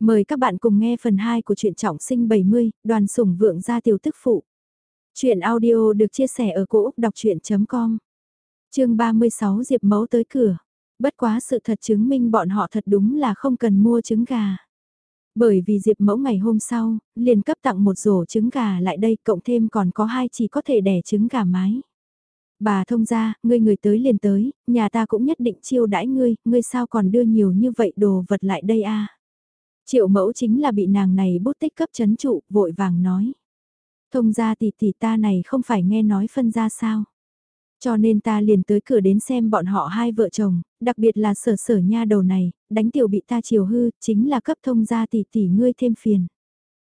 Mời các bạn cùng nghe phần 2 của truyện trọng sinh 70, đoàn sủng vượng gia tiểu tức phụ. Chuyện audio được chia sẻ ở cỗ đọc chuyện.com Trường 36 Diệp Mẫu tới cửa. Bất quá sự thật chứng minh bọn họ thật đúng là không cần mua trứng gà. Bởi vì Diệp Mẫu ngày hôm sau, liền cấp tặng một rổ trứng gà lại đây cộng thêm còn có hai chỉ có thể đẻ trứng gà mái. Bà thông ra, ngươi người tới liền tới, nhà ta cũng nhất định chiêu đãi ngươi, ngươi sao còn đưa nhiều như vậy đồ vật lại đây a Triệu mẫu chính là bị nàng này bút tích cấp chấn trụ, vội vàng nói. Thông ra tỷ tỷ ta này không phải nghe nói phân ra sao. Cho nên ta liền tới cửa đến xem bọn họ hai vợ chồng, đặc biệt là sở sở nha đầu này, đánh tiểu bị ta chiều hư, chính là cấp thông ra tỷ tỷ ngươi thêm phiền.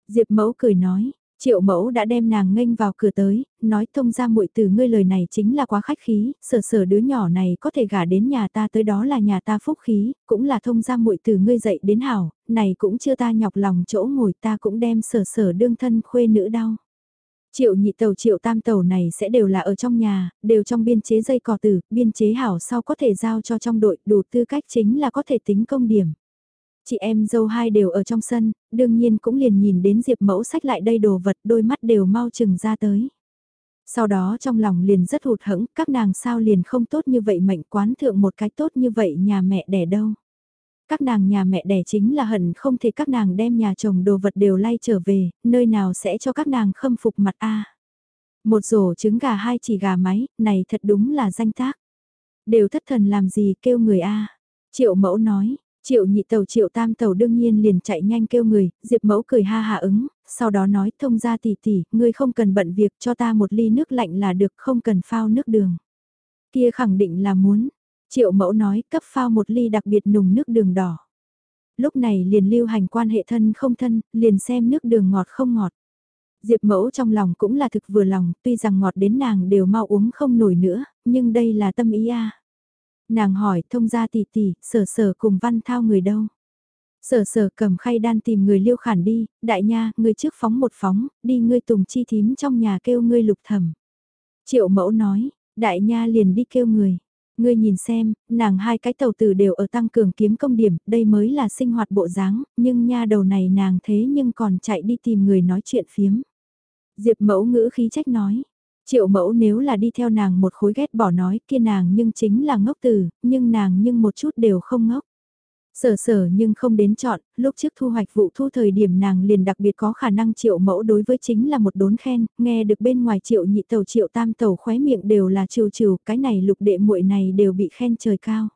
Diệp mẫu cười nói, Triệu mẫu đã đem nàng nghênh vào cửa tới, nói thông ra muội từ ngươi lời này chính là quá khách khí, sở sở đứa nhỏ này có thể gả đến nhà ta tới đó là nhà ta phúc khí, cũng là thông ra muội từ ngươi dậy đến hảo, này cũng chưa ta nhọc lòng chỗ ngồi ta cũng đem sở sở đương thân khuê nữ đau. Triệu nhị tàu triệu tam tàu này sẽ đều là ở trong nhà, đều trong biên chế dây cò tử, biên chế hảo sau có thể giao cho trong đội đủ tư cách chính là có thể tính công điểm. Chị em dâu hai đều ở trong sân, đương nhiên cũng liền nhìn đến Diệp mẫu sách lại đây đồ vật đôi mắt đều mau chừng ra tới. Sau đó trong lòng liền rất hụt hẫng, các nàng sao liền không tốt như vậy mệnh quán thượng một cái tốt như vậy nhà mẹ đẻ đâu. Các nàng nhà mẹ đẻ chính là hận không thể các nàng đem nhà chồng đồ vật đều lay trở về, nơi nào sẽ cho các nàng khâm phục mặt a Một rổ trứng gà hai chỉ gà máy, này thật đúng là danh tác. Đều thất thần làm gì kêu người a Triệu mẫu nói, Triệu nhị tàu triệu tam tàu đương nhiên liền chạy nhanh kêu người, Diệp mẫu cười ha hà ứng, sau đó nói thông ra tỷ tỷ, ngươi không cần bận việc cho ta một ly nước lạnh là được không cần phao nước đường. Kia khẳng định là muốn, triệu mẫu nói cấp phao một ly đặc biệt nùng nước đường đỏ. Lúc này liền lưu hành quan hệ thân không thân, liền xem nước đường ngọt không ngọt. Diệp mẫu trong lòng cũng là thực vừa lòng, tuy rằng ngọt đến nàng đều mau uống không nổi nữa, nhưng đây là tâm ý a. Nàng hỏi thông gia tỷ tỷ, sở sở cùng văn thao người đâu. Sở sở cầm khay đan tìm người liêu khản đi, đại nha, người trước phóng một phóng, đi ngươi tùng chi thím trong nhà kêu ngươi lục thẩm. Triệu mẫu nói, đại nha liền đi kêu người. Ngươi nhìn xem, nàng hai cái tàu tử đều ở tăng cường kiếm công điểm, đây mới là sinh hoạt bộ dáng, nhưng nha đầu này nàng thế nhưng còn chạy đi tìm người nói chuyện phiếm. Diệp mẫu ngữ khí trách nói, Triệu mẫu nếu là đi theo nàng một khối ghét bỏ nói kia nàng nhưng chính là ngốc tử, nhưng nàng nhưng một chút đều không ngốc. Sở sở nhưng không đến chọn, lúc trước thu hoạch vụ thu thời điểm nàng liền đặc biệt có khả năng triệu mẫu đối với chính là một đốn khen, nghe được bên ngoài triệu nhị tàu triệu tam tàu khóe miệng đều là trừ trừ, cái này lục đệ muội này đều bị khen trời cao.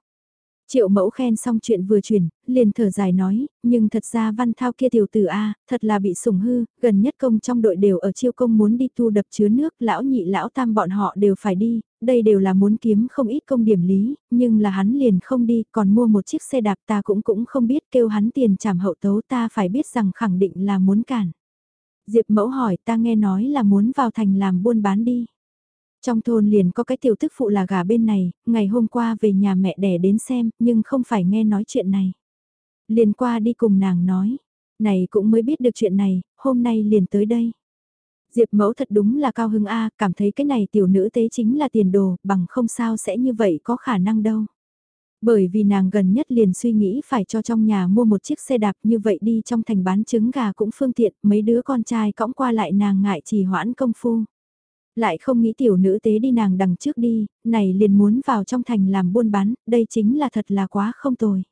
Triệu mẫu khen xong chuyện vừa chuyển, liền thở dài nói, nhưng thật ra văn thao kia tiểu tử A, thật là bị sủng hư, gần nhất công trong đội đều ở chiêu công muốn đi tu đập chứa nước, lão nhị lão tam bọn họ đều phải đi, đây đều là muốn kiếm không ít công điểm lý, nhưng là hắn liền không đi, còn mua một chiếc xe đạp ta cũng cũng không biết kêu hắn tiền trảm hậu tấu ta phải biết rằng khẳng định là muốn cản. Diệp mẫu hỏi ta nghe nói là muốn vào thành làm buôn bán đi. Trong thôn liền có cái tiểu thức phụ là gà bên này, ngày hôm qua về nhà mẹ đẻ đến xem, nhưng không phải nghe nói chuyện này. Liền qua đi cùng nàng nói, này cũng mới biết được chuyện này, hôm nay liền tới đây. Diệp mẫu thật đúng là cao hưng A, cảm thấy cái này tiểu nữ tế chính là tiền đồ, bằng không sao sẽ như vậy có khả năng đâu. Bởi vì nàng gần nhất liền suy nghĩ phải cho trong nhà mua một chiếc xe đạp như vậy đi trong thành bán trứng gà cũng phương tiện, mấy đứa con trai cõng qua lại nàng ngại trì hoãn công phu. Lại không nghĩ tiểu nữ tế đi nàng đằng trước đi, này liền muốn vào trong thành làm buôn bán, đây chính là thật là quá không tồi.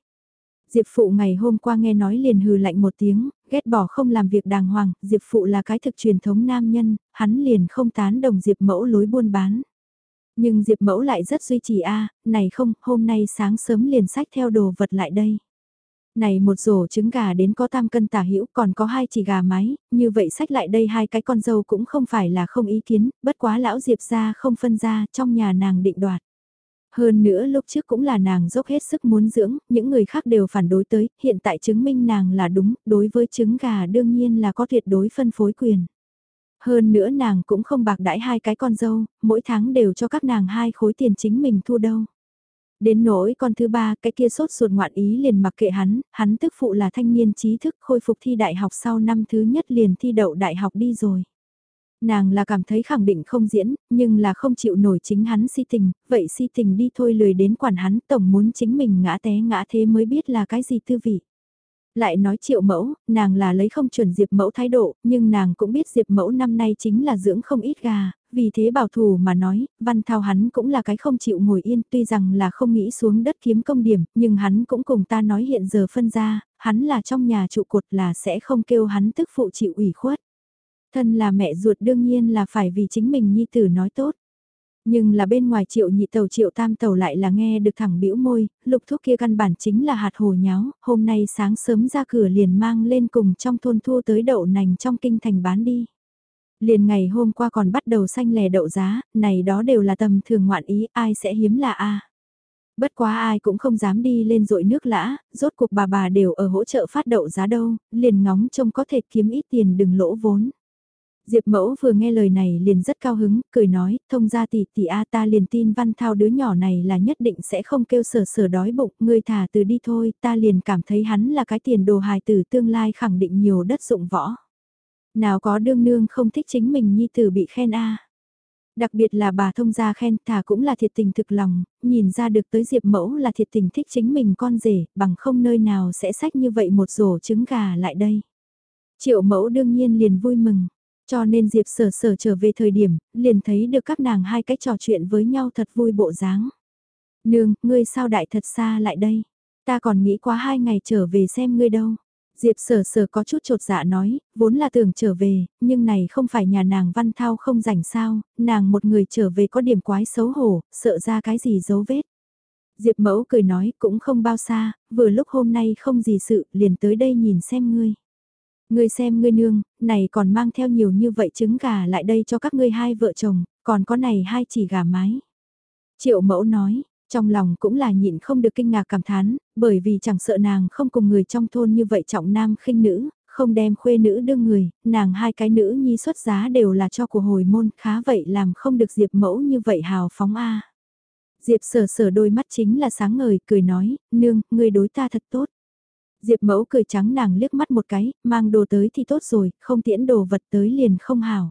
Diệp Phụ ngày hôm qua nghe nói liền hừ lạnh một tiếng, ghét bỏ không làm việc đàng hoàng, Diệp Phụ là cái thực truyền thống nam nhân, hắn liền không tán đồng Diệp Mẫu lối buôn bán. Nhưng Diệp Mẫu lại rất duy trì a này không, hôm nay sáng sớm liền sách theo đồ vật lại đây này một rổ trứng gà đến có tam cân tả hữu còn có hai chỉ gà mái, như vậy sách lại đây hai cái con dâu cũng không phải là không ý kiến, bất quá lão Diệp ra không phân ra trong nhà nàng định đoạt. Hơn nữa lúc trước cũng là nàng dốc hết sức muốn dưỡng, những người khác đều phản đối tới, hiện tại chứng minh nàng là đúng, đối với trứng gà đương nhiên là có tuyệt đối phân phối quyền. Hơn nữa nàng cũng không bạc đãi hai cái con dâu, mỗi tháng đều cho các nàng hai khối tiền chính mình thu đâu. Đến nỗi con thứ ba, cái kia sốt ruột ngoạn ý liền mặc kệ hắn, hắn tức phụ là thanh niên trí thức khôi phục thi đại học sau năm thứ nhất liền thi đậu đại học đi rồi. Nàng là cảm thấy khẳng định không diễn, nhưng là không chịu nổi chính hắn si tình, vậy si tình đi thôi lười đến quản hắn tổng muốn chính mình ngã té ngã thế mới biết là cái gì tư vị. Lại nói triệu mẫu, nàng là lấy không chuẩn Diệp mẫu thái độ, nhưng nàng cũng biết Diệp mẫu năm nay chính là dưỡng không ít gà, vì thế bảo thủ mà nói, văn thao hắn cũng là cái không chịu ngồi yên tuy rằng là không nghĩ xuống đất kiếm công điểm, nhưng hắn cũng cùng ta nói hiện giờ phân ra, hắn là trong nhà trụ cột là sẽ không kêu hắn tức phụ chịu ủy khuất. Thân là mẹ ruột đương nhiên là phải vì chính mình nhi tử nói tốt. Nhưng là bên ngoài triệu nhị tàu triệu tam tàu lại là nghe được thẳng bĩu môi, lục thuốc kia căn bản chính là hạt hồ nháo, hôm nay sáng sớm ra cửa liền mang lên cùng trong thôn thua tới đậu nành trong kinh thành bán đi. Liền ngày hôm qua còn bắt đầu xanh lè đậu giá, này đó đều là tầm thường ngoạn ý, ai sẽ hiếm là a Bất quá ai cũng không dám đi lên rội nước lã, rốt cuộc bà bà đều ở hỗ trợ phát đậu giá đâu, liền ngóng trông có thể kiếm ít tiền đừng lỗ vốn. Diệp mẫu vừa nghe lời này liền rất cao hứng, cười nói, thông ra tỷ tỷ A ta liền tin văn thao đứa nhỏ này là nhất định sẽ không kêu sở sở đói bụng, ngươi thả từ đi thôi, ta liền cảm thấy hắn là cái tiền đồ hài tử tương lai khẳng định nhiều đất dụng võ. Nào có đương nương không thích chính mình nhi tử bị khen A. Đặc biệt là bà thông gia khen thà cũng là thiệt tình thực lòng, nhìn ra được tới Diệp mẫu là thiệt tình thích chính mình con rể, bằng không nơi nào sẽ sách như vậy một rổ trứng gà lại đây. Triệu mẫu đương nhiên liền vui mừng. Cho nên Diệp sở sở trở về thời điểm, liền thấy được các nàng hai cách trò chuyện với nhau thật vui bộ dáng. Nương, ngươi sao đại thật xa lại đây? Ta còn nghĩ quá hai ngày trở về xem ngươi đâu. Diệp sở sở có chút trột dạ nói, vốn là tưởng trở về, nhưng này không phải nhà nàng văn thao không rảnh sao, nàng một người trở về có điểm quái xấu hổ, sợ ra cái gì dấu vết. Diệp mẫu cười nói cũng không bao xa, vừa lúc hôm nay không gì sự, liền tới đây nhìn xem ngươi. Ngươi xem ngươi nương, này còn mang theo nhiều như vậy trứng gà lại đây cho các ngươi hai vợ chồng, còn có này hai chỉ gà mái. Triệu mẫu nói, trong lòng cũng là nhịn không được kinh ngạc cảm thán, bởi vì chẳng sợ nàng không cùng người trong thôn như vậy trọng nam khinh nữ, không đem khuê nữ đương người, nàng hai cái nữ nhi xuất giá đều là cho của hồi môn, khá vậy làm không được Diệp mẫu như vậy hào phóng a. Diệp sở sở đôi mắt chính là sáng ngời, cười nói, nương, ngươi đối ta thật tốt. Diệp mẫu cười trắng nàng liếc mắt một cái, mang đồ tới thì tốt rồi, không tiễn đồ vật tới liền không hào.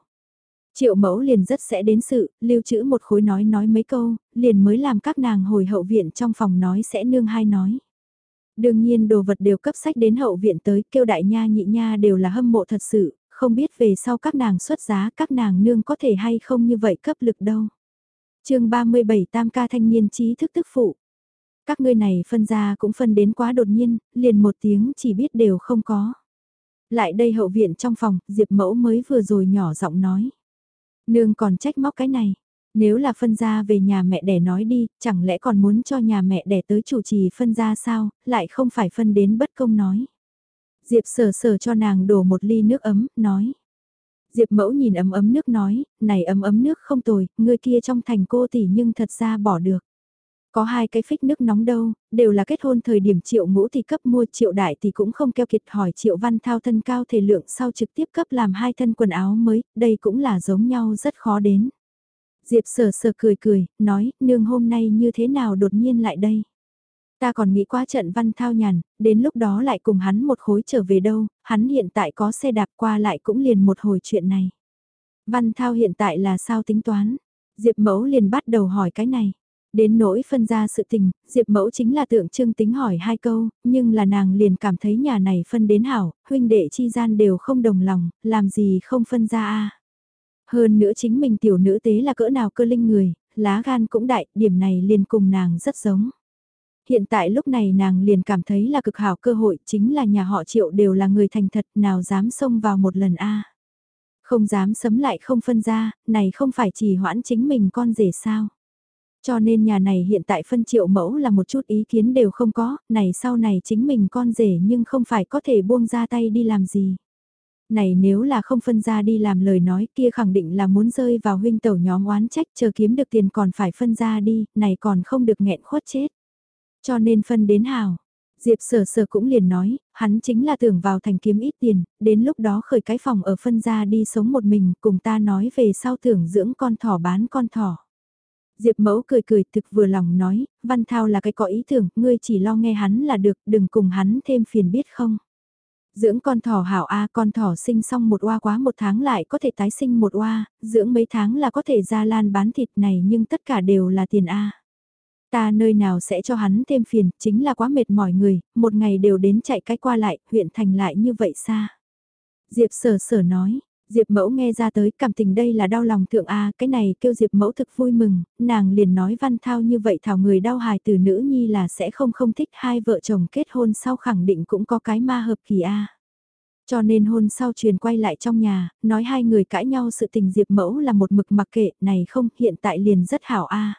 Triệu mẫu liền rất sẽ đến sự, lưu trữ một khối nói nói mấy câu, liền mới làm các nàng hồi hậu viện trong phòng nói sẽ nương hai nói. Đương nhiên đồ vật đều cấp sách đến hậu viện tới, kêu đại nha nhị nha đều là hâm mộ thật sự, không biết về sau các nàng xuất giá các nàng nương có thể hay không như vậy cấp lực đâu. chương 37 Tam ca thanh niên trí thức tức phụ. Các ngươi này phân ra cũng phân đến quá đột nhiên, liền một tiếng chỉ biết đều không có. Lại đây hậu viện trong phòng, Diệp mẫu mới vừa rồi nhỏ giọng nói. Nương còn trách móc cái này. Nếu là phân gia về nhà mẹ đẻ nói đi, chẳng lẽ còn muốn cho nhà mẹ đẻ tới chủ trì phân gia sao, lại không phải phân đến bất công nói. Diệp sờ sờ cho nàng đổ một ly nước ấm, nói. Diệp mẫu nhìn ấm ấm nước nói, này ấm ấm nước không tồi, người kia trong thành cô tỷ nhưng thật ra bỏ được. Có hai cái phích nước nóng đâu, đều là kết hôn thời điểm triệu ngũ thì cấp mua triệu đại thì cũng không keo kiệt hỏi triệu văn thao thân cao thể lượng sau trực tiếp cấp làm hai thân quần áo mới, đây cũng là giống nhau rất khó đến. Diệp sờ sờ cười cười, nói, nương hôm nay như thế nào đột nhiên lại đây. Ta còn nghĩ qua trận văn thao nhàn, đến lúc đó lại cùng hắn một khối trở về đâu, hắn hiện tại có xe đạp qua lại cũng liền một hồi chuyện này. Văn thao hiện tại là sao tính toán? Diệp mẫu liền bắt đầu hỏi cái này. Đến nỗi phân ra sự tình, Diệp Mẫu chính là tượng trưng tính hỏi hai câu, nhưng là nàng liền cảm thấy nhà này phân đến hảo, huynh đệ chi gian đều không đồng lòng, làm gì không phân ra a Hơn nữa chính mình tiểu nữ tế là cỡ nào cơ linh người, lá gan cũng đại, điểm này liền cùng nàng rất giống. Hiện tại lúc này nàng liền cảm thấy là cực hảo cơ hội, chính là nhà họ triệu đều là người thành thật, nào dám xông vào một lần a Không dám sấm lại không phân ra, này không phải chỉ hoãn chính mình con rể sao. Cho nên nhà này hiện tại phân triệu mẫu là một chút ý kiến đều không có, này sau này chính mình con rể nhưng không phải có thể buông ra tay đi làm gì. Này nếu là không phân ra đi làm lời nói kia khẳng định là muốn rơi vào huynh tẩu nhóm oán trách chờ kiếm được tiền còn phải phân ra đi, này còn không được nghẹn khuất chết. Cho nên phân đến hào. Diệp sở sở cũng liền nói, hắn chính là tưởng vào thành kiếm ít tiền, đến lúc đó khởi cái phòng ở phân ra đi sống một mình, cùng ta nói về sau tưởng dưỡng con thỏ bán con thỏ. Diệp mẫu cười cười thực vừa lòng nói, Văn Thao là cái có ý tưởng, ngươi chỉ lo nghe hắn là được, đừng cùng hắn thêm phiền biết không. Dưỡng con thỏ hảo A con thỏ sinh xong một oa quá một tháng lại có thể tái sinh một oa, dưỡng mấy tháng là có thể ra lan bán thịt này nhưng tất cả đều là tiền A. Ta nơi nào sẽ cho hắn thêm phiền, chính là quá mệt mỏi người, một ngày đều đến chạy cái qua lại, huyện thành lại như vậy xa. Diệp sở sở nói, Diệp mẫu nghe ra tới cảm tình đây là đau lòng thượng A, cái này kêu Diệp mẫu thực vui mừng, nàng liền nói văn thao như vậy thảo người đau hài từ nữ nhi là sẽ không không thích hai vợ chồng kết hôn sau khẳng định cũng có cái ma hợp kỳ A. Cho nên hôn sau truyền quay lại trong nhà, nói hai người cãi nhau sự tình Diệp mẫu là một mực mặc kệ, này không, hiện tại liền rất hảo A.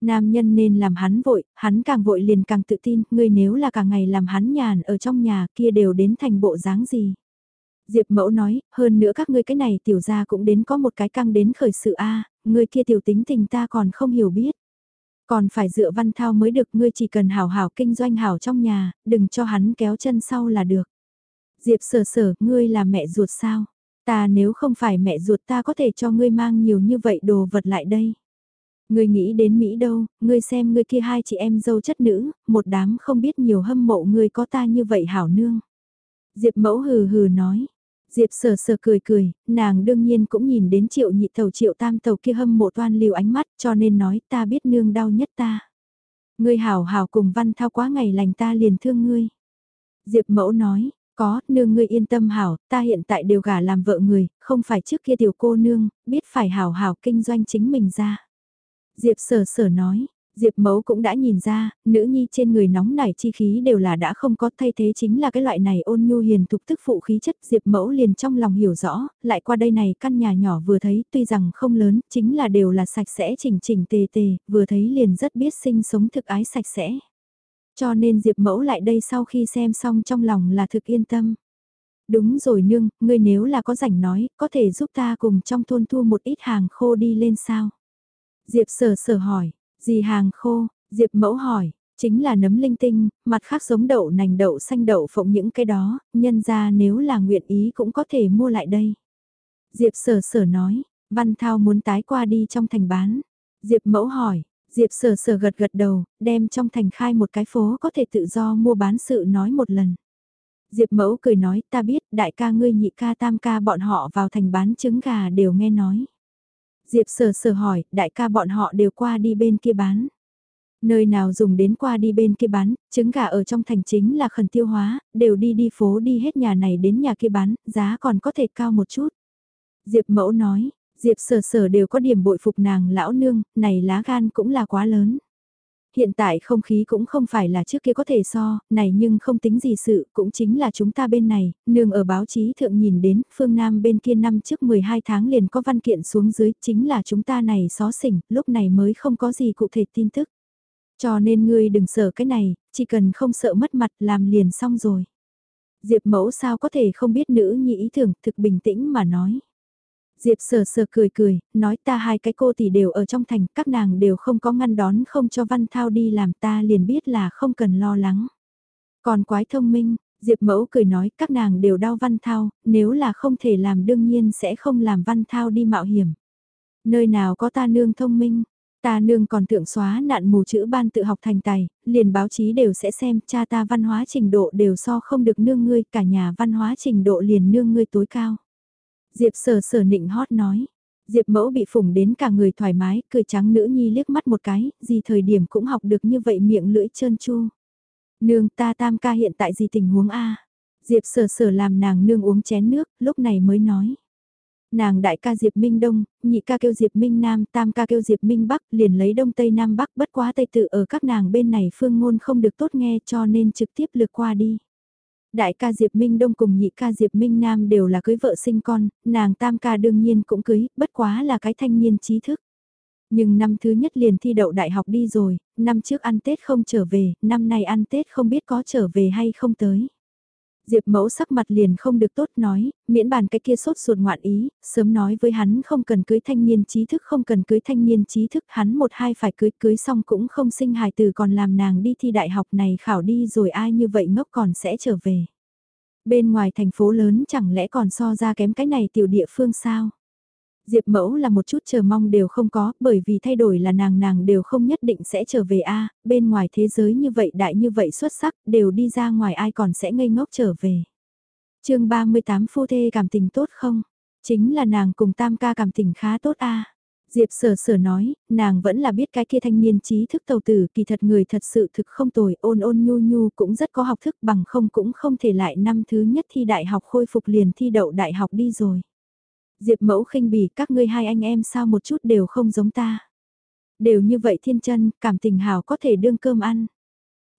Nam nhân nên làm hắn vội, hắn càng vội liền càng tự tin, ngươi nếu là cả ngày làm hắn nhàn ở trong nhà kia đều đến thành bộ dáng gì. Diệp mẫu nói, hơn nữa các ngươi cái này tiểu ra cũng đến có một cái căng đến khởi sự A, ngươi kia tiểu tính tình ta còn không hiểu biết. Còn phải dựa văn thao mới được ngươi chỉ cần hảo hảo kinh doanh hảo trong nhà, đừng cho hắn kéo chân sau là được. Diệp sở sở, ngươi là mẹ ruột sao? Ta nếu không phải mẹ ruột ta có thể cho ngươi mang nhiều như vậy đồ vật lại đây. Ngươi nghĩ đến Mỹ đâu, ngươi xem ngươi kia hai chị em dâu chất nữ, một đám không biết nhiều hâm mộ ngươi có ta như vậy hảo nương. Diệp mẫu hừ hừ nói, Diệp sờ sờ cười cười, nàng đương nhiên cũng nhìn đến triệu nhị tàu triệu tam tàu kia hâm mộ toan liều ánh mắt cho nên nói ta biết nương đau nhất ta. Ngươi hảo hảo cùng văn thao quá ngày lành ta liền thương ngươi. Diệp mẫu nói, có, nương ngươi yên tâm hảo, ta hiện tại đều gả làm vợ người, không phải trước kia tiểu cô nương, biết phải hảo hảo kinh doanh chính mình ra. Diệp sở sở nói, Diệp Mẫu cũng đã nhìn ra, nữ nhi trên người nóng nảy chi khí đều là đã không có thay thế chính là cái loại này ôn nhu hiền thục tức phụ khí chất Diệp Mẫu liền trong lòng hiểu rõ, lại qua đây này căn nhà nhỏ vừa thấy tuy rằng không lớn, chính là đều là sạch sẽ chỉnh chỉnh tề tề, vừa thấy liền rất biết sinh sống thực ái sạch sẽ. Cho nên Diệp Mẫu lại đây sau khi xem xong trong lòng là thực yên tâm. Đúng rồi nương, ngươi nếu là có rảnh nói, có thể giúp ta cùng trong thôn thu một ít hàng khô đi lên sao? Diệp sở sở hỏi, gì hàng khô, Diệp mẫu hỏi, chính là nấm linh tinh, mặt khác giống đậu nành đậu xanh đậu phộng những cái đó, nhân ra nếu là nguyện ý cũng có thể mua lại đây. Diệp sở sở nói, Văn Thao muốn tái qua đi trong thành bán. Diệp mẫu hỏi, Diệp sở sở gật gật đầu, đem trong thành khai một cái phố có thể tự do mua bán sự nói một lần. Diệp mẫu cười nói ta biết đại ca ngươi nhị ca tam ca bọn họ vào thành bán trứng gà đều nghe nói. Diệp sờ sờ hỏi, đại ca bọn họ đều qua đi bên kia bán. Nơi nào dùng đến qua đi bên kia bán, trứng gà ở trong thành chính là khẩn tiêu hóa, đều đi đi phố đi hết nhà này đến nhà kia bán, giá còn có thể cao một chút. Diệp mẫu nói, Diệp sở sở đều có điểm bội phục nàng lão nương, này lá gan cũng là quá lớn. Hiện tại không khí cũng không phải là trước kia có thể so, này nhưng không tính gì sự, cũng chính là chúng ta bên này, nương ở báo chí thượng nhìn đến, phương Nam bên kia năm trước 12 tháng liền có văn kiện xuống dưới, chính là chúng ta này xó xỉnh, lúc này mới không có gì cụ thể tin tức. Cho nên ngươi đừng sợ cái này, chỉ cần không sợ mất mặt làm liền xong rồi. Diệp mẫu sao có thể không biết nữ nhị ý tưởng thực bình tĩnh mà nói. Diệp sờ sờ cười cười, nói ta hai cái cô tỷ đều ở trong thành, các nàng đều không có ngăn đón không cho Văn Thao đi làm ta liền biết là không cần lo lắng. Còn quái thông minh, Diệp mẫu cười nói các nàng đều đau Văn Thao, nếu là không thể làm đương nhiên sẽ không làm Văn Thao đi mạo hiểm. Nơi nào có ta nương thông minh, ta nương còn thượng xóa nạn mù chữ ban tự học thành tài, liền báo chí đều sẽ xem cha ta văn hóa trình độ đều so không được nương ngươi, cả nhà văn hóa trình độ liền nương ngươi tối cao. Diệp sở sở nịnh hót nói. Diệp mẫu bị phủng đến cả người thoải mái, cười trắng nữ nhi liếc mắt một cái, gì thời điểm cũng học được như vậy miệng lưỡi trơn chu. Nương ta tam ca hiện tại gì tình huống a Diệp sở sở làm nàng nương uống chén nước, lúc này mới nói. Nàng đại ca Diệp Minh Đông, nhị ca kêu Diệp Minh Nam, tam ca kêu Diệp Minh Bắc, liền lấy Đông Tây Nam Bắc bất quá Tây tự ở các nàng bên này phương ngôn không được tốt nghe cho nên trực tiếp lược qua đi. Đại ca Diệp Minh Đông cùng nhị ca Diệp Minh Nam đều là cưới vợ sinh con, nàng tam ca đương nhiên cũng cưới, bất quá là cái thanh niên trí thức. Nhưng năm thứ nhất liền thi đậu đại học đi rồi, năm trước ăn Tết không trở về, năm nay ăn Tết không biết có trở về hay không tới. Diệp mẫu sắc mặt liền không được tốt nói, miễn bàn cái kia sốt ruột ngoạn ý, sớm nói với hắn không cần cưới thanh niên trí thức không cần cưới thanh niên trí thức hắn một hai phải cưới cưới xong cũng không sinh hài từ còn làm nàng đi thi đại học này khảo đi rồi ai như vậy ngốc còn sẽ trở về. Bên ngoài thành phố lớn chẳng lẽ còn so ra kém cái này tiểu địa phương sao? Diệp mẫu là một chút chờ mong đều không có, bởi vì thay đổi là nàng nàng đều không nhất định sẽ trở về a bên ngoài thế giới như vậy đại như vậy xuất sắc, đều đi ra ngoài ai còn sẽ ngây ngốc trở về. chương 38 phu thê cảm tình tốt không? Chính là nàng cùng tam ca cảm tình khá tốt a Diệp sở sở nói, nàng vẫn là biết cái kia thanh niên trí thức tàu tử kỳ thật người thật sự thực không tồi, ôn ôn nhu nhu cũng rất có học thức bằng không cũng không thể lại năm thứ nhất thi đại học khôi phục liền thi đậu đại học đi rồi. Diệp mẫu khinh bỉ các ngươi hai anh em sao một chút đều không giống ta. Đều như vậy thiên chân, cảm tình hào có thể đương cơm ăn.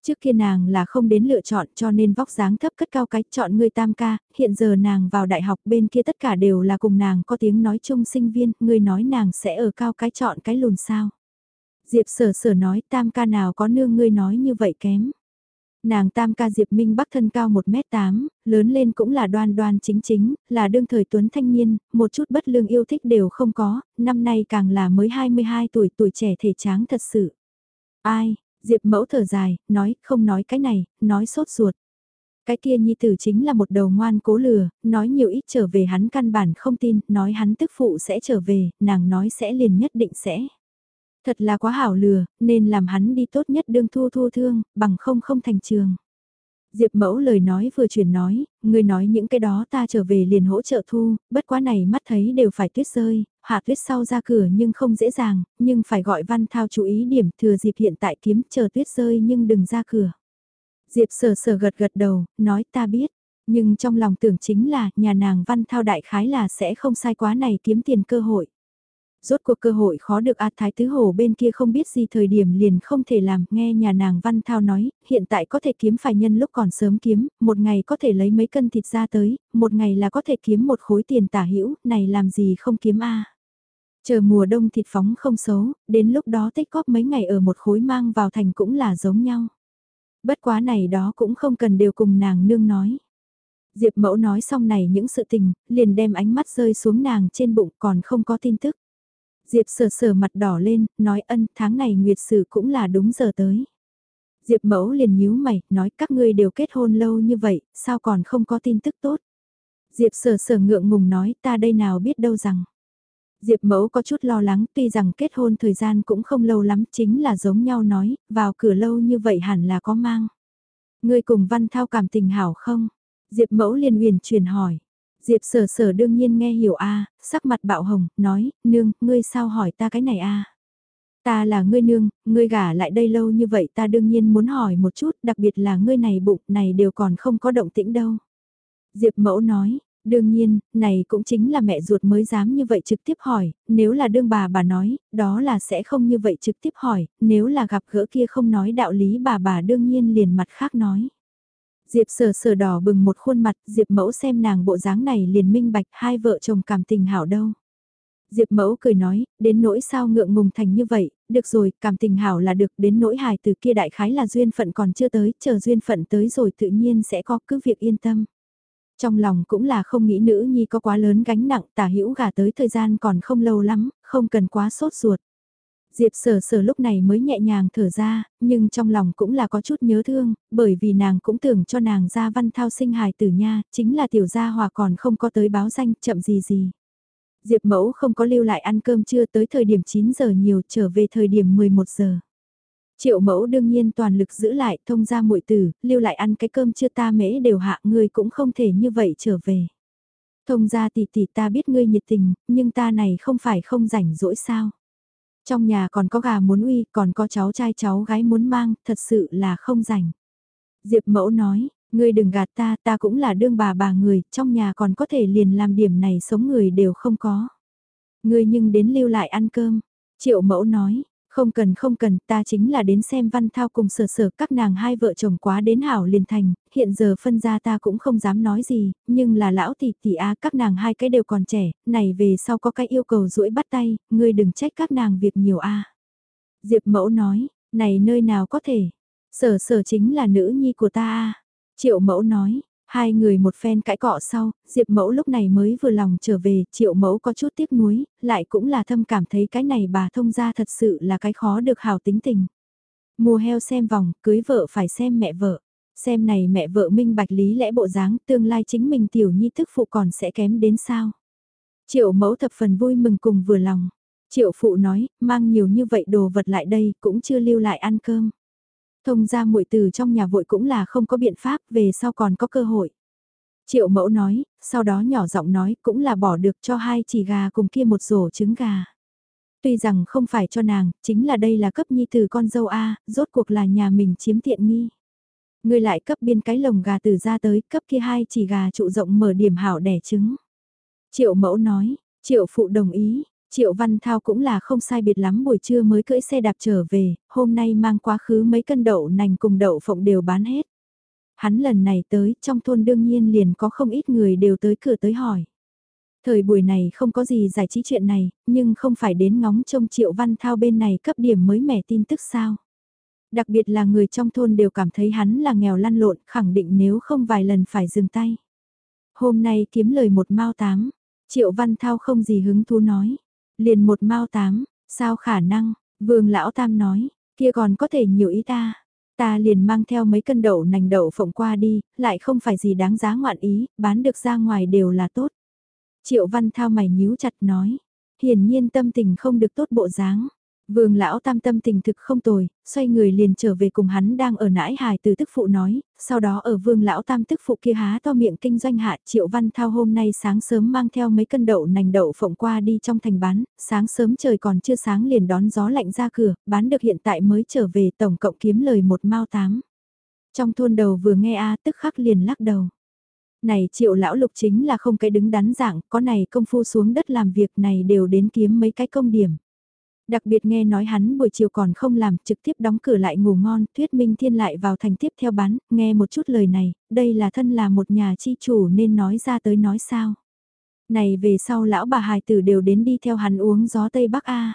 Trước kia nàng là không đến lựa chọn cho nên vóc dáng thấp cất cao cái chọn người tam ca, hiện giờ nàng vào đại học bên kia tất cả đều là cùng nàng có tiếng nói chung sinh viên, người nói nàng sẽ ở cao cái chọn cái lùn sao. Diệp sở sở nói tam ca nào có nương ngươi nói như vậy kém. Nàng tam ca Diệp Minh Bắc thân cao 1m8, lớn lên cũng là đoan đoan chính chính, là đương thời tuấn thanh niên, một chút bất lương yêu thích đều không có, năm nay càng là mới 22 tuổi tuổi trẻ thể tráng thật sự. Ai, Diệp mẫu thở dài, nói, không nói cái này, nói sốt ruột. Cái kia nhi tử chính là một đầu ngoan cố lừa, nói nhiều ít trở về hắn căn bản không tin, nói hắn tức phụ sẽ trở về, nàng nói sẽ liền nhất định sẽ. Thật là quá hảo lừa, nên làm hắn đi tốt nhất đương thu thu thương, bằng không không thành trường. Diệp mẫu lời nói vừa chuyển nói, người nói những cái đó ta trở về liền hỗ trợ thu, bất quá này mắt thấy đều phải tuyết rơi, hạ tuyết sau ra cửa nhưng không dễ dàng, nhưng phải gọi văn thao chú ý điểm thừa dịp hiện tại kiếm chờ tuyết rơi nhưng đừng ra cửa. Diệp sờ sờ gật gật đầu, nói ta biết, nhưng trong lòng tưởng chính là nhà nàng văn thao đại khái là sẽ không sai quá này kiếm tiền cơ hội. Rốt cuộc cơ hội khó được A Thái Tứ Hồ bên kia không biết gì thời điểm liền không thể làm, nghe nhà nàng Văn Thao nói, hiện tại có thể kiếm phải nhân lúc còn sớm kiếm, một ngày có thể lấy mấy cân thịt ra tới, một ngày là có thể kiếm một khối tiền tả hữu này làm gì không kiếm A. Chờ mùa đông thịt phóng không xấu, đến lúc đó tích góp mấy ngày ở một khối mang vào thành cũng là giống nhau. Bất quá này đó cũng không cần đều cùng nàng nương nói. Diệp mẫu nói xong này những sự tình, liền đem ánh mắt rơi xuống nàng trên bụng còn không có tin tức. Diệp sờ sờ mặt đỏ lên, nói ân tháng này nguyệt sử cũng là đúng giờ tới. Diệp mẫu liền nhíu mày, nói các ngươi đều kết hôn lâu như vậy, sao còn không có tin tức tốt. Diệp sờ sờ ngượng ngùng nói ta đây nào biết đâu rằng. Diệp mẫu có chút lo lắng tuy rằng kết hôn thời gian cũng không lâu lắm chính là giống nhau nói, vào cửa lâu như vậy hẳn là có mang. Ngươi cùng văn thao cảm tình hảo không? Diệp mẫu liền huyền truyền hỏi. Diệp sở sở đương nhiên nghe hiểu a sắc mặt bạo hồng, nói, nương, ngươi sao hỏi ta cái này a Ta là ngươi nương, ngươi gả lại đây lâu như vậy ta đương nhiên muốn hỏi một chút, đặc biệt là ngươi này bụng này đều còn không có động tĩnh đâu. Diệp mẫu nói, đương nhiên, này cũng chính là mẹ ruột mới dám như vậy trực tiếp hỏi, nếu là đương bà bà nói, đó là sẽ không như vậy trực tiếp hỏi, nếu là gặp gỡ kia không nói đạo lý bà bà đương nhiên liền mặt khác nói. Diệp sờ sờ đỏ bừng một khuôn mặt, Diệp mẫu xem nàng bộ dáng này liền minh bạch hai vợ chồng cảm tình hảo đâu. Diệp mẫu cười nói, đến nỗi sao ngượng ngùng thành như vậy, được rồi, cảm tình hảo là được, đến nỗi hài từ kia đại khái là duyên phận còn chưa tới, chờ duyên phận tới rồi tự nhiên sẽ có cứ việc yên tâm. Trong lòng cũng là không nghĩ nữ nhi có quá lớn gánh nặng tả hữu gà tới thời gian còn không lâu lắm, không cần quá sốt ruột. Diệp sở sở lúc này mới nhẹ nhàng thở ra, nhưng trong lòng cũng là có chút nhớ thương, bởi vì nàng cũng tưởng cho nàng ra văn thao sinh hài tử nha, chính là tiểu gia hòa còn không có tới báo danh chậm gì gì. Diệp mẫu không có lưu lại ăn cơm trưa tới thời điểm 9 giờ nhiều trở về thời điểm 11 giờ. Triệu mẫu đương nhiên toàn lực giữ lại thông ra muội tử, lưu lại ăn cái cơm chưa ta mễ đều hạ người cũng không thể như vậy trở về. Thông ra tỷ tỷ ta biết ngươi nhiệt tình, nhưng ta này không phải không rảnh rỗi sao. Trong nhà còn có gà muốn uy, còn có cháu trai cháu gái muốn mang, thật sự là không rảnh. Diệp mẫu nói, ngươi đừng gạt ta, ta cũng là đương bà bà người, trong nhà còn có thể liền làm điểm này sống người đều không có. Ngươi nhưng đến lưu lại ăn cơm. Triệu mẫu nói, không cần không cần, ta chính là đến xem văn thao cùng sở sở các nàng hai vợ chồng quá đến hảo liền thành, hiện giờ phân ra ta cũng không dám nói gì, nhưng là lão tỷ tỷ a các nàng hai cái đều còn trẻ, này về sau có cái yêu cầu rũi bắt tay, ngươi đừng trách các nàng việc nhiều a. Diệp mẫu nói, này nơi nào có thể, sở sở chính là nữ nhi của ta a. Triệu mẫu nói, Hai người một phen cãi cọ sau, Diệp Mẫu lúc này mới vừa lòng trở về, Triệu Mẫu có chút tiếc nuối, lại cũng là thâm cảm thấy cái này bà thông ra thật sự là cái khó được hào tính tình. Mùa heo xem vòng, cưới vợ phải xem mẹ vợ. Xem này mẹ vợ minh bạch lý lẽ bộ dáng, tương lai chính mình tiểu nhi thức phụ còn sẽ kém đến sao. Triệu Mẫu thập phần vui mừng cùng vừa lòng. Triệu Phụ nói, mang nhiều như vậy đồ vật lại đây cũng chưa lưu lại ăn cơm. Thông ra muội từ trong nhà vội cũng là không có biện pháp về sau còn có cơ hội. Triệu mẫu nói, sau đó nhỏ giọng nói cũng là bỏ được cho hai chỉ gà cùng kia một rổ trứng gà. Tuy rằng không phải cho nàng, chính là đây là cấp nhi từ con dâu A, rốt cuộc là nhà mình chiếm tiện nghi. Ngươi lại cấp biên cái lồng gà từ ra tới, cấp kia hai chỉ gà trụ rộng mở điểm hảo đẻ trứng. Triệu mẫu nói, triệu phụ đồng ý, triệu văn thao cũng là không sai biệt lắm buổi trưa mới cưỡi xe đạp trở về, hôm nay mang quá khứ mấy cân đậu nành cùng đậu phộng đều bán hết. Hắn lần này tới, trong thôn đương nhiên liền có không ít người đều tới cửa tới hỏi. Thời buổi này không có gì giải trí chuyện này, nhưng không phải đến ngóng trông triệu văn thao bên này cấp điểm mới mẻ tin tức sao. Đặc biệt là người trong thôn đều cảm thấy hắn là nghèo lăn lộn, khẳng định nếu không vài lần phải dừng tay. Hôm nay kiếm lời một mao tám, triệu văn thao không gì hứng thú nói. Liền một mao tám, sao khả năng, vương lão tam nói, kia còn có thể nhiều ý ta. Ta liền mang theo mấy cân đậu nành đậu phộng qua đi, lại không phải gì đáng giá ngoạn ý, bán được ra ngoài đều là tốt. Triệu văn thao mày nhíu chặt nói, hiển nhiên tâm tình không được tốt bộ dáng. Vương lão tam tâm tình thực không tồi, xoay người liền trở về cùng hắn đang ở nãi hài từ tức phụ nói, sau đó ở vương lão tam tức phụ kia há to miệng kinh doanh hạ triệu văn thao hôm nay sáng sớm mang theo mấy cân đậu nành đậu phộng qua đi trong thành bán, sáng sớm trời còn chưa sáng liền đón gió lạnh ra cửa, bán được hiện tại mới trở về tổng cộng kiếm lời một mao tám. Trong thôn đầu vừa nghe A tức khắc liền lắc đầu. Này triệu lão lục chính là không cái đứng đắn dạng, có này công phu xuống đất làm việc này đều đến kiếm mấy cái công điểm. Đặc biệt nghe nói hắn buổi chiều còn không làm, trực tiếp đóng cửa lại ngủ ngon, thuyết minh thiên lại vào thành tiếp theo bán, nghe một chút lời này, đây là thân là một nhà chi chủ nên nói ra tới nói sao. Này về sau lão bà hài tử đều đến đi theo hắn uống gió Tây Bắc A.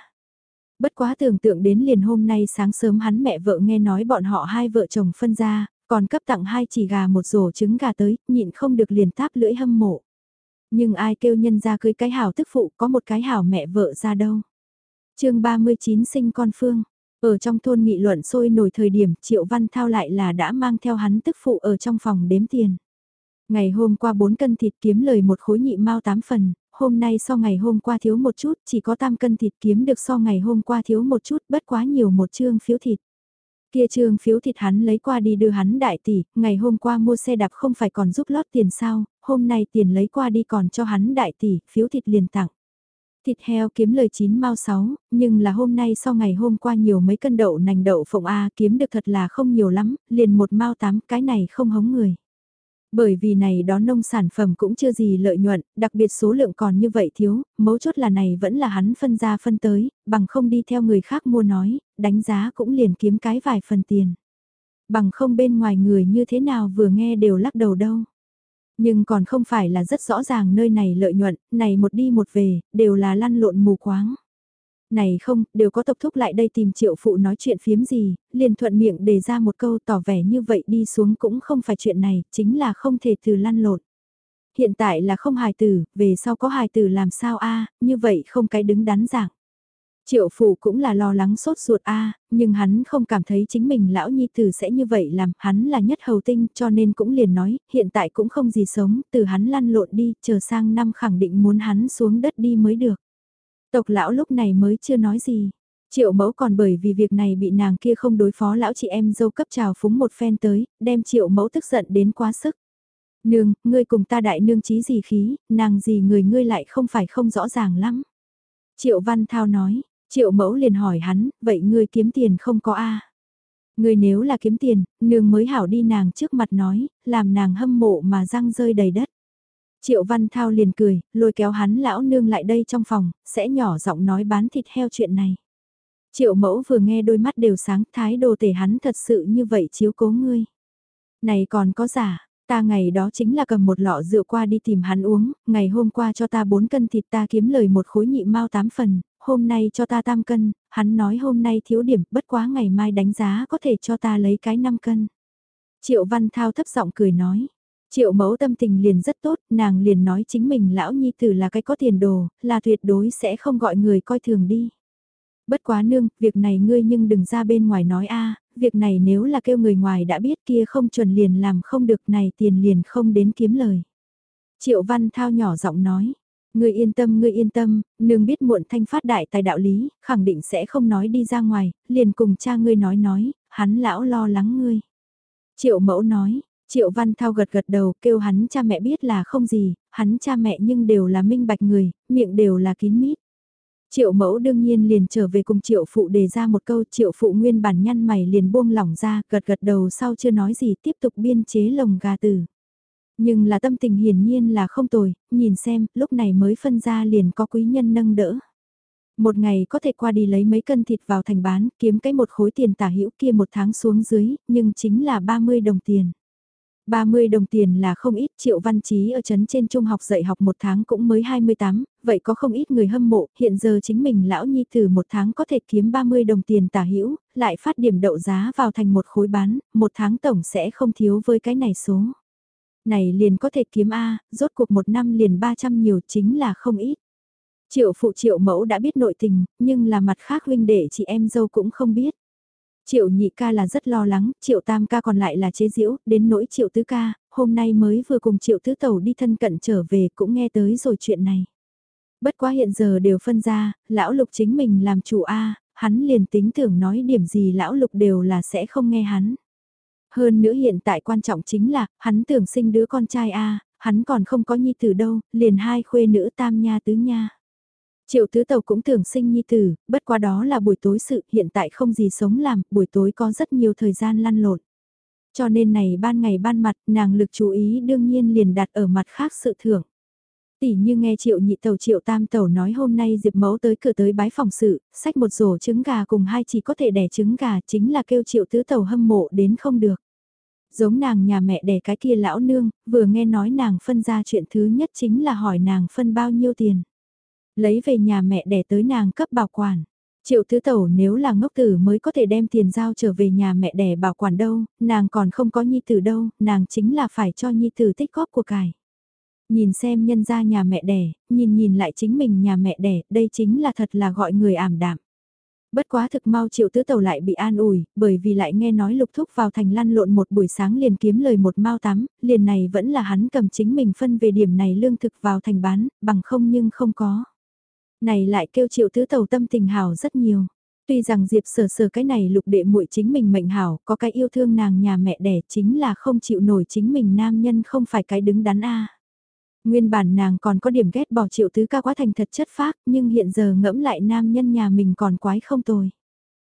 Bất quá tưởng tượng đến liền hôm nay sáng sớm hắn mẹ vợ nghe nói bọn họ hai vợ chồng phân ra, còn cấp tặng hai chỉ gà một rổ trứng gà tới, nhịn không được liền táp lưỡi hâm mộ. Nhưng ai kêu nhân ra cưới cái hảo tức phụ có một cái hảo mẹ vợ ra đâu chương 39 sinh con phương. Ở trong thôn nghị luận sôi nổi thời điểm Triệu Văn Thao lại là đã mang theo hắn tức phụ ở trong phòng đếm tiền. Ngày hôm qua 4 cân thịt kiếm lời một khối nhị mao 8 phần, hôm nay so ngày hôm qua thiếu một chút, chỉ có tam cân thịt kiếm được so ngày hôm qua thiếu một chút, bất quá nhiều một chương phiếu thịt. Kia trương phiếu thịt hắn lấy qua đi đưa hắn đại tỷ, ngày hôm qua mua xe đạp không phải còn giúp lót tiền sao, hôm nay tiền lấy qua đi còn cho hắn đại tỷ, phiếu thịt liền tặng. Thịt heo kiếm lời 9 mao 6, nhưng là hôm nay sau ngày hôm qua nhiều mấy cân đậu nành đậu phộng A kiếm được thật là không nhiều lắm, liền một mao 8 cái này không hống người. Bởi vì này đó nông sản phẩm cũng chưa gì lợi nhuận, đặc biệt số lượng còn như vậy thiếu, mấu chốt là này vẫn là hắn phân ra phân tới, bằng không đi theo người khác mua nói, đánh giá cũng liền kiếm cái vài phần tiền. Bằng không bên ngoài người như thế nào vừa nghe đều lắc đầu đâu. Nhưng còn không phải là rất rõ ràng nơi này lợi nhuận, này một đi một về, đều là lăn lộn mù quáng. Này không, đều có tộc thúc lại đây tìm triệu phụ nói chuyện phiếm gì, liền thuận miệng đề ra một câu tỏ vẻ như vậy đi xuống cũng không phải chuyện này, chính là không thể từ lăn lộn. Hiện tại là không hài tử, về sau có hài tử làm sao a như vậy không cái đứng đắn dạng. Triệu Phủ cũng là lo lắng sốt ruột a nhưng hắn không cảm thấy chính mình lão nhi tử sẽ như vậy làm, hắn là nhất hầu tinh cho nên cũng liền nói, hiện tại cũng không gì sống, từ hắn lăn lộn đi, chờ sang năm khẳng định muốn hắn xuống đất đi mới được. Tộc lão lúc này mới chưa nói gì. Triệu mẫu còn bởi vì việc này bị nàng kia không đối phó lão chị em dâu cấp trào phúng một phen tới, đem triệu mẫu tức giận đến quá sức. Nương, ngươi cùng ta đại nương chí gì khí, nàng gì người ngươi lại không phải không rõ ràng lắm. Triệu Văn Thao nói, Triệu mẫu liền hỏi hắn, vậy ngươi kiếm tiền không có a? Ngươi nếu là kiếm tiền, nương mới hảo đi nàng trước mặt nói, làm nàng hâm mộ mà răng rơi đầy đất. Triệu Văn Thao liền cười, lôi kéo hắn lão nương lại đây trong phòng, sẽ nhỏ giọng nói bán thịt heo chuyện này. Triệu mẫu vừa nghe đôi mắt đều sáng, thái đồ tể hắn thật sự như vậy chiếu cố ngươi. Này còn có giả, ta ngày đó chính là cầm một lọ rượu qua đi tìm hắn uống, ngày hôm qua cho ta 4 cân thịt ta kiếm lời một khối nhị mao 8 phần, hôm nay cho ta tam cân, hắn nói hôm nay thiếu điểm, bất quá ngày mai đánh giá có thể cho ta lấy cái 5 cân. Triệu Văn Thao thấp giọng cười nói. Triệu mẫu tâm tình liền rất tốt, nàng liền nói chính mình lão nhi tử là cái có tiền đồ, là tuyệt đối sẽ không gọi người coi thường đi. Bất quá nương, việc này ngươi nhưng đừng ra bên ngoài nói a việc này nếu là kêu người ngoài đã biết kia không chuẩn liền làm không được này tiền liền không đến kiếm lời. Triệu Văn Thao nhỏ giọng nói, Ngươi yên tâm ngươi yên tâm, nương biết muộn thanh phát đại tài đạo lý, khẳng định sẽ không nói đi ra ngoài, liền cùng cha ngươi nói nói, hắn lão lo lắng ngươi. Triệu mẫu nói, triệu văn thao gật gật đầu kêu hắn cha mẹ biết là không gì, hắn cha mẹ nhưng đều là minh bạch người, miệng đều là kín mít. Triệu mẫu đương nhiên liền trở về cùng triệu phụ đề ra một câu triệu phụ nguyên bản nhăn mày liền buông lỏng ra gật gật đầu sau chưa nói gì tiếp tục biên chế lồng gà tử. Nhưng là tâm tình hiển nhiên là không tồi, nhìn xem lúc này mới phân ra liền có quý nhân nâng đỡ. Một ngày có thể qua đi lấy mấy cân thịt vào thành bán, kiếm cái một khối tiền tả hữu kia một tháng xuống dưới, nhưng chính là 30 đồng tiền. 30 đồng tiền là không ít, Triệu Văn Chí ở trấn trên trung học dạy học một tháng cũng mới 28, vậy có không ít người hâm mộ, hiện giờ chính mình lão nhi thử một tháng có thể kiếm 30 đồng tiền tả hữu, lại phát điểm đậu giá vào thành một khối bán, một tháng tổng sẽ không thiếu với cái này số. Này liền có thể kiếm A, rốt cuộc một năm liền 300 nhiều chính là không ít. Triệu phụ triệu mẫu đã biết nội tình, nhưng là mặt khác huynh đệ chị em dâu cũng không biết. Triệu nhị ca là rất lo lắng, triệu tam ca còn lại là chế diễu, đến nỗi triệu tứ ca, hôm nay mới vừa cùng triệu tứ tẩu đi thân cận trở về cũng nghe tới rồi chuyện này. Bất quá hiện giờ đều phân ra, lão lục chính mình làm chủ A, hắn liền tính tưởng nói điểm gì lão lục đều là sẽ không nghe hắn. Hơn nữa hiện tại quan trọng chính là, hắn tưởng sinh đứa con trai A, hắn còn không có nhi tử đâu, liền hai khuê nữ tam nha tứ nha. Triệu tứ tàu cũng tưởng sinh nhi tử, bất quá đó là buổi tối sự, hiện tại không gì sống làm, buổi tối có rất nhiều thời gian lăn lộn. Cho nên này ban ngày ban mặt, nàng lực chú ý đương nhiên liền đặt ở mặt khác sự thưởng. Tỷ như nghe triệu nhị tàu triệu tam tàu nói hôm nay Diệp Mẫu tới cửa tới bái phòng sự, sách một rổ trứng gà cùng hai chỉ có thể đẻ trứng gà chính là kêu triệu tứ tàu hâm mộ đến không được. Giống nàng nhà mẹ đẻ cái kia lão nương, vừa nghe nói nàng phân ra chuyện thứ nhất chính là hỏi nàng phân bao nhiêu tiền. Lấy về nhà mẹ đẻ tới nàng cấp bảo quản. Triệu tứ tẩu nếu là ngốc tử mới có thể đem tiền giao trở về nhà mẹ đẻ bảo quản đâu, nàng còn không có nhi tử đâu, nàng chính là phải cho nhi tử tích góp của cải. Nhìn xem nhân gia nhà mẹ đẻ, nhìn nhìn lại chính mình nhà mẹ đẻ, đây chính là thật là gọi người ảm đạm. Bất quá thực mau triệu tứ tàu lại bị an ủi, bởi vì lại nghe nói lục thúc vào thành lăn lộn một buổi sáng liền kiếm lời một mao tắm, liền này vẫn là hắn cầm chính mình phân về điểm này lương thực vào thành bán, bằng không nhưng không có. Này lại kêu triệu tứ tàu tâm tình hảo rất nhiều. Tuy rằng Diệp sở sở cái này lục đệ muội chính mình mệnh hảo, có cái yêu thương nàng nhà mẹ đẻ chính là không chịu nổi chính mình nam nhân không phải cái đứng đắn a. Nguyên bản nàng còn có điểm ghét bỏ triệu tứ ca quá thành thật chất phác, nhưng hiện giờ ngẫm lại nam nhân nhà mình còn quái không tồi.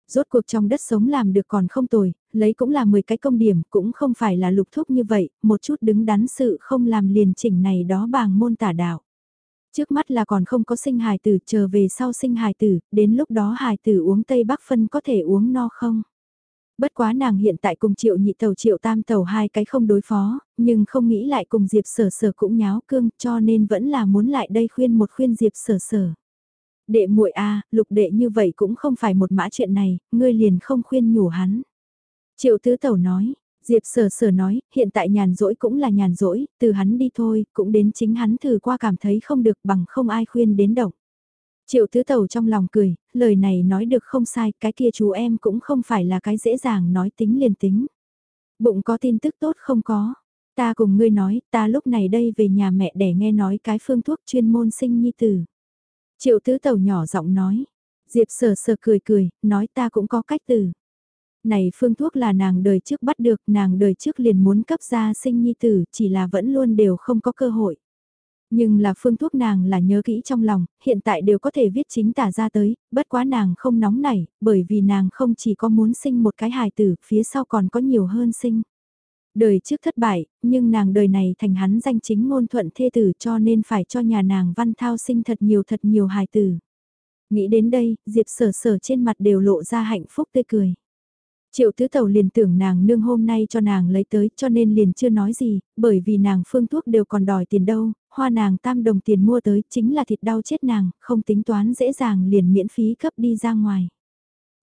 Rốt cuộc trong đất sống làm được còn không tồi, lấy cũng là 10 cái công điểm, cũng không phải là lục thúc như vậy, một chút đứng đắn sự không làm liền chỉnh này đó bàng môn tả đạo. Trước mắt là còn không có sinh hài tử, chờ về sau sinh hài tử, đến lúc đó hài tử uống Tây Bắc phân có thể uống no không? Bất quá nàng hiện tại cùng triệu nhị tàu triệu tam tàu hai cái không đối phó, nhưng không nghĩ lại cùng Diệp sở sở cũng nháo cương cho nên vẫn là muốn lại đây khuyên một khuyên Diệp sở sở. Đệ muội a lục đệ như vậy cũng không phải một mã chuyện này, ngươi liền không khuyên nhủ hắn. Triệu tứ tàu nói, Diệp sở sở nói, hiện tại nhàn rỗi cũng là nhàn rỗi, từ hắn đi thôi, cũng đến chính hắn thử qua cảm thấy không được bằng không ai khuyên đến động. Triệu tứ tàu trong lòng cười, lời này nói được không sai, cái kia chú em cũng không phải là cái dễ dàng nói tính liền tính. Bụng có tin tức tốt không có. Ta cùng ngươi nói, ta lúc này đây về nhà mẹ để nghe nói cái phương thuốc chuyên môn sinh nhi tử. Triệu tứ tàu nhỏ giọng nói. Diệp sờ sờ cười cười, nói ta cũng có cách từ. Này phương thuốc là nàng đời trước bắt được, nàng đời trước liền muốn cấp ra sinh nhi tử, chỉ là vẫn luôn đều không có cơ hội. Nhưng là phương thuốc nàng là nhớ kỹ trong lòng, hiện tại đều có thể viết chính tả ra tới, bất quá nàng không nóng nảy, bởi vì nàng không chỉ có muốn sinh một cái hài tử, phía sau còn có nhiều hơn sinh. Đời trước thất bại, nhưng nàng đời này thành hắn danh chính ngôn thuận thê tử cho nên phải cho nhà nàng văn thao sinh thật nhiều thật nhiều hài tử. Nghĩ đến đây, Diệp sở sở trên mặt đều lộ ra hạnh phúc tươi cười. Triệu tứ tàu liền tưởng nàng nương hôm nay cho nàng lấy tới cho nên liền chưa nói gì, bởi vì nàng phương thuốc đều còn đòi tiền đâu, hoa nàng tam đồng tiền mua tới chính là thịt đau chết nàng, không tính toán dễ dàng liền miễn phí cấp đi ra ngoài.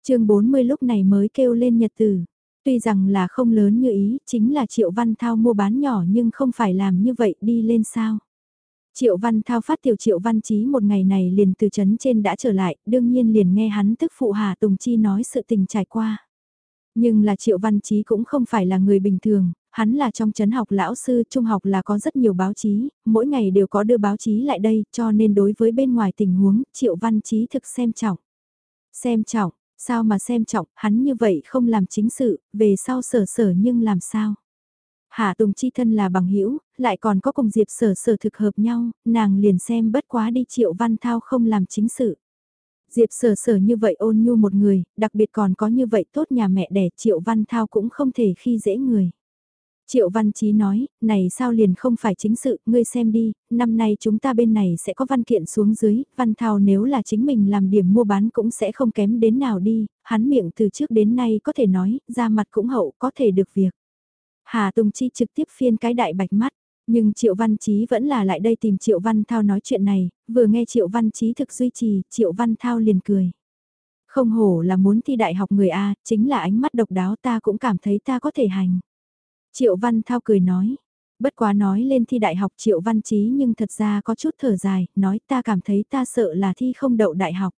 chương 40 lúc này mới kêu lên nhật tử, tuy rằng là không lớn như ý, chính là triệu văn thao mua bán nhỏ nhưng không phải làm như vậy đi lên sao. Triệu Văn Thao phát tiểu Triệu Văn Chí một ngày này liền từ chấn trên đã trở lại, đương nhiên liền nghe hắn tức phụ Hà Tùng Chi nói sự tình trải qua. Nhưng là Triệu Văn Chí cũng không phải là người bình thường, hắn là trong chấn học lão sư, trung học là có rất nhiều báo chí, mỗi ngày đều có đưa báo chí lại đây, cho nên đối với bên ngoài tình huống, Triệu Văn Chí thực xem trọng. Xem trọng, sao mà xem trọng, hắn như vậy không làm chính sự, về sau sở sở nhưng làm sao? Hạ Tùng Chi thân là bằng hữu lại còn có cùng Diệp sở sở thực hợp nhau, nàng liền xem bất quá đi Triệu Văn Thao không làm chính sự. Diệp sở sở như vậy ôn nhu một người, đặc biệt còn có như vậy tốt nhà mẹ đẻ Triệu Văn Thao cũng không thể khi dễ người. Triệu Văn Chí nói, này sao liền không phải chính sự, ngươi xem đi, năm nay chúng ta bên này sẽ có văn kiện xuống dưới, Văn Thao nếu là chính mình làm điểm mua bán cũng sẽ không kém đến nào đi, hắn miệng từ trước đến nay có thể nói, ra mặt cũng hậu có thể được việc. Hà Tùng Chi trực tiếp phiên cái đại bạch mắt. Nhưng Triệu Văn Chí vẫn là lại đây tìm Triệu Văn Thao nói chuyện này, vừa nghe Triệu Văn Chí thực duy trì, Triệu Văn Thao liền cười. Không hổ là muốn thi đại học người A, chính là ánh mắt độc đáo ta cũng cảm thấy ta có thể hành. Triệu Văn Thao cười nói, bất quá nói lên thi đại học Triệu Văn Chí nhưng thật ra có chút thở dài, nói ta cảm thấy ta sợ là thi không đậu đại học.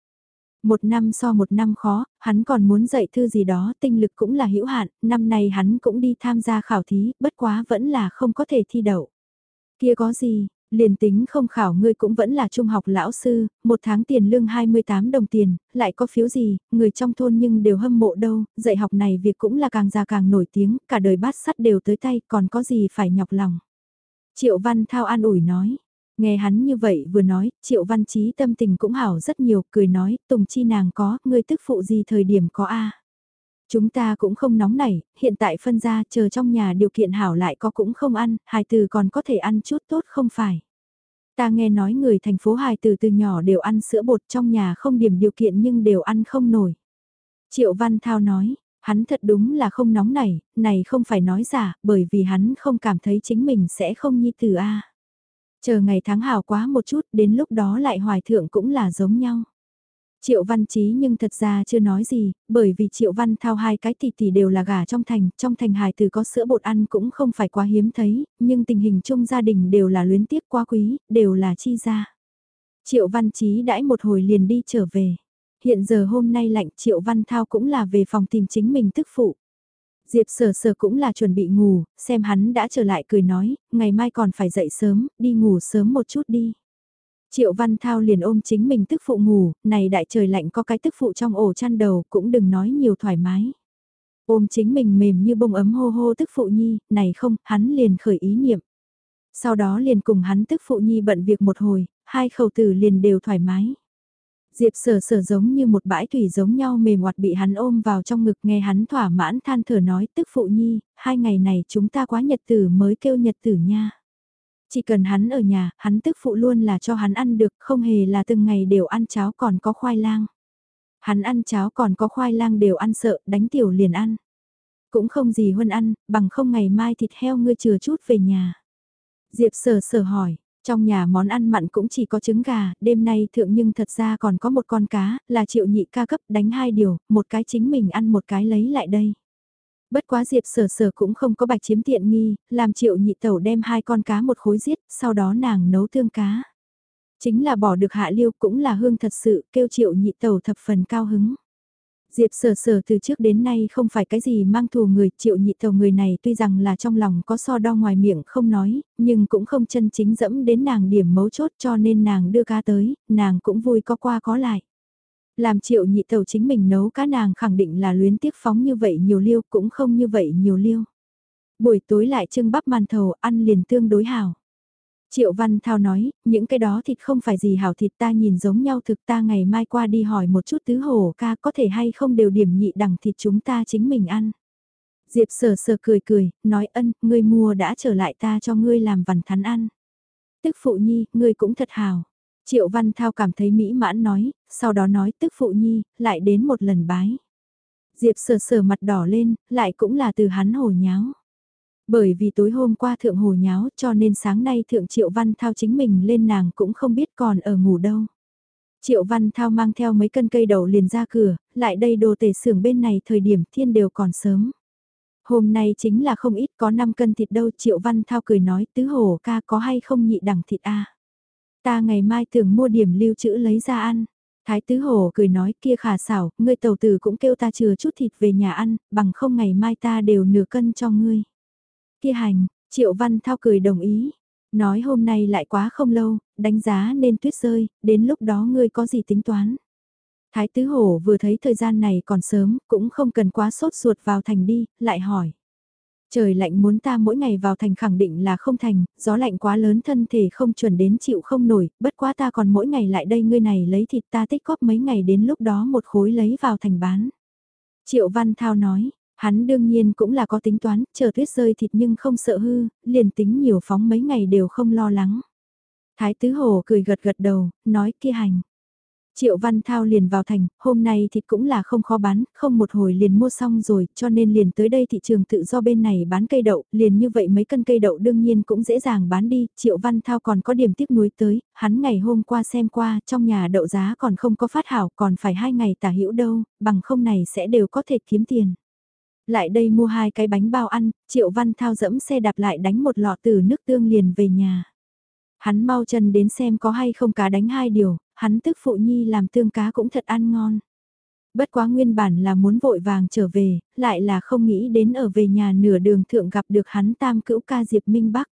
Một năm so một năm khó, hắn còn muốn dạy thư gì đó, tinh lực cũng là hữu hạn, năm nay hắn cũng đi tham gia khảo thí, bất quá vẫn là không có thể thi đậu. Kia có gì, liền tính không khảo ngươi cũng vẫn là trung học lão sư, một tháng tiền lương 28 đồng tiền, lại có phiếu gì, người trong thôn nhưng đều hâm mộ đâu, dạy học này việc cũng là càng già càng nổi tiếng, cả đời bát sắt đều tới tay, còn có gì phải nhọc lòng. Triệu Văn Thao an ủi nói, nghe hắn như vậy vừa nói, Triệu Văn Chí tâm tình cũng hảo rất nhiều, cười nói, Tùng Chi nàng có, ngươi tức phụ gì thời điểm có a Chúng ta cũng không nóng nảy, hiện tại phân ra chờ trong nhà điều kiện hảo lại có cũng không ăn, hài từ còn có thể ăn chút tốt không phải. Ta nghe nói người thành phố hài từ từ nhỏ đều ăn sữa bột trong nhà không điểm điều kiện nhưng đều ăn không nổi. Triệu Văn Thao nói, hắn thật đúng là không nóng nảy, này không phải nói giả, bởi vì hắn không cảm thấy chính mình sẽ không nhi từ A. Chờ ngày tháng hào quá một chút, đến lúc đó lại hoài thượng cũng là giống nhau. Triệu Văn Chí nhưng thật ra chưa nói gì, bởi vì Triệu Văn Thao hai cái tỷ tỷ đều là gà trong thành, trong thành hài từ có sữa bột ăn cũng không phải quá hiếm thấy, nhưng tình hình chung gia đình đều là luyến tiếc quá quý, đều là chi ra Triệu Văn Chí đãi một hồi liền đi trở về. Hiện giờ hôm nay lạnh Triệu Văn Thao cũng là về phòng tìm chính mình tức phụ. Diệp sở sở cũng là chuẩn bị ngủ, xem hắn đã trở lại cười nói, ngày mai còn phải dậy sớm, đi ngủ sớm một chút đi. Triệu Văn Thao liền ôm chính mình tức phụ ngủ, này đại trời lạnh có cái tức phụ trong ổ chăn đầu cũng đừng nói nhiều thoải mái. Ôm chính mình mềm như bông ấm hô hô tức phụ nhi, này không, hắn liền khởi ý niệm. Sau đó liền cùng hắn tức phụ nhi bận việc một hồi, hai khẩu tử liền đều thoải mái. Diệp sở sở giống như một bãi thủy giống nhau mềm hoạt bị hắn ôm vào trong ngực nghe hắn thỏa mãn than thở nói tức phụ nhi, hai ngày này chúng ta quá nhật tử mới kêu nhật tử nha. Chỉ cần hắn ở nhà, hắn tức phụ luôn là cho hắn ăn được, không hề là từng ngày đều ăn cháo còn có khoai lang. Hắn ăn cháo còn có khoai lang đều ăn sợ, đánh tiểu liền ăn. Cũng không gì hơn ăn, bằng không ngày mai thịt heo ngươi chừa chút về nhà. Diệp sở sở hỏi, trong nhà món ăn mặn cũng chỉ có trứng gà, đêm nay thượng nhưng thật ra còn có một con cá, là triệu nhị ca cấp đánh hai điều, một cái chính mình ăn một cái lấy lại đây. Bất quá Diệp sở sở cũng không có bạch chiếm tiện nghi, làm triệu nhị tẩu đem hai con cá một khối giết, sau đó nàng nấu tương cá. Chính là bỏ được hạ liêu cũng là hương thật sự, kêu triệu nhị tẩu thập phần cao hứng. Diệp sở sở từ trước đến nay không phải cái gì mang thù người, triệu nhị tàu người này tuy rằng là trong lòng có so đo ngoài miệng không nói, nhưng cũng không chân chính dẫm đến nàng điểm mấu chốt cho nên nàng đưa cá tới, nàng cũng vui có qua có lại. Làm triệu nhị tàu chính mình nấu cá nàng khẳng định là luyến tiếc phóng như vậy nhiều liêu cũng không như vậy nhiều liêu. Buổi tối lại trưng bắp màn thầu ăn liền tương đối hào. Triệu Văn Thao nói, những cái đó thịt không phải gì hảo thịt ta nhìn giống nhau thực ta ngày mai qua đi hỏi một chút tứ hổ ca có thể hay không đều điểm nhị đẳng thịt chúng ta chính mình ăn. Diệp sờ sờ cười cười, nói ân, ngươi mua đã trở lại ta cho ngươi làm vằn thắn ăn. Tức phụ nhi, ngươi cũng thật hào. Triệu Văn Thao cảm thấy mỹ mãn nói, sau đó nói tức phụ nhi, lại đến một lần bái. Diệp sờ sờ mặt đỏ lên, lại cũng là từ hắn hồ nháo. Bởi vì tối hôm qua thượng hồ nháo cho nên sáng nay thượng Triệu Văn Thao chính mình lên nàng cũng không biết còn ở ngủ đâu. Triệu Văn Thao mang theo mấy cân cây đậu liền ra cửa, lại đây đồ tể xưởng bên này thời điểm thiên đều còn sớm. Hôm nay chính là không ít có 5 cân thịt đâu Triệu Văn Thao cười nói tứ hổ ca có hay không nhị đẳng thịt a Ta ngày mai tưởng mua điểm lưu trữ lấy ra ăn. Thái tứ hổ cười nói kia khả xảo, ngươi tàu tử cũng kêu ta chừa chút thịt về nhà ăn, bằng không ngày mai ta đều nửa cân cho ngươi. Kia hành, Triệu Văn Thao cười đồng ý. Nói hôm nay lại quá không lâu, đánh giá nên tuyết rơi, đến lúc đó ngươi có gì tính toán. Thái Tứ Hổ vừa thấy thời gian này còn sớm, cũng không cần quá sốt ruột vào thành đi, lại hỏi. Trời lạnh muốn ta mỗi ngày vào thành khẳng định là không thành, gió lạnh quá lớn thân thể không chuẩn đến chịu không nổi, bất quá ta còn mỗi ngày lại đây ngươi này lấy thịt ta tích góp mấy ngày đến lúc đó một khối lấy vào thành bán. Triệu Văn Thao nói, hắn đương nhiên cũng là có tính toán, chờ tuyết rơi thịt nhưng không sợ hư, liền tính nhiều phóng mấy ngày đều không lo lắng. Thái Tứ Hồ cười gật gật đầu, nói kia hành. Triệu Văn Thao liền vào thành, hôm nay thịt cũng là không khó bán, không một hồi liền mua xong rồi, cho nên liền tới đây thị trường tự do bên này bán cây đậu, liền như vậy mấy cân cây đậu đương nhiên cũng dễ dàng bán đi, Triệu Văn Thao còn có điểm tiếc nuối tới, hắn ngày hôm qua xem qua, trong nhà đậu giá còn không có phát hảo, còn phải hai ngày tả hữu đâu, bằng không này sẽ đều có thể kiếm tiền. Lại đây mua hai cái bánh bao ăn, Triệu Văn Thao dẫm xe đạp lại đánh một lọ từ nước tương liền về nhà. Hắn mau chân đến xem có hay không cá đánh hai điều, hắn tức phụ nhi làm tương cá cũng thật ăn ngon. Bất quá nguyên bản là muốn vội vàng trở về, lại là không nghĩ đến ở về nhà nửa đường thượng gặp được hắn tam cữu ca Diệp Minh Bắc.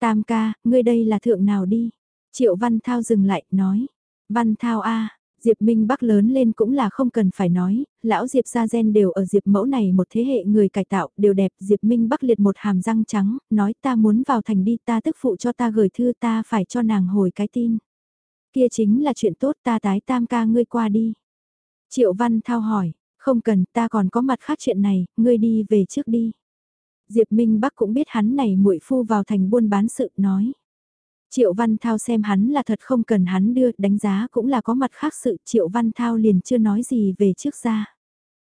Tam ca, ngươi đây là thượng nào đi? Triệu Văn Thao dừng lại, nói. Văn Thao a Diệp Minh Bắc lớn lên cũng là không cần phải nói, lão Diệp gia gen đều ở Diệp mẫu này một thế hệ người cải tạo, đều đẹp, Diệp Minh Bắc liệt một hàm răng trắng, nói ta muốn vào thành đi ta tức phụ cho ta gửi thư ta phải cho nàng hồi cái tin. Kia chính là chuyện tốt ta tái tam ca ngươi qua đi. Triệu Văn Thao hỏi, không cần ta còn có mặt khác chuyện này, ngươi đi về trước đi. Diệp Minh Bắc cũng biết hắn này muội phu vào thành buôn bán sự nói. Triệu Văn Thao xem hắn là thật không cần hắn đưa, đánh giá cũng là có mặt khác sự, Triệu Văn Thao liền chưa nói gì về trước ra.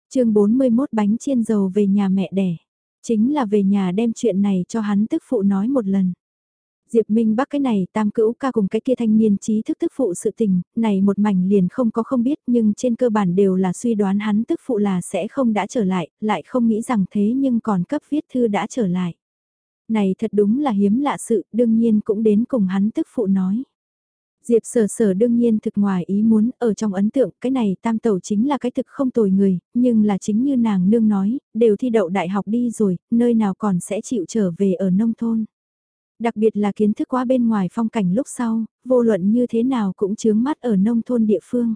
chương 41 bánh chiên dầu về nhà mẹ đẻ, chính là về nhà đem chuyện này cho hắn tức phụ nói một lần. Diệp Minh Bắc cái này tam cữu ca cùng cái kia thanh niên trí thức tức phụ sự tình, này một mảnh liền không có không biết nhưng trên cơ bản đều là suy đoán hắn tức phụ là sẽ không đã trở lại, lại không nghĩ rằng thế nhưng còn cấp viết thư đã trở lại. Này thật đúng là hiếm lạ sự, đương nhiên cũng đến cùng hắn tức phụ nói. Diệp sở sở đương nhiên thực ngoài ý muốn, ở trong ấn tượng, cái này tam tẩu chính là cái thực không tồi người, nhưng là chính như nàng nương nói, đều thi đậu đại học đi rồi, nơi nào còn sẽ chịu trở về ở nông thôn. Đặc biệt là kiến thức quá bên ngoài phong cảnh lúc sau, vô luận như thế nào cũng chướng mắt ở nông thôn địa phương.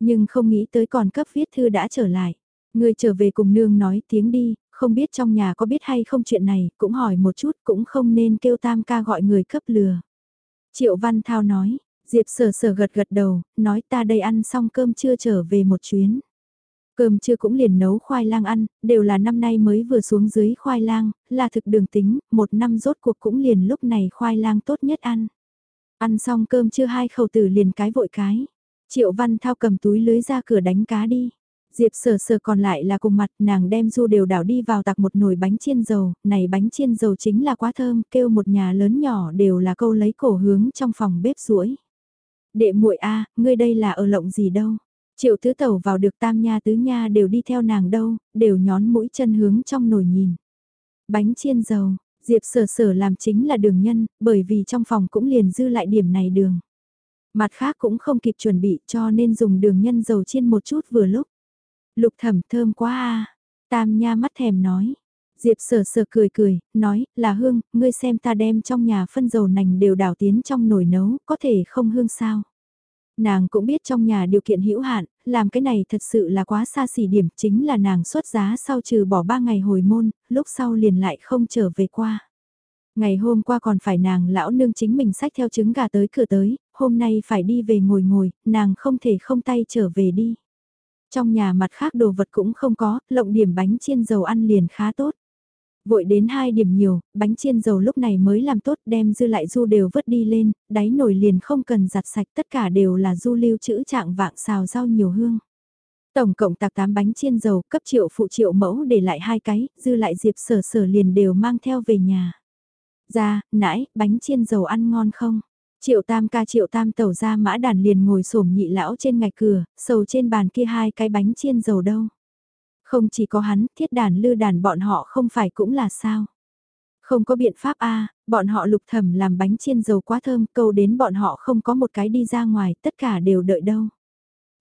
Nhưng không nghĩ tới còn cấp viết thư đã trở lại. Người trở về cùng nương nói tiếng đi, không biết trong nhà có biết hay không chuyện này, cũng hỏi một chút, cũng không nên kêu tam ca gọi người cấp lừa. Triệu Văn Thao nói, Diệp sở sở gật gật đầu, nói ta đây ăn xong cơm chưa trở về một chuyến. Cơm chưa cũng liền nấu khoai lang ăn, đều là năm nay mới vừa xuống dưới khoai lang, là thực đường tính, một năm rốt cuộc cũng liền lúc này khoai lang tốt nhất ăn. Ăn xong cơm chưa hai khẩu tử liền cái vội cái. Triệu Văn Thao cầm túi lưới ra cửa đánh cá đi. Diệp sờ sờ còn lại là cùng mặt nàng đem du đều đảo đi vào tặc một nồi bánh chiên dầu, này bánh chiên dầu chính là quá thơm, kêu một nhà lớn nhỏ đều là câu lấy cổ hướng trong phòng bếp rũi. Đệ muội a, ngươi đây là ở lộng gì đâu? Triệu tứ tẩu vào được tam nha tứ nha đều đi theo nàng đâu, đều nhón mũi chân hướng trong nồi nhìn. Bánh chiên dầu, Diệp sở sở làm chính là đường nhân, bởi vì trong phòng cũng liền dư lại điểm này đường. Mặt khác cũng không kịp chuẩn bị cho nên dùng đường nhân dầu chiên một chút vừa lúc. Lục thẩm thơm quá à. Tam nha mắt thèm nói. Diệp sở sở cười cười, nói, là hương, ngươi xem ta đem trong nhà phân dầu nành đều đảo tiến trong nồi nấu, có thể không hương sao. Nàng cũng biết trong nhà điều kiện hữu hạn, làm cái này thật sự là quá xa xỉ điểm, chính là nàng xuất giá sau trừ bỏ ba ngày hồi môn, lúc sau liền lại không trở về qua. Ngày hôm qua còn phải nàng lão nương chính mình sách theo trứng gà tới cửa tới, hôm nay phải đi về ngồi ngồi, nàng không thể không tay trở về đi. Trong nhà mặt khác đồ vật cũng không có, lộng điểm bánh chiên dầu ăn liền khá tốt. Vội đến hai điểm nhiều, bánh chiên dầu lúc này mới làm tốt đem dư lại du đều vớt đi lên, đáy nồi liền không cần giặt sạch tất cả đều là du lưu trữ trạng vạng xào rau nhiều hương. Tổng cộng tạc 8 bánh chiên dầu cấp triệu phụ triệu mẫu để lại hai cái, dư lại diệp sở sở liền đều mang theo về nhà. Ra, nãy, bánh chiên dầu ăn ngon không? Triệu tam ca triệu tam tẩu ra mã đàn liền ngồi xổm nhị lão trên ngạch cửa, sầu trên bàn kia hai cái bánh chiên dầu đâu. Không chỉ có hắn, thiết đàn lư đàn bọn họ không phải cũng là sao. Không có biện pháp a bọn họ lục thẩm làm bánh chiên dầu quá thơm, câu đến bọn họ không có một cái đi ra ngoài, tất cả đều đợi đâu.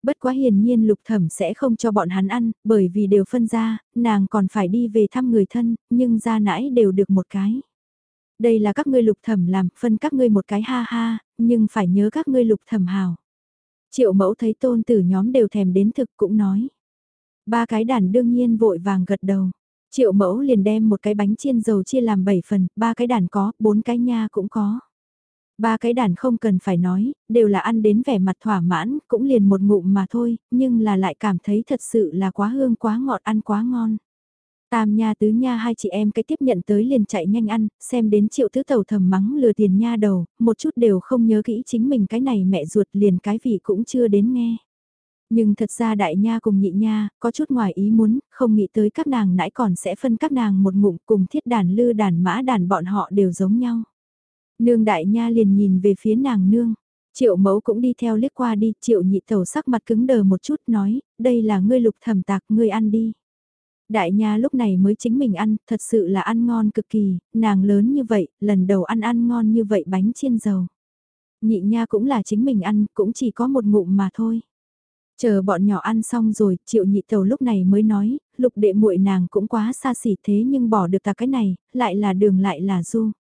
Bất quá hiển nhiên lục thẩm sẽ không cho bọn hắn ăn, bởi vì đều phân ra, nàng còn phải đi về thăm người thân, nhưng ra nãi đều được một cái. Đây là các ngươi lục thẩm làm, phân các ngươi một cái ha ha, nhưng phải nhớ các ngươi lục thẩm hào. Triệu mẫu thấy tôn tử nhóm đều thèm đến thực cũng nói. Ba cái đàn đương nhiên vội vàng gật đầu. Triệu mẫu liền đem một cái bánh chiên dầu chia làm 7 phần, ba cái đàn có, bốn cái nha cũng có. Ba cái đàn không cần phải nói, đều là ăn đến vẻ mặt thỏa mãn, cũng liền một ngụm mà thôi, nhưng là lại cảm thấy thật sự là quá hương quá ngọt ăn quá ngon. Tam nha tứ nha hai chị em cái tiếp nhận tới liền chạy nhanh ăn, xem đến triệu tứ tàu thầm mắng lừa tiền nha đầu, một chút đều không nhớ kỹ chính mình cái này mẹ ruột liền cái vị cũng chưa đến nghe. Nhưng thật ra đại nha cùng nhị nha, có chút ngoài ý muốn, không nghĩ tới các nàng nãy còn sẽ phân các nàng một ngụm cùng thiết đàn lư đàn mã đàn bọn họ đều giống nhau. Nương đại nha liền nhìn về phía nàng nương. Triệu mẫu cũng đi theo liếc qua đi, triệu nhị tàu sắc mặt cứng đờ một chút nói, đây là ngươi lục thầm tạc, ngươi ăn đi. Đại nha lúc này mới chính mình ăn, thật sự là ăn ngon cực kỳ, nàng lớn như vậy, lần đầu ăn ăn ngon như vậy bánh chiên dầu. Nhị nha cũng là chính mình ăn, cũng chỉ có một ngụm mà thôi. Chờ bọn nhỏ ăn xong rồi, triệu nhị tàu lúc này mới nói, lục đệ muội nàng cũng quá xa xỉ thế nhưng bỏ được ta cái này, lại là đường lại là du.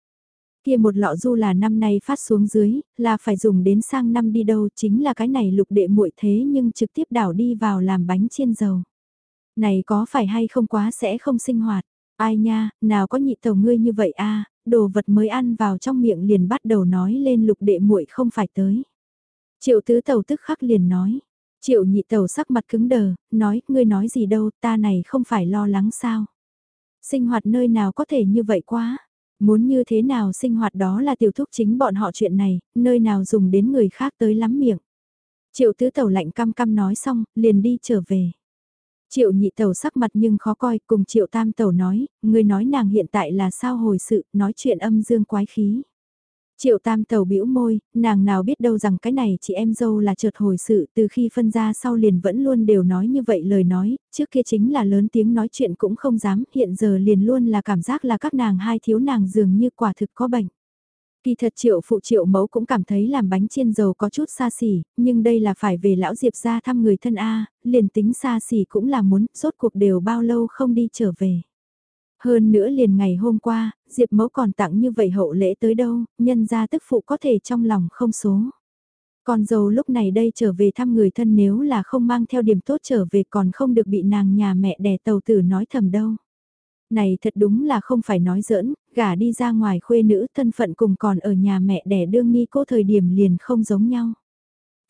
Kia một lọ du là năm nay phát xuống dưới, là phải dùng đến sang năm đi đâu chính là cái này lục đệ muội thế nhưng trực tiếp đảo đi vào làm bánh chiên dầu. Này có phải hay không quá sẽ không sinh hoạt, ai nha, nào có nhị tàu ngươi như vậy a à, đồ vật mới ăn vào trong miệng liền bắt đầu nói lên lục đệ muội không phải tới. Triệu tứ tàu tức khắc liền nói, Triệu nhị tẩu sắc mặt cứng đờ, nói, ngươi nói gì đâu, ta này không phải lo lắng sao. Sinh hoạt nơi nào có thể như vậy quá. Muốn như thế nào sinh hoạt đó là tiểu thúc chính bọn họ chuyện này, nơi nào dùng đến người khác tới lắm miệng. Triệu tứ tẩu lạnh căm căm nói xong, liền đi trở về. Triệu nhị tẩu sắc mặt nhưng khó coi, cùng triệu tam tẩu nói, người nói nàng hiện tại là sao hồi sự, nói chuyện âm dương quái khí. Triệu tam tàu bĩu môi, nàng nào biết đâu rằng cái này chị em dâu là chợt hồi sự từ khi phân ra sau liền vẫn luôn đều nói như vậy lời nói, trước kia chính là lớn tiếng nói chuyện cũng không dám, hiện giờ liền luôn là cảm giác là các nàng hai thiếu nàng dường như quả thực có bệnh. Kỳ thật triệu phụ triệu mẫu cũng cảm thấy làm bánh chiên dầu có chút xa xỉ, nhưng đây là phải về lão Diệp ra thăm người thân A, liền tính xa xỉ cũng là muốn, rốt cuộc đều bao lâu không đi trở về. Hơn nữa liền ngày hôm qua, Diệp Mẫu còn tặng như vậy hậu lễ tới đâu, nhân ra tức phụ có thể trong lòng không số. Con dâu lúc này đây trở về thăm người thân nếu là không mang theo điểm tốt trở về còn không được bị nàng nhà mẹ đẻ tàu tử nói thầm đâu. Này thật đúng là không phải nói giỡn, gả đi ra ngoài khuê nữ thân phận cùng còn ở nhà mẹ đẻ đương nghi cô thời điểm liền không giống nhau.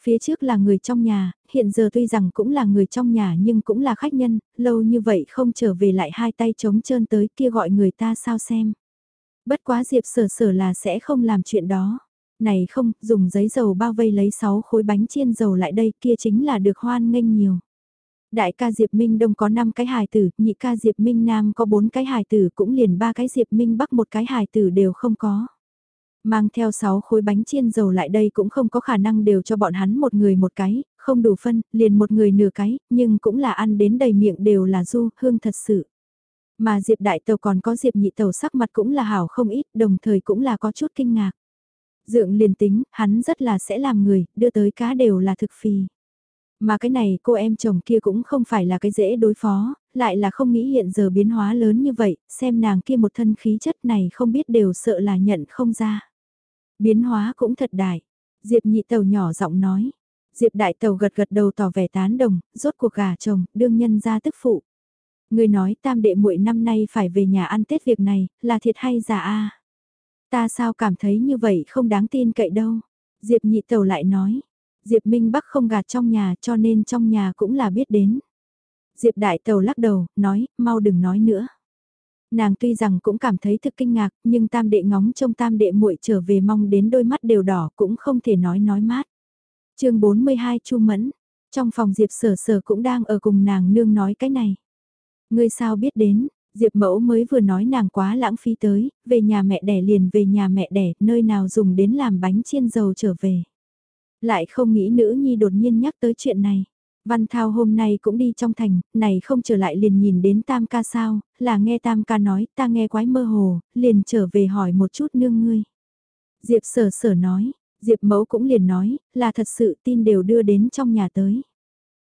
Phía trước là người trong nhà, hiện giờ tuy rằng cũng là người trong nhà nhưng cũng là khách nhân, lâu như vậy không trở về lại hai tay trống trơn tới kia gọi người ta sao xem. Bất quá Diệp sở sở là sẽ không làm chuyện đó. Này không, dùng giấy dầu bao vây lấy 6 khối bánh chiên dầu lại đây kia chính là được hoan nghênh nhiều. Đại ca Diệp Minh Đông có 5 cái hài tử, nhị ca Diệp Minh Nam có 4 cái hài tử cũng liền ba cái Diệp Minh Bắc một cái hài tử đều không có. Mang theo 6 khối bánh chiên dầu lại đây cũng không có khả năng đều cho bọn hắn một người một cái, không đủ phân, liền một người nửa cái, nhưng cũng là ăn đến đầy miệng đều là du, hương thật sự. Mà Diệp Đại Tàu còn có Diệp Nhị Tàu sắc mặt cũng là hảo không ít, đồng thời cũng là có chút kinh ngạc. Dượng liền tính, hắn rất là sẽ làm người, đưa tới cá đều là thực phì. Mà cái này cô em chồng kia cũng không phải là cái dễ đối phó, lại là không nghĩ hiện giờ biến hóa lớn như vậy, xem nàng kia một thân khí chất này không biết đều sợ là nhận không ra. Biến hóa cũng thật đại. Diệp nhị tàu nhỏ giọng nói. Diệp đại tàu gật gật đầu tỏ vẻ tán đồng, rốt cuộc gà chồng, đương nhân ra tức phụ. Người nói tam đệ muội năm nay phải về nhà ăn Tết việc này, là thiệt hay giả a Ta sao cảm thấy như vậy không đáng tin cậy đâu. Diệp nhị tàu lại nói. Diệp Minh Bắc không gạt trong nhà cho nên trong nhà cũng là biết đến. Diệp đại tàu lắc đầu, nói, mau đừng nói nữa. Nàng tuy rằng cũng cảm thấy thực kinh ngạc, nhưng tam đệ ngóng trông tam đệ muội trở về mong đến đôi mắt đều đỏ cũng không thể nói nói mát. chương 42 Chu Mẫn, trong phòng Diệp sở sở cũng đang ở cùng nàng nương nói cái này. Ngươi sao biết đến, Diệp mẫu mới vừa nói nàng quá lãng phí tới, về nhà mẹ đẻ liền về nhà mẹ đẻ, nơi nào dùng đến làm bánh chiên dầu trở về. Lại không nghĩ nữ nhi đột nhiên nhắc tới chuyện này. Văn Thao hôm nay cũng đi trong thành, này không trở lại liền nhìn đến Tam ca sao, là nghe Tam ca nói, ta nghe quái mơ hồ, liền trở về hỏi một chút nương ngươi. Diệp sở sở nói, Diệp mẫu cũng liền nói, là thật sự tin đều đưa đến trong nhà tới.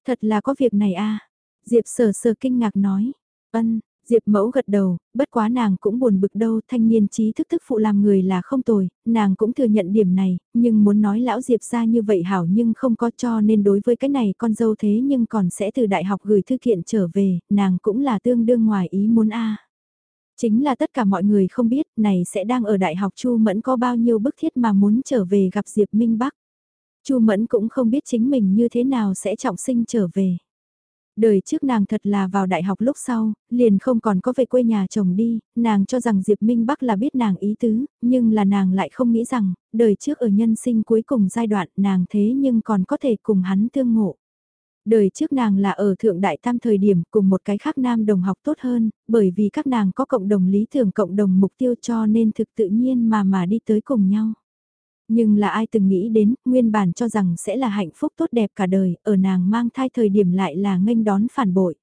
Thật là có việc này a à? Diệp sở sở kinh ngạc nói, ân, Diệp mẫu gật đầu, bất quá nàng cũng buồn bực đâu, thanh niên trí thức thức phụ làm người là không tồi, nàng cũng thừa nhận điểm này, nhưng muốn nói lão Diệp ra như vậy hảo nhưng không có cho nên đối với cái này con dâu thế nhưng còn sẽ từ đại học gửi thư kiện trở về, nàng cũng là tương đương ngoài ý muốn a. Chính là tất cả mọi người không biết này sẽ đang ở đại học Chu Mẫn có bao nhiêu bức thiết mà muốn trở về gặp Diệp Minh Bắc. Chu Mẫn cũng không biết chính mình như thế nào sẽ trọng sinh trở về. Đời trước nàng thật là vào đại học lúc sau, liền không còn có về quê nhà chồng đi, nàng cho rằng Diệp Minh Bắc là biết nàng ý tứ, nhưng là nàng lại không nghĩ rằng, đời trước ở nhân sinh cuối cùng giai đoạn nàng thế nhưng còn có thể cùng hắn tương ngộ. Đời trước nàng là ở thượng đại tam thời điểm cùng một cái khác nam đồng học tốt hơn, bởi vì các nàng có cộng đồng lý tưởng cộng đồng mục tiêu cho nên thực tự nhiên mà mà đi tới cùng nhau. Nhưng là ai từng nghĩ đến, nguyên bản cho rằng sẽ là hạnh phúc tốt đẹp cả đời, ở nàng mang thai thời điểm lại là nghênh đón phản bội.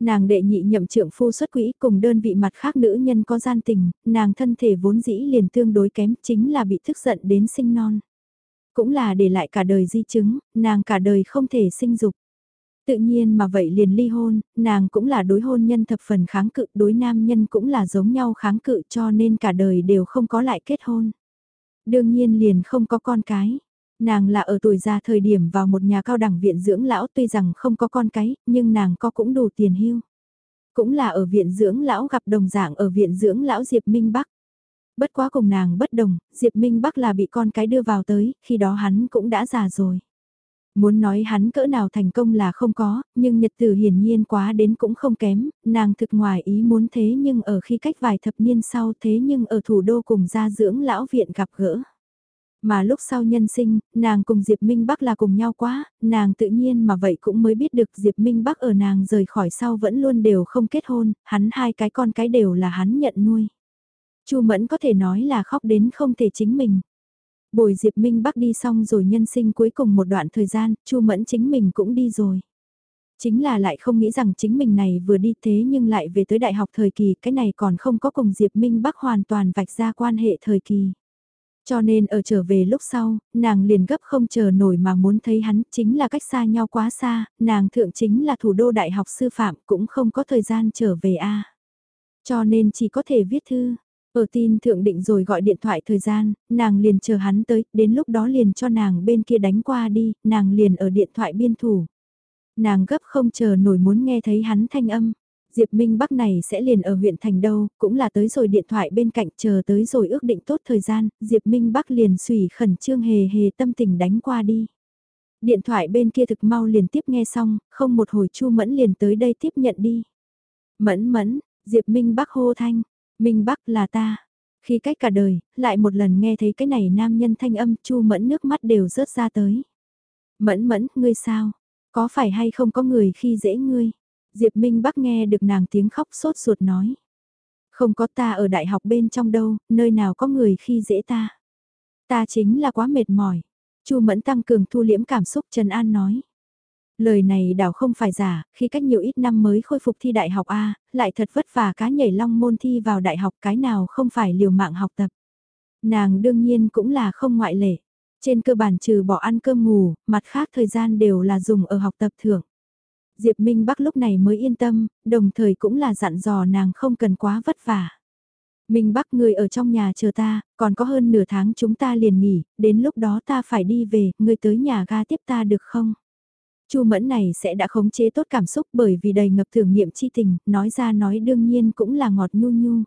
Nàng đệ nhị nhậm trưởng phu xuất quỹ cùng đơn vị mặt khác nữ nhân có gian tình, nàng thân thể vốn dĩ liền tương đối kém chính là bị thức giận đến sinh non. Cũng là để lại cả đời di chứng, nàng cả đời không thể sinh dục. Tự nhiên mà vậy liền ly hôn, nàng cũng là đối hôn nhân thập phần kháng cự, đối nam nhân cũng là giống nhau kháng cự cho nên cả đời đều không có lại kết hôn. Đương nhiên liền không có con cái. Nàng là ở tuổi già thời điểm vào một nhà cao đẳng viện dưỡng lão tuy rằng không có con cái, nhưng nàng có cũng đủ tiền hưu. Cũng là ở viện dưỡng lão gặp đồng dạng ở viện dưỡng lão Diệp Minh Bắc. Bất quá cùng nàng bất đồng, Diệp Minh Bắc là bị con cái đưa vào tới, khi đó hắn cũng đã già rồi. Muốn nói hắn cỡ nào thành công là không có, nhưng nhật tử hiển nhiên quá đến cũng không kém, nàng thực ngoài ý muốn thế nhưng ở khi cách vài thập niên sau thế nhưng ở thủ đô cùng gia dưỡng lão viện gặp gỡ. Mà lúc sau nhân sinh, nàng cùng Diệp Minh Bắc là cùng nhau quá, nàng tự nhiên mà vậy cũng mới biết được Diệp Minh Bắc ở nàng rời khỏi sau vẫn luôn đều không kết hôn, hắn hai cái con cái đều là hắn nhận nuôi. Chu Mẫn có thể nói là khóc đến không thể chính mình. Bồi Diệp Minh Bắc đi xong rồi nhân sinh cuối cùng một đoạn thời gian, Chu Mẫn chính mình cũng đi rồi. Chính là lại không nghĩ rằng chính mình này vừa đi thế nhưng lại về tới đại học thời kỳ, cái này còn không có cùng Diệp Minh Bắc hoàn toàn vạch ra quan hệ thời kỳ. Cho nên ở trở về lúc sau, nàng liền gấp không chờ nổi mà muốn thấy hắn chính là cách xa nhau quá xa, nàng thượng chính là thủ đô đại học sư phạm cũng không có thời gian trở về a Cho nên chỉ có thể viết thư, ở tin thượng định rồi gọi điện thoại thời gian, nàng liền chờ hắn tới, đến lúc đó liền cho nàng bên kia đánh qua đi, nàng liền ở điện thoại biên thủ. Nàng gấp không chờ nổi muốn nghe thấy hắn thanh âm. Diệp Minh Bắc này sẽ liền ở huyện thành đâu, cũng là tới rồi điện thoại bên cạnh chờ tới rồi ước định tốt thời gian, Diệp Minh Bắc liền sủy khẩn trương hề hề tâm tình đánh qua đi. Điện thoại bên kia thực mau liền tiếp nghe xong, không một hồi Chu Mẫn liền tới đây tiếp nhận đi. Mẫn mẫn, Diệp Minh Bắc hô thanh, Minh Bắc là ta. Khi cách cả đời, lại một lần nghe thấy cái này nam nhân thanh âm chu mẫn nước mắt đều rớt ra tới. Mẫn mẫn, ngươi sao? Có phải hay không có người khi dễ ngươi? Diệp Minh Bắc nghe được nàng tiếng khóc sốt ruột nói. Không có ta ở đại học bên trong đâu, nơi nào có người khi dễ ta. Ta chính là quá mệt mỏi. Chu Mẫn tăng cường thu liễm cảm xúc Trần An nói. Lời này đảo không phải giả, khi cách nhiều ít năm mới khôi phục thi đại học A, lại thật vất vả cá nhảy long môn thi vào đại học cái nào không phải liều mạng học tập. Nàng đương nhiên cũng là không ngoại lệ. Trên cơ bản trừ bỏ ăn cơm ngủ, mặt khác thời gian đều là dùng ở học tập thưởng. Diệp Minh Bắc lúc này mới yên tâm, đồng thời cũng là dặn dò nàng không cần quá vất vả. Minh Bắc người ở trong nhà chờ ta, còn có hơn nửa tháng chúng ta liền nghỉ, đến lúc đó ta phải đi về, người tới nhà ga tiếp ta được không? Chu Mẫn này sẽ đã khống chế tốt cảm xúc bởi vì đầy ngập thưởng nghiệm chi tình, nói ra nói đương nhiên cũng là ngọt nhu nhu.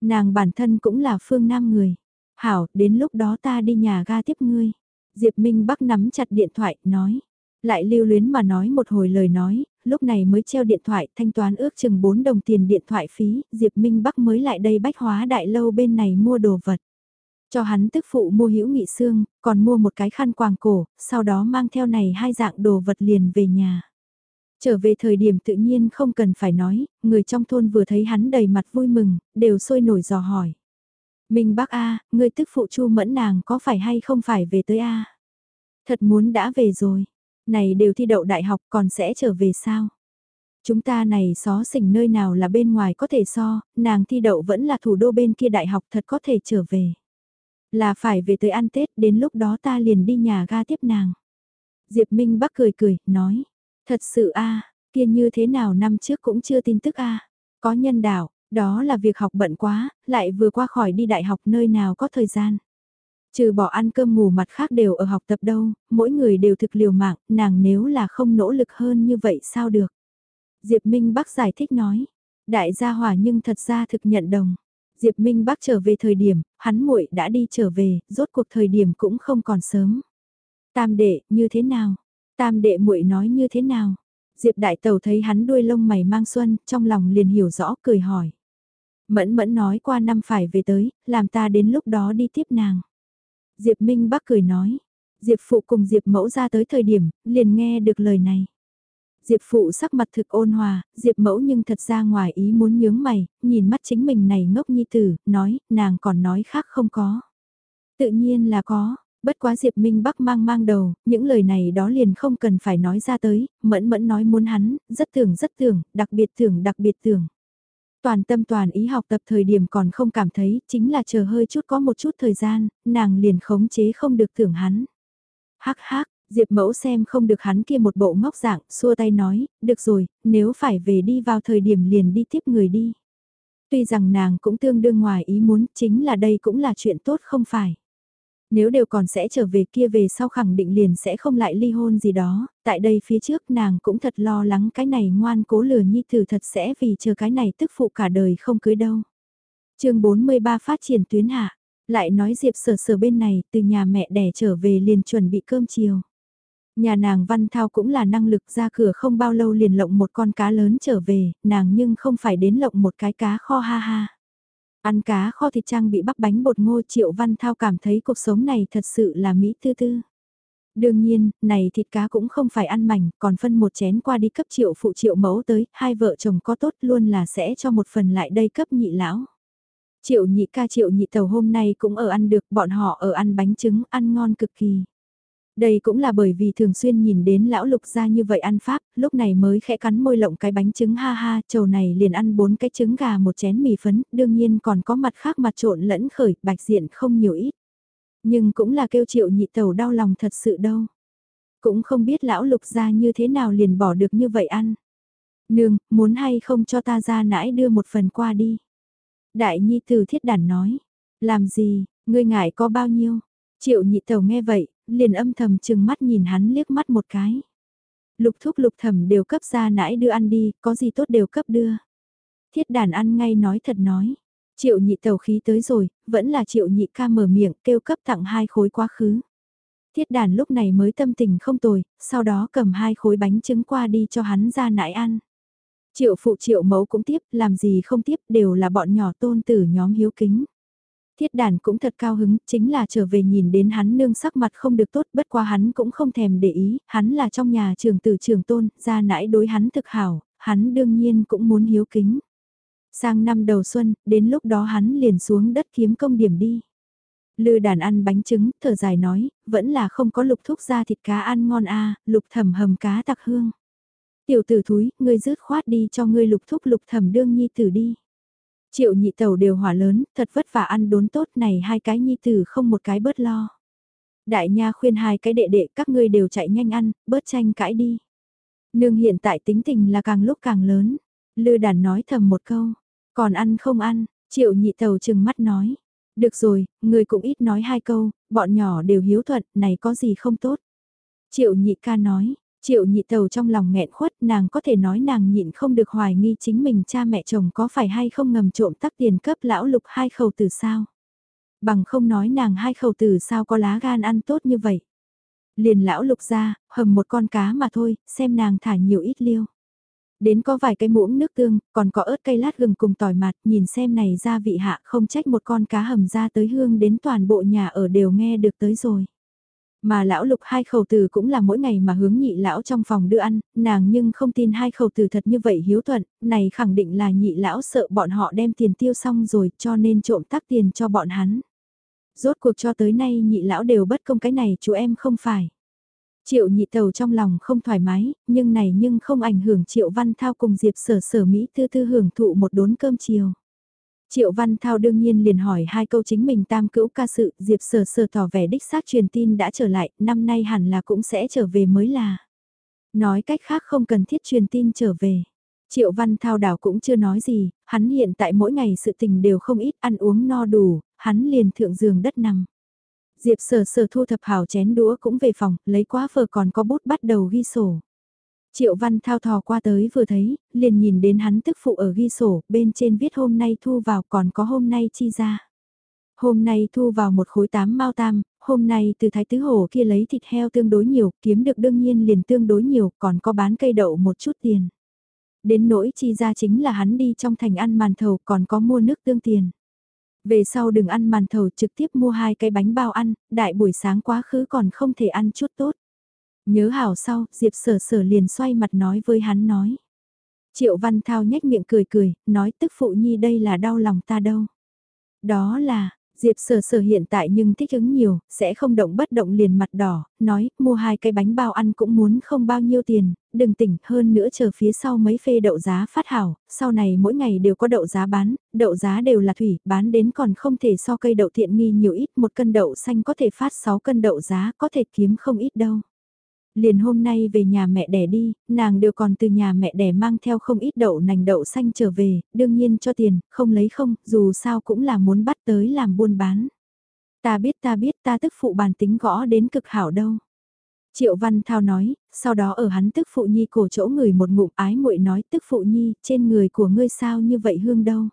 Nàng bản thân cũng là phương nam người. Hảo, đến lúc đó ta đi nhà ga tiếp ngươi. Diệp Minh Bắc nắm chặt điện thoại, nói. Lại lưu luyến mà nói một hồi lời nói, lúc này mới treo điện thoại thanh toán ước chừng 4 đồng tiền điện thoại phí, Diệp Minh Bắc mới lại đây bách hóa đại lâu bên này mua đồ vật. Cho hắn tức phụ mua hữu nghị xương, còn mua một cái khăn quàng cổ, sau đó mang theo này hai dạng đồ vật liền về nhà. Trở về thời điểm tự nhiên không cần phải nói, người trong thôn vừa thấy hắn đầy mặt vui mừng, đều sôi nổi dò hỏi. Minh bác A, người tức phụ chu mẫn nàng có phải hay không phải về tới A? Thật muốn đã về rồi, này đều thi đậu đại học còn sẽ trở về sao? Chúng ta này xó xỉnh nơi nào là bên ngoài có thể so, nàng thi đậu vẫn là thủ đô bên kia đại học thật có thể trở về. Là phải về tới ăn Tết, đến lúc đó ta liền đi nhà ga tiếp nàng. Diệp Minh Bắc cười cười, nói. Thật sự a kia như thế nào năm trước cũng chưa tin tức a Có nhân đạo, đó là việc học bận quá, lại vừa qua khỏi đi đại học nơi nào có thời gian. Trừ bỏ ăn cơm ngủ mặt khác đều ở học tập đâu, mỗi người đều thực liều mạng, nàng nếu là không nỗ lực hơn như vậy sao được. Diệp Minh Bắc giải thích nói, đại gia hỏa nhưng thật ra thực nhận đồng. Diệp Minh Bắc trở về thời điểm, hắn muội đã đi trở về, rốt cuộc thời điểm cũng không còn sớm. Tam đệ, như thế nào? Tam đệ muội nói như thế nào? Diệp Đại Tẩu thấy hắn đuôi lông mày mang xuân, trong lòng liền hiểu rõ cười hỏi. Mẫn mẫn nói qua năm phải về tới, làm ta đến lúc đó đi tiếp nàng. Diệp Minh Bắc cười nói. Diệp Phụ cùng Diệp Mẫu ra tới thời điểm, liền nghe được lời này. Diệp Phụ sắc mặt thực ôn hòa, Diệp Mẫu nhưng thật ra ngoài ý muốn nhướng mày, nhìn mắt chính mình này ngốc nhi tử, nói, nàng còn nói khác không có. Tự nhiên là có, bất quá Diệp Minh Bắc mang mang đầu, những lời này đó liền không cần phải nói ra tới, mẫn mẫn nói muốn hắn, rất tưởng rất tưởng, đặc biệt tưởng đặc biệt tưởng. Toàn tâm toàn ý học tập thời điểm còn không cảm thấy, chính là chờ hơi chút có một chút thời gian, nàng liền khống chế không được tưởng hắn. Hắc hắc, Diệp mẫu xem không được hắn kia một bộ ngốc dạng, xua tay nói, được rồi, nếu phải về đi vào thời điểm liền đi tiếp người đi. Tuy rằng nàng cũng tương đương ngoài ý muốn, chính là đây cũng là chuyện tốt không phải. Nếu đều còn sẽ trở về kia về sau khẳng định liền sẽ không lại ly hôn gì đó, tại đây phía trước nàng cũng thật lo lắng cái này ngoan cố lừa nhi thử thật sẽ vì chờ cái này tức phụ cả đời không cưới đâu. chương 43 phát triển tuyến hạ, lại nói Diệp sở sở bên này từ nhà mẹ đẻ trở về liền chuẩn bị cơm chiều. Nhà nàng Văn Thao cũng là năng lực ra cửa không bao lâu liền lộng một con cá lớn trở về, nàng nhưng không phải đến lộng một cái cá kho ha ha. Ăn cá kho thịt trang bị bắp bánh bột ngô Triệu Văn Thao cảm thấy cuộc sống này thật sự là mỹ tư tư. Đương nhiên, này thịt cá cũng không phải ăn mảnh, còn phân một chén qua đi cấp triệu phụ triệu mẫu tới, hai vợ chồng có tốt luôn là sẽ cho một phần lại đây cấp nhị lão. Triệu nhị ca triệu nhị tàu hôm nay cũng ở ăn được, bọn họ ở ăn bánh trứng, ăn ngon cực kỳ. Đây cũng là bởi vì thường xuyên nhìn đến lão lục ra như vậy ăn pháp, lúc này mới khẽ cắn môi lộng cái bánh trứng ha ha, trầu này liền ăn bốn cái trứng gà một chén mì phấn, đương nhiên còn có mặt khác mặt trộn lẫn khởi, bạch diện không nhiều ít. Nhưng cũng là kêu triệu nhị tàu đau lòng thật sự đâu. Cũng không biết lão lục ra như thế nào liền bỏ được như vậy ăn. Nương, muốn hay không cho ta ra nãi đưa một phần qua đi. Đại nhi từ thiết đàn nói, làm gì, ngươi ngại có bao nhiêu? Triệu nhị tàu nghe vậy, liền âm thầm chừng mắt nhìn hắn liếc mắt một cái. Lục thúc lục thẩm đều cấp ra nãi đưa ăn đi, có gì tốt đều cấp đưa. Thiết đàn ăn ngay nói thật nói. Triệu nhị tàu khí tới rồi, vẫn là triệu nhị ca mở miệng kêu cấp tặng hai khối quá khứ. Thiết đàn lúc này mới tâm tình không tồi, sau đó cầm hai khối bánh trứng qua đi cho hắn ra nãi ăn. Triệu phụ triệu mẫu cũng tiếp, làm gì không tiếp đều là bọn nhỏ tôn tử nhóm hiếu kính. Thiết đàn cũng thật cao hứng, chính là trở về nhìn đến hắn nương sắc mặt không được tốt, bất quá hắn cũng không thèm để ý, hắn là trong nhà trường tử trường tôn, ra nãi đối hắn thực hảo, hắn đương nhiên cũng muốn hiếu kính. Sang năm đầu xuân, đến lúc đó hắn liền xuống đất kiếm công điểm đi. Lư đàn ăn bánh trứng, thở dài nói, vẫn là không có lục thúc ra thịt cá ăn ngon a lục thầm hầm cá tặc hương. Tiểu tử thúi, ngươi rứt khoát đi cho ngươi lục thúc lục thầm đương nhi tử đi. Triệu nhị tẩu đều hỏa lớn, thật vất vả ăn đốn tốt này hai cái nhi tử không một cái bớt lo. Đại nha khuyên hai cái đệ đệ các ngươi đều chạy nhanh ăn, bớt tranh cãi đi. Nương hiện tại tính tình là càng lúc càng lớn. Lư đàn nói thầm một câu, còn ăn không ăn, triệu nhị tàu chừng mắt nói. Được rồi, người cũng ít nói hai câu, bọn nhỏ đều hiếu thuận, này có gì không tốt. Triệu nhị ca nói, Triệu nhị tàu trong lòng nghẹn khuất nàng có thể nói nàng nhịn không được hoài nghi chính mình cha mẹ chồng có phải hay không ngầm trộm tắc tiền cấp lão lục hai khẩu từ sao. Bằng không nói nàng hai khẩu từ sao có lá gan ăn tốt như vậy. Liền lão lục ra, hầm một con cá mà thôi, xem nàng thả nhiều ít liêu. Đến có vài cái muỗng nước tương, còn có ớt cây lát gừng cùng tỏi mặt, nhìn xem này ra vị hạ không trách một con cá hầm ra tới hương đến toàn bộ nhà ở đều nghe được tới rồi. Mà lão lục hai khẩu từ cũng là mỗi ngày mà hướng nhị lão trong phòng đưa ăn, nàng nhưng không tin hai khẩu từ thật như vậy hiếu thuận, này khẳng định là nhị lão sợ bọn họ đem tiền tiêu xong rồi cho nên trộm tắc tiền cho bọn hắn. Rốt cuộc cho tới nay nhị lão đều bất công cái này chú em không phải. Triệu nhị tàu trong lòng không thoải mái, nhưng này nhưng không ảnh hưởng triệu văn thao cùng diệp sở sở Mỹ tư tư hưởng thụ một đốn cơm chiều. Triệu Văn Thao đương nhiên liền hỏi hai câu chính mình tam cữu ca sự, Diệp Sở Sở tỏ vẻ đích xác truyền tin đã trở lại, năm nay hẳn là cũng sẽ trở về mới là. Nói cách khác không cần thiết truyền tin trở về. Triệu Văn Thao đảo cũng chưa nói gì, hắn hiện tại mỗi ngày sự tình đều không ít ăn uống no đủ, hắn liền thượng giường đất nằm. Diệp sở sở thu thập hào chén đũa cũng về phòng, lấy quá phờ còn có bút bắt đầu ghi sổ. Triệu Văn Thao thò qua tới vừa thấy, liền nhìn đến hắn tức phụ ở ghi sổ, bên trên viết hôm nay thu vào còn có hôm nay chi ra. Hôm nay thu vào một khối tám mao tam, hôm nay từ thái tứ hồ kia lấy thịt heo tương đối nhiều, kiếm được đương nhiên liền tương đối nhiều, còn có bán cây đậu một chút tiền. Đến nỗi chi ra chính là hắn đi trong thành ăn màn thầu còn có mua nước tương tiền. Về sau đừng ăn màn thầu trực tiếp mua hai cái bánh bao ăn, đại buổi sáng quá khứ còn không thể ăn chút tốt. Nhớ hảo sau, Diệp sở sở liền xoay mặt nói với hắn nói. Triệu Văn Thao nhếch miệng cười cười, nói tức phụ nhi đây là đau lòng ta đâu. Đó là, Diệp sở sở hiện tại nhưng thích ứng nhiều, sẽ không động bất động liền mặt đỏ, nói, mua hai cái bánh bao ăn cũng muốn không bao nhiêu tiền, đừng tỉnh hơn nữa chờ phía sau mấy phê đậu giá phát hảo, sau này mỗi ngày đều có đậu giá bán, đậu giá đều là thủy, bán đến còn không thể so cây đậu thiện nghi nhiều ít, một cân đậu xanh có thể phát 6 cân đậu giá, có thể kiếm không ít đâu. Liền hôm nay về nhà mẹ đẻ đi, nàng đều còn từ nhà mẹ đẻ mang theo không ít đậu nành đậu xanh trở về, đương nhiên cho tiền, không lấy không, dù sao cũng là muốn bắt tới làm buôn bán. Ta biết ta biết ta tức phụ bàn tính gõ đến cực hảo đâu. Triệu Văn Thao nói, sau đó ở hắn tức phụ nhi cổ chỗ người một ngụm ái muội nói tức phụ nhi, trên người của ngươi sao như vậy hương đâu.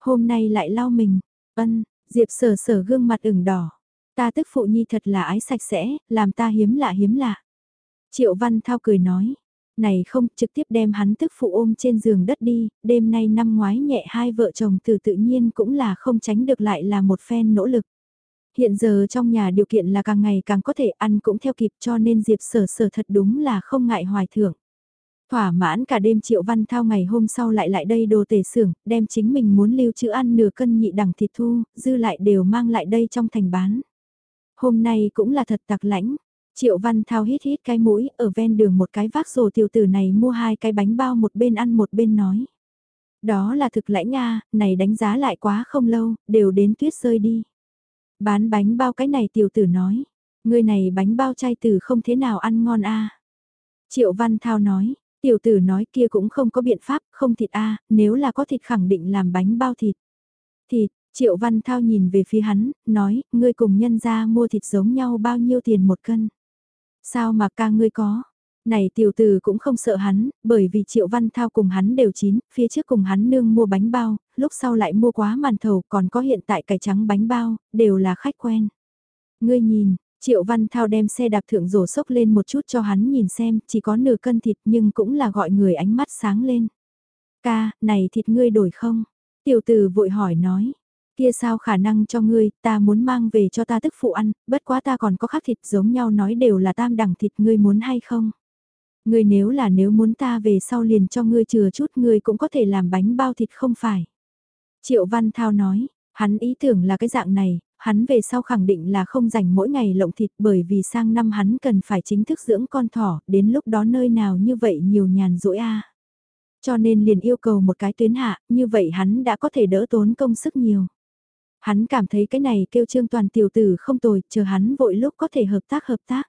Hôm nay lại lau mình, ân, Diệp sở sở gương mặt ửng đỏ. Ta tức phụ nhi thật là ái sạch sẽ, làm ta hiếm lạ hiếm lạ. Triệu Văn Thao cười nói, này không trực tiếp đem hắn tức phụ ôm trên giường đất đi, đêm nay năm ngoái nhẹ hai vợ chồng từ tự nhiên cũng là không tránh được lại là một phen nỗ lực. Hiện giờ trong nhà điều kiện là càng ngày càng có thể ăn cũng theo kịp cho nên Diệp sở sở thật đúng là không ngại hoài thưởng. Thỏa mãn cả đêm Triệu Văn Thao ngày hôm sau lại lại đây đồ tể xưởng, đem chính mình muốn lưu trữ ăn nửa cân nhị đẳng thịt thu, dư lại đều mang lại đây trong thành bán. Hôm nay cũng là thật tặc lãnh, Triệu Văn Thao hít hít cái mũi, ở ven đường một cái vác rồ tiểu tử này mua hai cái bánh bao một bên ăn một bên nói. Đó là thực lãnh Nga, này đánh giá lại quá không lâu, đều đến tuyết rơi đi. Bán bánh bao cái này tiểu tử nói, người này bánh bao chay tử không thế nào ăn ngon a. Triệu Văn Thao nói, tiểu tử nói kia cũng không có biện pháp, không thịt a, nếu là có thịt khẳng định làm bánh bao thịt. Thịt, Triệu Văn Thao nhìn về phía hắn, nói, ngươi cùng nhân ra mua thịt giống nhau bao nhiêu tiền một cân. Sao mà ca ngươi có? Này tiểu tử cũng không sợ hắn, bởi vì Triệu Văn Thao cùng hắn đều chín, phía trước cùng hắn nương mua bánh bao, lúc sau lại mua quá màn thầu, còn có hiện tại cải trắng bánh bao, đều là khách quen. Ngươi nhìn, Triệu Văn Thao đem xe đạp thượng rổ sốc lên một chút cho hắn nhìn xem, chỉ có nửa cân thịt nhưng cũng là gọi người ánh mắt sáng lên. Ca, này thịt ngươi đổi không? Tiểu tử vội hỏi nói, Kia sao khả năng cho ngươi, ta muốn mang về cho ta tức phụ ăn, bất quá ta còn có khác thịt giống nhau nói đều là tam đẳng thịt ngươi muốn hay không? Ngươi nếu là nếu muốn ta về sau liền cho ngươi chừa chút ngươi cũng có thể làm bánh bao thịt không phải? Triệu Văn Thao nói, hắn ý tưởng là cái dạng này, hắn về sau khẳng định là không dành mỗi ngày lộng thịt bởi vì sang năm hắn cần phải chính thức dưỡng con thỏ, đến lúc đó nơi nào như vậy nhiều nhàn rỗi a. Cho nên liền yêu cầu một cái tuyến hạ, như vậy hắn đã có thể đỡ tốn công sức nhiều. Hắn cảm thấy cái này kêu trương toàn tiểu tử không tồi, chờ hắn vội lúc có thể hợp tác hợp tác.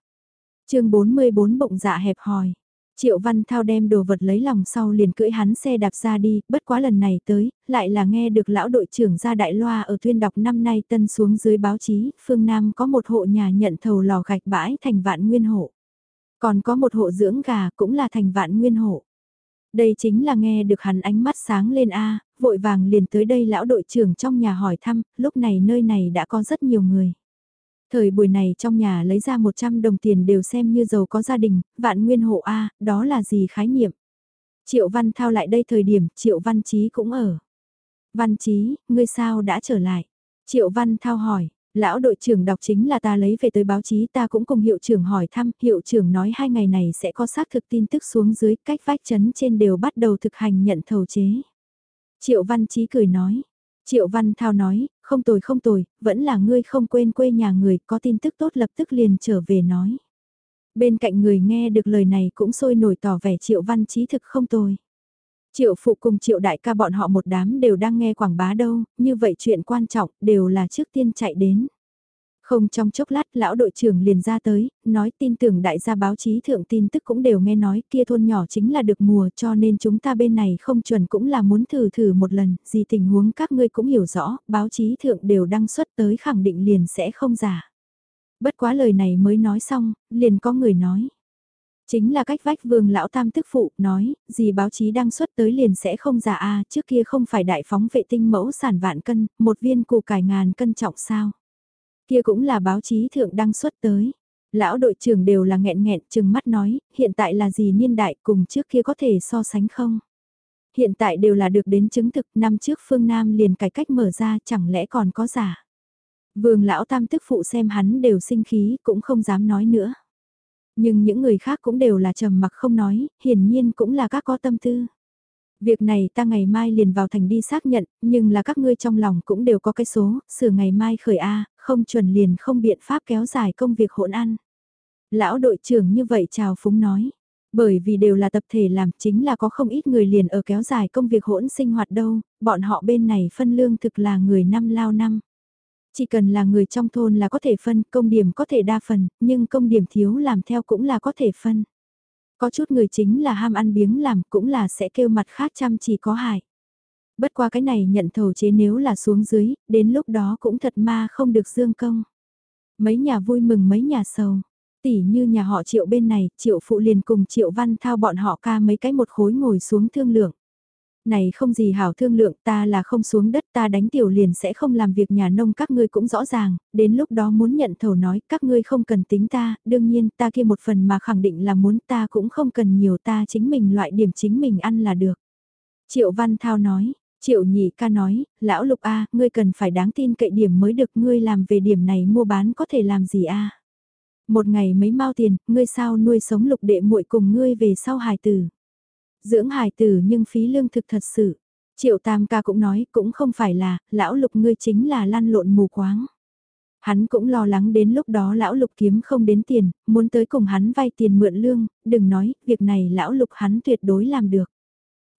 chương 44 bụng dạ hẹp hòi. Triệu Văn Thao đem đồ vật lấy lòng sau liền cưỡi hắn xe đạp ra đi, bất quá lần này tới, lại là nghe được lão đội trưởng ra đại loa ở tuyên đọc năm nay tân xuống dưới báo chí, phương Nam có một hộ nhà nhận thầu lò gạch bãi thành vạn nguyên hộ. Còn có một hộ dưỡng gà cũng là thành vạn nguyên hộ. Đây chính là nghe được hắn ánh mắt sáng lên A, vội vàng liền tới đây lão đội trưởng trong nhà hỏi thăm, lúc này nơi này đã có rất nhiều người. Thời buổi này trong nhà lấy ra 100 đồng tiền đều xem như giàu có gia đình, vạn nguyên hộ A, đó là gì khái niệm. Triệu Văn Thao lại đây thời điểm, Triệu Văn Chí cũng ở. Văn Chí, ngươi sao đã trở lại? Triệu Văn Thao hỏi, Lão đội trưởng đọc chính là ta lấy về tới báo chí ta cũng cùng hiệu trưởng hỏi thăm, hiệu trưởng nói hai ngày này sẽ có xác thực tin tức xuống dưới cách vách chấn trên đều bắt đầu thực hành nhận thầu chế. Triệu Văn Chí cười nói, Triệu Văn Thao nói, không tồi không tồi, vẫn là ngươi không quên quê nhà người, có tin tức tốt lập tức liền trở về nói. Bên cạnh người nghe được lời này cũng sôi nổi tỏ vẻ Triệu Văn Chí thực không tồi. Triệu phụ cùng triệu đại ca bọn họ một đám đều đang nghe quảng bá đâu, như vậy chuyện quan trọng đều là trước tiên chạy đến. Không trong chốc lát lão đội trưởng liền ra tới, nói tin tưởng đại gia báo chí thượng tin tức cũng đều nghe nói kia thôn nhỏ chính là được mùa cho nên chúng ta bên này không chuẩn cũng là muốn thử thử một lần, gì tình huống các ngươi cũng hiểu rõ, báo chí thượng đều đăng xuất tới khẳng định liền sẽ không giả. Bất quá lời này mới nói xong, liền có người nói. Chính là cách vách vương lão tam tức phụ nói, gì báo chí đăng xuất tới liền sẽ không giả a trước kia không phải đại phóng vệ tinh mẫu sản vạn cân, một viên củ cải ngàn cân trọng sao. Kia cũng là báo chí thượng đăng xuất tới. Lão đội trưởng đều là nghẹn nghẹn chừng mắt nói, hiện tại là gì niên đại cùng trước kia có thể so sánh không? Hiện tại đều là được đến chứng thực năm trước phương Nam liền cải cách mở ra chẳng lẽ còn có giả. Vương lão tam tức phụ xem hắn đều sinh khí cũng không dám nói nữa. Nhưng những người khác cũng đều là trầm mặc không nói, hiển nhiên cũng là các có tâm tư. Việc này ta ngày mai liền vào thành đi xác nhận, nhưng là các ngươi trong lòng cũng đều có cái số, sửa ngày mai khởi A, không chuẩn liền không biện pháp kéo dài công việc hỗn ăn. Lão đội trưởng như vậy chào phúng nói, bởi vì đều là tập thể làm chính là có không ít người liền ở kéo dài công việc hỗn sinh hoạt đâu, bọn họ bên này phân lương thực là người năm lao năm. Chỉ cần là người trong thôn là có thể phân, công điểm có thể đa phần, nhưng công điểm thiếu làm theo cũng là có thể phân. Có chút người chính là ham ăn biếng làm cũng là sẽ kêu mặt khác chăm chỉ có hại. Bất qua cái này nhận thầu chế nếu là xuống dưới, đến lúc đó cũng thật ma không được dương công. Mấy nhà vui mừng mấy nhà sầu. Tỉ như nhà họ triệu bên này, triệu phụ liền cùng triệu văn thao bọn họ ca mấy cái một khối ngồi xuống thương lượng này không gì hảo thương lượng ta là không xuống đất ta đánh tiểu liền sẽ không làm việc nhà nông các ngươi cũng rõ ràng, đến lúc đó muốn nhận thầu nói các ngươi không cần tính ta, đương nhiên ta kia một phần mà khẳng định là muốn ta cũng không cần nhiều ta chính mình loại điểm chính mình ăn là được. Triệu Văn Thao nói, Triệu Nhị ca nói, lão Lục A, ngươi cần phải đáng tin cậy điểm mới được ngươi làm về điểm này mua bán có thể làm gì A. Một ngày mấy mao tiền, ngươi sao nuôi sống lục đệ muội cùng ngươi về sau hài tử. Dưỡng hài tử nhưng phí lương thực thật sự. Triệu Tam ca cũng nói cũng không phải là, lão lục ngươi chính là lăn lộn mù quáng. Hắn cũng lo lắng đến lúc đó lão lục kiếm không đến tiền, muốn tới cùng hắn vay tiền mượn lương, đừng nói, việc này lão lục hắn tuyệt đối làm được.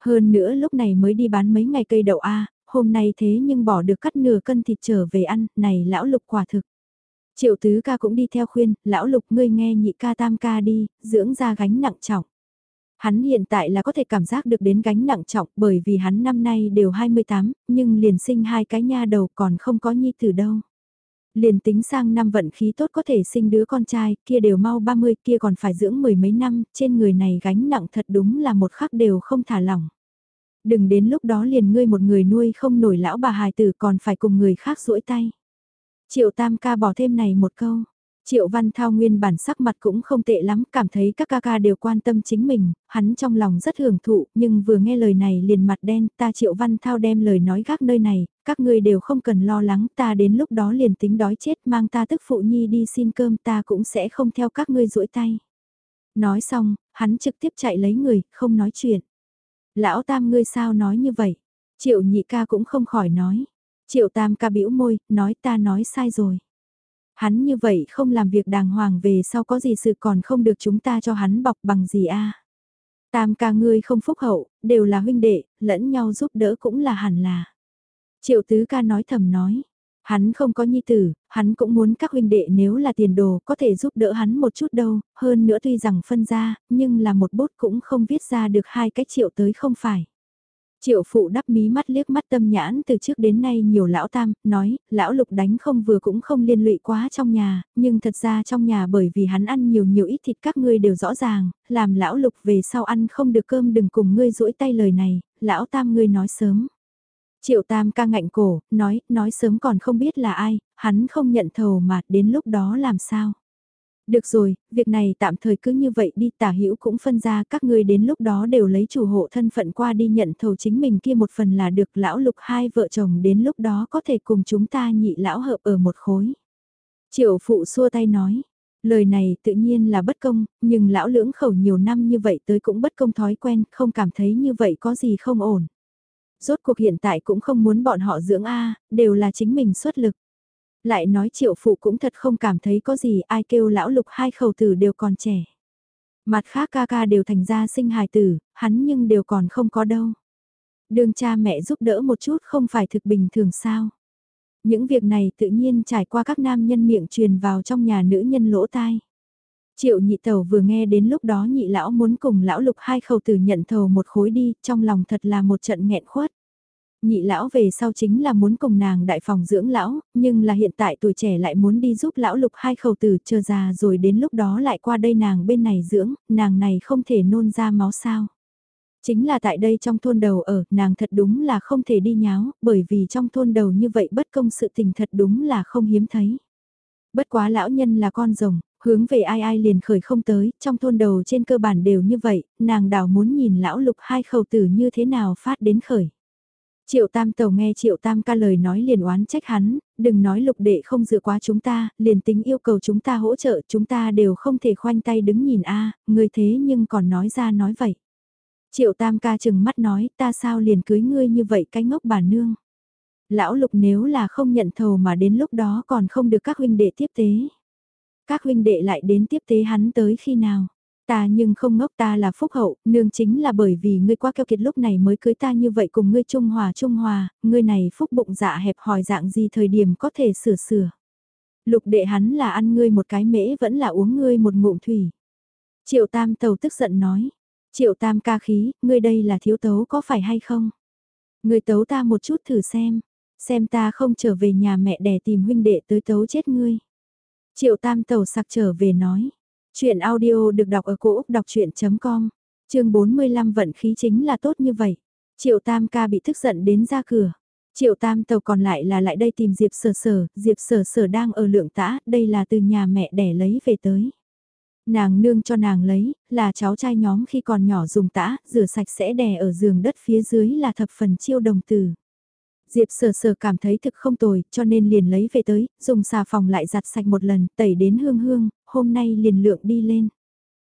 Hơn nữa lúc này mới đi bán mấy ngày cây đậu A, hôm nay thế nhưng bỏ được cắt nửa cân thịt trở về ăn, này lão lục quả thực. Triệu tứ ca cũng đi theo khuyên, lão lục ngươi nghe nhị ca tam ca đi, dưỡng ra gánh nặng trọng. Hắn hiện tại là có thể cảm giác được đến gánh nặng trọng bởi vì hắn năm nay đều 28, nhưng liền sinh hai cái nha đầu còn không có nhi tử đâu. Liền tính sang năm vận khí tốt có thể sinh đứa con trai, kia đều mau 30, kia còn phải dưỡng mười mấy năm, trên người này gánh nặng thật đúng là một khắc đều không thả lỏng. Đừng đến lúc đó liền ngươi một người nuôi không nổi lão bà hài tử còn phải cùng người khác duỗi tay. Triệu Tam ca bỏ thêm này một câu, Triệu Văn Thao nguyên bản sắc mặt cũng không tệ lắm, cảm thấy các ca ca đều quan tâm chính mình, hắn trong lòng rất hưởng thụ, nhưng vừa nghe lời này liền mặt đen, ta Triệu Văn Thao đem lời nói gác nơi này, các ngươi đều không cần lo lắng, ta đến lúc đó liền tính đói chết mang ta tức phụ nhi đi xin cơm ta cũng sẽ không theo các ngươi duỗi tay. Nói xong, hắn trực tiếp chạy lấy người, không nói chuyện. Lão tam ngươi sao nói như vậy? Triệu nhị ca cũng không khỏi nói. Triệu tam ca bĩu môi, nói ta nói sai rồi. Hắn như vậy không làm việc đàng hoàng về sau có gì sự còn không được chúng ta cho hắn bọc bằng gì a Tam ca ngươi không phúc hậu, đều là huynh đệ, lẫn nhau giúp đỡ cũng là hẳn là. Triệu tứ ca nói thầm nói, hắn không có nhi tử, hắn cũng muốn các huynh đệ nếu là tiền đồ có thể giúp đỡ hắn một chút đâu, hơn nữa tuy rằng phân ra, nhưng là một bút cũng không viết ra được hai cái triệu tới không phải. Triệu phụ đắp mí mắt liếc mắt tâm nhãn từ trước đến nay nhiều lão tam, nói, lão lục đánh không vừa cũng không liên lụy quá trong nhà, nhưng thật ra trong nhà bởi vì hắn ăn nhiều nhiều ít thịt các ngươi đều rõ ràng, làm lão lục về sau ăn không được cơm đừng cùng ngươi rũi tay lời này, lão tam ngươi nói sớm. Triệu tam ca ngạnh cổ, nói, nói sớm còn không biết là ai, hắn không nhận thầu mà đến lúc đó làm sao. Được rồi, việc này tạm thời cứ như vậy đi tả hữu cũng phân ra các ngươi đến lúc đó đều lấy chủ hộ thân phận qua đi nhận thầu chính mình kia một phần là được lão lục hai vợ chồng đến lúc đó có thể cùng chúng ta nhị lão hợp ở một khối. Triệu phụ xua tay nói, lời này tự nhiên là bất công, nhưng lão lưỡng khẩu nhiều năm như vậy tới cũng bất công thói quen, không cảm thấy như vậy có gì không ổn. Rốt cuộc hiện tại cũng không muốn bọn họ dưỡng A, đều là chính mình xuất lực. Lại nói triệu phụ cũng thật không cảm thấy có gì ai kêu lão lục hai khẩu tử đều còn trẻ. Mặt khác ca ca đều thành ra sinh hài tử, hắn nhưng đều còn không có đâu. Đường cha mẹ giúp đỡ một chút không phải thực bình thường sao. Những việc này tự nhiên trải qua các nam nhân miệng truyền vào trong nhà nữ nhân lỗ tai. Triệu nhị tẩu vừa nghe đến lúc đó nhị lão muốn cùng lão lục hai khẩu tử nhận thầu một khối đi, trong lòng thật là một trận nghẹn khuất. Nhị lão về sau chính là muốn cùng nàng đại phòng dưỡng lão, nhưng là hiện tại tuổi trẻ lại muốn đi giúp lão lục hai khẩu tử chờ già rồi đến lúc đó lại qua đây nàng bên này dưỡng, nàng này không thể nôn ra máu sao. Chính là tại đây trong thôn đầu ở, nàng thật đúng là không thể đi nháo, bởi vì trong thôn đầu như vậy bất công sự tình thật đúng là không hiếm thấy. Bất quá lão nhân là con rồng, hướng về ai ai liền khởi không tới, trong thôn đầu trên cơ bản đều như vậy, nàng đào muốn nhìn lão lục hai khẩu tử như thế nào phát đến khởi. Triệu Tam Tàu nghe Triệu Tam ca lời nói liền oán trách hắn, đừng nói lục đệ không dựa quá chúng ta, liền tính yêu cầu chúng ta hỗ trợ chúng ta đều không thể khoanh tay đứng nhìn a người thế nhưng còn nói ra nói vậy. Triệu Tam ca chừng mắt nói ta sao liền cưới ngươi như vậy cái ngốc bà nương. Lão lục nếu là không nhận thầu mà đến lúc đó còn không được các huynh đệ tiếp tế. Các huynh đệ lại đến tiếp tế hắn tới khi nào. Ta nhưng không ngốc ta là phúc hậu, nương chính là bởi vì ngươi quá keo kiệt lúc này mới cưới ta như vậy cùng ngươi trung hòa trung hòa, ngươi này phúc bụng dạ hẹp hòi dạng gì thời điểm có thể sửa sửa. Lục đệ hắn là ăn ngươi một cái mễ vẫn là uống ngươi một ngụm thủy. Triệu tam tàu tức giận nói, triệu tam ca khí, ngươi đây là thiếu tấu có phải hay không? Ngươi tấu ta một chút thử xem, xem ta không trở về nhà mẹ đẻ tìm huynh đệ tới tấu chết ngươi. Triệu tam tàu sặc trở về nói. Chuyện audio được đọc ở cổ Úc đọc chuyện.com, chương 45 vận khí chính là tốt như vậy. Triệu Tam ca bị tức giận đến ra cửa. Triệu Tam tàu còn lại là lại đây tìm Diệp Sở Sở, Diệp Sở Sở đang ở lượng tã, đây là từ nhà mẹ đẻ lấy về tới. Nàng nương cho nàng lấy, là cháu trai nhóm khi còn nhỏ dùng tã, rửa sạch sẽ đè ở giường đất phía dưới là thập phần chiêu đồng từ. Diệp sờ sờ cảm thấy thực không tồi, cho nên liền lấy về tới, dùng xà phòng lại giặt sạch một lần, tẩy đến hương hương, hôm nay liền lượng đi lên.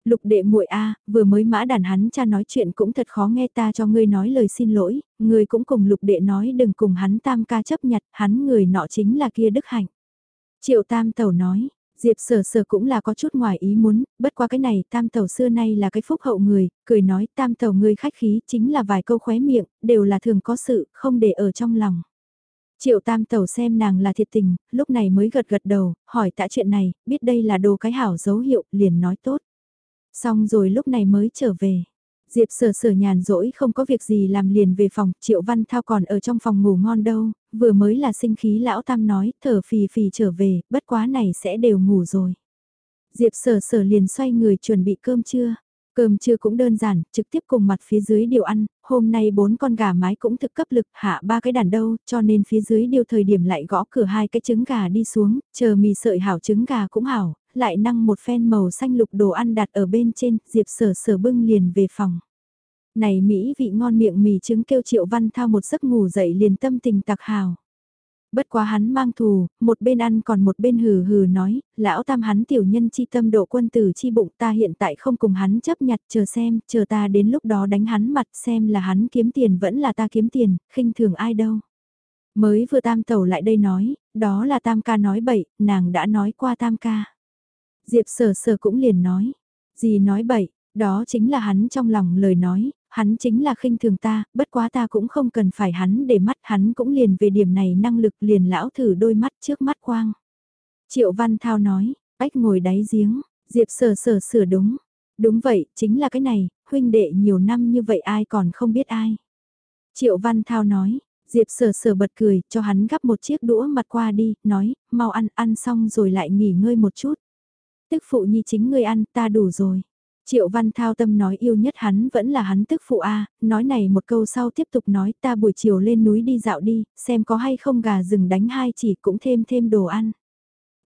Lục đệ muội a, vừa mới mã đàn hắn cha nói chuyện cũng thật khó nghe ta cho ngươi nói lời xin lỗi, ngươi cũng cùng lục đệ nói đừng cùng hắn tam ca chấp nhặt, hắn người nọ chính là kia đức hạnh. Triệu tam tẩu nói, Diệp sở sở cũng là có chút ngoài ý muốn, bất qua cái này tam tàu xưa nay là cái phúc hậu người, cười nói tam tàu ngươi khách khí chính là vài câu khóe miệng, đều là thường có sự, không để ở trong lòng. Triệu tam tàu xem nàng là thiệt tình, lúc này mới gật gật đầu, hỏi tạ chuyện này, biết đây là đồ cái hảo dấu hiệu, liền nói tốt. Xong rồi lúc này mới trở về. Diệp sở sở nhàn rỗi không có việc gì làm liền về phòng, Triệu Văn Thao còn ở trong phòng ngủ ngon đâu, vừa mới là sinh khí lão tam nói, thở phì phì trở về, bất quá này sẽ đều ngủ rồi. Diệp sở sở liền xoay người chuẩn bị cơm trưa. Cơm trưa cũng đơn giản, trực tiếp cùng mặt phía dưới điều ăn, hôm nay bốn con gà mái cũng thực cấp lực hạ ba cái đàn đâu, cho nên phía dưới điều thời điểm lại gõ cửa hai cái trứng gà đi xuống, chờ mì sợi hảo trứng gà cũng hảo, lại năng một phen màu xanh lục đồ ăn đặt ở bên trên, Diệp sở sở bưng liền về phòng. Này Mỹ vị ngon miệng mì trứng kêu Triệu Văn Thao một giấc ngủ dậy liền tâm tình tặc hào. Bất quá hắn mang thù, một bên ăn còn một bên hừ hừ nói, lão tam hắn tiểu nhân chi tâm độ quân tử chi bụng ta hiện tại không cùng hắn chấp nhặt chờ xem, chờ ta đến lúc đó đánh hắn mặt xem là hắn kiếm tiền vẫn là ta kiếm tiền, khinh thường ai đâu. Mới vừa tam tẩu lại đây nói, đó là tam ca nói bậy, nàng đã nói qua tam ca. Diệp sở sở cũng liền nói, gì nói bậy, đó chính là hắn trong lòng lời nói, hắn chính là khinh thường ta, bất quá ta cũng không cần phải hắn để mắt hắn cũng liền về điểm này năng lực liền lão thử đôi mắt trước mắt quang. Triệu Văn Thao nói, ách ngồi đáy giếng, Diệp sờ sờ sửa đúng. Đúng vậy, chính là cái này, huynh đệ nhiều năm như vậy ai còn không biết ai. Triệu Văn Thao nói, Diệp sờ sờ bật cười, cho hắn gắp một chiếc đũa mặt qua đi, nói, mau ăn, ăn xong rồi lại nghỉ ngơi một chút. Tức phụ nhi chính ngươi ăn, ta đủ rồi. Triệu Văn Thao tâm nói yêu nhất hắn vẫn là hắn tức phụ A, nói này một câu sau tiếp tục nói ta buổi chiều lên núi đi dạo đi, xem có hay không gà rừng đánh hai chỉ cũng thêm thêm đồ ăn.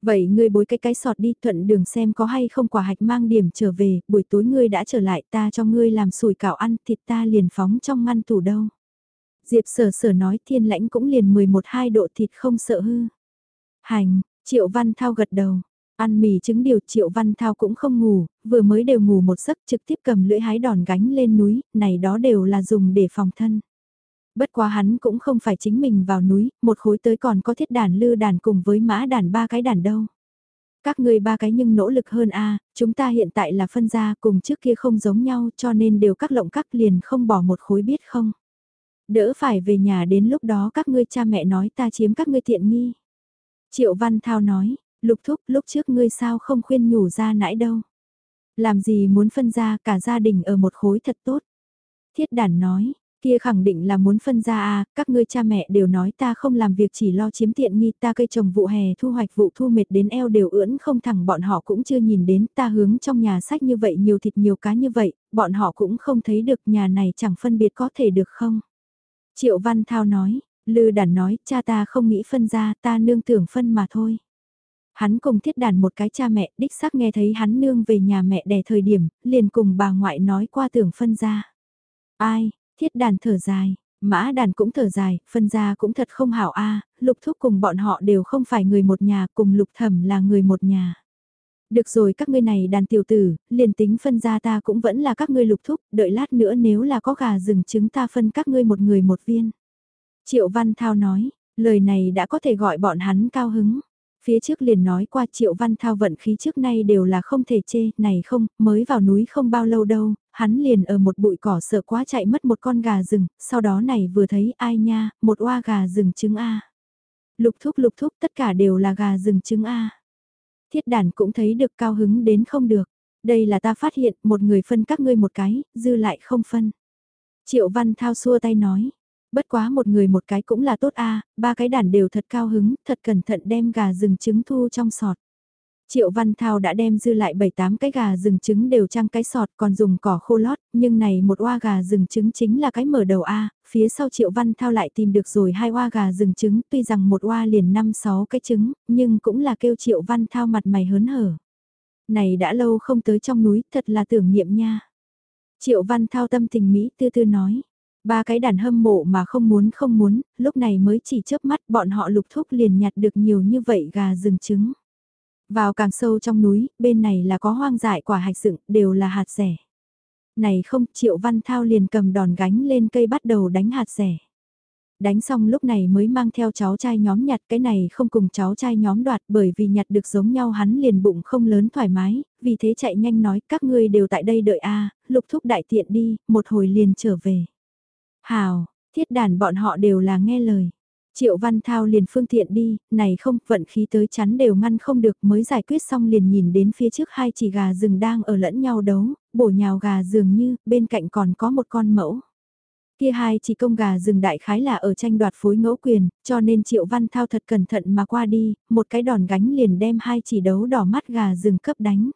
Vậy ngươi bối cái cái sọt đi thuận đường xem có hay không quả hạch mang điểm trở về, buổi tối ngươi đã trở lại ta cho ngươi làm sủi cảo ăn thịt ta liền phóng trong ngăn tủ đâu. Diệp sở sở nói thiên lãnh cũng liền 11-2 độ thịt không sợ hư. Hành, Triệu Văn Thao gật đầu, Ăn mì trứng điều triệu văn thao cũng không ngủ, vừa mới đều ngủ một giấc trực tiếp cầm lưỡi hái đòn gánh lên núi, này đó đều là dùng để phòng thân. Bất quá hắn cũng không phải chính mình vào núi, một khối tới còn có thiết đàn lư đàn cùng với mã đàn ba cái đàn đâu. Các người ba cái nhưng nỗ lực hơn a chúng ta hiện tại là phân gia cùng trước kia không giống nhau cho nên đều các lộng các liền không bỏ một khối biết không. Đỡ phải về nhà đến lúc đó các ngươi cha mẹ nói ta chiếm các ngươi tiện nghi. Triệu Văn Thao nói, lục thúc lúc trước ngươi sao không khuyên nhủ ra nãi đâu. Làm gì muốn phân ra cả gia đình ở một khối thật tốt. Thiết đản nói, kia khẳng định là muốn phân ra à, các ngươi cha mẹ đều nói ta không làm việc chỉ lo chiếm tiện nghi ta cây trồng vụ hè thu hoạch vụ thu mệt đến eo đều ưỡn không thẳng bọn họ cũng chưa nhìn đến ta hướng trong nhà sách như vậy nhiều thịt nhiều cá như vậy, bọn họ cũng không thấy được nhà này chẳng phân biệt có thể được không. Triệu Văn Thao nói, Lư Đản nói, cha ta không nghĩ phân ra, ta nương tưởng phân mà thôi. Hắn cùng thiết đàn một cái cha mẹ, đích xác nghe thấy hắn nương về nhà mẹ đẻ thời điểm, liền cùng bà ngoại nói qua tưởng phân ra. Ai, thiết đàn thở dài, mã đàn cũng thở dài, phân ra cũng thật không hảo a lục thúc cùng bọn họ đều không phải người một nhà, cùng lục thẩm là người một nhà. Được rồi các ngươi này đàn tiểu tử, liền tính phân ra ta cũng vẫn là các ngươi lục thúc, đợi lát nữa nếu là có gà rừng trứng ta phân các ngươi một người một viên. Triệu Văn Thao nói, lời này đã có thể gọi bọn hắn cao hứng. Phía trước liền nói qua Triệu Văn Thao vận khí trước nay đều là không thể chê, này không, mới vào núi không bao lâu đâu, hắn liền ở một bụi cỏ sợ quá chạy mất một con gà rừng, sau đó này vừa thấy ai nha, một oa gà rừng trứng A. Lục thúc lục thúc tất cả đều là gà rừng trứng A. Thiết đàn cũng thấy được cao hứng đến không được. Đây là ta phát hiện một người phân các ngươi một cái, dư lại không phân. Triệu Văn Thao xua tay nói, bất quá một người một cái cũng là tốt a ba cái đàn đều thật cao hứng, thật cẩn thận đem gà rừng trứng thu trong sọt. Triệu Văn Thao đã đem dư lại 7-8 cái gà rừng trứng đều trang cái sọt còn dùng cỏ khô lót, nhưng này một oa gà rừng trứng chính là cái mở đầu A, phía sau Triệu Văn Thao lại tìm được rồi hai oa gà rừng trứng, tuy rằng một oa liền 5-6 cái trứng, nhưng cũng là kêu Triệu Văn Thao mặt mày hớn hở. Này đã lâu không tới trong núi, thật là tưởng niệm nha. Triệu Văn Thao tâm tình Mỹ tư tư nói. Ba cái đàn hâm mộ mà không muốn không muốn, lúc này mới chỉ chớp mắt bọn họ lục thúc liền nhặt được nhiều như vậy gà rừng trứng. Vào càng sâu trong núi, bên này là có hoang dại quả hạch dựng, đều là hạt rẻ. Này không, Triệu Văn Thao liền cầm đòn gánh lên cây bắt đầu đánh hạt rẻ. Đánh xong lúc này mới mang theo cháu trai nhóm nhặt cái này không cùng cháu trai nhóm đoạt bởi vì nhặt được giống nhau hắn liền bụng không lớn thoải mái, vì thế chạy nhanh nói các ngươi đều tại đây đợi a lục thúc đại tiện đi, một hồi liền trở về. Hào, thiết đàn bọn họ đều là nghe lời. Triệu Văn Thao liền phương tiện đi, này không, vận khí tới chắn đều ngăn không được mới giải quyết xong liền nhìn đến phía trước hai chỉ gà rừng đang ở lẫn nhau đấu, bổ nhào gà dường như, bên cạnh còn có một con mẫu. Kia hai chỉ công gà rừng đại khái là ở tranh đoạt phối ngẫu quyền, cho nên Triệu Văn Thao thật cẩn thận mà qua đi, một cái đòn gánh liền đem hai chỉ đấu đỏ mắt gà rừng cấp đánh.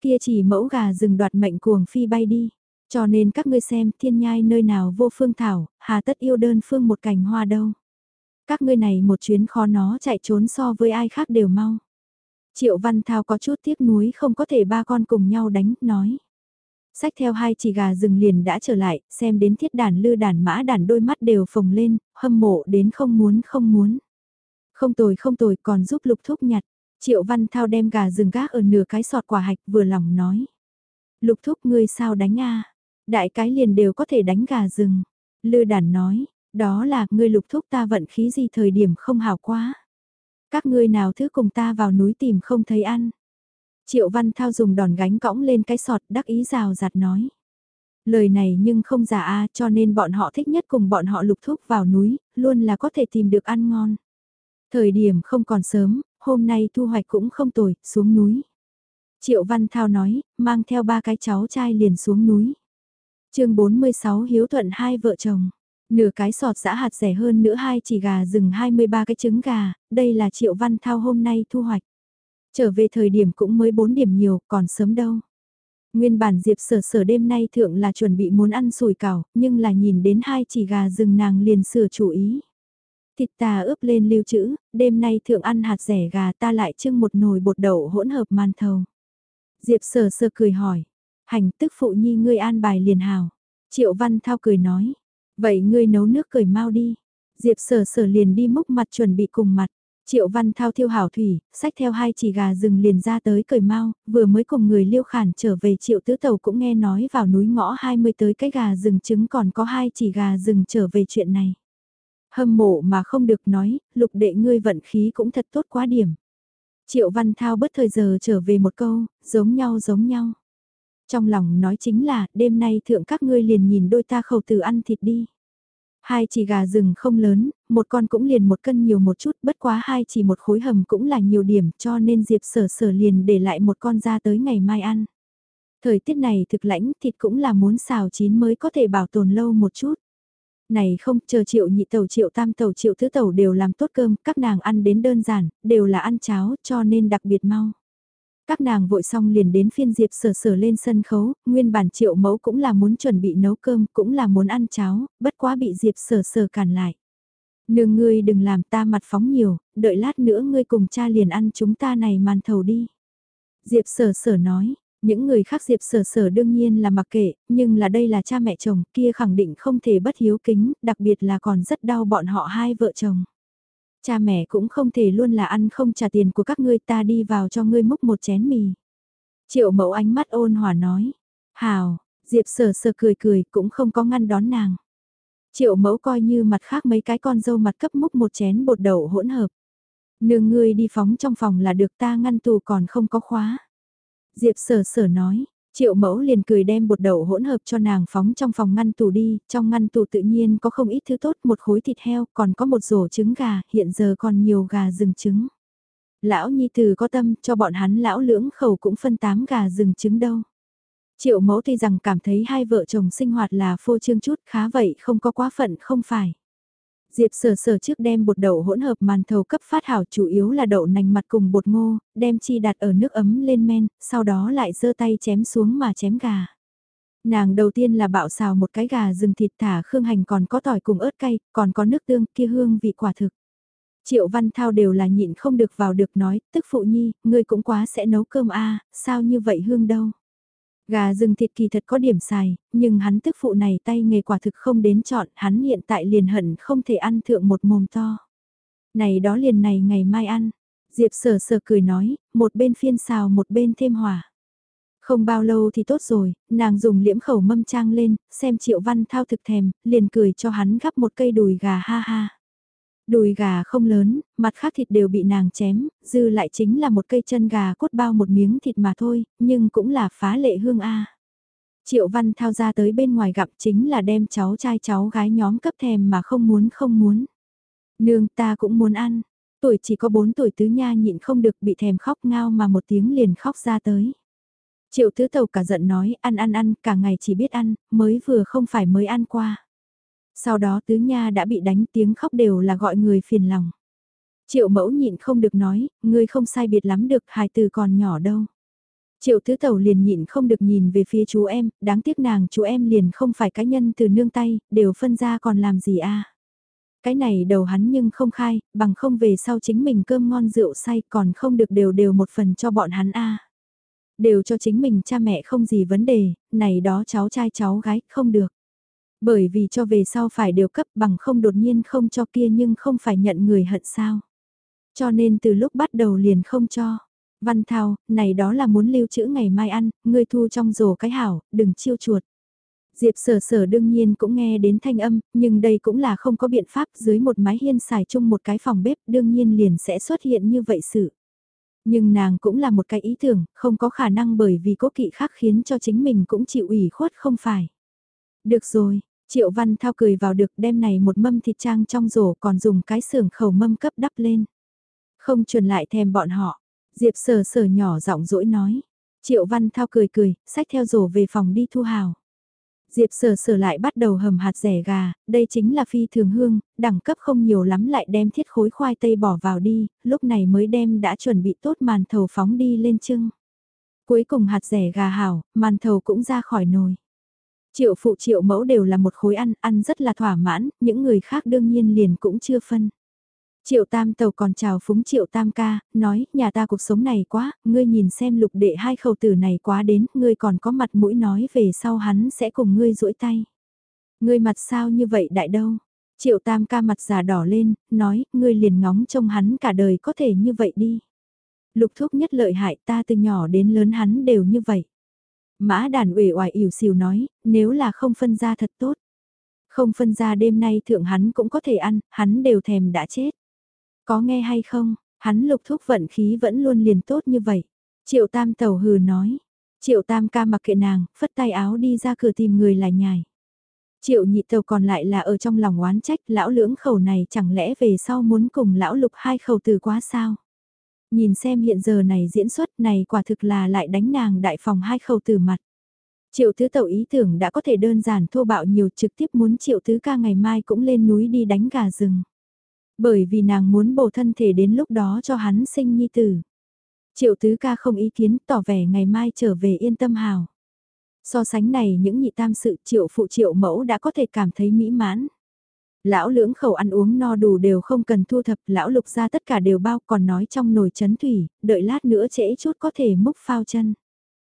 Kia chỉ mẫu gà rừng đoạt mệnh cuồng phi bay đi. Cho nên các ngươi xem thiên nhai nơi nào vô phương thảo, hà tất yêu đơn phương một cành hoa đâu. Các ngươi này một chuyến khó nó chạy trốn so với ai khác đều mau. Triệu Văn Thao có chút tiếc nuối không có thể ba con cùng nhau đánh, nói. Sách theo hai chỉ gà rừng liền đã trở lại, xem đến thiết đàn lư đàn mã đàn đôi mắt đều phồng lên, hâm mộ đến không muốn không muốn. Không tồi không tồi còn giúp lục thúc nhặt. Triệu Văn Thao đem gà rừng gác ở nửa cái sọt quả hạch vừa lòng nói. Lục thúc ngươi sao đánh a Đại cái liền đều có thể đánh gà rừng. Lư đàn nói, đó là ngươi lục thúc ta vận khí gì thời điểm không hào quá. Các ngươi nào thứ cùng ta vào núi tìm không thấy ăn. Triệu Văn Thao dùng đòn gánh cõng lên cái sọt đắc ý rào giặt nói. Lời này nhưng không giả a cho nên bọn họ thích nhất cùng bọn họ lục thúc vào núi, luôn là có thể tìm được ăn ngon. Thời điểm không còn sớm, hôm nay thu hoạch cũng không tồi, xuống núi. Triệu Văn Thao nói, mang theo ba cái cháu trai liền xuống núi chương 46 Hiếu Thuận hai vợ chồng. Nửa cái sọt giã hạt rẻ hơn nữa hai chỉ gà rừng 23 cái trứng gà, đây là Triệu Văn Thao hôm nay thu hoạch. Trở về thời điểm cũng mới 4 điểm nhiều, còn sớm đâu. Nguyên bản Diệp sở sở đêm nay thượng là chuẩn bị muốn ăn sùi cảo, nhưng là nhìn đến hai chỉ gà rừng nàng liền sửa chủ ý. Thịt ta ướp lên lưu trữ, đêm nay thượng ăn hạt rẻ gà ta lại trưng một nồi bột đậu hỗn hợp màn thầu. Diệp sở sở cười hỏi, hành tức phụ nhi ngươi an bài liền hào. Triệu Văn Thao cười nói, vậy ngươi nấu nước cười mau đi. Diệp sở sở liền đi múc mặt chuẩn bị cùng mặt. Triệu Văn Thao thiêu hảo thủy, sách theo hai chỉ gà rừng liền ra tới cởi mau, vừa mới cùng người liêu khản trở về Triệu Tứ Tàu cũng nghe nói vào núi ngõ 20 tới cái gà rừng trứng còn có hai chỉ gà rừng trở về chuyện này. Hâm mộ mà không được nói, lục đệ ngươi vận khí cũng thật tốt quá điểm. Triệu Văn Thao bất thời giờ trở về một câu, giống nhau giống nhau. Trong lòng nói chính là, đêm nay thượng các ngươi liền nhìn đôi ta khẩu từ ăn thịt đi. Hai chỉ gà rừng không lớn, một con cũng liền một cân nhiều một chút, bất quá hai chỉ một khối hầm cũng là nhiều điểm cho nên Diệp sở sở liền để lại một con ra tới ngày mai ăn. Thời tiết này thực lãnh thịt cũng là muốn xào chín mới có thể bảo tồn lâu một chút. Này không, chờ triệu nhị tàu triệu tam tàu triệu thứ tàu đều làm tốt cơm, các nàng ăn đến đơn giản, đều là ăn cháo cho nên đặc biệt mau. Các nàng vội xong liền đến phiên Diệp sở sở lên sân khấu, nguyên bản triệu mẫu cũng là muốn chuẩn bị nấu cơm, cũng là muốn ăn cháo, bất quá bị Diệp sở sở cản lại. Nương ngươi đừng làm ta mặt phóng nhiều, đợi lát nữa ngươi cùng cha liền ăn chúng ta này màn thầu đi. Diệp sở sở nói, những người khác Diệp sở sở đương nhiên là mặc kệ, nhưng là đây là cha mẹ chồng kia khẳng định không thể bất hiếu kính, đặc biệt là còn rất đau bọn họ hai vợ chồng. Cha mẹ cũng không thể luôn là ăn không trả tiền của các ngươi ta đi vào cho ngươi múc một chén mì. Triệu mẫu ánh mắt ôn hòa nói. Hào, Diệp sờ sờ cười cười cũng không có ngăn đón nàng. Triệu mẫu coi như mặt khác mấy cái con dâu mặt cấp múc một chén bột đậu hỗn hợp. Nương ngươi đi phóng trong phòng là được ta ngăn tù còn không có khóa. Diệp sở sở nói, Triệu mẫu liền cười đem bột đậu hỗn hợp cho nàng phóng trong phòng ngăn tủ đi, trong ngăn tủ tự nhiên có không ít thứ tốt, một khối thịt heo, còn có một rổ trứng gà, hiện giờ còn nhiều gà rừng trứng. Lão nhi tử có tâm cho bọn hắn lão lưỡng khẩu cũng phân tám gà rừng trứng đâu. Triệu mẫu tuy rằng cảm thấy hai vợ chồng sinh hoạt là phô trương chút khá vậy không có quá phận không phải. Diệp sở sở trước đem bột đậu hỗn hợp màn thầu cấp phát hảo chủ yếu là đậu nành mặt cùng bột ngô, đem chi đặt ở nước ấm lên men, sau đó lại giơ tay chém xuống mà chém gà. Nàng đầu tiên là bạo xào một cái gà rừng thịt thả khương hành còn có tỏi cùng ớt cay, còn có nước tương kia hương vị quả thực. Triệu Văn Thao đều là nhịn không được vào được nói, tức phụ nhi, ngươi cũng quá sẽ nấu cơm a sao như vậy hương đâu. Gà rừng thịt kỳ thật có điểm xài, nhưng hắn tức phụ này tay nghề quả thực không đến chọn, hắn hiện tại liền hận không thể ăn thượng một mồm to. Này đó liền này ngày mai ăn, Diệp sờ sờ cười nói, một bên phiên xào một bên thêm hỏa. Không bao lâu thì tốt rồi, nàng dùng liễm khẩu mâm trang lên, xem triệu văn thao thực thèm, liền cười cho hắn gắp một cây đùi gà ha ha. Đùi gà không lớn, mặt khác thịt đều bị nàng chém, dư lại chính là một cây chân gà cốt bao một miếng thịt mà thôi, nhưng cũng là phá lệ hương a. Triệu Văn thao ra tới bên ngoài gặp chính là đem cháu trai cháu gái nhóm cấp thèm mà không muốn không muốn. Nương ta cũng muốn ăn, tuổi chỉ có 4 tuổi tứ nha nhịn không được bị thèm khóc ngao mà một tiếng liền khóc ra tới. Triệu tứ tàu cả giận nói ăn ăn ăn cả ngày chỉ biết ăn, mới vừa không phải mới ăn qua. Sau đó tứ nha đã bị đánh tiếng khóc đều là gọi người phiền lòng. Triệu mẫu nhịn không được nói, ngươi không sai biệt lắm được, hài từ còn nhỏ đâu. Triệu tứ tẩu liền nhịn không được nhìn về phía chú em, đáng tiếc nàng chú em liền không phải cá nhân từ nương tay, đều phân ra còn làm gì a Cái này đầu hắn nhưng không khai, bằng không về sau chính mình cơm ngon rượu say còn không được đều đều một phần cho bọn hắn a Đều cho chính mình cha mẹ không gì vấn đề, này đó cháu trai cháu gái không được. Bởi vì cho về sau phải đều cấp bằng không đột nhiên không cho kia nhưng không phải nhận người hận sao. Cho nên từ lúc bắt đầu liền không cho. Văn Thao, này đó là muốn lưu trữ ngày mai ăn, ngươi thu trong rổ cái hảo, đừng chiêu chuột. Diệp sở sở đương nhiên cũng nghe đến thanh âm, nhưng đây cũng là không có biện pháp dưới một mái hiên xài chung một cái phòng bếp đương nhiên liền sẽ xuất hiện như vậy sự. Nhưng nàng cũng là một cái ý tưởng, không có khả năng bởi vì cố kỵ khác khiến cho chính mình cũng chịu ủy khuất không phải. Được rồi, Triệu Văn Thao cười vào được đem này một mâm thịt trang trong rổ còn dùng cái xưởng khẩu mâm cấp đắp lên. Không truyền lại thèm bọn họ. Diệp sờ sờ nhỏ giọng dỗi nói. Triệu Văn Thao cười cười, xách theo rổ về phòng đi thu hào. Diệp sờ sờ lại bắt đầu hầm hạt rẻ gà, đây chính là phi thường hương, đẳng cấp không nhiều lắm lại đem thiết khối khoai tây bỏ vào đi, lúc này mới đem đã chuẩn bị tốt màn thầu phóng đi lên trưng. Cuối cùng hạt rẻ gà hảo, màn thầu cũng ra khỏi nồi. Triệu phụ triệu mẫu đều là một khối ăn, ăn rất là thỏa mãn, những người khác đương nhiên liền cũng chưa phân. Triệu tam tàu còn chào phúng triệu tam ca, nói, nhà ta cuộc sống này quá, ngươi nhìn xem lục đệ hai khẩu tử này quá đến, ngươi còn có mặt mũi nói về sau hắn sẽ cùng ngươi duỗi tay. Ngươi mặt sao như vậy đại đâu? Triệu tam ca mặt già đỏ lên, nói, ngươi liền ngóng trông hắn cả đời có thể như vậy đi. Lục thúc nhất lợi hại ta từ nhỏ đến lớn hắn đều như vậy. Mã đàn uể oải ỉu xìu nói, nếu là không phân ra thật tốt. Không phân ra đêm nay thượng hắn cũng có thể ăn, hắn đều thèm đã chết. Có nghe hay không, hắn lục thúc vận khí vẫn luôn liền tốt như vậy. Triệu tam tàu hừ nói. Triệu tam ca mặc kệ nàng, phất tay áo đi ra cửa tìm người lại nhài. Triệu nhị tàu còn lại là ở trong lòng oán trách lão lưỡng khẩu này chẳng lẽ về sau muốn cùng lão lục hai khẩu từ quá sao? Nhìn xem hiện giờ này diễn xuất, này quả thực là lại đánh nàng đại phòng hai khẩu từ mặt. Triệu tứ tẩu ý tưởng đã có thể đơn giản thô bạo nhiều, trực tiếp muốn triệu tứ ca ngày mai cũng lên núi đi đánh gà rừng. Bởi vì nàng muốn bổ thân thể đến lúc đó cho hắn sinh nhi tử. Triệu tứ ca không ý kiến, tỏ vẻ ngày mai trở về yên tâm hào. So sánh này những nhị tam sự, triệu phụ triệu mẫu đã có thể cảm thấy mỹ mãn. Lão lưỡng khẩu ăn uống no đủ đều không cần thu thập, lão lục ra tất cả đều bao còn nói trong nồi chấn thủy, đợi lát nữa trễ chút có thể múc phao chân.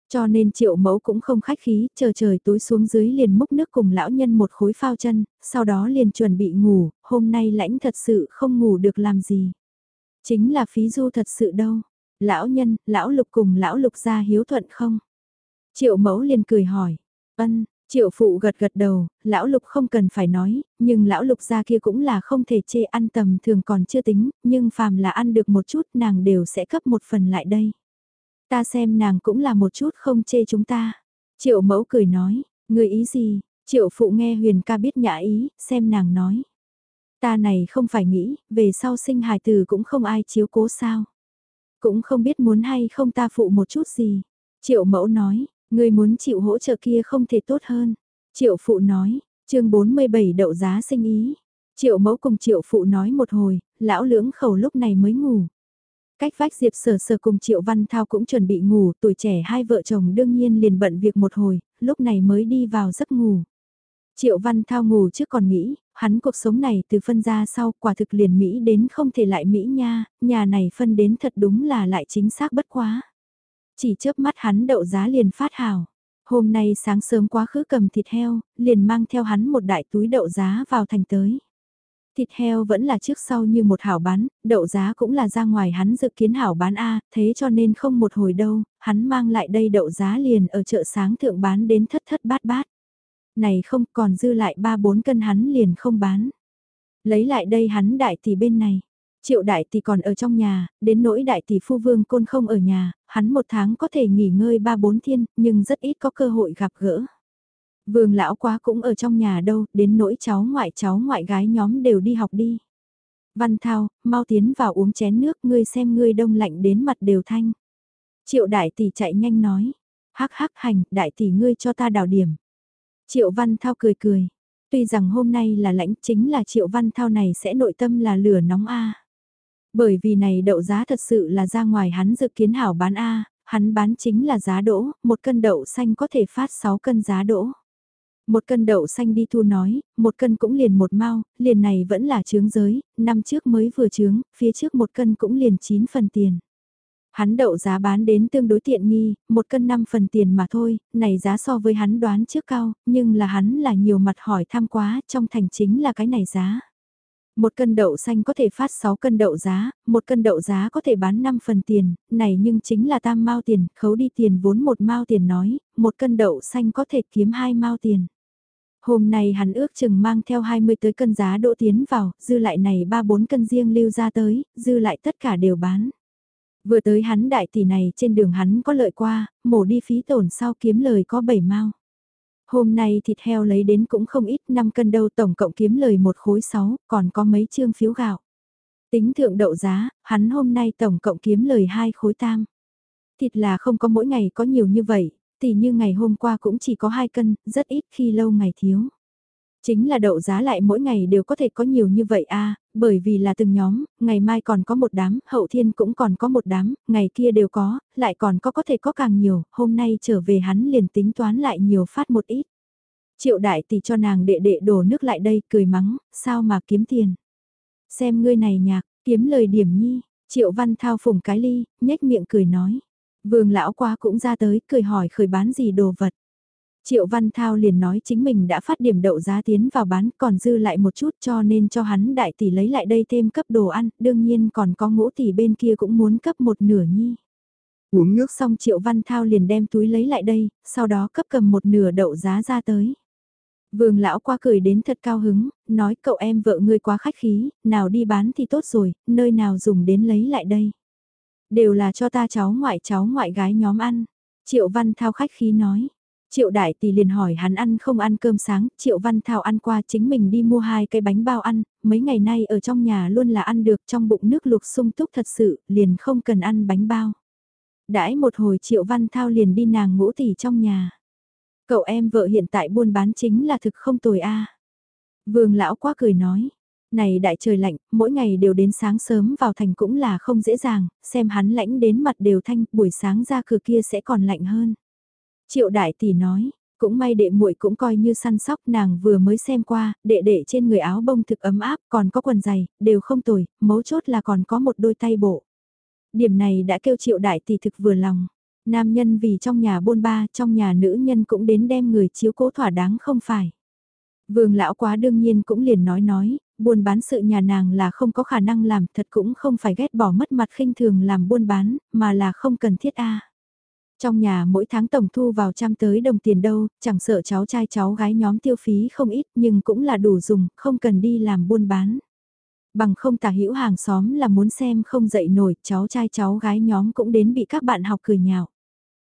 Cho nên triệu mẫu cũng không khách khí, chờ trời tối xuống dưới liền múc nước cùng lão nhân một khối phao chân, sau đó liền chuẩn bị ngủ, hôm nay lãnh thật sự không ngủ được làm gì. Chính là phí du thật sự đâu. Lão nhân, lão lục cùng lão lục ra hiếu thuận không? Triệu mẫu liền cười hỏi. Ân, triệu phụ gật gật đầu, lão lục không cần phải nói, nhưng lão lục ra kia cũng là không thể chê ăn tầm thường còn chưa tính, nhưng phàm là ăn được một chút nàng đều sẽ cấp một phần lại đây. Ta xem nàng cũng là một chút không chê chúng ta. Triệu mẫu cười nói, người ý gì? Triệu phụ nghe huyền ca biết nhã ý, xem nàng nói. Ta này không phải nghĩ, về sau sinh hài tử cũng không ai chiếu cố sao. Cũng không biết muốn hay không ta phụ một chút gì. Triệu mẫu nói, người muốn chịu hỗ trợ kia không thể tốt hơn. Triệu phụ nói, chương 47 đậu giá sinh ý. Triệu mẫu cùng triệu phụ nói một hồi, lão lưỡng khẩu lúc này mới ngủ. Cách vách Diệp Sở Sở cùng Triệu Văn Thao cũng chuẩn bị ngủ, tuổi trẻ hai vợ chồng đương nhiên liền bận việc một hồi, lúc này mới đi vào giấc ngủ. Triệu Văn Thao ngủ trước còn nghĩ, hắn cuộc sống này từ phân ra sau quả thực liền Mỹ đến không thể lại Mỹ nha, nhà này phân đến thật đúng là lại chính xác bất quá. Chỉ chớp mắt hắn đậu giá liền phát hào. Hôm nay sáng sớm quá khứ cầm thịt heo, liền mang theo hắn một đại túi đậu giá vào thành tới. Thịt heo vẫn là trước sau như một hảo bán, đậu giá cũng là ra ngoài hắn dự kiến hảo bán A, thế cho nên không một hồi đâu, hắn mang lại đây đậu giá liền ở chợ sáng thượng bán đến thất thất bát bát. Này không còn dư lại ba bốn cân hắn liền không bán. Lấy lại đây hắn đại tỷ bên này. Triệu đại tỷ còn ở trong nhà, đến nỗi đại tỷ phu vương côn không ở nhà, hắn một tháng có thể nghỉ ngơi ba bốn thiên, nhưng rất ít có cơ hội gặp gỡ. Vương lão quá cũng ở trong nhà đâu, đến nỗi cháu ngoại cháu ngoại gái nhóm đều đi học đi. Văn Thao, mau tiến vào uống chén nước ngươi xem ngươi đông lạnh đến mặt đều thanh. Triệu đại tỷ chạy nhanh nói, hắc hắc hành, đại tỷ ngươi cho ta đào điểm. Triệu Văn Thao cười cười, tuy rằng hôm nay là lãnh chính là Triệu Văn Thao này sẽ nội tâm là lửa nóng a. Bởi vì này đậu giá thật sự là ra ngoài hắn dự kiến hảo bán a, hắn bán chính là giá đỗ, một cân đậu xanh có thể phát 6 cân giá đỗ. Một cân đậu xanh đi thu nói, một cân cũng liền một mao, liền này vẫn là trướng giới, năm trước mới vừa trướng, phía trước một cân cũng liền 9 phần tiền. Hắn đậu giá bán đến tương đối tiện nghi, một cân 5 phần tiền mà thôi, này giá so với hắn đoán trước cao, nhưng là hắn là nhiều mặt hỏi tham quá, trong thành chính là cái này giá. Một cân đậu xanh có thể phát 6 cân đậu giá, một cân đậu giá có thể bán 5 phần tiền, này nhưng chính là tam mao tiền, khấu đi tiền vốn một mao tiền nói, một cân đậu xanh có thể kiếm hai mao tiền. Hôm nay hắn ước chừng mang theo 20 tới cân giá đỗ tiến vào, dư lại này 3-4 cân riêng lưu ra tới, dư lại tất cả đều bán. Vừa tới hắn đại tỷ này trên đường hắn có lợi qua, mổ đi phí tổn sau kiếm lời có 7 mao. Hôm nay thịt heo lấy đến cũng không ít 5 cân đâu tổng cộng kiếm lời một khối 6, còn có mấy chương phiếu gạo. Tính thượng đậu giá, hắn hôm nay tổng cộng kiếm lời 2 khối tam. Thịt là không có mỗi ngày có nhiều như vậy, thì như ngày hôm qua cũng chỉ có 2 cân, rất ít khi lâu ngày thiếu. Chính là đậu giá lại mỗi ngày đều có thể có nhiều như vậy a à, bởi vì là từng nhóm, ngày mai còn có một đám, hậu thiên cũng còn có một đám, ngày kia đều có, lại còn có có thể có càng nhiều, hôm nay trở về hắn liền tính toán lại nhiều phát một ít. Triệu đại tỷ cho nàng đệ đệ đổ nước lại đây, cười mắng, sao mà kiếm tiền. Xem ngươi này nhạc, kiếm lời điểm nhi, triệu văn thao phùng cái ly, nhếch miệng cười nói. Vương lão qua cũng ra tới, cười hỏi khởi bán gì đồ vật. Triệu Văn Thao liền nói chính mình đã phát điểm đậu giá tiến vào bán còn dư lại một chút cho nên cho hắn đại tỷ lấy lại đây thêm cấp đồ ăn, đương nhiên còn có ngũ tỷ bên kia cũng muốn cấp một nửa nhi. Uống nước xong Triệu Văn Thao liền đem túi lấy lại đây, sau đó cấp cầm một nửa đậu giá ra tới. Vương lão qua cười đến thật cao hứng, nói cậu em vợ ngươi quá khách khí, nào đi bán thì tốt rồi, nơi nào dùng đến lấy lại đây. Đều là cho ta cháu ngoại cháu ngoại gái nhóm ăn. Triệu Văn Thao khách khí nói, Triệu đại tỷ liền hỏi hắn ăn không ăn cơm sáng, Triệu Văn Thao ăn qua chính mình đi mua hai cái bánh bao ăn, mấy ngày nay ở trong nhà luôn là ăn được trong bụng nước lục sung túc thật sự, liền không cần ăn bánh bao. Đãi một hồi Triệu Văn Thao liền đi nàng ngũ tỷ trong nhà. Cậu em vợ hiện tại buôn bán chính là thực không tồi a. Vương lão quá cười nói, này đại trời lạnh, mỗi ngày đều đến sáng sớm vào thành cũng là không dễ dàng, xem hắn lãnh đến mặt đều thanh, buổi sáng ra cửa kia sẽ còn lạnh hơn. Triệu đại tỷ nói, cũng may đệ muội cũng coi như săn sóc nàng vừa mới xem qua, đệ đệ trên người áo bông thực ấm áp, còn có quần giày, đều không tồi, mấu chốt là còn có một đôi tay bộ. Điểm này đã kêu triệu đại tỷ thực vừa lòng. Nam nhân vì trong nhà bôn ba, trong nhà nữ nhân cũng đến đem người chiếu cố thỏa đáng không phải. Vương lão quá đương nhiên cũng liền nói nói, buôn bán sự nhà nàng là không có khả năng làm, thật cũng không phải ghét bỏ mất mặt khinh thường làm buôn bán, mà là không cần thiết a. Trong nhà mỗi tháng tổng thu vào trăm tới đồng tiền đâu, chẳng sợ cháu trai cháu gái nhóm tiêu phí không ít nhưng cũng là đủ dùng, không cần đi làm buôn bán. Bằng không tả hữu hàng xóm là muốn xem không dậy nổi, cháu trai cháu gái nhóm cũng đến bị các bạn học cười nhạo.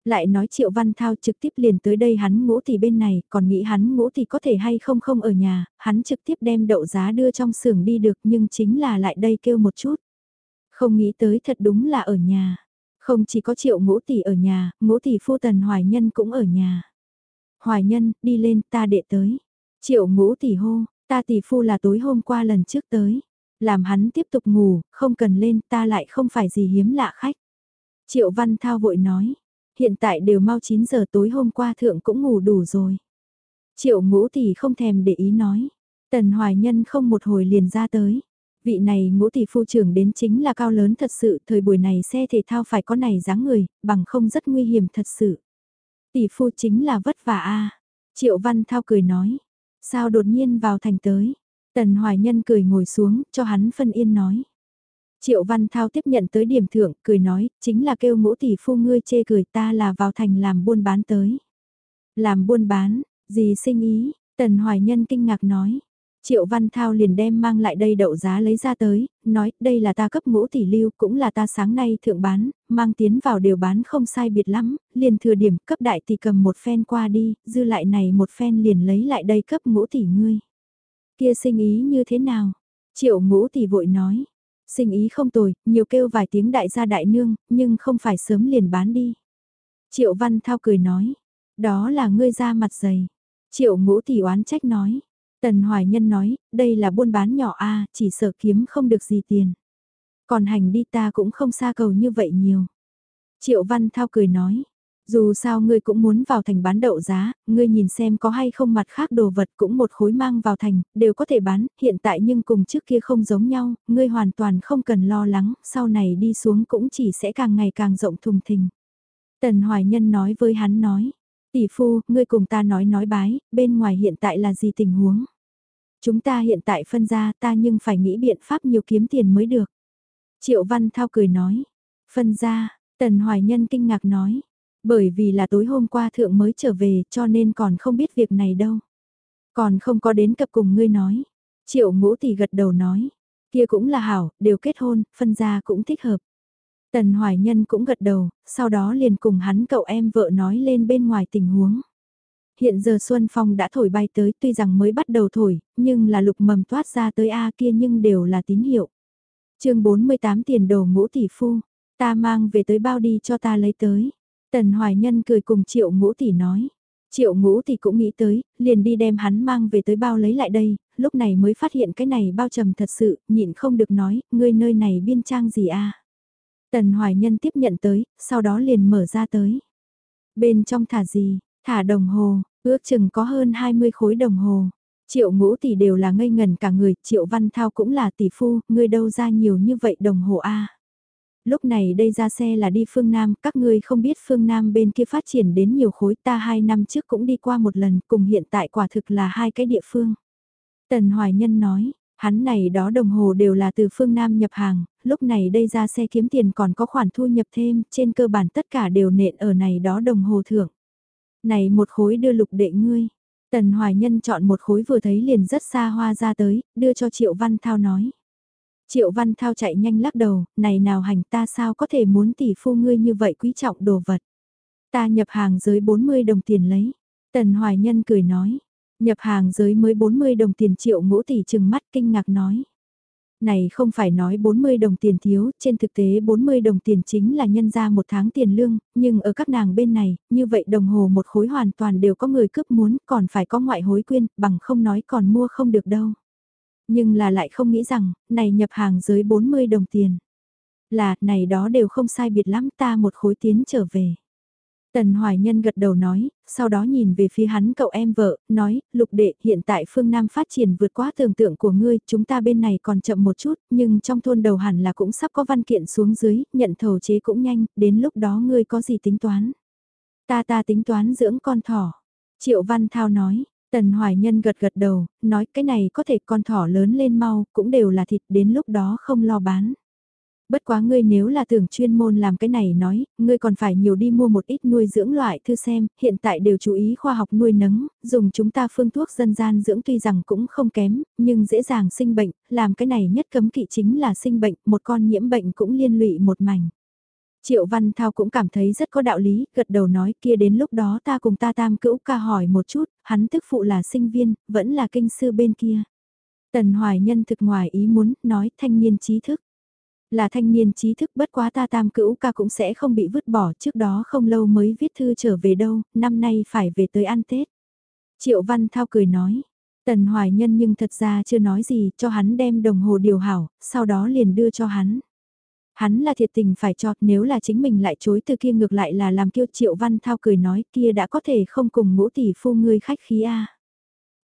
Lại nói Triệu Văn Thao trực tiếp liền tới đây hắn ngũ thì bên này, còn nghĩ hắn ngũ thì có thể hay không không ở nhà, hắn trực tiếp đem đậu giá đưa trong xưởng đi được nhưng chính là lại đây kêu một chút. Không nghĩ tới thật đúng là ở nhà. Không chỉ có triệu ngũ tỷ ở nhà, ngũ tỷ phu tần hoài nhân cũng ở nhà. Hoài nhân, đi lên, ta đệ tới. Triệu ngũ tỷ hô, ta tỷ phu là tối hôm qua lần trước tới. Làm hắn tiếp tục ngủ, không cần lên, ta lại không phải gì hiếm lạ khách. Triệu văn thao vội nói, hiện tại đều mau 9 giờ tối hôm qua thượng cũng ngủ đủ rồi. Triệu ngũ tỷ không thèm để ý nói. Tần hoài nhân không một hồi liền ra tới. Vị này ngũ tỷ phu trưởng đến chính là cao lớn thật sự, thời buổi này xe thể thao phải có này dáng người, bằng không rất nguy hiểm thật sự. Tỷ phu chính là vất vả a Triệu Văn Thao cười nói. Sao đột nhiên vào thành tới? Tần Hoài Nhân cười ngồi xuống, cho hắn phân yên nói. Triệu Văn Thao tiếp nhận tới điểm thưởng, cười nói, chính là kêu ngũ tỷ phu ngươi chê cười ta là vào thành làm buôn bán tới. Làm buôn bán, gì sinh ý, Tần Hoài Nhân kinh ngạc nói. Triệu Văn Thao liền đem mang lại đây đậu giá lấy ra tới, nói đây là ta cấp ngũ tỷ lưu cũng là ta sáng nay thượng bán, mang tiến vào đều bán không sai biệt lắm, liền thừa điểm cấp đại tỷ cầm một phen qua đi, dư lại này một phen liền lấy lại đây cấp ngũ tỷ ngươi. Kia sinh ý như thế nào? Triệu ngũ tỷ vội nói, sinh ý không tồi, nhiều kêu vài tiếng đại gia đại nương, nhưng không phải sớm liền bán đi. Triệu Văn Thao cười nói, đó là ngươi ra mặt dày. Triệu ngũ tỷ oán trách nói Tần Hoài Nhân nói, đây là buôn bán nhỏ a, chỉ sợ kiếm không được gì tiền. Còn hành đi ta cũng không xa cầu như vậy nhiều. Triệu Văn Thao cười nói, dù sao ngươi cũng muốn vào thành bán đậu giá, ngươi nhìn xem có hay không mặt khác đồ vật cũng một khối mang vào thành, đều có thể bán, hiện tại nhưng cùng trước kia không giống nhau, ngươi hoàn toàn không cần lo lắng, sau này đi xuống cũng chỉ sẽ càng ngày càng rộng thùng thình. Tần Hoài Nhân nói với hắn nói, Tỷ phu, ngươi cùng ta nói nói bái, bên ngoài hiện tại là gì tình huống? Chúng ta hiện tại phân ra ta nhưng phải nghĩ biện pháp nhiều kiếm tiền mới được. Triệu Văn Thao cười nói. Phân ra, Tần Hoài Nhân kinh ngạc nói. Bởi vì là tối hôm qua thượng mới trở về cho nên còn không biết việc này đâu. Còn không có đến cập cùng ngươi nói. Triệu ngũ tỷ gật đầu nói. Kia cũng là hảo, đều kết hôn, phân ra cũng thích hợp. Tần Hoài Nhân cũng gật đầu, sau đó liền cùng hắn cậu em vợ nói lên bên ngoài tình huống. Hiện giờ Xuân Phong đã thổi bay tới tuy rằng mới bắt đầu thổi, nhưng là lục mầm toát ra tới A kia nhưng đều là tín hiệu. chương 48 tiền đồ ngũ tỷ phu, ta mang về tới bao đi cho ta lấy tới. Tần Hoài Nhân cười cùng triệu ngũ tỷ nói. Triệu ngũ thì cũng nghĩ tới, liền đi đem hắn mang về tới bao lấy lại đây, lúc này mới phát hiện cái này bao trầm thật sự, nhịn không được nói, ngươi nơi này biên trang gì a Tần Hoài Nhân tiếp nhận tới, sau đó liền mở ra tới. Bên trong thả gì, thả đồng hồ, ước chừng có hơn 20 khối đồng hồ. Triệu ngũ tỷ đều là ngây ngần cả người, triệu văn thao cũng là tỷ phu, ngươi đâu ra nhiều như vậy đồng hồ A. Lúc này đây ra xe là đi phương Nam, các ngươi không biết phương Nam bên kia phát triển đến nhiều khối ta hai năm trước cũng đi qua một lần, cùng hiện tại quả thực là hai cái địa phương. Tần Hoài Nhân nói, Hắn này đó đồng hồ đều là từ phương Nam nhập hàng, lúc này đây ra xe kiếm tiền còn có khoản thu nhập thêm, trên cơ bản tất cả đều nện ở này đó đồng hồ thưởng. Này một khối đưa lục đệ ngươi. Tần Hoài Nhân chọn một khối vừa thấy liền rất xa hoa ra tới, đưa cho Triệu Văn Thao nói. Triệu Văn Thao chạy nhanh lắc đầu, này nào hành ta sao có thể muốn tỷ phu ngươi như vậy quý trọng đồ vật. Ta nhập hàng dưới 40 đồng tiền lấy. Tần Hoài Nhân cười nói, nhập hàng giới mới 40 đồng tiền triệu ngũ tỷ trừng mắt kinh ngạc nói. Này không phải nói 40 đồng tiền thiếu, trên thực tế 40 đồng tiền chính là nhân ra một tháng tiền lương, nhưng ở các nàng bên này, như vậy đồng hồ một khối hoàn toàn đều có người cướp muốn, còn phải có ngoại hối quyên, bằng không nói còn mua không được đâu. Nhưng là lại không nghĩ rằng, này nhập hàng dưới 40 đồng tiền. Là, này đó đều không sai biệt lắm ta một khối tiến trở về. Tần Hoài Nhân gật đầu nói, sau đó nhìn về phía hắn cậu em vợ, nói, lục đệ, hiện tại phương Nam phát triển vượt quá tưởng tượng của ngươi, chúng ta bên này còn chậm một chút, nhưng trong thôn đầu hẳn là cũng sắp có văn kiện xuống dưới, nhận thầu chế cũng nhanh, đến lúc đó ngươi có gì tính toán? Ta ta tính toán dưỡng con thỏ. Triệu Văn Thao nói, Tần Hoài Nhân gật gật đầu, nói cái này có thể con thỏ lớn lên mau, cũng đều là thịt, đến lúc đó không lo bán. Bất quá ngươi nếu là tưởng chuyên môn làm cái này nói, ngươi còn phải nhiều đi mua một ít nuôi dưỡng loại thư xem, hiện tại đều chú ý khoa học nuôi nấng, dùng chúng ta phương thuốc dân gian dưỡng tuy rằng cũng không kém, nhưng dễ dàng sinh bệnh, làm cái này nhất cấm kỵ chính là sinh bệnh, một con nhiễm bệnh cũng liên lụy một mảnh. Triệu Văn Thao cũng cảm thấy rất có đạo lý, gật đầu nói kia đến lúc đó ta cùng ta tam cữu ca hỏi một chút, hắn tức phụ là sinh viên, vẫn là kinh sư bên kia. Tần Hoài Nhân thực ngoài ý muốn, nói thanh niên trí thức. Là thanh niên trí thức bất quá ta tam cữu ca cũng sẽ không bị vứt bỏ trước đó không lâu mới viết thư trở về đâu, năm nay phải về tới ăn Tết. Triệu Văn Thao cười nói, Tần Hoài Nhân nhưng thật ra chưa nói gì cho hắn đem đồng hồ điều hảo, sau đó liền đưa cho hắn. Hắn là thiệt tình phải cho, nếu là chính mình lại chối từ kia ngược lại là làm kiêu Triệu Văn Thao cười nói kia đã có thể không cùng ngũ tỷ phu ngươi khách khí a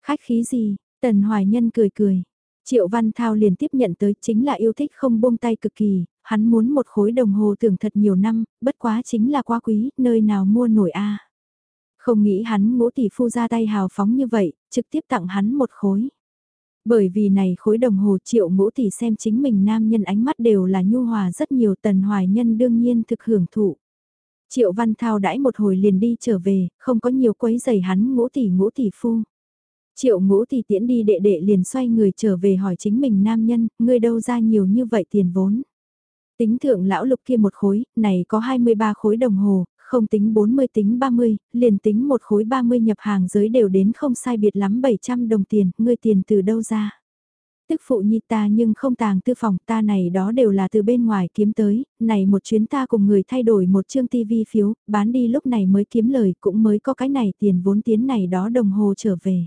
Khách khí gì? Tần Hoài Nhân cười cười. Triệu Văn Thao liền tiếp nhận tới chính là yêu thích không buông tay cực kỳ, hắn muốn một khối đồng hồ tưởng thật nhiều năm, bất quá chính là quá quý, nơi nào mua nổi a Không nghĩ hắn ngũ tỷ phu ra tay hào phóng như vậy, trực tiếp tặng hắn một khối. Bởi vì này khối đồng hồ triệu ngũ tỷ xem chính mình nam nhân ánh mắt đều là nhu hòa rất nhiều tần hoài nhân đương nhiên thực hưởng thụ. Triệu Văn Thao đãi một hồi liền đi trở về, không có nhiều quấy giày hắn ngũ tỷ ngũ tỷ phu. Triệu ngũ thì tiễn đi đệ đệ liền xoay người trở về hỏi chính mình nam nhân, ngươi đâu ra nhiều như vậy tiền vốn. Tính thượng lão lục kia một khối, này có 23 khối đồng hồ, không tính 40 tính 30, liền tính một khối 30 nhập hàng giới đều đến không sai biệt lắm 700 đồng tiền, ngươi tiền từ đâu ra. Tức phụ nhi ta nhưng không tàng tư phòng ta này đó đều là từ bên ngoài kiếm tới, này một chuyến ta cùng người thay đổi một chương tivi phiếu, bán đi lúc này mới kiếm lời cũng mới có cái này tiền vốn tiến này đó đồng hồ trở về.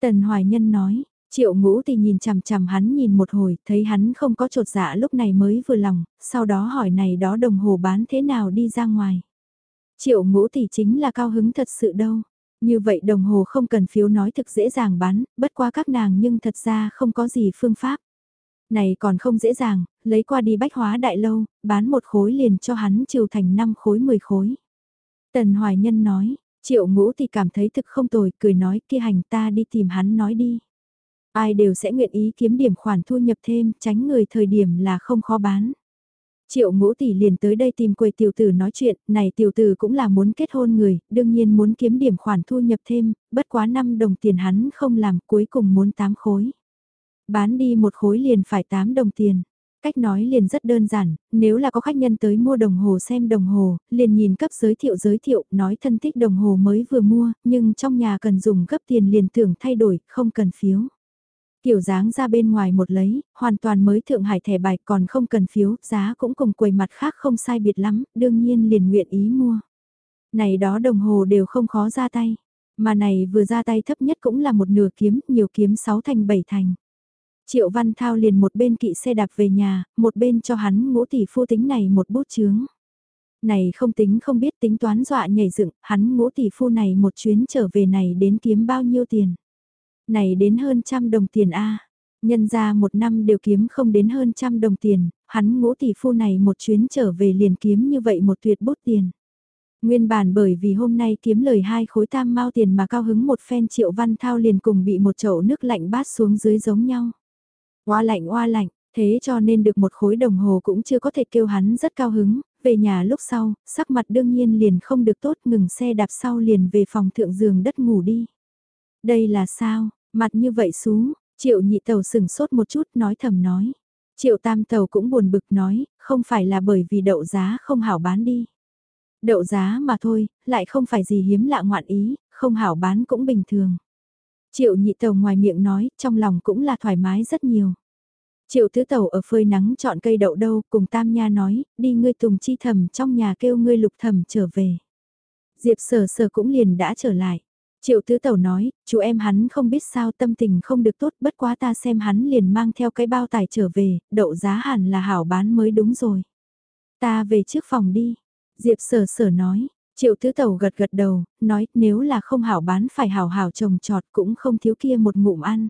Tần Hoài Nhân nói, triệu ngũ thì nhìn chằm chằm hắn nhìn một hồi, thấy hắn không có trột dạ lúc này mới vừa lòng, sau đó hỏi này đó đồng hồ bán thế nào đi ra ngoài. Triệu ngũ thì chính là cao hứng thật sự đâu. Như vậy đồng hồ không cần phiếu nói thực dễ dàng bán, bất qua các nàng nhưng thật ra không có gì phương pháp. Này còn không dễ dàng, lấy qua đi bách hóa đại lâu, bán một khối liền cho hắn trừ thành 5 khối 10 khối. Tần Hoài Nhân nói, Triệu ngũ thì cảm thấy thực không tồi, cười nói kia hành ta đi tìm hắn nói đi. Ai đều sẽ nguyện ý kiếm điểm khoản thu nhập thêm, tránh người thời điểm là không khó bán. Triệu ngũ tỷ liền tới đây tìm quầy tiểu tử nói chuyện, này tiểu tử cũng là muốn kết hôn người, đương nhiên muốn kiếm điểm khoản thu nhập thêm, bất quá 5 đồng tiền hắn không làm, cuối cùng muốn 8 khối. Bán đi một khối liền phải 8 đồng tiền. Cách nói liền rất đơn giản, nếu là có khách nhân tới mua đồng hồ xem đồng hồ, liền nhìn cấp giới thiệu giới thiệu, nói thân thích đồng hồ mới vừa mua, nhưng trong nhà cần dùng gấp tiền liền tưởng thay đổi, không cần phiếu. Kiểu dáng ra bên ngoài một lấy, hoàn toàn mới thượng hải thẻ bài còn không cần phiếu, giá cũng cùng quầy mặt khác không sai biệt lắm, đương nhiên liền nguyện ý mua. Này đó đồng hồ đều không khó ra tay, mà này vừa ra tay thấp nhất cũng là một nửa kiếm, nhiều kiếm 6 thành 7 thành. Triệu Văn Thao liền một bên kỵ xe đạp về nhà, một bên cho hắn ngũ tỷ phu tính này một bút chướng. Này không tính không biết tính toán dọa nhảy dựng, hắn ngũ tỷ phu này một chuyến trở về này đến kiếm bao nhiêu tiền. Này đến hơn trăm đồng tiền A. Nhân ra một năm đều kiếm không đến hơn trăm đồng tiền, hắn ngũ tỷ phu này một chuyến trở về liền kiếm như vậy một tuyệt bút tiền. Nguyên bản bởi vì hôm nay kiếm lời hai khối tam mau tiền mà cao hứng một phen triệu văn thao liền cùng bị một chậu nước lạnh bát xuống dưới giống nhau. Oa lạnh oa lạnh, thế cho nên được một khối đồng hồ cũng chưa có thể kêu hắn rất cao hứng, về nhà lúc sau, sắc mặt đương nhiên liền không được tốt ngừng xe đạp sau liền về phòng thượng giường đất ngủ đi. Đây là sao, mặt như vậy xuống, triệu nhị tàu sừng sốt một chút nói thầm nói. Triệu tam tàu cũng buồn bực nói, không phải là bởi vì đậu giá không hảo bán đi. Đậu giá mà thôi, lại không phải gì hiếm lạ ngoạn ý, không hảo bán cũng bình thường. Triệu nhị tàu ngoài miệng nói, trong lòng cũng là thoải mái rất nhiều. Triệu tứ tàu ở phơi nắng chọn cây đậu đâu, cùng Tam Nha nói, đi ngươi tùng chi thầm trong nhà kêu ngươi lục thầm trở về. Diệp sở sở cũng liền đã trở lại. Triệu tứ tẩu nói, chú em hắn không biết sao tâm tình không được tốt bất quá ta xem hắn liền mang theo cái bao tải trở về, đậu giá hẳn là hảo bán mới đúng rồi. Ta về trước phòng đi. Diệp sở sở nói, triệu tứ tẩu gật gật đầu, nói nếu là không hảo bán phải hảo hảo trồng trọt cũng không thiếu kia một ngụm ăn.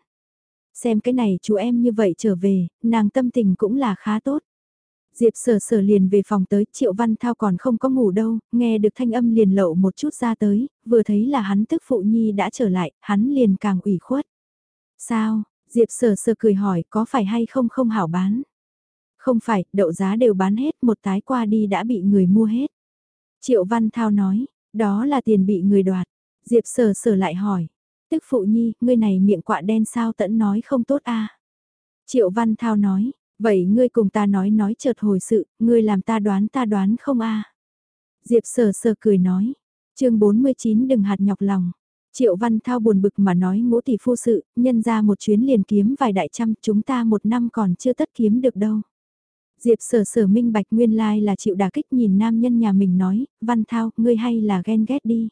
Xem cái này chú em như vậy trở về, nàng tâm tình cũng là khá tốt. Diệp sở sở liền về phòng tới, Triệu Văn Thao còn không có ngủ đâu, nghe được thanh âm liền lậu một chút ra tới, vừa thấy là hắn tức phụ nhi đã trở lại, hắn liền càng ủy khuất. Sao, Diệp sở sở cười hỏi có phải hay không không hảo bán? Không phải, đậu giá đều bán hết, một tái qua đi đã bị người mua hết. Triệu Văn Thao nói, đó là tiền bị người đoạt. Diệp sở sở lại hỏi, tức phụ nhi, ngươi này miệng quạ đen sao tẫn nói không tốt a Triệu Văn Thao nói, Vậy ngươi cùng ta nói nói chợt hồi sự, ngươi làm ta đoán ta đoán không a Diệp sờ sờ cười nói. chương 49 đừng hạt nhọc lòng. Triệu Văn Thao buồn bực mà nói ngũ tỷ phu sự, nhân ra một chuyến liền kiếm vài đại trăm, chúng ta một năm còn chưa tất kiếm được đâu. Diệp sở sở minh bạch nguyên lai là chịu đả kích nhìn nam nhân nhà mình nói, Văn Thao, ngươi hay là ghen ghét đi.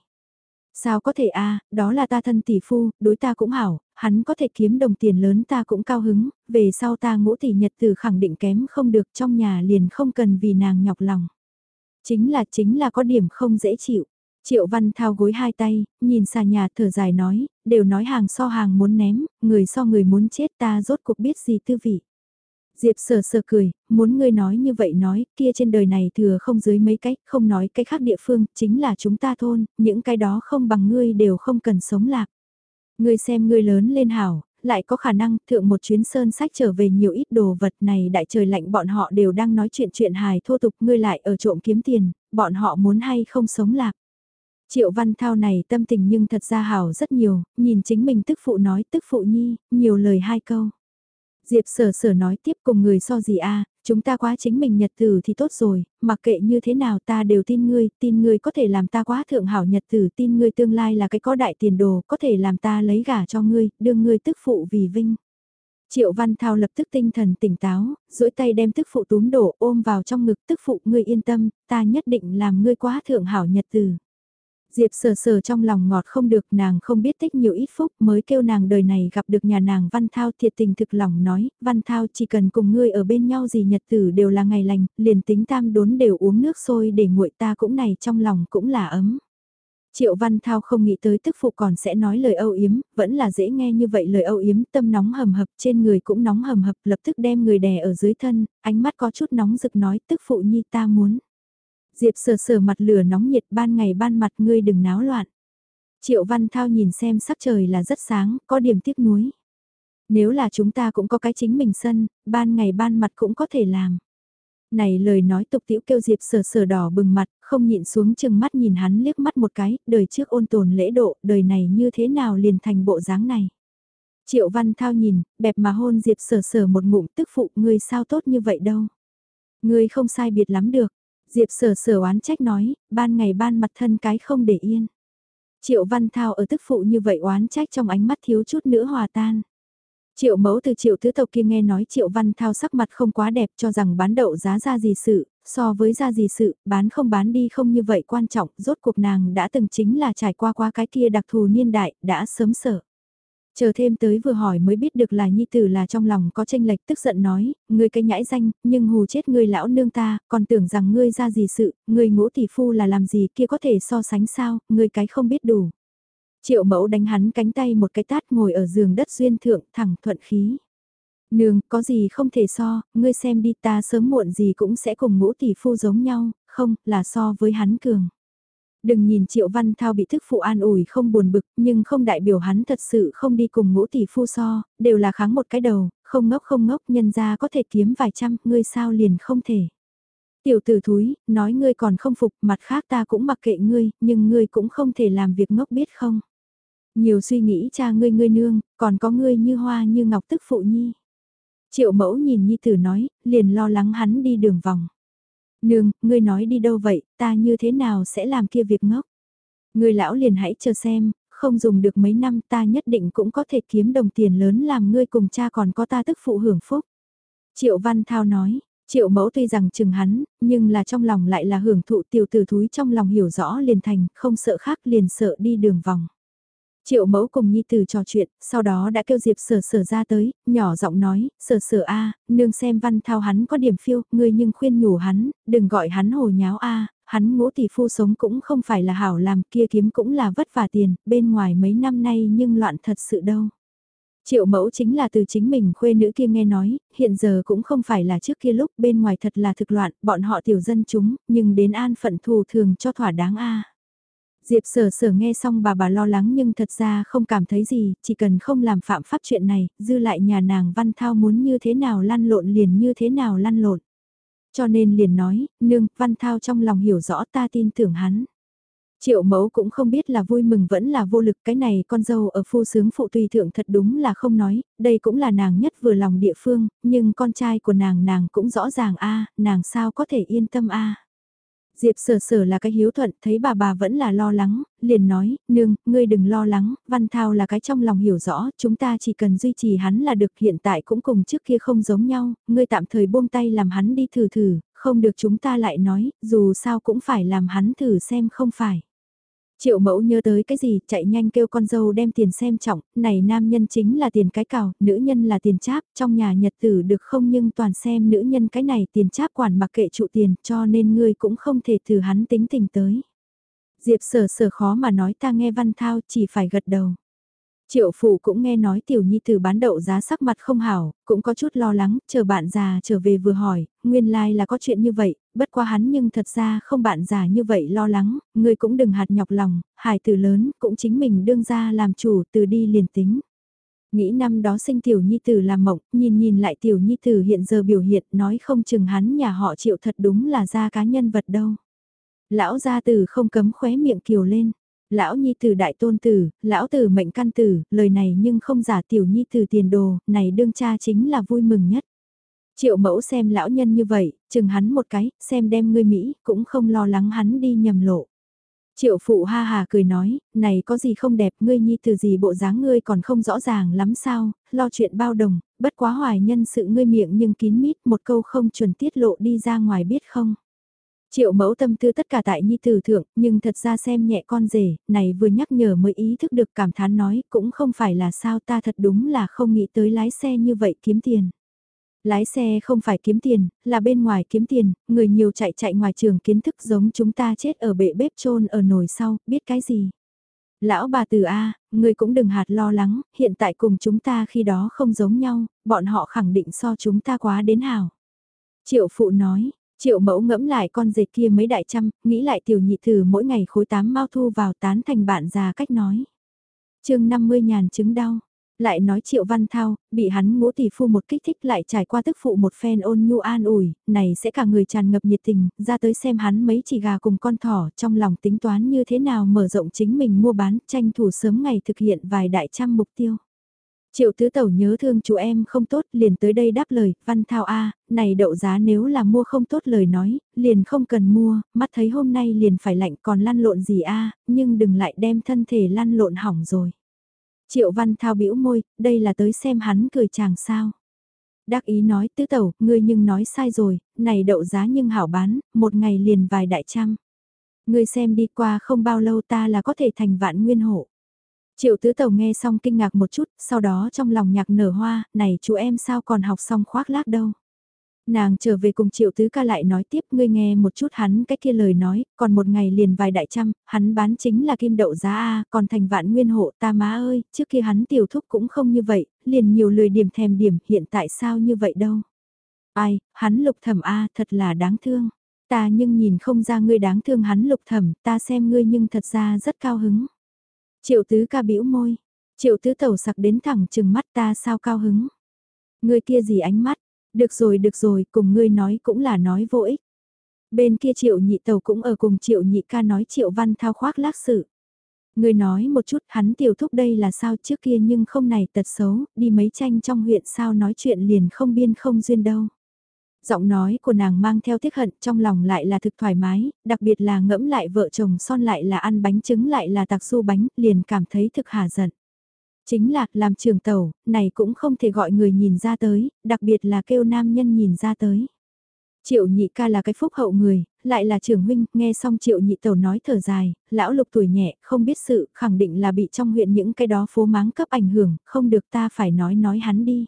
Sao có thể a đó là ta thân tỷ phu, đối ta cũng hảo, hắn có thể kiếm đồng tiền lớn ta cũng cao hứng, về sau ta ngũ tỷ nhật tử khẳng định kém không được trong nhà liền không cần vì nàng nhọc lòng. Chính là chính là có điểm không dễ chịu. Triệu Văn thao gối hai tay, nhìn xà nhà thở dài nói, đều nói hàng so hàng muốn ném, người so người muốn chết ta rốt cuộc biết gì tư vị. Diệp sờ sờ cười, muốn ngươi nói như vậy nói, kia trên đời này thừa không dưới mấy cách, không nói cái khác địa phương, chính là chúng ta thôn, những cái đó không bằng ngươi đều không cần sống lạc. Ngươi xem ngươi lớn lên hảo, lại có khả năng thượng một chuyến sơn sách trở về nhiều ít đồ vật này đại trời lạnh bọn họ đều đang nói chuyện chuyện hài thô tục ngươi lại ở trộm kiếm tiền, bọn họ muốn hay không sống lạc. Triệu Văn Thao này tâm tình nhưng thật ra hảo rất nhiều, nhìn chính mình tức phụ nói tức phụ nhi, nhiều lời hai câu. Diệp sở sở nói tiếp cùng người so gì a chúng ta quá chính mình nhật tử thì tốt rồi, mặc kệ như thế nào ta đều tin ngươi, tin ngươi có thể làm ta quá thượng hảo nhật tử, tin ngươi tương lai là cái có đại tiền đồ, có thể làm ta lấy gả cho ngươi, đương ngươi tức phụ vì vinh. Triệu Văn Thao lập tức tinh thần tỉnh táo, duỗi tay đem tức phụ túm đổ ôm vào trong ngực tức phụ ngươi yên tâm, ta nhất định làm ngươi quá thượng hảo nhật tử. Diệp sờ sờ trong lòng ngọt không được nàng không biết tích nhiều ít phúc mới kêu nàng đời này gặp được nhà nàng Văn Thao thiệt tình thực lòng nói, Văn Thao chỉ cần cùng ngươi ở bên nhau gì nhật tử đều là ngày lành, liền tính tam đốn đều uống nước sôi để nguội ta cũng này trong lòng cũng là ấm. Triệu Văn Thao không nghĩ tới tức phụ còn sẽ nói lời âu yếm, vẫn là dễ nghe như vậy lời âu yếm, tâm nóng hầm hập trên người cũng nóng hầm hập, lập tức đem người đè ở dưới thân, ánh mắt có chút nóng rực nói tức phụ nhi ta muốn. Diệp sờ sờ mặt lửa nóng nhiệt ban ngày ban mặt ngươi đừng náo loạn. Triệu Văn Thao nhìn xem sắc trời là rất sáng, có điểm tiếc nuối. Nếu là chúng ta cũng có cái chính mình sân, ban ngày ban mặt cũng có thể làm. Này lời nói tục tiễu kêu Diệp sờ sờ đỏ bừng mặt, không nhịn xuống chừng mắt nhìn hắn liếc mắt một cái, đời trước ôn tồn lễ độ, đời này như thế nào liền thành bộ dáng này. Triệu Văn Thao nhìn, bẹp mà hôn Diệp sờ sờ một ngụm tức phụ ngươi sao tốt như vậy đâu. Ngươi không sai biệt lắm được, Diệp sở sở oán trách nói, ban ngày ban mặt thân cái không để yên. Triệu Văn Thao ở tức phụ như vậy oán trách trong ánh mắt thiếu chút nữa hòa tan. Triệu mẫu từ triệu thứ tộc kia nghe nói triệu văn thao sắc mặt không quá đẹp cho rằng bán đậu giá ra gì sự, so với ra gì sự, bán không bán đi không như vậy quan trọng, rốt cuộc nàng đã từng chính là trải qua qua cái kia đặc thù niên đại, đã sớm sợ. Chờ thêm tới vừa hỏi mới biết được là nhi tử là trong lòng có tranh lệch tức giận nói, ngươi cái nhãi danh, nhưng hù chết ngươi lão nương ta, còn tưởng rằng ngươi ra gì sự, ngươi ngũ tỷ phu là làm gì kia có thể so sánh sao, ngươi cái không biết đủ. Triệu mẫu đánh hắn cánh tay một cái tát ngồi ở giường đất duyên thượng thẳng thuận khí. Nương, có gì không thể so, ngươi xem đi ta sớm muộn gì cũng sẽ cùng ngũ tỷ phu giống nhau, không, là so với hắn cường. Đừng nhìn Triệu Văn Thao bị thức phụ an ủi không buồn bực, nhưng không đại biểu hắn thật sự không đi cùng ngũ tỷ phu so, đều là kháng một cái đầu, không ngốc không ngốc nhân ra có thể kiếm vài trăm, ngươi sao liền không thể. Tiểu tử thúi, nói ngươi còn không phục, mặt khác ta cũng mặc kệ ngươi, nhưng ngươi cũng không thể làm việc ngốc biết không. Nhiều suy nghĩ cha ngươi ngươi nương, còn có ngươi như hoa như ngọc tức phụ nhi. Triệu mẫu nhìn nhi tử nói, liền lo lắng hắn đi đường vòng. Nương, ngươi nói đi đâu vậy, ta như thế nào sẽ làm kia việc ngốc? Ngươi lão liền hãy chờ xem, không dùng được mấy năm ta nhất định cũng có thể kiếm đồng tiền lớn làm ngươi cùng cha còn có ta tức phụ hưởng phúc. Triệu Văn Thao nói, Triệu mẫu tuy rằng chừng hắn, nhưng là trong lòng lại là hưởng thụ tiểu tử thúi trong lòng hiểu rõ liền thành, không sợ khác liền sợ đi đường vòng. Triệu mẫu cùng nhi tử trò chuyện, sau đó đã kêu Diệp sở sở ra tới, nhỏ giọng nói, sở sở a nương xem văn thao hắn có điểm phiêu, ngươi nhưng khuyên nhủ hắn, đừng gọi hắn hồ nháo a hắn ngũ tỷ phu sống cũng không phải là hảo làm kia kiếm cũng là vất vả tiền, bên ngoài mấy năm nay nhưng loạn thật sự đâu. Triệu mẫu chính là từ chính mình khuê nữ kia nghe nói, hiện giờ cũng không phải là trước kia lúc bên ngoài thật là thực loạn, bọn họ tiểu dân chúng, nhưng đến an phận thù thường cho thỏa đáng a. Diệp sở sở nghe xong bà bà lo lắng nhưng thật ra không cảm thấy gì, chỉ cần không làm phạm pháp chuyện này, dư lại nhà nàng văn thao muốn như thế nào lăn lộn liền như thế nào lăn lộn. Cho nên liền nói, nương, văn thao trong lòng hiểu rõ ta tin tưởng hắn. Triệu mẫu cũng không biết là vui mừng vẫn là vô lực cái này con dâu ở phu sướng phụ tùy thượng thật đúng là không nói, đây cũng là nàng nhất vừa lòng địa phương, nhưng con trai của nàng nàng cũng rõ ràng a nàng sao có thể yên tâm a Diệp sở sở là cái hiếu thuận, thấy bà bà vẫn là lo lắng, liền nói, nương, ngươi đừng lo lắng, văn thao là cái trong lòng hiểu rõ, chúng ta chỉ cần duy trì hắn là được hiện tại cũng cùng trước kia không giống nhau, ngươi tạm thời buông tay làm hắn đi thử thử, không được chúng ta lại nói, dù sao cũng phải làm hắn thử xem không phải. Triệu mẫu nhớ tới cái gì, chạy nhanh kêu con dâu đem tiền xem trọng, này nam nhân chính là tiền cái cào, nữ nhân là tiền cháp, trong nhà nhật tử được không nhưng toàn xem nữ nhân cái này tiền cháp quản mặc kệ trụ tiền, cho nên ngươi cũng không thể thử hắn tính tình tới. Diệp sở sở khó mà nói ta nghe văn thao chỉ phải gật đầu. Triệu phủ cũng nghe nói tiểu nhi tử bán đậu giá sắc mặt không hảo, cũng có chút lo lắng, chờ bạn già trở về vừa hỏi, nguyên lai like là có chuyện như vậy, bất qua hắn nhưng thật ra không bạn già như vậy lo lắng, người cũng đừng hạt nhọc lòng, hài tử lớn, cũng chính mình đương ra làm chủ từ đi liền tính. Nghĩ năm đó sinh tiểu nhi tử làm mộng, nhìn nhìn lại tiểu nhi tử hiện giờ biểu hiện nói không chừng hắn nhà họ triệu thật đúng là ra cá nhân vật đâu. Lão gia tử không cấm khóe miệng kiều lên Lão nhi tử đại tôn tử, lão tử mệnh căn tử, lời này nhưng không giả tiểu nhi tử tiền đồ, này đương cha chính là vui mừng nhất. Triệu mẫu xem lão nhân như vậy, chừng hắn một cái, xem đem ngươi Mỹ, cũng không lo lắng hắn đi nhầm lộ. Triệu phụ ha hà cười nói, này có gì không đẹp, ngươi nhi từ gì bộ dáng ngươi còn không rõ ràng lắm sao, lo chuyện bao đồng, bất quá hoài nhân sự ngươi miệng nhưng kín mít, một câu không chuẩn tiết lộ đi ra ngoài biết không. Triệu mẫu tâm tư tất cả tại nhi tử thượng, nhưng thật ra xem nhẹ con rể, này vừa nhắc nhở mới ý thức được cảm thán nói, cũng không phải là sao ta thật đúng là không nghĩ tới lái xe như vậy kiếm tiền. Lái xe không phải kiếm tiền, là bên ngoài kiếm tiền, người nhiều chạy chạy ngoài trường kiến thức giống chúng ta chết ở bệ bếp trôn ở nồi sau, biết cái gì. Lão bà từ A, người cũng đừng hạt lo lắng, hiện tại cùng chúng ta khi đó không giống nhau, bọn họ khẳng định so chúng ta quá đến hào. Triệu phụ nói, Triệu mẫu ngẫm lại con dệt kia mấy đại trăm, nghĩ lại tiểu nhị thử mỗi ngày khối tám mau thu vào tán thành bạn già cách nói. chương 50 nhàn chứng đau. Lại nói triệu văn thao, bị hắn ngũ tỷ phu một kích thích lại trải qua tức phụ một phen ôn nhu an ủi, này sẽ cả người tràn ngập nhiệt tình, ra tới xem hắn mấy chỉ gà cùng con thỏ trong lòng tính toán như thế nào mở rộng chính mình mua bán, tranh thủ sớm ngày thực hiện vài đại trăm mục tiêu. Triệu tứ tẩu nhớ thương chú em không tốt, liền tới đây đáp lời, văn thao a này đậu giá nếu là mua không tốt lời nói, liền không cần mua, mắt thấy hôm nay liền phải lạnh còn lăn lộn gì a nhưng đừng lại đem thân thể lăn lộn hỏng rồi. Triệu văn thao bĩu môi, đây là tới xem hắn cười chàng sao. Đắc ý nói tứ tẩu, ngươi nhưng nói sai rồi, này đậu giá nhưng hảo bán, một ngày liền vài đại trăm. Ngươi xem đi qua không bao lâu ta là có thể thành vạn nguyên hộ. Triệu tứ tàu nghe xong kinh ngạc một chút, sau đó trong lòng nhạc nở hoa, này chú em sao còn học xong khoác lác đâu. Nàng trở về cùng triệu tứ ca lại nói tiếp ngươi nghe một chút hắn cái kia lời nói, còn một ngày liền vài đại trăm, hắn bán chính là kim đậu giá A, còn thành vạn nguyên hộ ta má ơi, trước kia hắn tiểu thúc cũng không như vậy, liền nhiều lười điểm thèm điểm, hiện tại sao như vậy đâu. Ai, hắn lục thẩm A thật là đáng thương. Ta nhưng nhìn không ra ngươi đáng thương hắn lục thẩm, ta xem ngươi nhưng thật ra rất cao hứng. Triệu tứ ca bĩu môi. Triệu tứ tẩu sặc đến thẳng chừng mắt ta sao cao hứng. Người kia gì ánh mắt. Được rồi được rồi cùng ngươi nói cũng là nói vô ích. Bên kia triệu nhị tàu cũng ở cùng triệu nhị ca nói triệu văn thao khoác lác sự. Người nói một chút hắn tiểu thúc đây là sao trước kia nhưng không này tật xấu, đi mấy tranh trong huyện sao nói chuyện liền không biên không duyên đâu. Giọng nói của nàng mang theo tiếc hận trong lòng lại là thực thoải mái, đặc biệt là ngẫm lại vợ chồng son lại là ăn bánh trứng lại là tạc su bánh, liền cảm thấy thực hà giận. Chính là, làm trường tàu, này cũng không thể gọi người nhìn ra tới, đặc biệt là kêu nam nhân nhìn ra tới. Triệu nhị ca là cái phúc hậu người, lại là trưởng huynh, nghe xong triệu nhị tẩu nói thở dài, lão lục tuổi nhẹ, không biết sự, khẳng định là bị trong huyện những cái đó phố máng cấp ảnh hưởng, không được ta phải nói nói hắn đi.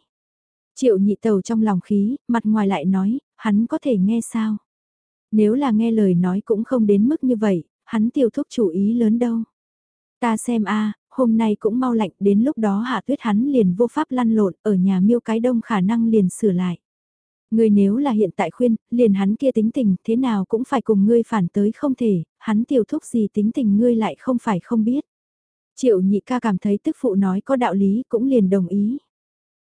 Triệu nhị tàu trong lòng khí, mặt ngoài lại nói, hắn có thể nghe sao? Nếu là nghe lời nói cũng không đến mức như vậy, hắn tiêu thúc chủ ý lớn đâu. Ta xem a hôm nay cũng mau lạnh, đến lúc đó hạ tuyết hắn liền vô pháp lăn lộn, ở nhà miêu cái đông khả năng liền sửa lại. Ngươi nếu là hiện tại khuyên, liền hắn kia tính tình, thế nào cũng phải cùng ngươi phản tới không thể, hắn tiêu thúc gì tính tình ngươi lại không phải không biết. Triệu nhị ca cảm thấy tức phụ nói có đạo lý cũng liền đồng ý.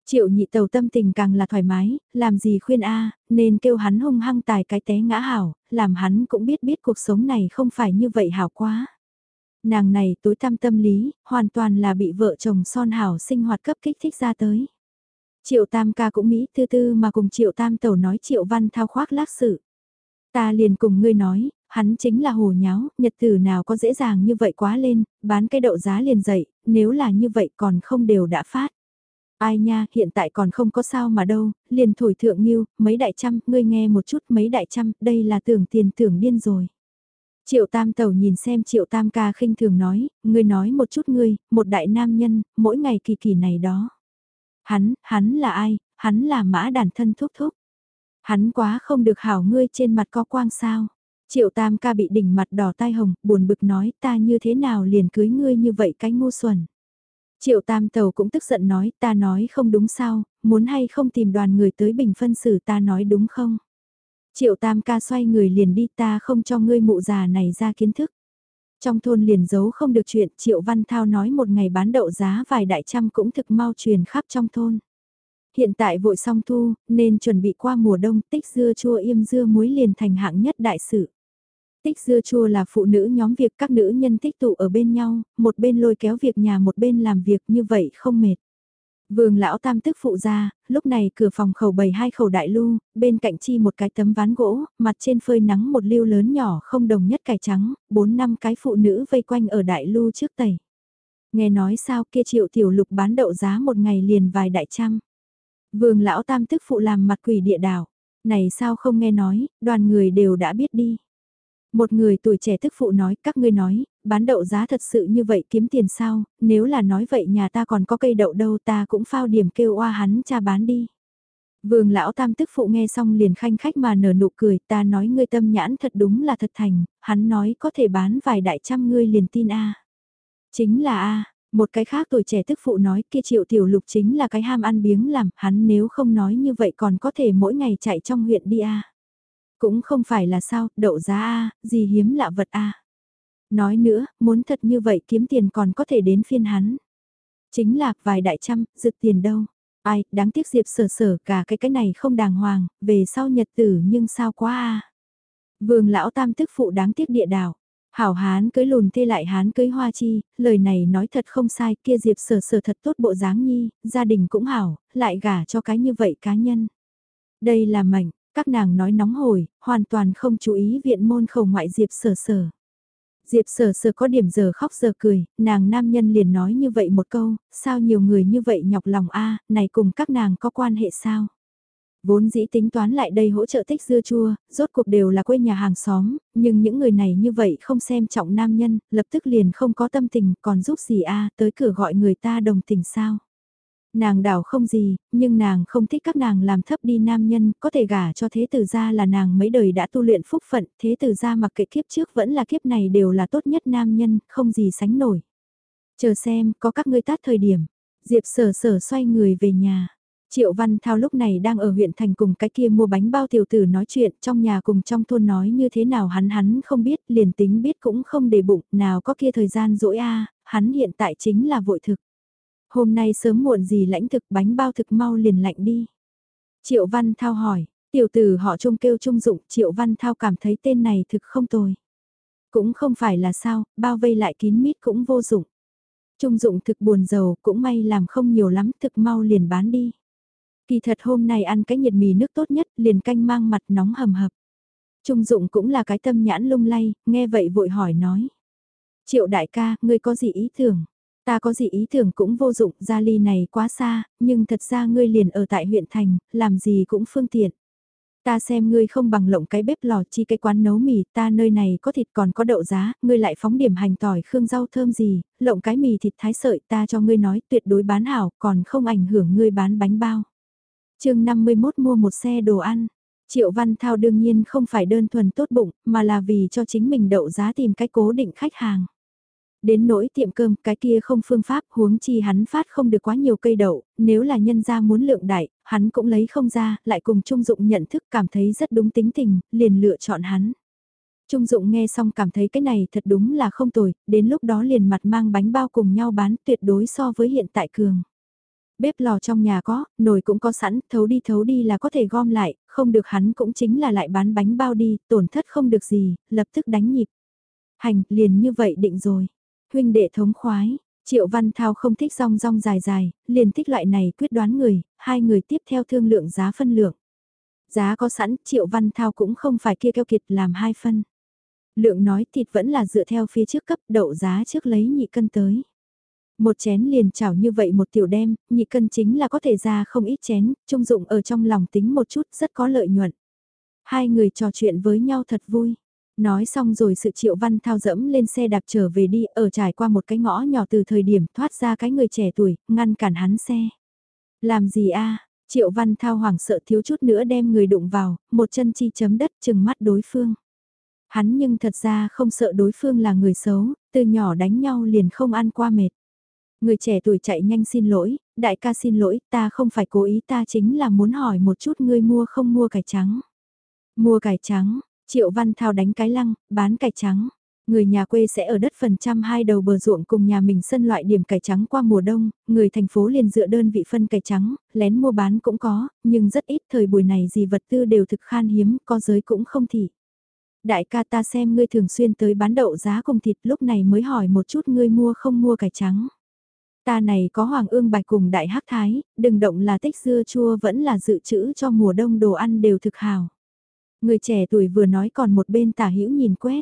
Triệu nhị tàu tâm tình càng là thoải mái, làm gì khuyên a nên kêu hắn hung hăng tài cái té ngã hảo, làm hắn cũng biết biết cuộc sống này không phải như vậy hảo quá. Nàng này tối tăm tâm lý, hoàn toàn là bị vợ chồng son hảo sinh hoạt cấp kích thích ra tới. Triệu Tam ca cũng Mỹ tư tư mà cùng Triệu Tam tẩu nói Triệu Văn thao khoác lác sự. Ta liền cùng ngươi nói, hắn chính là hồ nháo, nhật tử nào có dễ dàng như vậy quá lên, bán cái đậu giá liền dậy, nếu là như vậy còn không đều đã phát. Ai nha, hiện tại còn không có sao mà đâu, liền thổi thượng nghiêu, mấy đại trăm, ngươi nghe một chút mấy đại trăm, đây là tưởng tiền tưởng điên rồi. Triệu Tam Tẩu nhìn xem Triệu Tam ca khinh thường nói, ngươi nói một chút ngươi, một đại nam nhân, mỗi ngày kỳ kỳ này đó. Hắn, hắn là ai, hắn là mã đàn thân thúc thúc. Hắn quá không được hảo ngươi trên mặt có quang sao. Triệu Tam ca bị đỉnh mặt đỏ tai hồng, buồn bực nói ta như thế nào liền cưới ngươi như vậy cái ngu xuẩn. Triệu Tam Tàu cũng tức giận nói ta nói không đúng sao, muốn hay không tìm đoàn người tới bình phân xử ta nói đúng không. Triệu Tam ca xoay người liền đi ta không cho ngươi mụ già này ra kiến thức. Trong thôn liền giấu không được chuyện Triệu Văn Thao nói một ngày bán đậu giá vài đại trăm cũng thực mau truyền khắp trong thôn. Hiện tại vội xong thu, nên chuẩn bị qua mùa đông tích dưa chua im dưa muối liền thành hạng nhất đại sự. Tích dưa chua là phụ nữ nhóm việc các nữ nhân tích tụ ở bên nhau, một bên lôi kéo việc nhà một bên làm việc như vậy không mệt. Vương lão tam tức phụ ra, lúc này cửa phòng khẩu bầy hai khẩu đại lưu, bên cạnh chi một cái tấm ván gỗ, mặt trên phơi nắng một lưu lớn nhỏ không đồng nhất cải trắng, bốn năm cái phụ nữ vây quanh ở đại lưu trước tẩy. Nghe nói sao kia triệu tiểu lục bán đậu giá một ngày liền vài đại trăm. Vương lão tam tức phụ làm mặt quỷ địa đảo. Này sao không nghe nói, đoàn người đều đã biết đi. Một người tuổi trẻ tức phụ nói, các ngươi nói, bán đậu giá thật sự như vậy kiếm tiền sao, nếu là nói vậy nhà ta còn có cây đậu đâu ta cũng phao điểm kêu oa hắn cha bán đi. Vương lão tam tức phụ nghe xong liền khanh khách mà nở nụ cười, ta nói ngươi tâm nhãn thật đúng là thật thành, hắn nói có thể bán vài đại trăm ngươi liền tin a. Chính là a, một cái khác tuổi trẻ tức phụ nói kia triệu tiểu lục chính là cái ham ăn biếng làm, hắn nếu không nói như vậy còn có thể mỗi ngày chạy trong huyện đi a. Cũng không phải là sao, đậu giá a, gì hiếm lạ vật a. Nói nữa, muốn thật như vậy kiếm tiền còn có thể đến phiên hắn. Chính là vài đại trăm, rực tiền đâu. Ai, đáng tiếc Diệp sở sở cả cái cái này không đàng hoàng, về sau nhật tử nhưng sao quá a. Vương lão tam tức phụ đáng tiếc địa đảo. Hảo hán cưới lùn thê lại hán cưới hoa chi, lời này nói thật không sai, kia Diệp sở sở thật tốt bộ dáng nhi, gia đình cũng hảo, lại gả cho cái như vậy cá nhân. Đây là mệnh, các nàng nói nóng hổi, hoàn toàn không chú ý viện môn khẩu ngoại Diệp sở sở. Diệp sở sở có điểm giờ khóc giờ cười, nàng nam nhân liền nói như vậy một câu, sao nhiều người như vậy nhọc lòng a này cùng các nàng có quan hệ sao? Vốn dĩ tính toán lại đây hỗ trợ tích dưa chua, rốt cuộc đều là quê nhà hàng xóm, nhưng những người này như vậy không xem trọng nam nhân, lập tức liền không có tâm tình, còn giúp gì a tới cửa gọi người ta đồng tình sao? Nàng đảo không gì, nhưng nàng không thích các nàng làm thấp đi nam nhân, có thể gả cho thế tử gia là nàng mấy đời đã tu luyện phúc phận, thế tử gia mặc kệ kiếp trước vẫn là kiếp này đều là tốt nhất nam nhân, không gì sánh nổi. Chờ xem, có các ngươi tát thời điểm. Diệp sở sở xoay người về nhà. Triệu Văn Thao lúc này đang ở huyện thành cùng cái kia mua bánh bao tiểu tử nói chuyện trong nhà cùng trong thôn nói như thế nào hắn hắn không biết, liền tính biết cũng không để bụng, nào có kia thời gian rỗi a hắn hiện tại chính là vội thực. Hôm nay sớm muộn gì lãnh thực bánh bao thực mau liền lạnh đi. Triệu Văn Thao hỏi, tiểu tử họ trung kêu trung dụng, Triệu Văn Thao cảm thấy tên này thực không tồi. Cũng không phải là sao, bao vây lại kín mít cũng vô dụng. Trung dụng thực buồn giàu cũng may làm không nhiều lắm thực mau liền bán đi. Kỳ thật hôm nay ăn cái nhiệt mì nước tốt nhất, liền canh mang mặt nóng hầm hập. Trung dụng cũng là cái tâm nhãn lung lay, nghe vậy vội hỏi nói. Triệu đại ca, ngươi có gì ý tưởng? Ta có gì ý tưởng cũng vô dụng, gia ly này quá xa, nhưng thật ra ngươi liền ở tại huyện thành, làm gì cũng phương tiện. Ta xem ngươi không bằng lộng cái bếp lò chi cái quán nấu mì, ta nơi này có thịt còn có đậu giá, ngươi lại phóng điểm hành tỏi khương rau thơm gì, lộng cái mì thịt thái sợi ta cho ngươi nói tuyệt đối bán hảo, còn không ảnh hưởng ngươi bán bánh bao. chương 51 mua một xe đồ ăn, Triệu Văn Thao đương nhiên không phải đơn thuần tốt bụng, mà là vì cho chính mình đậu giá tìm cách cố định khách hàng. Đến nỗi tiệm cơm, cái kia không phương pháp huống chi hắn phát không được quá nhiều cây đậu, nếu là nhân gia muốn lượng đại, hắn cũng lấy không ra, lại cùng Trung Dụng nhận thức cảm thấy rất đúng tính tình, liền lựa chọn hắn. Trung Dụng nghe xong cảm thấy cái này thật đúng là không tồi, đến lúc đó liền mặt mang bánh bao cùng nhau bán tuyệt đối so với hiện tại cường. Bếp lò trong nhà có, nồi cũng có sẵn, thấu đi thấu đi là có thể gom lại, không được hắn cũng chính là lại bán bánh bao đi, tổn thất không được gì, lập tức đánh nhịp. Hành, liền như vậy định rồi huynh đệ thống khoái, Triệu Văn Thao không thích rong rong dài dài, liền thích loại này quyết đoán người, hai người tiếp theo thương lượng giá phân lượng. Giá có sẵn, Triệu Văn Thao cũng không phải kia keo kiệt làm hai phân. Lượng nói thịt vẫn là dựa theo phía trước cấp đậu giá trước lấy nhị cân tới. Một chén liền chảo như vậy một tiểu đem, nhị cân chính là có thể ra không ít chén, trung dụng ở trong lòng tính một chút rất có lợi nhuận. Hai người trò chuyện với nhau thật vui. Nói xong rồi sự triệu văn thao dẫm lên xe đạp trở về đi ở trải qua một cái ngõ nhỏ từ thời điểm thoát ra cái người trẻ tuổi, ngăn cản hắn xe. Làm gì a Triệu văn thao hoảng sợ thiếu chút nữa đem người đụng vào, một chân chi chấm đất chừng mắt đối phương. Hắn nhưng thật ra không sợ đối phương là người xấu, từ nhỏ đánh nhau liền không ăn qua mệt. Người trẻ tuổi chạy nhanh xin lỗi, đại ca xin lỗi, ta không phải cố ý ta chính là muốn hỏi một chút ngươi mua không mua cải trắng. Mua cải trắng, Triệu Văn Thao đánh cái lăng, bán cải trắng. Người nhà quê sẽ ở đất phần trăm hai đầu bờ ruộng cùng nhà mình sân loại điểm cải trắng qua mùa đông, người thành phố liền dựa đơn vị phân cải trắng, lén mua bán cũng có, nhưng rất ít thời buổi này gì vật tư đều thực khan hiếm, có giới cũng không thị. Đại ca ta xem ngươi thường xuyên tới bán đậu giá cùng thịt lúc này mới hỏi một chút ngươi mua không mua cải trắng. Ta này có hoàng ương bạch cùng đại hắc thái, đừng động là tích dưa chua vẫn là dự trữ cho mùa đông đồ ăn đều thực hào. Người trẻ tuổi vừa nói còn một bên tả hữu nhìn quét.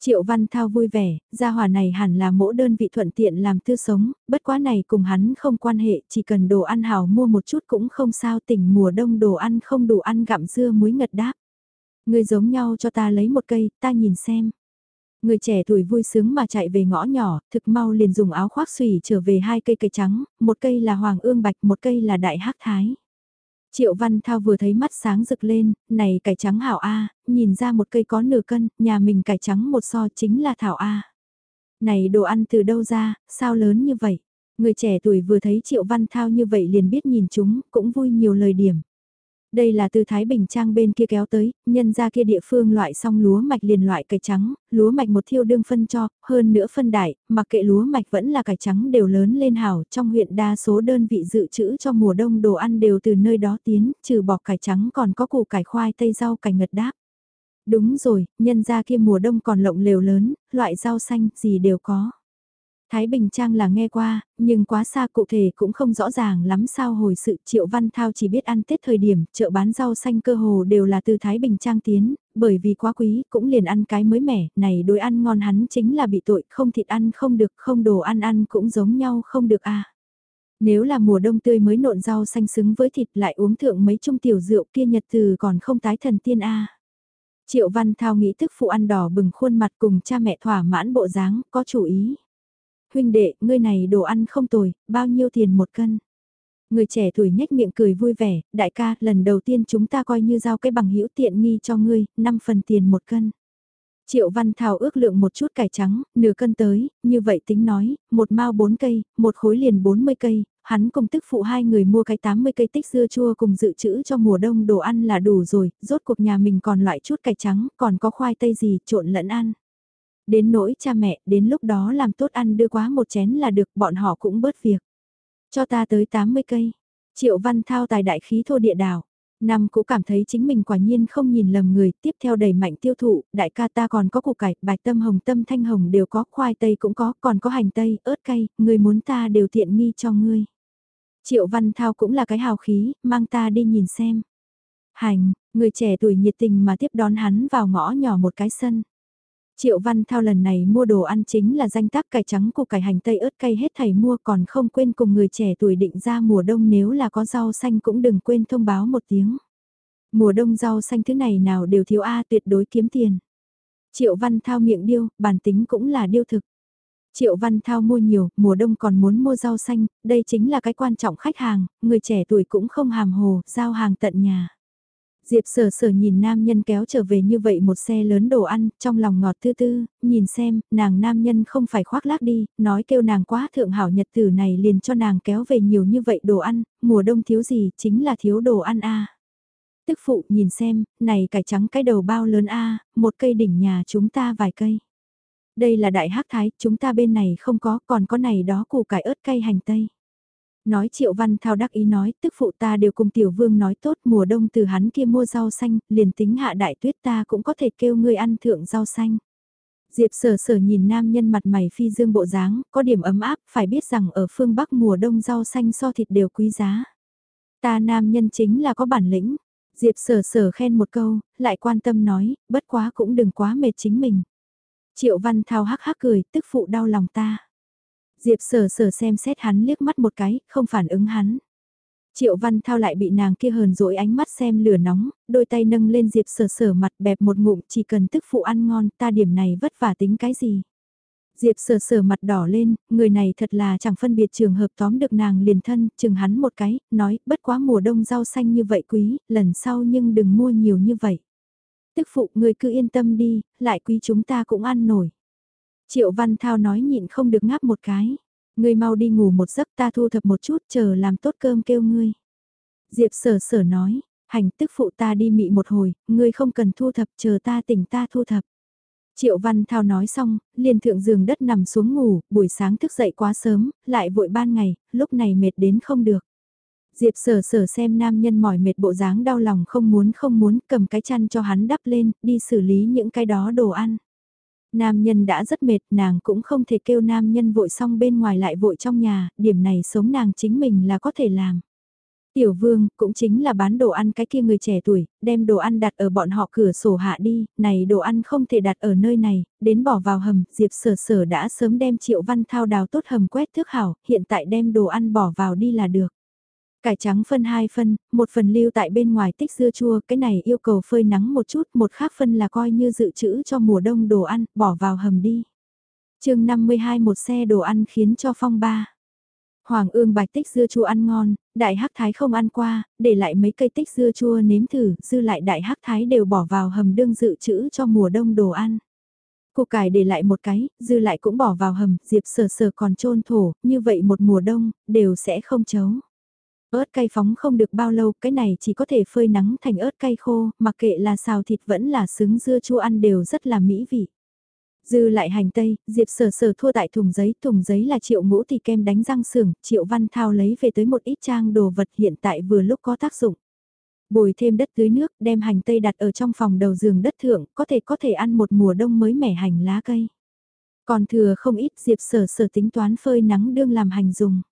Triệu Văn Thao vui vẻ, gia hòa này hẳn là mỗi đơn vị thuận tiện làm tư sống, bất quá này cùng hắn không quan hệ, chỉ cần đồ ăn hào mua một chút cũng không sao tỉnh mùa đông đồ ăn không đủ ăn gặm dưa muối ngật đáp. Người giống nhau cho ta lấy một cây, ta nhìn xem. Người trẻ tuổi vui sướng mà chạy về ngõ nhỏ, thực mau liền dùng áo khoác xùy trở về hai cây cây trắng, một cây là hoàng ương bạch, một cây là đại hắc thái. Triệu Văn Thao vừa thấy mắt sáng rực lên, này cải trắng hảo A, nhìn ra một cây có nửa cân, nhà mình cải trắng một so chính là thảo A. Này đồ ăn từ đâu ra, sao lớn như vậy? Người trẻ tuổi vừa thấy Triệu Văn Thao như vậy liền biết nhìn chúng, cũng vui nhiều lời điểm. Đây là từ Thái Bình Trang bên kia kéo tới, nhân ra kia địa phương loại xong lúa mạch liền loại cải trắng, lúa mạch một thiêu đương phân cho, hơn nữa phân đại, mặc kệ lúa mạch vẫn là cải trắng đều lớn lên hảo, trong huyện đa số đơn vị dự trữ cho mùa đông đồ ăn đều từ nơi đó tiến, trừ bỏ cải trắng còn có củ cải khoai tây rau cải ngật đáp. Đúng rồi, nhân ra kia mùa đông còn lộng lều lớn, loại rau xanh gì đều có. Thái Bình Trang là nghe qua, nhưng quá xa cụ thể cũng không rõ ràng lắm sao hồi sự Triệu Văn Thao chỉ biết ăn Tết thời điểm, chợ bán rau xanh cơ hồ đều là từ Thái Bình Trang tiến, bởi vì quá quý, cũng liền ăn cái mới mẻ, này đối ăn ngon hắn chính là bị tội, không thịt ăn không được, không đồ ăn ăn cũng giống nhau không được à. Nếu là mùa đông tươi mới nộn rau xanh xứng với thịt lại uống thượng mấy chung tiểu rượu kia nhật từ còn không tái thần tiên a Triệu Văn Thao nghĩ thức phụ ăn đỏ bừng khuôn mặt cùng cha mẹ thỏa mãn bộ dáng, có chủ ý huynh đệ, ngươi này đồ ăn không tồi, bao nhiêu tiền một cân. Người trẻ tuổi nhếch miệng cười vui vẻ, đại ca, lần đầu tiên chúng ta coi như giao cái bằng hữu tiện nghi cho ngươi, 5 phần tiền một cân. Triệu Văn Thảo ước lượng một chút cải trắng, nửa cân tới, như vậy tính nói, một mao 4 cây, một khối liền 40 cây, hắn cùng tức phụ hai người mua cái 80 cây tích dưa chua cùng dự trữ cho mùa đông đồ ăn là đủ rồi, rốt cuộc nhà mình còn loại chút cải trắng, còn có khoai tây gì trộn lẫn ăn. Đến nỗi cha mẹ, đến lúc đó làm tốt ăn đưa quá một chén là được, bọn họ cũng bớt việc. Cho ta tới 80 cây. Triệu Văn Thao tài đại khí thô địa đảo. Năm cũng cảm thấy chính mình quả nhiên không nhìn lầm người, tiếp theo đẩy mạnh tiêu thụ, đại ca ta còn có củ cải, bạch tâm hồng tâm thanh hồng đều có, khoai tây cũng có, còn có hành tây, ớt cay, người muốn ta đều tiện nghi cho ngươi. Triệu Văn Thao cũng là cái hào khí, mang ta đi nhìn xem. Hành, người trẻ tuổi nhiệt tình mà tiếp đón hắn vào ngõ nhỏ một cái sân. Triệu Văn Thao lần này mua đồ ăn chính là danh tác cải trắng củ cải hành tây ớt cay hết thầy mua còn không quên cùng người trẻ tuổi định ra mùa đông nếu là có rau xanh cũng đừng quên thông báo một tiếng. Mùa đông rau xanh thứ này nào đều thiếu A tuyệt đối kiếm tiền. Triệu Văn Thao miệng điêu, bản tính cũng là điêu thực. Triệu Văn Thao mua nhiều, mùa đông còn muốn mua rau xanh, đây chính là cái quan trọng khách hàng, người trẻ tuổi cũng không hàm hồ, giao hàng tận nhà. Diệp sở sở nhìn nam nhân kéo trở về như vậy một xe lớn đồ ăn, trong lòng ngọt tư tư, nhìn xem, nàng nam nhân không phải khoác lác đi, nói kêu nàng quá thượng hảo nhật tử này liền cho nàng kéo về nhiều như vậy đồ ăn, mùa đông thiếu gì, chính là thiếu đồ ăn a Tức phụ nhìn xem, này cải trắng cái đầu bao lớn a một cây đỉnh nhà chúng ta vài cây. Đây là đại hắc thái, chúng ta bên này không có, còn có này đó củ cải ớt cay hành tây. Nói Triệu Văn Thao đắc ý nói, tức phụ ta đều cùng Tiểu Vương nói tốt mùa đông từ hắn kia mua rau xanh, liền tính hạ đại tuyết ta cũng có thể kêu ngươi ăn thượng rau xanh. Diệp sở sở nhìn nam nhân mặt mày phi dương bộ dáng, có điểm ấm áp, phải biết rằng ở phương Bắc mùa đông rau xanh so thịt đều quý giá. Ta nam nhân chính là có bản lĩnh. Diệp sở sở khen một câu, lại quan tâm nói, bất quá cũng đừng quá mệt chính mình. Triệu Văn Thao hắc hắc cười, tức phụ đau lòng ta. Diệp sở sở xem xét hắn liếc mắt một cái, không phản ứng hắn. Triệu Văn Thao lại bị nàng kia hờn dỗi ánh mắt xem lửa nóng, đôi tay nâng lên Diệp sở sở mặt bẹp một ngụm chỉ cần tức phụ ăn ngon ta điểm này vất vả tính cái gì. Diệp sở sở mặt đỏ lên, người này thật là chẳng phân biệt trường hợp tóm được nàng liền thân, chừng hắn một cái, nói, bất quá mùa đông rau xanh như vậy quý, lần sau nhưng đừng mua nhiều như vậy. Tức phụ người cứ yên tâm đi, lại quý chúng ta cũng ăn nổi. Triệu Văn Thao nói nhịn không được ngáp một cái. Ngươi mau đi ngủ một giấc ta thu thập một chút chờ làm tốt cơm kêu ngươi. Diệp sở sở nói, hành tức phụ ta đi mị một hồi, ngươi không cần thu thập chờ ta tỉnh ta thu thập. Triệu Văn Thao nói xong, liền thượng giường đất nằm xuống ngủ, buổi sáng thức dậy quá sớm, lại vội ban ngày, lúc này mệt đến không được. Diệp sở sở xem nam nhân mỏi mệt bộ dáng đau lòng không muốn không muốn cầm cái chăn cho hắn đắp lên, đi xử lý những cái đó đồ ăn. Nam nhân đã rất mệt, nàng cũng không thể kêu nam nhân vội xong bên ngoài lại vội trong nhà, điểm này sống nàng chính mình là có thể làm. Tiểu vương, cũng chính là bán đồ ăn cái kia người trẻ tuổi, đem đồ ăn đặt ở bọn họ cửa sổ hạ đi, này đồ ăn không thể đặt ở nơi này, đến bỏ vào hầm, Diệp sở sở đã sớm đem triệu văn thao đào tốt hầm quét thước hảo, hiện tại đem đồ ăn bỏ vào đi là được. Cải trắng phân hai phân, một phần lưu tại bên ngoài tích dưa chua, cái này yêu cầu phơi nắng một chút, một khác phân là coi như dự trữ cho mùa đông đồ ăn, bỏ vào hầm đi. chương 52 một xe đồ ăn khiến cho phong ba. Hoàng ương bạch tích dưa chua ăn ngon, đại hắc thái không ăn qua, để lại mấy cây tích dưa chua nếm thử, dư lại đại hắc thái đều bỏ vào hầm đương dự trữ cho mùa đông đồ ăn. Củ cải để lại một cái, dư lại cũng bỏ vào hầm, diệp sờ sờ còn trôn thổ, như vậy một mùa đông, đều sẽ không chấu. Ớt cay phóng không được bao lâu, cái này chỉ có thể phơi nắng thành ớt cay khô, mặc kệ là xào thịt vẫn là xứng dưa chua ăn đều rất là mỹ vị. Dư lại hành tây, Diệp sở sở thua tại thùng giấy, thùng giấy là triệu ngũ thì kem đánh răng sườn, triệu văn thao lấy về tới một ít trang đồ vật hiện tại vừa lúc có tác dụng. Bồi thêm đất tưới nước, đem hành tây đặt ở trong phòng đầu giường đất thượng, có thể có thể ăn một mùa đông mới mẻ hành lá cây. Còn thừa không ít Diệp sở sở tính toán phơi nắng đương làm hành dùng.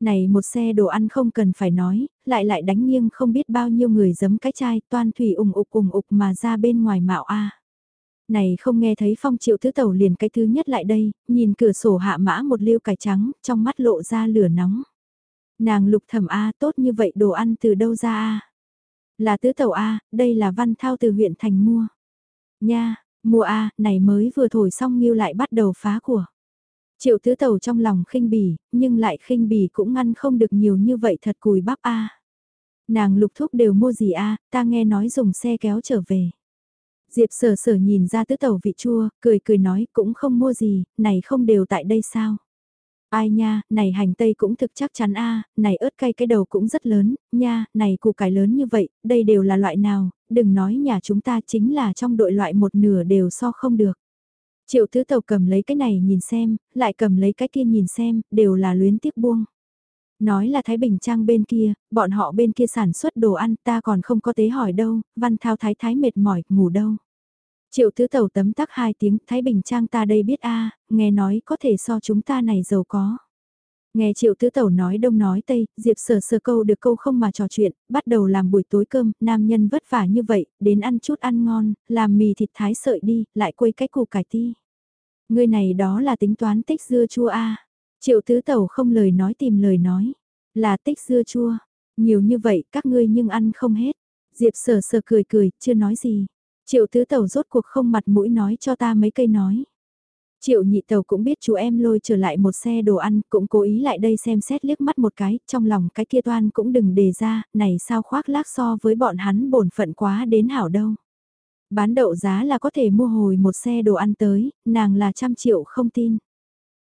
Này một xe đồ ăn không cần phải nói, lại lại đánh nghiêng không biết bao nhiêu người giấm cái chai, toan thủy ủng ục ủng ục mà ra bên ngoài mạo a. Này không nghe thấy phong triệu thứ tẩu liền cái thứ nhất lại đây, nhìn cửa sổ hạ mã một liêu cải trắng, trong mắt lộ ra lửa nóng. Nàng lục thẩm A tốt như vậy đồ ăn từ đâu ra A? Là tứ tẩu A, đây là văn thao từ huyện thành mua. Nha, mua A, này mới vừa thổi xong nghiêu lại bắt đầu phá của. Triệu tứ tàu trong lòng khinh bỉ, nhưng lại khinh bỉ cũng ngăn không được nhiều như vậy thật cùi bắp a. Nàng lục thúc đều mua gì a, ta nghe nói dùng xe kéo trở về. Diệp sở sở nhìn ra tứ tàu vị chua, cười cười nói cũng không mua gì, này không đều tại đây sao. Ai nha, này hành tây cũng thực chắc chắn a, này ớt cay cái đầu cũng rất lớn, nha, này củ cải lớn như vậy, đây đều là loại nào, đừng nói nhà chúng ta chính là trong đội loại một nửa đều so không được. Triệu tứ tàu cầm lấy cái này nhìn xem, lại cầm lấy cái kia nhìn xem, đều là luyến tiếc buông. Nói là Thái Bình Trang bên kia, bọn họ bên kia sản xuất đồ ăn ta còn không có tế hỏi đâu, văn thao thái thái mệt mỏi, ngủ đâu. Triệu tứ tàu tấm tắc hai tiếng, Thái Bình Trang ta đây biết a nghe nói có thể so chúng ta này giàu có. Nghe triệu tứ tẩu nói đông nói tây, Diệp sờ sờ câu được câu không mà trò chuyện, bắt đầu làm buổi tối cơm, nam nhân vất vả như vậy, đến ăn chút ăn ngon, làm mì thịt thái sợi đi, lại quây cái củ cải ti. Người này đó là tính toán tích dưa chua a Triệu tứ tẩu không lời nói tìm lời nói, là tích dưa chua, nhiều như vậy các ngươi nhưng ăn không hết. Diệp sờ sờ cười cười, chưa nói gì. Triệu tứ tẩu rốt cuộc không mặt mũi nói cho ta mấy cây nói. Triệu nhị tàu cũng biết chú em lôi trở lại một xe đồ ăn, cũng cố ý lại đây xem xét liếc mắt một cái, trong lòng cái kia toan cũng đừng đề ra, này sao khoác lác so với bọn hắn bổn phận quá đến hảo đâu. Bán đậu giá là có thể mua hồi một xe đồ ăn tới, nàng là trăm triệu không tin.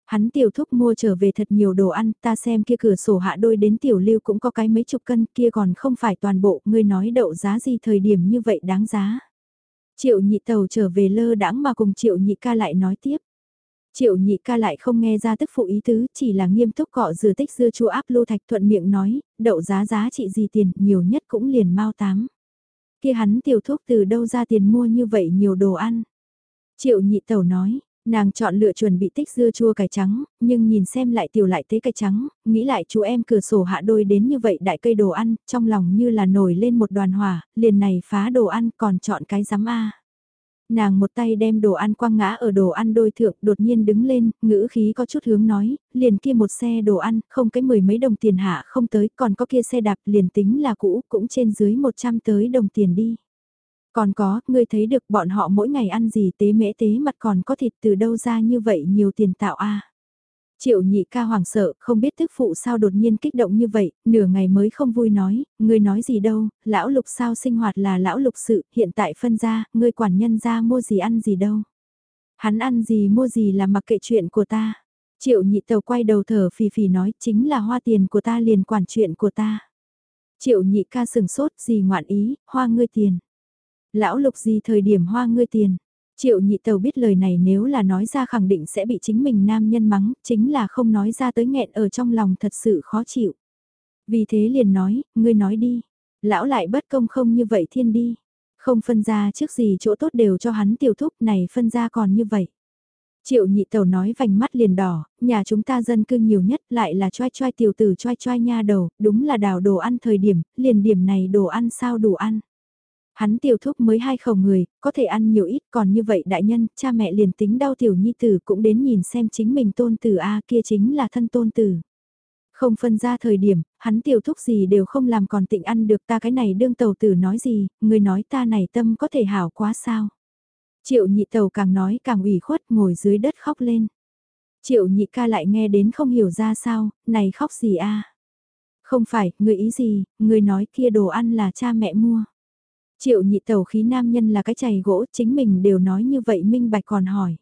Hắn tiểu thúc mua trở về thật nhiều đồ ăn, ta xem kia cửa sổ hạ đôi đến tiểu lưu cũng có cái mấy chục cân kia còn không phải toàn bộ, ngươi nói đậu giá gì thời điểm như vậy đáng giá. Triệu nhị tàu trở về lơ đãng mà cùng triệu nhị ca lại nói tiếp. Triệu nhị ca lại không nghe ra tức phụ ý tứ, chỉ là nghiêm túc cọ dừa tích dưa chua áp lô thạch thuận miệng nói, đậu giá giá trị gì tiền, nhiều nhất cũng liền mau tám. Kia hắn tiểu thuốc từ đâu ra tiền mua như vậy nhiều đồ ăn. Triệu nhị tẩu nói, nàng chọn lựa chuẩn bị tích dưa chua cải trắng, nhưng nhìn xem lại tiểu lại tế cải trắng, nghĩ lại chú em cửa sổ hạ đôi đến như vậy đại cây đồ ăn, trong lòng như là nổi lên một đoàn hỏa, liền này phá đồ ăn còn chọn cái giám A. Nàng một tay đem đồ ăn quăng ngã ở đồ ăn đôi thượng đột nhiên đứng lên, ngữ khí có chút hướng nói, liền kia một xe đồ ăn, không cái mười mấy đồng tiền hạ không tới, còn có kia xe đạp liền tính là cũ, cũng trên dưới 100 tới đồng tiền đi. Còn có, ngươi thấy được bọn họ mỗi ngày ăn gì tế mễ tế mặt còn có thịt từ đâu ra như vậy nhiều tiền tạo a Triệu nhị ca hoảng sợ, không biết tức phụ sao đột nhiên kích động như vậy, nửa ngày mới không vui nói, ngươi nói gì đâu, lão lục sao sinh hoạt là lão lục sự, hiện tại phân ra, ngươi quản nhân ra mua gì ăn gì đâu. Hắn ăn gì mua gì là mặc kệ chuyện của ta. Triệu nhị tàu quay đầu thở phì phì nói chính là hoa tiền của ta liền quản chuyện của ta. Triệu nhị ca sừng sốt gì ngoạn ý, hoa ngươi tiền. Lão lục gì thời điểm hoa ngươi tiền. Triệu nhị tàu biết lời này nếu là nói ra khẳng định sẽ bị chính mình nam nhân mắng, chính là không nói ra tới nghẹn ở trong lòng thật sự khó chịu. Vì thế liền nói, ngươi nói đi, lão lại bất công không như vậy thiên đi, không phân ra trước gì chỗ tốt đều cho hắn tiêu thúc này phân ra còn như vậy. Triệu nhị tàu nói vành mắt liền đỏ, nhà chúng ta dân cư nhiều nhất lại là choai choai tiểu tử choai choai nha đầu, đúng là đào đồ ăn thời điểm, liền điểm này đồ ăn sao đủ ăn. Hắn tiểu thúc mới hai khẩu người, có thể ăn nhiều ít còn như vậy đại nhân, cha mẹ liền tính đau tiểu nhi tử cũng đến nhìn xem chính mình tôn tử A kia chính là thân tôn tử. Không phân ra thời điểm, hắn tiểu thúc gì đều không làm còn tịnh ăn được ta cái này đương tàu tử nói gì, người nói ta này tâm có thể hảo quá sao. Triệu nhị tàu càng nói càng ủy khuất ngồi dưới đất khóc lên. Triệu nhị ca lại nghe đến không hiểu ra sao, này khóc gì a Không phải, người ý gì, người nói kia đồ ăn là cha mẹ mua. Triệu nhị tàu khí nam nhân là cái chày gỗ chính mình đều nói như vậy minh bạch còn hỏi.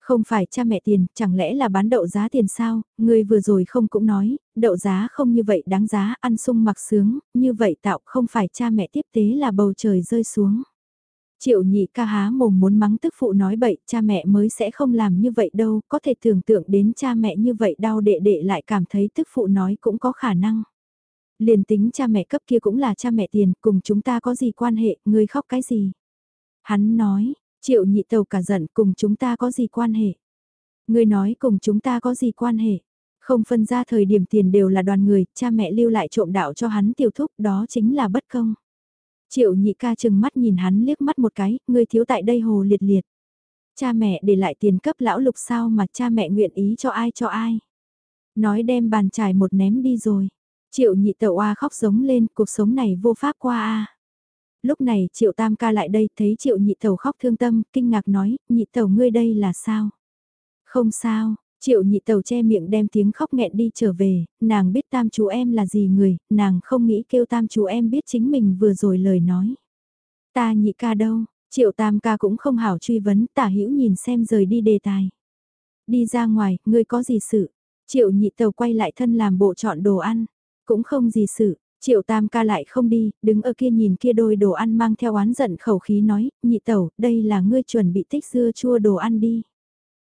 Không phải cha mẹ tiền, chẳng lẽ là bán đậu giá tiền sao, người vừa rồi không cũng nói, đậu giá không như vậy đáng giá, ăn sung mặc sướng, như vậy tạo không phải cha mẹ tiếp tế là bầu trời rơi xuống. Triệu nhị ca há mồm muốn mắng tức phụ nói bậy, cha mẹ mới sẽ không làm như vậy đâu, có thể tưởng tượng đến cha mẹ như vậy đau đệ đệ lại cảm thấy tức phụ nói cũng có khả năng. Liền tính cha mẹ cấp kia cũng là cha mẹ tiền, cùng chúng ta có gì quan hệ, ngươi khóc cái gì? Hắn nói, triệu nhị tàu cả giận cùng chúng ta có gì quan hệ? Ngươi nói cùng chúng ta có gì quan hệ? Không phân ra thời điểm tiền đều là đoàn người, cha mẹ lưu lại trộm đạo cho hắn tiêu thúc, đó chính là bất công. Triệu nhị ca chừng mắt nhìn hắn liếc mắt một cái, ngươi thiếu tại đây hồ liệt liệt. Cha mẹ để lại tiền cấp lão lục sao mà cha mẹ nguyện ý cho ai cho ai. Nói đem bàn trải một ném đi rồi. Triệu nhị tẩu a khóc giống lên, cuộc sống này vô pháp qua a. Lúc này triệu tam ca lại đây thấy triệu nhị tẩu khóc thương tâm, kinh ngạc nói, nhị tẩu ngươi đây là sao? Không sao, triệu nhị tẩu che miệng đem tiếng khóc nghẹn đi trở về, nàng biết tam chú em là gì người, nàng không nghĩ kêu tam chú em biết chính mình vừa rồi lời nói. Ta nhị ca đâu, triệu tam ca cũng không hảo truy vấn, tả hữu nhìn xem rời đi đề tài. Đi ra ngoài, ngươi có gì sự? Triệu nhị tàu quay lại thân làm bộ chọn đồ ăn. Cũng không gì sự, triệu tam ca lại không đi, đứng ở kia nhìn kia đôi đồ ăn mang theo oán giận khẩu khí nói, nhị tẩu, đây là ngươi chuẩn bị tích dưa chua đồ ăn đi.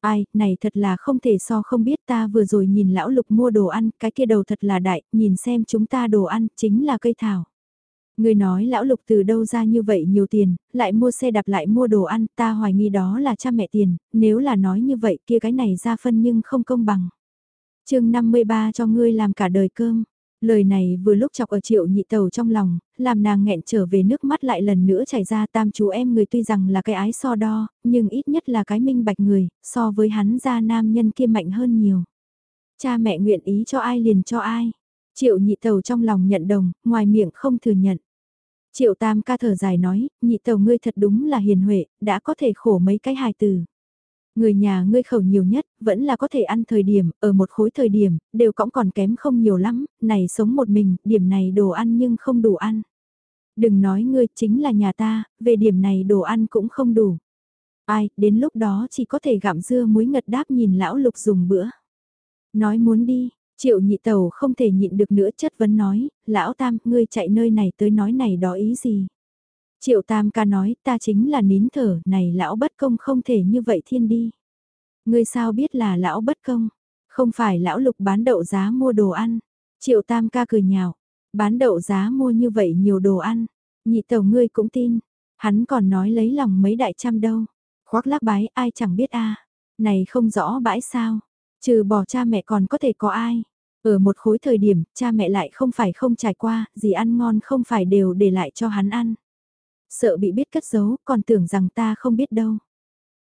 Ai, này thật là không thể so không biết ta vừa rồi nhìn lão lục mua đồ ăn, cái kia đầu thật là đại, nhìn xem chúng ta đồ ăn, chính là cây thảo. Người nói lão lục từ đâu ra như vậy nhiều tiền, lại mua xe đạp lại mua đồ ăn, ta hoài nghi đó là cha mẹ tiền, nếu là nói như vậy kia cái này ra phân nhưng không công bằng. chương 53 cho ngươi làm cả đời cơm. Lời này vừa lúc chọc ở triệu nhị tàu trong lòng, làm nàng nghẹn trở về nước mắt lại lần nữa chảy ra tam chú em người tuy rằng là cái ái so đo, nhưng ít nhất là cái minh bạch người, so với hắn ra nam nhân kia mạnh hơn nhiều. Cha mẹ nguyện ý cho ai liền cho ai. Triệu nhị tàu trong lòng nhận đồng, ngoài miệng không thừa nhận. Triệu tam ca thở dài nói, nhị tàu ngươi thật đúng là hiền huệ, đã có thể khổ mấy cái hài từ. Người nhà ngươi khẩu nhiều nhất, vẫn là có thể ăn thời điểm, ở một khối thời điểm, đều cõng còn kém không nhiều lắm, này sống một mình, điểm này đồ ăn nhưng không đủ ăn. Đừng nói ngươi chính là nhà ta, về điểm này đồ ăn cũng không đủ. Ai, đến lúc đó chỉ có thể gặm dưa muối ngật đáp nhìn lão lục dùng bữa. Nói muốn đi, triệu nhị tàu không thể nhịn được nữa chất vấn nói, lão tam, ngươi chạy nơi này tới nói này đó ý gì. Triệu tam ca nói ta chính là nín thở, này lão bất công không thể như vậy thiên đi. Ngươi sao biết là lão bất công, không phải lão lục bán đậu giá mua đồ ăn. Triệu tam ca cười nhạo, bán đậu giá mua như vậy nhiều đồ ăn, nhị tàu ngươi cũng tin, hắn còn nói lấy lòng mấy đại trăm đâu. Khoác lác bái ai chẳng biết a này không rõ bãi sao, trừ bỏ cha mẹ còn có thể có ai. Ở một khối thời điểm, cha mẹ lại không phải không trải qua, gì ăn ngon không phải đều để lại cho hắn ăn. Sợ bị biết cất giấu, còn tưởng rằng ta không biết đâu.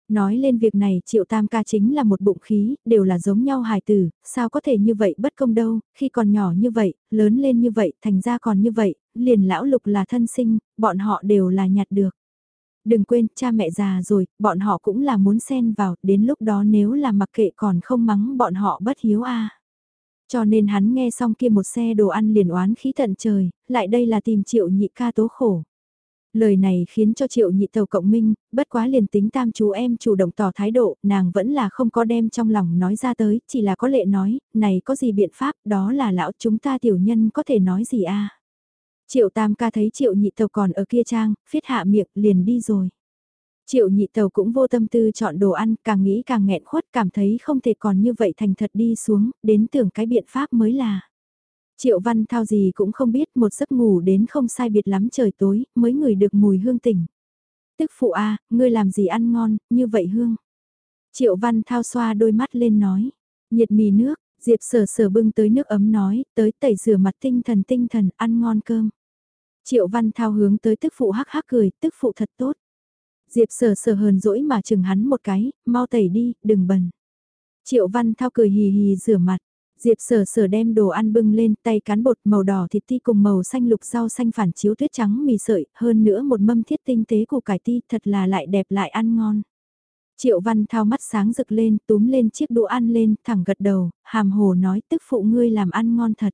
Nói lên việc này triệu tam ca chính là một bụng khí, đều là giống nhau hài tử, sao có thể như vậy bất công đâu, khi còn nhỏ như vậy, lớn lên như vậy, thành ra còn như vậy, liền lão lục là thân sinh, bọn họ đều là nhặt được. Đừng quên, cha mẹ già rồi, bọn họ cũng là muốn xen vào, đến lúc đó nếu là mặc kệ còn không mắng bọn họ bất hiếu a. Cho nên hắn nghe xong kia một xe đồ ăn liền oán khí tận trời, lại đây là tìm triệu nhị ca tố khổ. Lời này khiến cho triệu nhị tàu cộng minh, bất quá liền tính tam chú em chủ động tỏ thái độ, nàng vẫn là không có đem trong lòng nói ra tới, chỉ là có lệ nói, này có gì biện pháp, đó là lão chúng ta tiểu nhân có thể nói gì a Triệu tam ca thấy triệu nhị tàu còn ở kia trang, phiết hạ miệng liền đi rồi. Triệu nhị tàu cũng vô tâm tư chọn đồ ăn, càng nghĩ càng nghẹn khuất, cảm thấy không thể còn như vậy thành thật đi xuống, đến tưởng cái biện pháp mới là. Triệu Văn Thao gì cũng không biết một giấc ngủ đến không sai biệt lắm trời tối mới ngửi được mùi hương tỉnh. Tức phụ a ngươi làm gì ăn ngon, như vậy hương. Triệu Văn Thao xoa đôi mắt lên nói, nhiệt mì nước, Diệp sở sở bưng tới nước ấm nói, tới tẩy rửa mặt tinh thần tinh thần, ăn ngon cơm. Triệu Văn Thao hướng tới tức phụ hắc hắc cười, tức phụ thật tốt. Diệp sở sở hờn dỗi mà chừng hắn một cái, mau tẩy đi, đừng bẩn. Triệu Văn Thao cười hì hì rửa mặt, Diệp sở sở đem đồ ăn bưng lên tay cán bột màu đỏ thịt ti cùng màu xanh lục rau xanh phản chiếu tuyết trắng mì sợi, hơn nữa một mâm thiết tinh tế của cải ti thật là lại đẹp lại ăn ngon. Triệu văn thao mắt sáng rực lên, túm lên chiếc đũa ăn lên, thẳng gật đầu, hàm hồ nói tức phụ ngươi làm ăn ngon thật.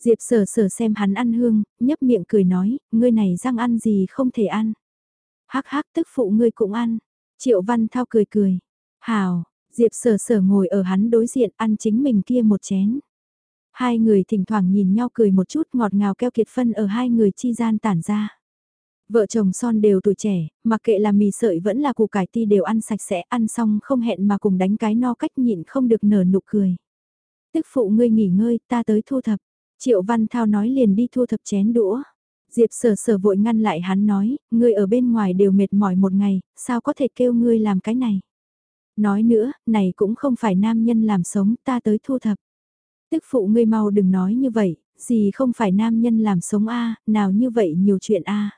Diệp sở sở xem hắn ăn hương, nhấp miệng cười nói, ngươi này răng ăn gì không thể ăn. Hắc hắc tức phụ ngươi cũng ăn. Triệu văn thao cười cười. Hào, Diệp sở sở ngồi ở hắn đối diện ăn chính mình kia một chén. Hai người thỉnh thoảng nhìn nhau cười một chút ngọt ngào keo kiệt phân ở hai người chi gian tản ra. Vợ chồng son đều tuổi trẻ, mặc kệ là mì sợi vẫn là củ cải ti đều ăn sạch sẽ ăn xong không hẹn mà cùng đánh cái no cách nhịn không được nở nụ cười. Tức phụ ngươi nghỉ ngơi, ta tới thu thập. Triệu Văn Thao nói liền đi thu thập chén đũa. Diệp sở sở vội ngăn lại hắn nói, ngươi ở bên ngoài đều mệt mỏi một ngày, sao có thể kêu ngươi làm cái này. Nói nữa, này cũng không phải nam nhân làm sống ta tới thu thập. Tức phụ ngươi mau đừng nói như vậy, gì không phải nam nhân làm sống a nào như vậy nhiều chuyện a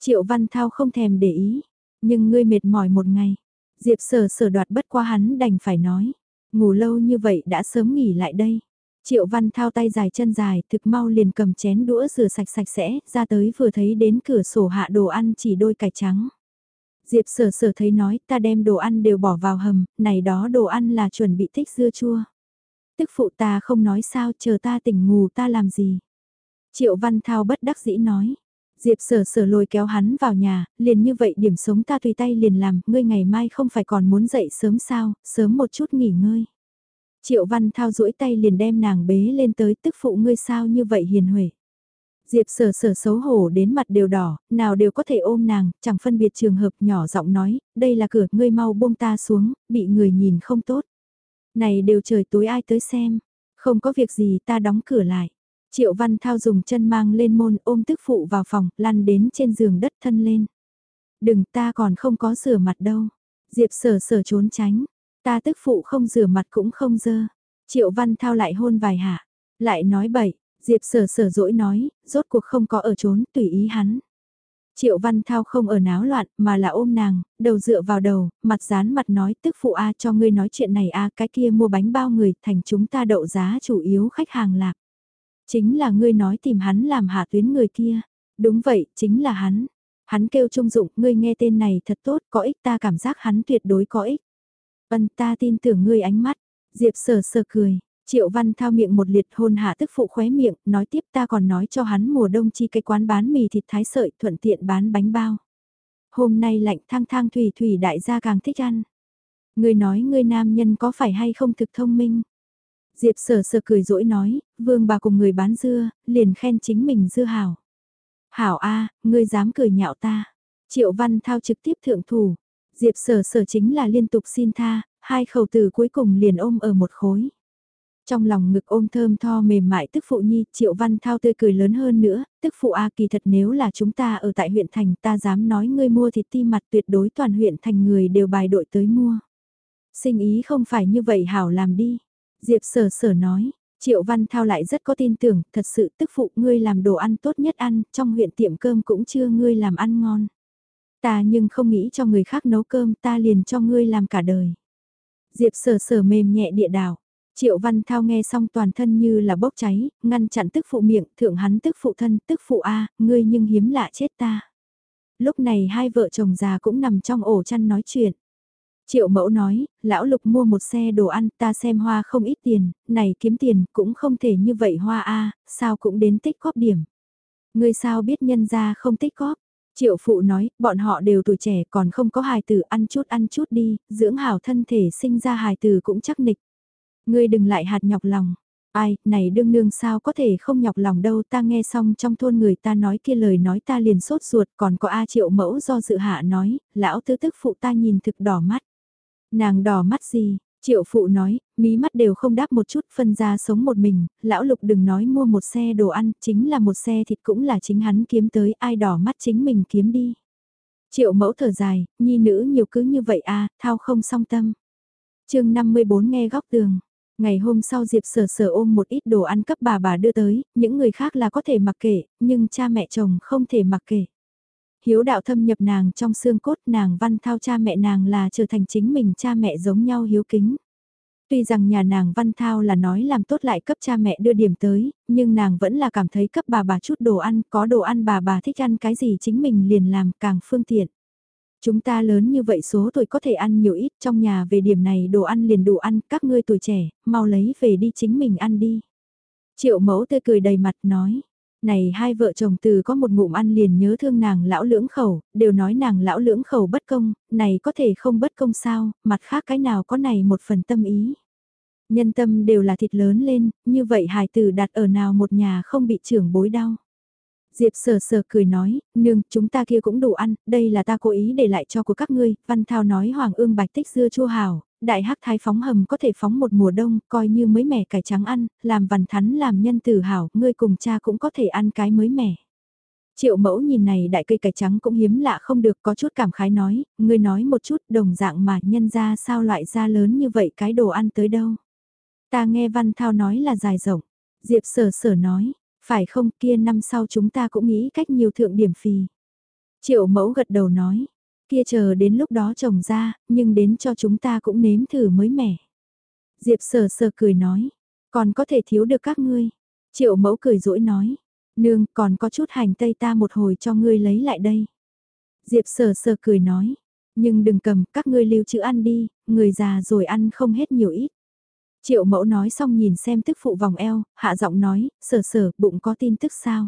Triệu Văn Thao không thèm để ý, nhưng ngươi mệt mỏi một ngày. Diệp sở sở đoạt bất qua hắn đành phải nói, ngủ lâu như vậy đã sớm nghỉ lại đây. Triệu Văn Thao tay dài chân dài, thực mau liền cầm chén đũa rửa sạch sạch sẽ, ra tới vừa thấy đến cửa sổ hạ đồ ăn chỉ đôi cải trắng. Diệp sở sở thấy nói ta đem đồ ăn đều bỏ vào hầm, này đó đồ ăn là chuẩn bị thích dưa chua. Tức phụ ta không nói sao chờ ta tỉnh ngủ ta làm gì. Triệu Văn Thao bất đắc dĩ nói. Diệp sở sở lôi kéo hắn vào nhà, liền như vậy điểm sống ta tùy tay liền làm, ngươi ngày mai không phải còn muốn dậy sớm sao, sớm một chút nghỉ ngơi. Triệu Văn Thao duỗi tay liền đem nàng bế lên tới tức phụ ngươi sao như vậy hiền huệ. Diệp sở sở xấu hổ đến mặt đều đỏ, nào đều có thể ôm nàng, chẳng phân biệt trường hợp nhỏ giọng nói, đây là cửa, ngươi mau buông ta xuống, bị người nhìn không tốt. Này đều trời tối ai tới xem, không có việc gì ta đóng cửa lại. Triệu Văn Thao dùng chân mang lên môn ôm tức phụ vào phòng, lăn đến trên giường đất thân lên. Đừng ta còn không có rửa mặt đâu. Diệp sở sở trốn tránh, ta tức phụ không rửa mặt cũng không dơ. Triệu Văn Thao lại hôn vài hạ, lại nói bậy, Diệp sở sở dỗi nói, rốt cuộc không có ở trốn, tùy ý hắn. Triệu Văn Thao không ở náo loạn, mà là ôm nàng, đầu dựa vào đầu, mặt dán mặt nói tức phụ A cho ngươi nói chuyện này A cái kia mua bánh bao người thành chúng ta đậu giá chủ yếu khách hàng lạc. Chính là ngươi nói tìm hắn làm hạ tuyến người kia. Đúng vậy, chính là hắn. Hắn kêu trung dụng, ngươi nghe tên này thật tốt, có ích ta cảm giác hắn tuyệt đối có ích. Vân ta tin tưởng ngươi ánh mắt. Diệp sờ sờ cười, Triệu Văn Thao miệng một liệt hôn hạ tức phụ khóe miệng, nói tiếp ta còn nói cho hắn mùa đông chi cái quán bán mì thịt thái sợi thuận tiện bán bánh bao. Hôm nay lạnh thang thang thủy thủy đại gia càng thích ăn. Người nói người nam nhân có phải hay không thực thông minh. Diệp sở sở cười rỗi nói, vương bà cùng người bán dưa, liền khen chính mình dưa hảo. Hảo A, ngươi dám cười nhạo ta. Triệu Văn Thao trực tiếp thượng thủ. Diệp sở sở chính là liên tục xin tha, hai khẩu từ cuối cùng liền ôm ở một khối. Trong lòng ngực ôm thơm tho mềm mại tức phụ nhi, triệu văn thao tươi cười lớn hơn nữa, tức phụ A kỳ thật nếu là chúng ta ở tại huyện thành ta dám nói ngươi mua thịt ti mặt tuyệt đối toàn huyện thành người đều bài đội tới mua. Sinh ý không phải như vậy hảo làm đi. Diệp sở sở nói, triệu văn thao lại rất có tin tưởng, thật sự tức phụ ngươi làm đồ ăn tốt nhất ăn, trong huyện tiệm cơm cũng chưa ngươi làm ăn ngon. Ta nhưng không nghĩ cho người khác nấu cơm ta liền cho ngươi làm cả đời. Diệp sở sở mềm nhẹ địa đảo Triệu Văn Thao nghe xong toàn thân như là bốc cháy, ngăn chặn tức phụ miệng, thượng hắn tức phụ thân, tức phụ A, ngươi nhưng hiếm lạ chết ta. Lúc này hai vợ chồng già cũng nằm trong ổ chăn nói chuyện. Triệu mẫu nói, lão lục mua một xe đồ ăn, ta xem hoa không ít tiền, này kiếm tiền cũng không thể như vậy hoa A, sao cũng đến tích góp điểm. Ngươi sao biết nhân ra không tích góp? Triệu phụ nói, bọn họ đều tuổi trẻ còn không có hài tử ăn chút ăn chút đi, dưỡng hảo thân thể sinh ra hài tử cũng chắc nịch. Ngươi đừng lại hạt nhọc lòng. Ai, này đương nương sao có thể không nhọc lòng đâu ta nghe xong trong thôn người ta nói kia lời nói ta liền sốt ruột còn có A triệu mẫu do dự hạ nói, lão tứ tức phụ ta nhìn thực đỏ mắt. Nàng đỏ mắt gì, triệu phụ nói, mí mắt đều không đáp một chút phân ra sống một mình, lão lục đừng nói mua một xe đồ ăn, chính là một xe thịt cũng là chính hắn kiếm tới ai đỏ mắt chính mình kiếm đi. Triệu mẫu thở dài, nhi nữ nhiều cứ như vậy a thao không song tâm. chương 54 nghe góc tường. Ngày hôm sau Diệp sở sở ôm một ít đồ ăn cấp bà bà đưa tới, những người khác là có thể mặc kệ, nhưng cha mẹ chồng không thể mặc kệ. Hiếu đạo thâm nhập nàng trong xương cốt nàng văn thao cha mẹ nàng là trở thành chính mình cha mẹ giống nhau hiếu kính. Tuy rằng nhà nàng văn thao là nói làm tốt lại cấp cha mẹ đưa điểm tới, nhưng nàng vẫn là cảm thấy cấp bà bà chút đồ ăn, có đồ ăn bà bà thích ăn cái gì chính mình liền làm càng phương tiện. Chúng ta lớn như vậy số tuổi có thể ăn nhiều ít trong nhà về điểm này đồ ăn liền đủ ăn, các ngươi tuổi trẻ, mau lấy về đi chính mình ăn đi. Triệu mẫu tươi cười đầy mặt nói, này hai vợ chồng từ có một ngụm ăn liền nhớ thương nàng lão lưỡng khẩu, đều nói nàng lão lưỡng khẩu bất công, này có thể không bất công sao, mặt khác cái nào có này một phần tâm ý. Nhân tâm đều là thịt lớn lên, như vậy hài tử đặt ở nào một nhà không bị trưởng bối đau. Diệp sờ sờ cười nói, nương, chúng ta kia cũng đủ ăn, đây là ta cố ý để lại cho của các ngươi, Văn Thao nói Hoàng ương bạch tích dưa chua hảo, đại hắc thái phóng hầm có thể phóng một mùa đông, coi như mới mẻ cải trắng ăn, làm văn thắn làm nhân tử hảo, ngươi cùng cha cũng có thể ăn cái mới mẻ. Triệu mẫu nhìn này đại cây cải trắng cũng hiếm lạ không được có chút cảm khái nói, ngươi nói một chút đồng dạng mà nhân ra sao loại ra lớn như vậy cái đồ ăn tới đâu. Ta nghe Văn Thao nói là dài rộng, Diệp sở sở nói, phải không kia năm sau chúng ta cũng nghĩ cách nhiều thượng điểm phì. Triệu mẫu gật đầu nói, kia chờ đến lúc đó trồng ra, nhưng đến cho chúng ta cũng nếm thử mới mẻ. Diệp sờ sờ cười nói, còn có thể thiếu được các ngươi. Triệu mẫu cười rỗi nói, nương còn có chút hành tây ta một hồi cho ngươi lấy lại đây. Diệp sờ sờ cười nói, nhưng đừng cầm các ngươi lưu trữ ăn đi, người già rồi ăn không hết nhiều ít. Triệu mẫu nói xong nhìn xem tức phụ vòng eo, hạ giọng nói, sờ sờ, bụng có tin tức sao?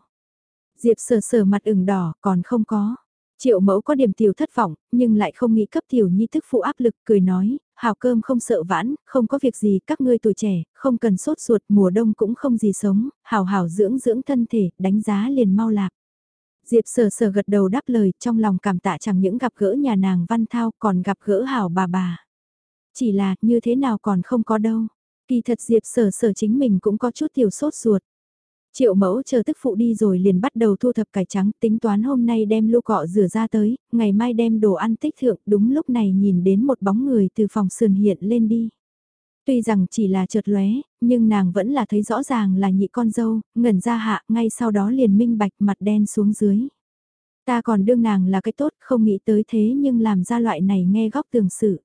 Diệp sờ sờ mặt ửng đỏ, còn không có. Triệu mẫu có điểm tiểu thất vọng, nhưng lại không nghĩ cấp tiểu nhi tức phụ áp lực, cười nói, hào cơm không sợ vãn, không có việc gì, các ngươi tuổi trẻ, không cần sốt ruột, mùa đông cũng không gì sống, hào hào dưỡng dưỡng thân thể, đánh giá liền mau lạc. Diệp sờ sờ gật đầu đáp lời, trong lòng cảm tạ chẳng những gặp gỡ nhà nàng văn thao, còn gặp gỡ hảo bà bà. Chỉ là, như thế nào còn không có đâu. Kỳ thật Diệp sở sở chính mình cũng có chút tiểu sốt ruột. Triệu mẫu chờ tức phụ đi rồi liền bắt đầu thu thập cải trắng, tính toán hôm nay đem lu cọ rửa ra tới, ngày mai đem đồ ăn tích thượng, đúng lúc này nhìn đến một bóng người từ phòng sườn hiện lên đi. Tuy rằng chỉ là chợt lóe, nhưng nàng vẫn là thấy rõ ràng là nhị con dâu, ngẩn ra hạ, ngay sau đó liền minh bạch mặt đen xuống dưới. Ta còn đương nàng là cái tốt, không nghĩ tới thế nhưng làm ra loại này nghe góc tường sự.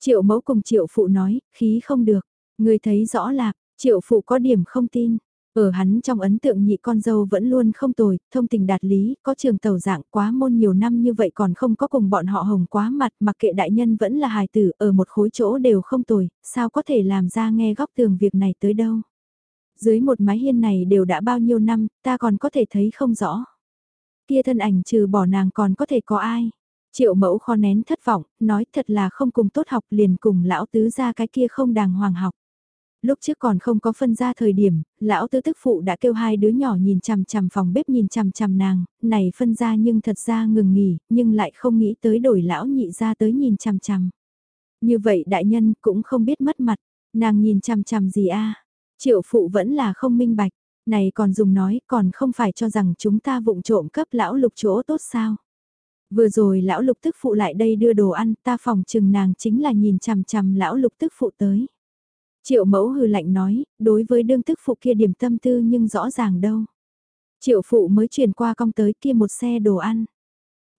Triệu mẫu cùng triệu phụ nói, khí không được, người thấy rõ là triệu phụ có điểm không tin. Ở hắn trong ấn tượng nhị con dâu vẫn luôn không tồi, thông tình đạt lý, có trường tàu dạng quá môn nhiều năm như vậy còn không có cùng bọn họ hồng quá mặt mặc kệ đại nhân vẫn là hài tử ở một khối chỗ đều không tồi, sao có thể làm ra nghe góc tường việc này tới đâu. Dưới một mái hiên này đều đã bao nhiêu năm, ta còn có thể thấy không rõ. Kia thân ảnh trừ bỏ nàng còn có thể có ai. Triệu mẫu khó nén thất vọng, nói thật là không cùng tốt học liền cùng lão tứ ra cái kia không đàng hoàng học. Lúc trước còn không có phân ra thời điểm, lão tứ tức phụ đã kêu hai đứa nhỏ nhìn chằm chằm phòng bếp nhìn chằm chằm nàng, này phân ra nhưng thật ra ngừng nghỉ, nhưng lại không nghĩ tới đổi lão nhị ra tới nhìn chằm chằm. Như vậy đại nhân cũng không biết mất mặt, nàng nhìn chằm chằm gì a Triệu phụ vẫn là không minh bạch, này còn dùng nói còn không phải cho rằng chúng ta vụng trộm cấp lão lục chỗ tốt sao. Vừa rồi lão lục tức phụ lại đây đưa đồ ăn ta phòng chừng nàng chính là nhìn chằm chằm lão lục tức phụ tới. Triệu mẫu hừ lạnh nói, đối với đương tức phụ kia điểm tâm tư nhưng rõ ràng đâu. Triệu phụ mới chuyển qua cong tới kia một xe đồ ăn.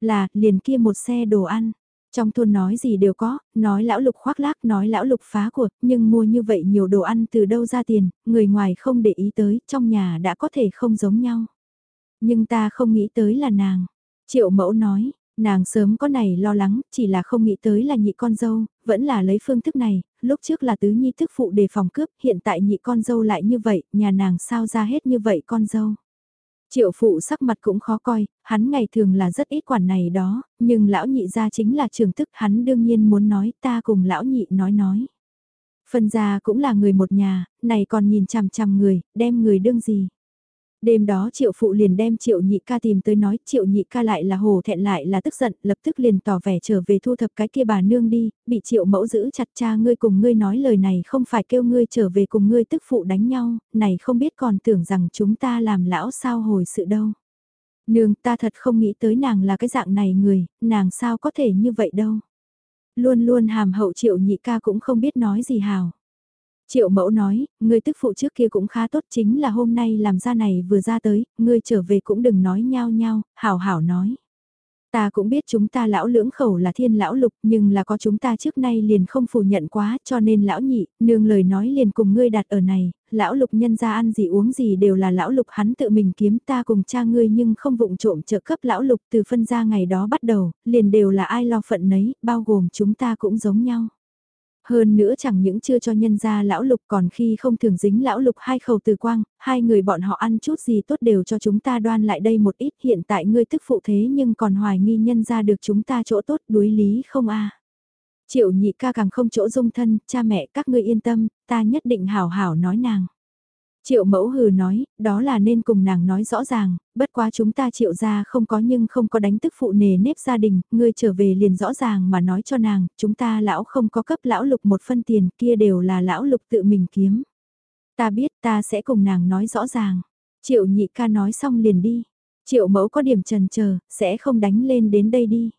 Là, liền kia một xe đồ ăn. Trong thôn nói gì đều có, nói lão lục khoác lác, nói lão lục phá của, nhưng mua như vậy nhiều đồ ăn từ đâu ra tiền, người ngoài không để ý tới, trong nhà đã có thể không giống nhau. Nhưng ta không nghĩ tới là nàng. Triệu mẫu nói, nàng sớm có này lo lắng, chỉ là không nghĩ tới là nhị con dâu, vẫn là lấy phương thức này, lúc trước là tứ nhi thức phụ đề phòng cướp, hiện tại nhị con dâu lại như vậy, nhà nàng sao ra hết như vậy con dâu. Triệu phụ sắc mặt cũng khó coi, hắn ngày thường là rất ít quản này đó, nhưng lão nhị ra chính là trường tức hắn đương nhiên muốn nói ta cùng lão nhị nói nói. Phân gia cũng là người một nhà, này còn nhìn chằm chằm người, đem người đương gì. Đêm đó triệu phụ liền đem triệu nhị ca tìm tới nói triệu nhị ca lại là hồ thẹn lại là tức giận, lập tức liền tỏ vẻ trở về thu thập cái kia bà nương đi, bị triệu mẫu giữ chặt cha ngươi cùng ngươi nói lời này không phải kêu ngươi trở về cùng ngươi tức phụ đánh nhau, này không biết còn tưởng rằng chúng ta làm lão sao hồi sự đâu. Nương ta thật không nghĩ tới nàng là cái dạng này người, nàng sao có thể như vậy đâu. Luôn luôn hàm hậu triệu nhị ca cũng không biết nói gì hào. Triệu mẫu nói, ngươi tức phụ trước kia cũng khá tốt chính là hôm nay làm ra này vừa ra tới, ngươi trở về cũng đừng nói nhau nhau, hảo hảo nói. Ta cũng biết chúng ta lão lưỡng khẩu là thiên lão lục nhưng là có chúng ta trước nay liền không phủ nhận quá cho nên lão nhị, nương lời nói liền cùng ngươi đặt ở này, lão lục nhân ra ăn gì uống gì đều là lão lục hắn tự mình kiếm ta cùng cha ngươi nhưng không vụng trộm trợ cấp lão lục từ phân ra ngày đó bắt đầu, liền đều là ai lo phận nấy, bao gồm chúng ta cũng giống nhau. Hơn nữa chẳng những chưa cho nhân gia lão lục còn khi không thường dính lão lục hai khẩu từ quang, hai người bọn họ ăn chút gì tốt đều cho chúng ta đoan lại đây một ít hiện tại ngươi tức phụ thế nhưng còn hoài nghi nhân gia được chúng ta chỗ tốt đối lý không a Triệu nhị ca càng không chỗ dung thân, cha mẹ các ngươi yên tâm, ta nhất định hảo hảo nói nàng. Triệu mẫu hừ nói, đó là nên cùng nàng nói rõ ràng, bất quá chúng ta triệu ra không có nhưng không có đánh tức phụ nề nếp gia đình, ngươi trở về liền rõ ràng mà nói cho nàng, chúng ta lão không có cấp lão lục một phân tiền kia đều là lão lục tự mình kiếm. Ta biết ta sẽ cùng nàng nói rõ ràng. Triệu nhị ca nói xong liền đi. Triệu mẫu có điểm trần chờ sẽ không đánh lên đến đây đi.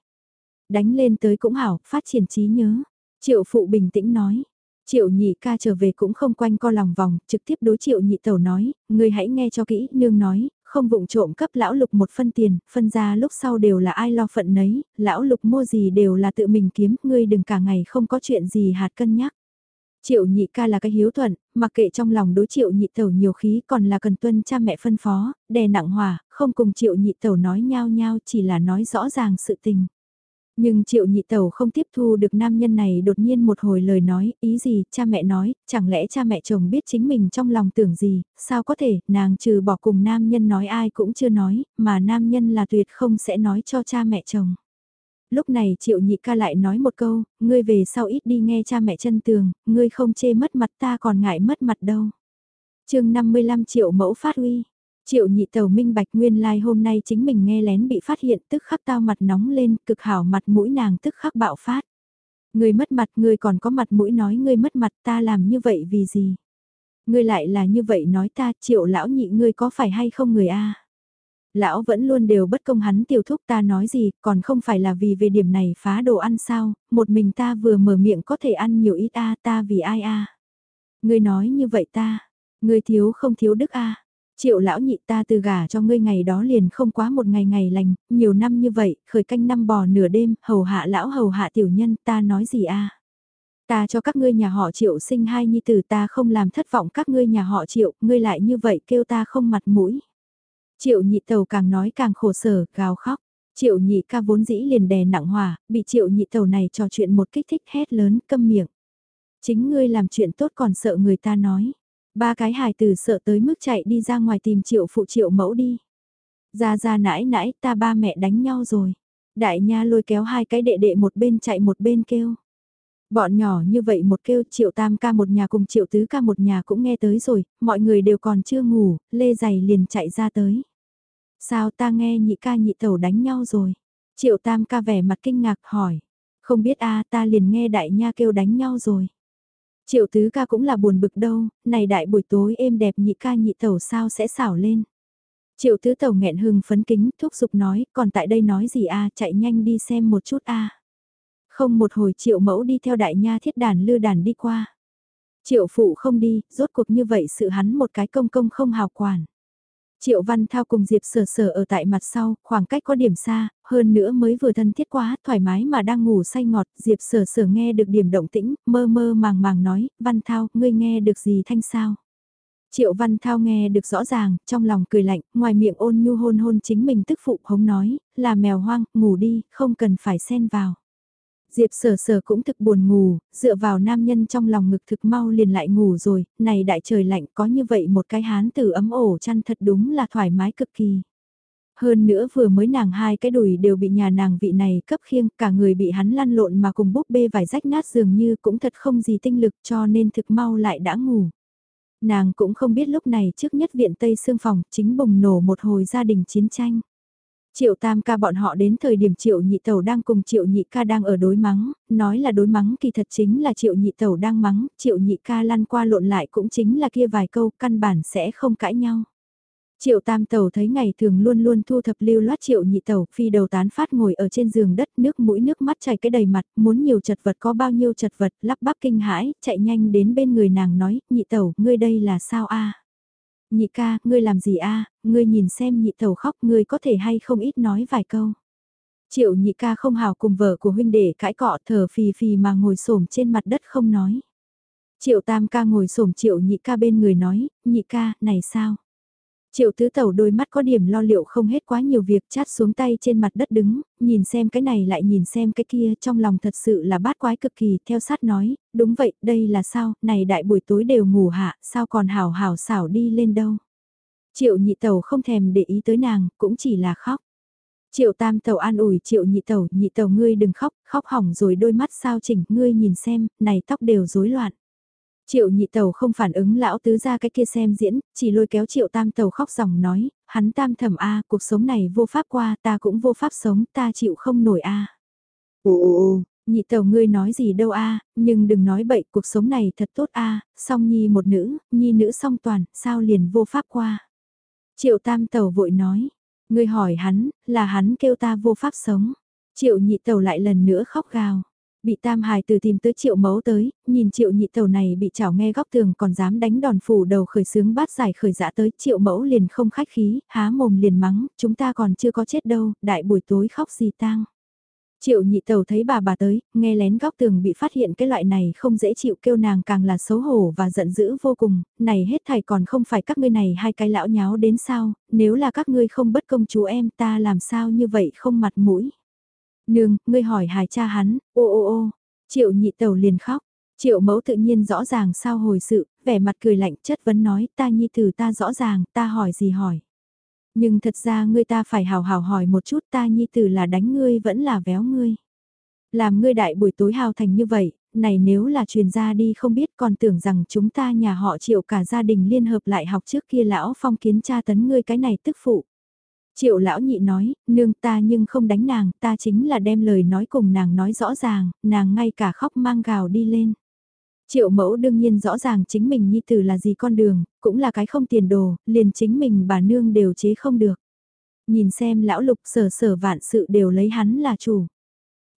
Đánh lên tới cũng hảo, phát triển trí nhớ. Triệu phụ bình tĩnh nói, Triệu nhị ca trở về cũng không quanh co lòng vòng, trực tiếp đối triệu nhị tẩu nói, người hãy nghe cho kỹ, nương nói, không vụng trộm cấp lão lục một phân tiền, phân ra lúc sau đều là ai lo phận nấy, lão lục mua gì đều là tự mình kiếm, ngươi đừng cả ngày không có chuyện gì hạt cân nhắc. Triệu nhị ca là cái hiếu thuận, mặc kệ trong lòng đối triệu nhị tẩu nhiều khí còn là cần tuân cha mẹ phân phó, đè nặng hòa, không cùng triệu nhị tẩu nói nhau nhau chỉ là nói rõ ràng sự tình. Nhưng triệu nhị tẩu không tiếp thu được nam nhân này đột nhiên một hồi lời nói, ý gì, cha mẹ nói, chẳng lẽ cha mẹ chồng biết chính mình trong lòng tưởng gì, sao có thể, nàng trừ bỏ cùng nam nhân nói ai cũng chưa nói, mà nam nhân là tuyệt không sẽ nói cho cha mẹ chồng. Lúc này triệu nhị ca lại nói một câu, ngươi về sau ít đi nghe cha mẹ chân tường, ngươi không chê mất mặt ta còn ngại mất mặt đâu. chương 55 triệu mẫu phát huy. Triệu nhị tàu minh bạch nguyên lai like hôm nay chính mình nghe lén bị phát hiện tức khắc tao mặt nóng lên, cực hảo mặt mũi nàng tức khắc bạo phát. Người mất mặt người còn có mặt mũi nói ngươi mất mặt ta làm như vậy vì gì? Ngươi lại là như vậy nói ta triệu lão nhị ngươi có phải hay không người a Lão vẫn luôn đều bất công hắn tiểu thúc ta nói gì còn không phải là vì về điểm này phá đồ ăn sao, một mình ta vừa mở miệng có thể ăn nhiều ít a ta vì ai a Ngươi nói như vậy ta, ngươi thiếu không thiếu đức a Triệu lão nhị ta từ gả cho ngươi ngày đó liền không quá một ngày ngày lành, nhiều năm như vậy, khởi canh năm bò nửa đêm, hầu hạ lão hầu hạ tiểu nhân, ta nói gì a Ta cho các ngươi nhà họ triệu sinh hai nhi tử ta không làm thất vọng các ngươi nhà họ triệu, ngươi lại như vậy kêu ta không mặt mũi. Triệu nhị tàu càng nói càng khổ sở, gào khóc. Triệu nhị ca vốn dĩ liền đè nặng hòa, bị triệu nhị tàu này trò chuyện một kích thích hét lớn, câm miệng. Chính ngươi làm chuyện tốt còn sợ người ta nói. Ba cái hài tử sợ tới mức chạy đi ra ngoài tìm triệu phụ triệu mẫu đi. Ra ra nãi nãi ta ba mẹ đánh nhau rồi. Đại nha lôi kéo hai cái đệ đệ một bên chạy một bên kêu. Bọn nhỏ như vậy một kêu triệu tam ca một nhà cùng triệu tứ ca một nhà cũng nghe tới rồi, mọi người đều còn chưa ngủ, lê giày liền chạy ra tới. Sao ta nghe nhị ca nhị tẩu đánh nhau rồi? Triệu tam ca vẻ mặt kinh ngạc hỏi. Không biết a ta liền nghe đại nha kêu đánh nhau rồi. Triệu tứ ca cũng là buồn bực đâu, này đại buổi tối êm đẹp nhị ca nhị tẩu sao sẽ xảo lên. Triệu tứ tẩu nghẹn hưng phấn kính, thúc giục nói, còn tại đây nói gì a chạy nhanh đi xem một chút a Không một hồi triệu mẫu đi theo đại nha thiết đàn lư đàn đi qua. Triệu phụ không đi, rốt cuộc như vậy sự hắn một cái công công không hào quản. Triệu Văn Thao cùng Diệp Sở Sở ở tại mặt sau, khoảng cách có điểm xa, hơn nữa mới vừa thân thiết quá, thoải mái mà đang ngủ say ngọt, Diệp Sở Sở nghe được điểm động tĩnh, mơ mơ màng màng nói, Văn Thao, ngươi nghe được gì thanh sao? Triệu Văn Thao nghe được rõ ràng, trong lòng cười lạnh, ngoài miệng ôn nhu hôn hôn chính mình tức phụ hống nói, là mèo hoang, ngủ đi, không cần phải xen vào. Diệp sở sở cũng thực buồn ngủ, dựa vào nam nhân trong lòng ngực thực mau liền lại ngủ rồi, này đại trời lạnh có như vậy một cái hán tử ấm ổ chăn thật đúng là thoải mái cực kỳ. Hơn nữa vừa mới nàng hai cái đùi đều bị nhà nàng vị này cấp khiêng, cả người bị hắn lăn lộn mà cùng búp bê vải rách nát dường như cũng thật không gì tinh lực cho nên thực mau lại đã ngủ. Nàng cũng không biết lúc này trước nhất viện Tây Sương Phòng chính bùng nổ một hồi gia đình chiến tranh. Triệu tam ca bọn họ đến thời điểm triệu nhị tẩu đang cùng triệu nhị ca đang ở đối mắng, nói là đối mắng kỳ thật chính là triệu nhị tẩu đang mắng, triệu nhị ca lăn qua lộn lại cũng chính là kia vài câu căn bản sẽ không cãi nhau. Triệu tam tẩu thấy ngày thường luôn luôn thu thập lưu loát triệu nhị tẩu phi đầu tán phát ngồi ở trên giường đất nước mũi nước mắt chảy cái đầy mặt, muốn nhiều chật vật có bao nhiêu chật vật, lắp bắp kinh hãi, chạy nhanh đến bên người nàng nói, nhị tẩu, ngươi đây là sao a Nhị ca, ngươi làm gì a? ngươi nhìn xem nhị tẩu khóc, ngươi có thể hay không ít nói vài câu. Triệu nhị ca không hào cùng vợ của huynh đệ cãi cọ thở phì phì mà ngồi xổm trên mặt đất không nói. Triệu tam ca ngồi xổm triệu nhị ca bên người nói, nhị ca, này sao? Triệu tứ tẩu đôi mắt có điểm lo liệu không hết quá nhiều việc chát xuống tay trên mặt đất đứng, nhìn xem cái này lại nhìn xem cái kia trong lòng thật sự là bát quái cực kỳ, theo sát nói, đúng vậy, đây là sao, này đại buổi tối đều ngủ hạ, sao còn hào hào xảo đi lên đâu. Triệu nhị tẩu không thèm để ý tới nàng, cũng chỉ là khóc. Triệu tam tẩu an ủi triệu nhị tẩu, nhị tẩu ngươi đừng khóc, khóc hỏng rồi đôi mắt sao chỉnh, ngươi nhìn xem, này tóc đều rối loạn. Triệu nhị tàu không phản ứng lão tứ ra cái kia xem diễn, chỉ lôi kéo triệu tam tàu khóc dòng nói, hắn tam thầm a cuộc sống này vô pháp qua, ta cũng vô pháp sống, ta chịu không nổi a à. Ồ, nhị tàu ngươi nói gì đâu a nhưng đừng nói bậy, cuộc sống này thật tốt a song nhi một nữ, nhi nữ song toàn, sao liền vô pháp qua. Triệu tam tàu vội nói, ngươi hỏi hắn, là hắn kêu ta vô pháp sống. Triệu nhị tàu lại lần nữa khóc gào. Bị tam hài từ tìm tới triệu mẫu tới, nhìn triệu nhị tàu này bị chảo nghe góc tường còn dám đánh đòn phủ đầu khởi sướng bát giải khởi dã tới triệu mẫu liền không khách khí, há mồm liền mắng, chúng ta còn chưa có chết đâu, đại buổi tối khóc gì tang. Triệu nhị tàu thấy bà bà tới, nghe lén góc tường bị phát hiện cái loại này không dễ chịu kêu nàng càng là xấu hổ và giận dữ vô cùng, này hết thảy còn không phải các ngươi này hai cái lão nháo đến sao, nếu là các ngươi không bất công chú em ta làm sao như vậy không mặt mũi. Nương, ngươi hỏi hài cha hắn, ô ô ô, triệu nhị tàu liền khóc. Triệu mẫu tự nhiên rõ ràng sao hồi sự, vẻ mặt cười lạnh chất vấn nói ta nhi tử ta rõ ràng, ta hỏi gì hỏi. Nhưng thật ra ngươi ta phải hào hào hỏi một chút ta nhi tử là đánh ngươi vẫn là véo ngươi. Làm ngươi đại buổi tối hào thành như vậy, này nếu là truyền ra đi không biết còn tưởng rằng chúng ta nhà họ triệu cả gia đình liên hợp lại học trước kia lão phong kiến tra tấn ngươi cái này tức phụ. Triệu lão nhị nói, nương ta nhưng không đánh nàng, ta chính là đem lời nói cùng nàng nói rõ ràng, nàng ngay cả khóc mang gào đi lên. Triệu mẫu đương nhiên rõ ràng chính mình nhi tử là gì con đường, cũng là cái không tiền đồ, liền chính mình bà nương đều chế không được. Nhìn xem lão lục sở sở vạn sự đều lấy hắn là chủ.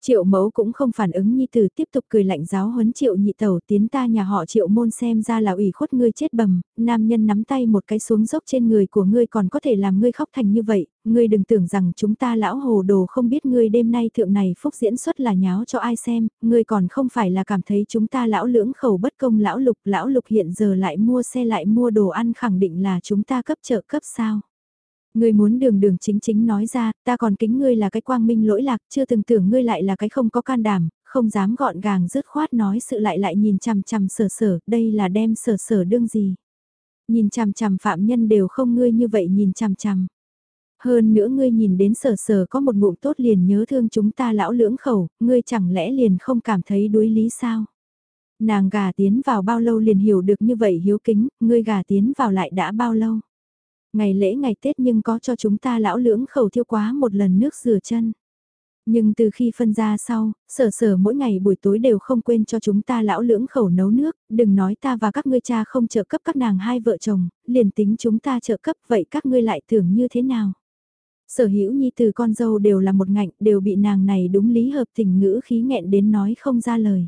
Triệu mẫu cũng không phản ứng nhi tử tiếp tục cười lạnh giáo huấn triệu nhị tẩu tiến ta nhà họ triệu môn xem ra là ủy khuất ngươi chết bầm, nam nhân nắm tay một cái xuống dốc trên người của ngươi còn có thể làm ngươi khóc thành như vậy, ngươi đừng tưởng rằng chúng ta lão hồ đồ không biết ngươi đêm nay thượng này phúc diễn xuất là nháo cho ai xem, ngươi còn không phải là cảm thấy chúng ta lão lưỡng khẩu bất công lão lục, lão lục hiện giờ lại mua xe lại mua đồ ăn khẳng định là chúng ta cấp trợ cấp sao. Ngươi muốn đường đường chính chính nói ra, ta còn kính ngươi là cái quang minh lỗi lạc, chưa từng tưởng ngươi lại là cái không có can đảm, không dám gọn gàng dứt khoát nói sự lại lại nhìn chằm chằm sở sở, đây là đem sở sở đương gì. Nhìn chằm chằm phạm nhân đều không ngươi như vậy nhìn chằm chằm. Hơn nữa ngươi nhìn đến sở sở có một ngụm tốt liền nhớ thương chúng ta lão lưỡng khẩu, ngươi chẳng lẽ liền không cảm thấy đối lý sao? Nàng gà tiến vào bao lâu liền hiểu được như vậy hiếu kính, ngươi gà tiến vào lại đã bao lâu? Ngày lễ ngày Tết nhưng có cho chúng ta lão lưỡng khẩu thiêu quá một lần nước rửa chân. Nhưng từ khi phân ra sau, sở sở mỗi ngày buổi tối đều không quên cho chúng ta lão lưỡng khẩu nấu nước, đừng nói ta và các ngươi cha không trợ cấp các nàng hai vợ chồng, liền tính chúng ta trợ cấp vậy các ngươi lại tưởng như thế nào. Sở hữu nhi từ con dâu đều là một ngạnh, đều bị nàng này đúng lý hợp tình ngữ khí nghẹn đến nói không ra lời.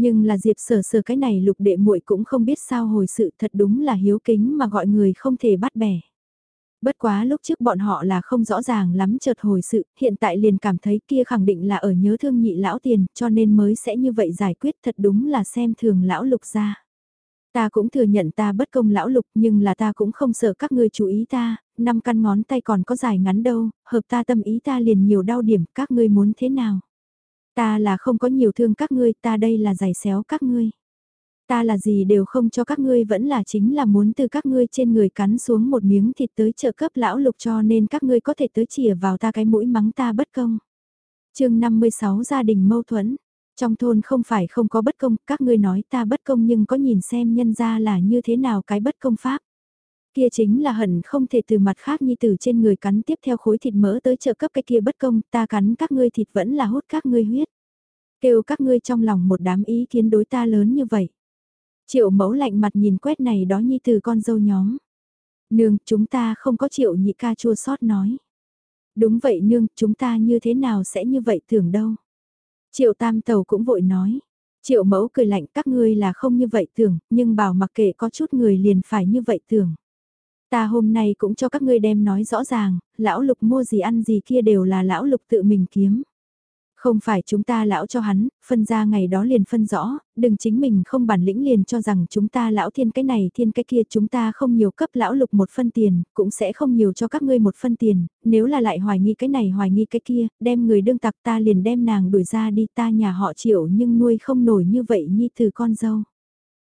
Nhưng là Diệp sở sở cái này lục đệ muội cũng không biết sao hồi sự thật đúng là hiếu kính mà gọi người không thể bắt bẻ. Bất quá lúc trước bọn họ là không rõ ràng lắm chợt hồi sự, hiện tại liền cảm thấy kia khẳng định là ở nhớ thương nhị lão tiền, cho nên mới sẽ như vậy giải quyết thật đúng là xem thường lão lục ra. Ta cũng thừa nhận ta bất công lão lục nhưng là ta cũng không sợ các ngươi chú ý ta, năm căn ngón tay còn có dài ngắn đâu, hợp ta tâm ý ta liền nhiều đau điểm các ngươi muốn thế nào. Ta là không có nhiều thương các ngươi, ta đây là giải xéo các ngươi. Ta là gì đều không cho các ngươi vẫn là chính là muốn từ các ngươi trên người cắn xuống một miếng thịt tới trợ cấp lão lục cho nên các ngươi có thể tới chìa vào ta cái mũi mắng ta bất công. chương 56 gia đình mâu thuẫn. Trong thôn không phải không có bất công, các ngươi nói ta bất công nhưng có nhìn xem nhân ra là như thế nào cái bất công pháp. Kia chính là hận không thể từ mặt khác nhi từ trên người cắn tiếp theo khối thịt mỡ tới trợ cấp cái kia bất công, ta cắn các ngươi thịt vẫn là hút các ngươi huyết. Kêu các ngươi trong lòng một đám ý kiến đối ta lớn như vậy. Triệu mẫu lạnh mặt nhìn quét này đó nhi từ con dâu nhóm. Nương, chúng ta không có triệu nhị ca chua sót nói. Đúng vậy nương, chúng ta như thế nào sẽ như vậy tưởng đâu. Triệu tam tàu cũng vội nói. Triệu mẫu cười lạnh các ngươi là không như vậy tưởng, nhưng bảo mặc kệ có chút người liền phải như vậy tưởng. Ta hôm nay cũng cho các ngươi đem nói rõ ràng, lão lục mua gì ăn gì kia đều là lão lục tự mình kiếm. Không phải chúng ta lão cho hắn, phân ra ngày đó liền phân rõ, đừng chính mình không bản lĩnh liền cho rằng chúng ta lão thiên cái này thiên cái kia chúng ta không nhiều cấp lão lục một phân tiền, cũng sẽ không nhiều cho các ngươi một phân tiền, nếu là lại hoài nghi cái này hoài nghi cái kia, đem người đương tặc ta liền đem nàng đuổi ra đi ta nhà họ chịu nhưng nuôi không nổi như vậy nhi từ con dâu.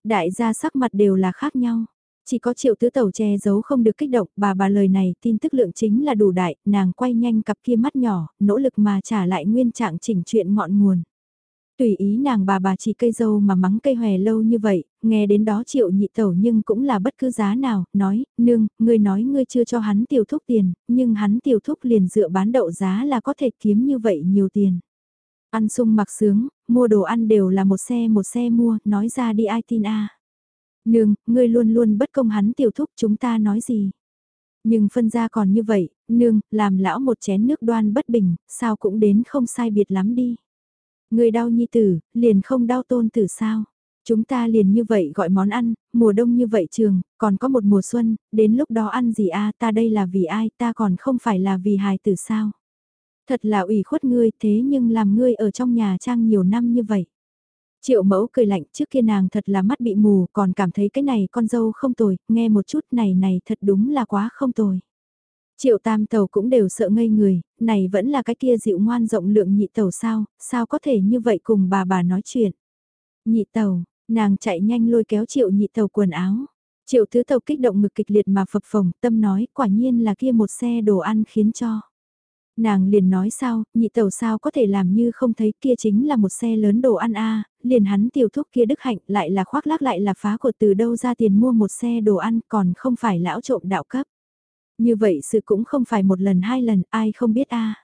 Đại gia sắc mặt đều là khác nhau. Chỉ có triệu tứ tẩu che giấu không được kích động, bà bà lời này tin tức lượng chính là đủ đại, nàng quay nhanh cặp kia mắt nhỏ, nỗ lực mà trả lại nguyên trạng chỉnh chuyện ngọn nguồn. Tùy ý nàng bà bà chỉ cây dâu mà mắng cây hòe lâu như vậy, nghe đến đó triệu nhị tẩu nhưng cũng là bất cứ giá nào, nói, nương, ngươi nói ngươi chưa cho hắn tiêu thúc tiền, nhưng hắn tiêu thúc liền dựa bán đậu giá là có thể kiếm như vậy nhiều tiền. Ăn sung mặc sướng, mua đồ ăn đều là một xe một xe mua, nói ra đi ai tin a Nương, ngươi luôn luôn bất công hắn tiểu thúc chúng ta nói gì. Nhưng phân ra còn như vậy, nương, làm lão một chén nước đoan bất bình, sao cũng đến không sai biệt lắm đi. Ngươi đau nhi tử, liền không đau tôn tử sao. Chúng ta liền như vậy gọi món ăn, mùa đông như vậy trường, còn có một mùa xuân, đến lúc đó ăn gì a ta đây là vì ai ta còn không phải là vì hài tử sao. Thật là ủy khuất ngươi thế nhưng làm ngươi ở trong nhà trang nhiều năm như vậy. Triệu mẫu cười lạnh trước kia nàng thật là mắt bị mù còn cảm thấy cái này con dâu không tồi, nghe một chút này này thật đúng là quá không tồi. Triệu tam tàu cũng đều sợ ngây người, này vẫn là cái kia dịu ngoan rộng lượng nhị tàu sao, sao có thể như vậy cùng bà bà nói chuyện. Nhị tàu, nàng chạy nhanh lôi kéo triệu nhị tàu quần áo. Triệu thứ tàu kích động ngực kịch liệt mà phập phồng, tâm nói quả nhiên là kia một xe đồ ăn khiến cho. Nàng liền nói sao, nhị tàu sao có thể làm như không thấy kia chính là một xe lớn đồ ăn a liền hắn tiểu thúc kia đức hạnh lại là khoác lác lại là phá của từ đâu ra tiền mua một xe đồ ăn còn không phải lão trộm đạo cấp. Như vậy sự cũng không phải một lần hai lần ai không biết a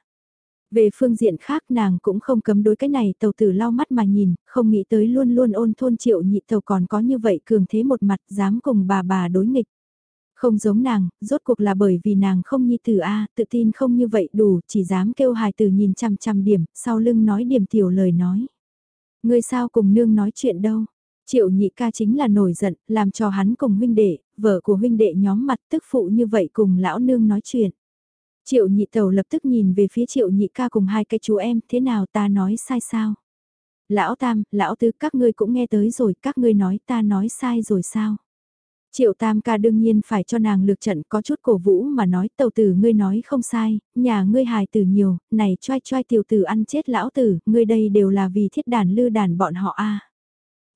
Về phương diện khác nàng cũng không cấm đối cái này tàu tử lau mắt mà nhìn, không nghĩ tới luôn luôn ôn thôn triệu nhị tàu còn có như vậy cường thế một mặt dám cùng bà bà đối nghịch. Không giống nàng, rốt cuộc là bởi vì nàng không nhi tử A, tự tin không như vậy đủ, chỉ dám kêu hài tử nhìn chằm chằm điểm, sau lưng nói điểm tiểu lời nói. Ngươi sao cùng nương nói chuyện đâu? Triệu nhị ca chính là nổi giận, làm cho hắn cùng huynh đệ, vợ của huynh đệ nhóm mặt tức phụ như vậy cùng lão nương nói chuyện. Triệu nhị tàu lập tức nhìn về phía triệu nhị ca cùng hai cái chú em, thế nào ta nói sai sao? Lão tam, lão tứ các ngươi cũng nghe tới rồi, các ngươi nói ta nói sai rồi sao? Triệu tam ca đương nhiên phải cho nàng lược trận có chút cổ vũ mà nói tàu tử ngươi nói không sai, nhà ngươi hài tử nhiều, này choai choai tiểu tử ăn chết lão tử, ngươi đây đều là vì thiết đàn lư đàn bọn họ a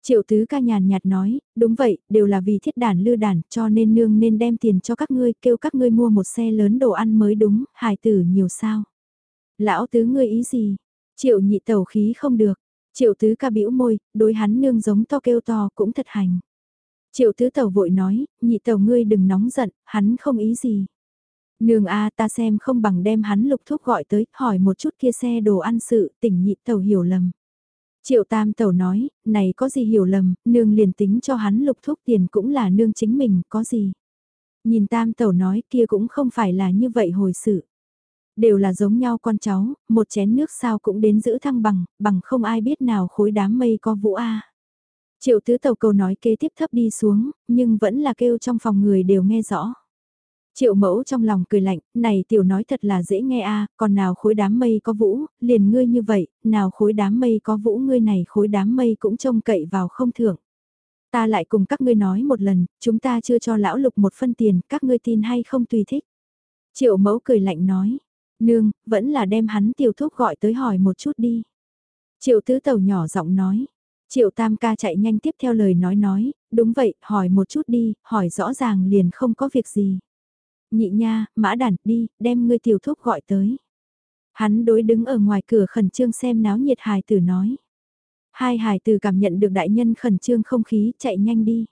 Triệu tứ ca nhàn nhạt nói, đúng vậy, đều là vì thiết đàn lư đàn, cho nên nương nên đem tiền cho các ngươi, kêu các ngươi mua một xe lớn đồ ăn mới đúng, hài tử nhiều sao. Lão tứ ngươi ý gì? Triệu nhị tẩu khí không được. Triệu tứ ca bĩu môi, đối hắn nương giống to kêu to cũng thật hành. Triệu tứ tàu vội nói, nhị tàu ngươi đừng nóng giận, hắn không ý gì. Nương a ta xem không bằng đem hắn lục thúc gọi tới, hỏi một chút kia xe đồ ăn sự, tỉnh nhị tàu hiểu lầm. Triệu tam tàu nói, này có gì hiểu lầm, nương liền tính cho hắn lục thúc tiền cũng là nương chính mình, có gì. Nhìn tam tàu nói kia cũng không phải là như vậy hồi sự. Đều là giống nhau con cháu, một chén nước sao cũng đến giữ thăng bằng, bằng không ai biết nào khối đám mây có vũ a. Triệu tứ tàu cầu nói kế tiếp thấp đi xuống, nhưng vẫn là kêu trong phòng người đều nghe rõ. Triệu mẫu trong lòng cười lạnh, này tiểu nói thật là dễ nghe a còn nào khối đám mây có vũ, liền ngươi như vậy, nào khối đám mây có vũ ngươi này khối đám mây cũng trông cậy vào không thưởng. Ta lại cùng các ngươi nói một lần, chúng ta chưa cho lão lục một phân tiền, các ngươi tin hay không tùy thích. Triệu mẫu cười lạnh nói, nương, vẫn là đem hắn tiểu thúc gọi tới hỏi một chút đi. Triệu tứ tàu nhỏ giọng nói, triệu tam ca chạy nhanh tiếp theo lời nói nói, đúng vậy, hỏi một chút đi, hỏi rõ ràng liền không có việc gì. Nhị nha, mã đàn, đi, đem ngươi tiểu thúc gọi tới. Hắn đối đứng ở ngoài cửa khẩn trương xem náo nhiệt hài tử nói. Hai hài tử cảm nhận được đại nhân khẩn trương không khí, chạy nhanh đi.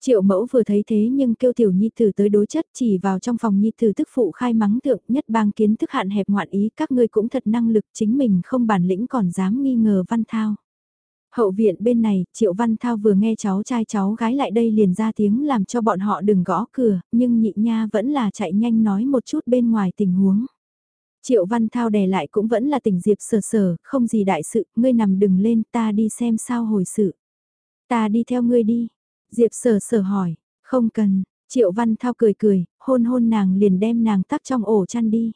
Triệu mẫu vừa thấy thế nhưng kêu tiểu nhi tử tới đối chất chỉ vào trong phòng nhi tử tức phụ khai mắng thượng nhất bang kiến thức hạn hẹp ngoạn ý các ngươi cũng thật năng lực chính mình không bản lĩnh còn dám nghi ngờ văn thao. Hậu viện bên này, Triệu Văn Thao vừa nghe cháu trai cháu gái lại đây liền ra tiếng làm cho bọn họ đừng gõ cửa, nhưng nhị nha vẫn là chạy nhanh nói một chút bên ngoài tình huống. Triệu Văn Thao đè lại cũng vẫn là tỉnh Diệp sờ sờ, không gì đại sự, ngươi nằm đừng lên ta đi xem sao hồi sự. Ta đi theo ngươi đi. Diệp sờ sờ hỏi, không cần, Triệu Văn Thao cười cười, hôn hôn nàng liền đem nàng tắt trong ổ chăn đi.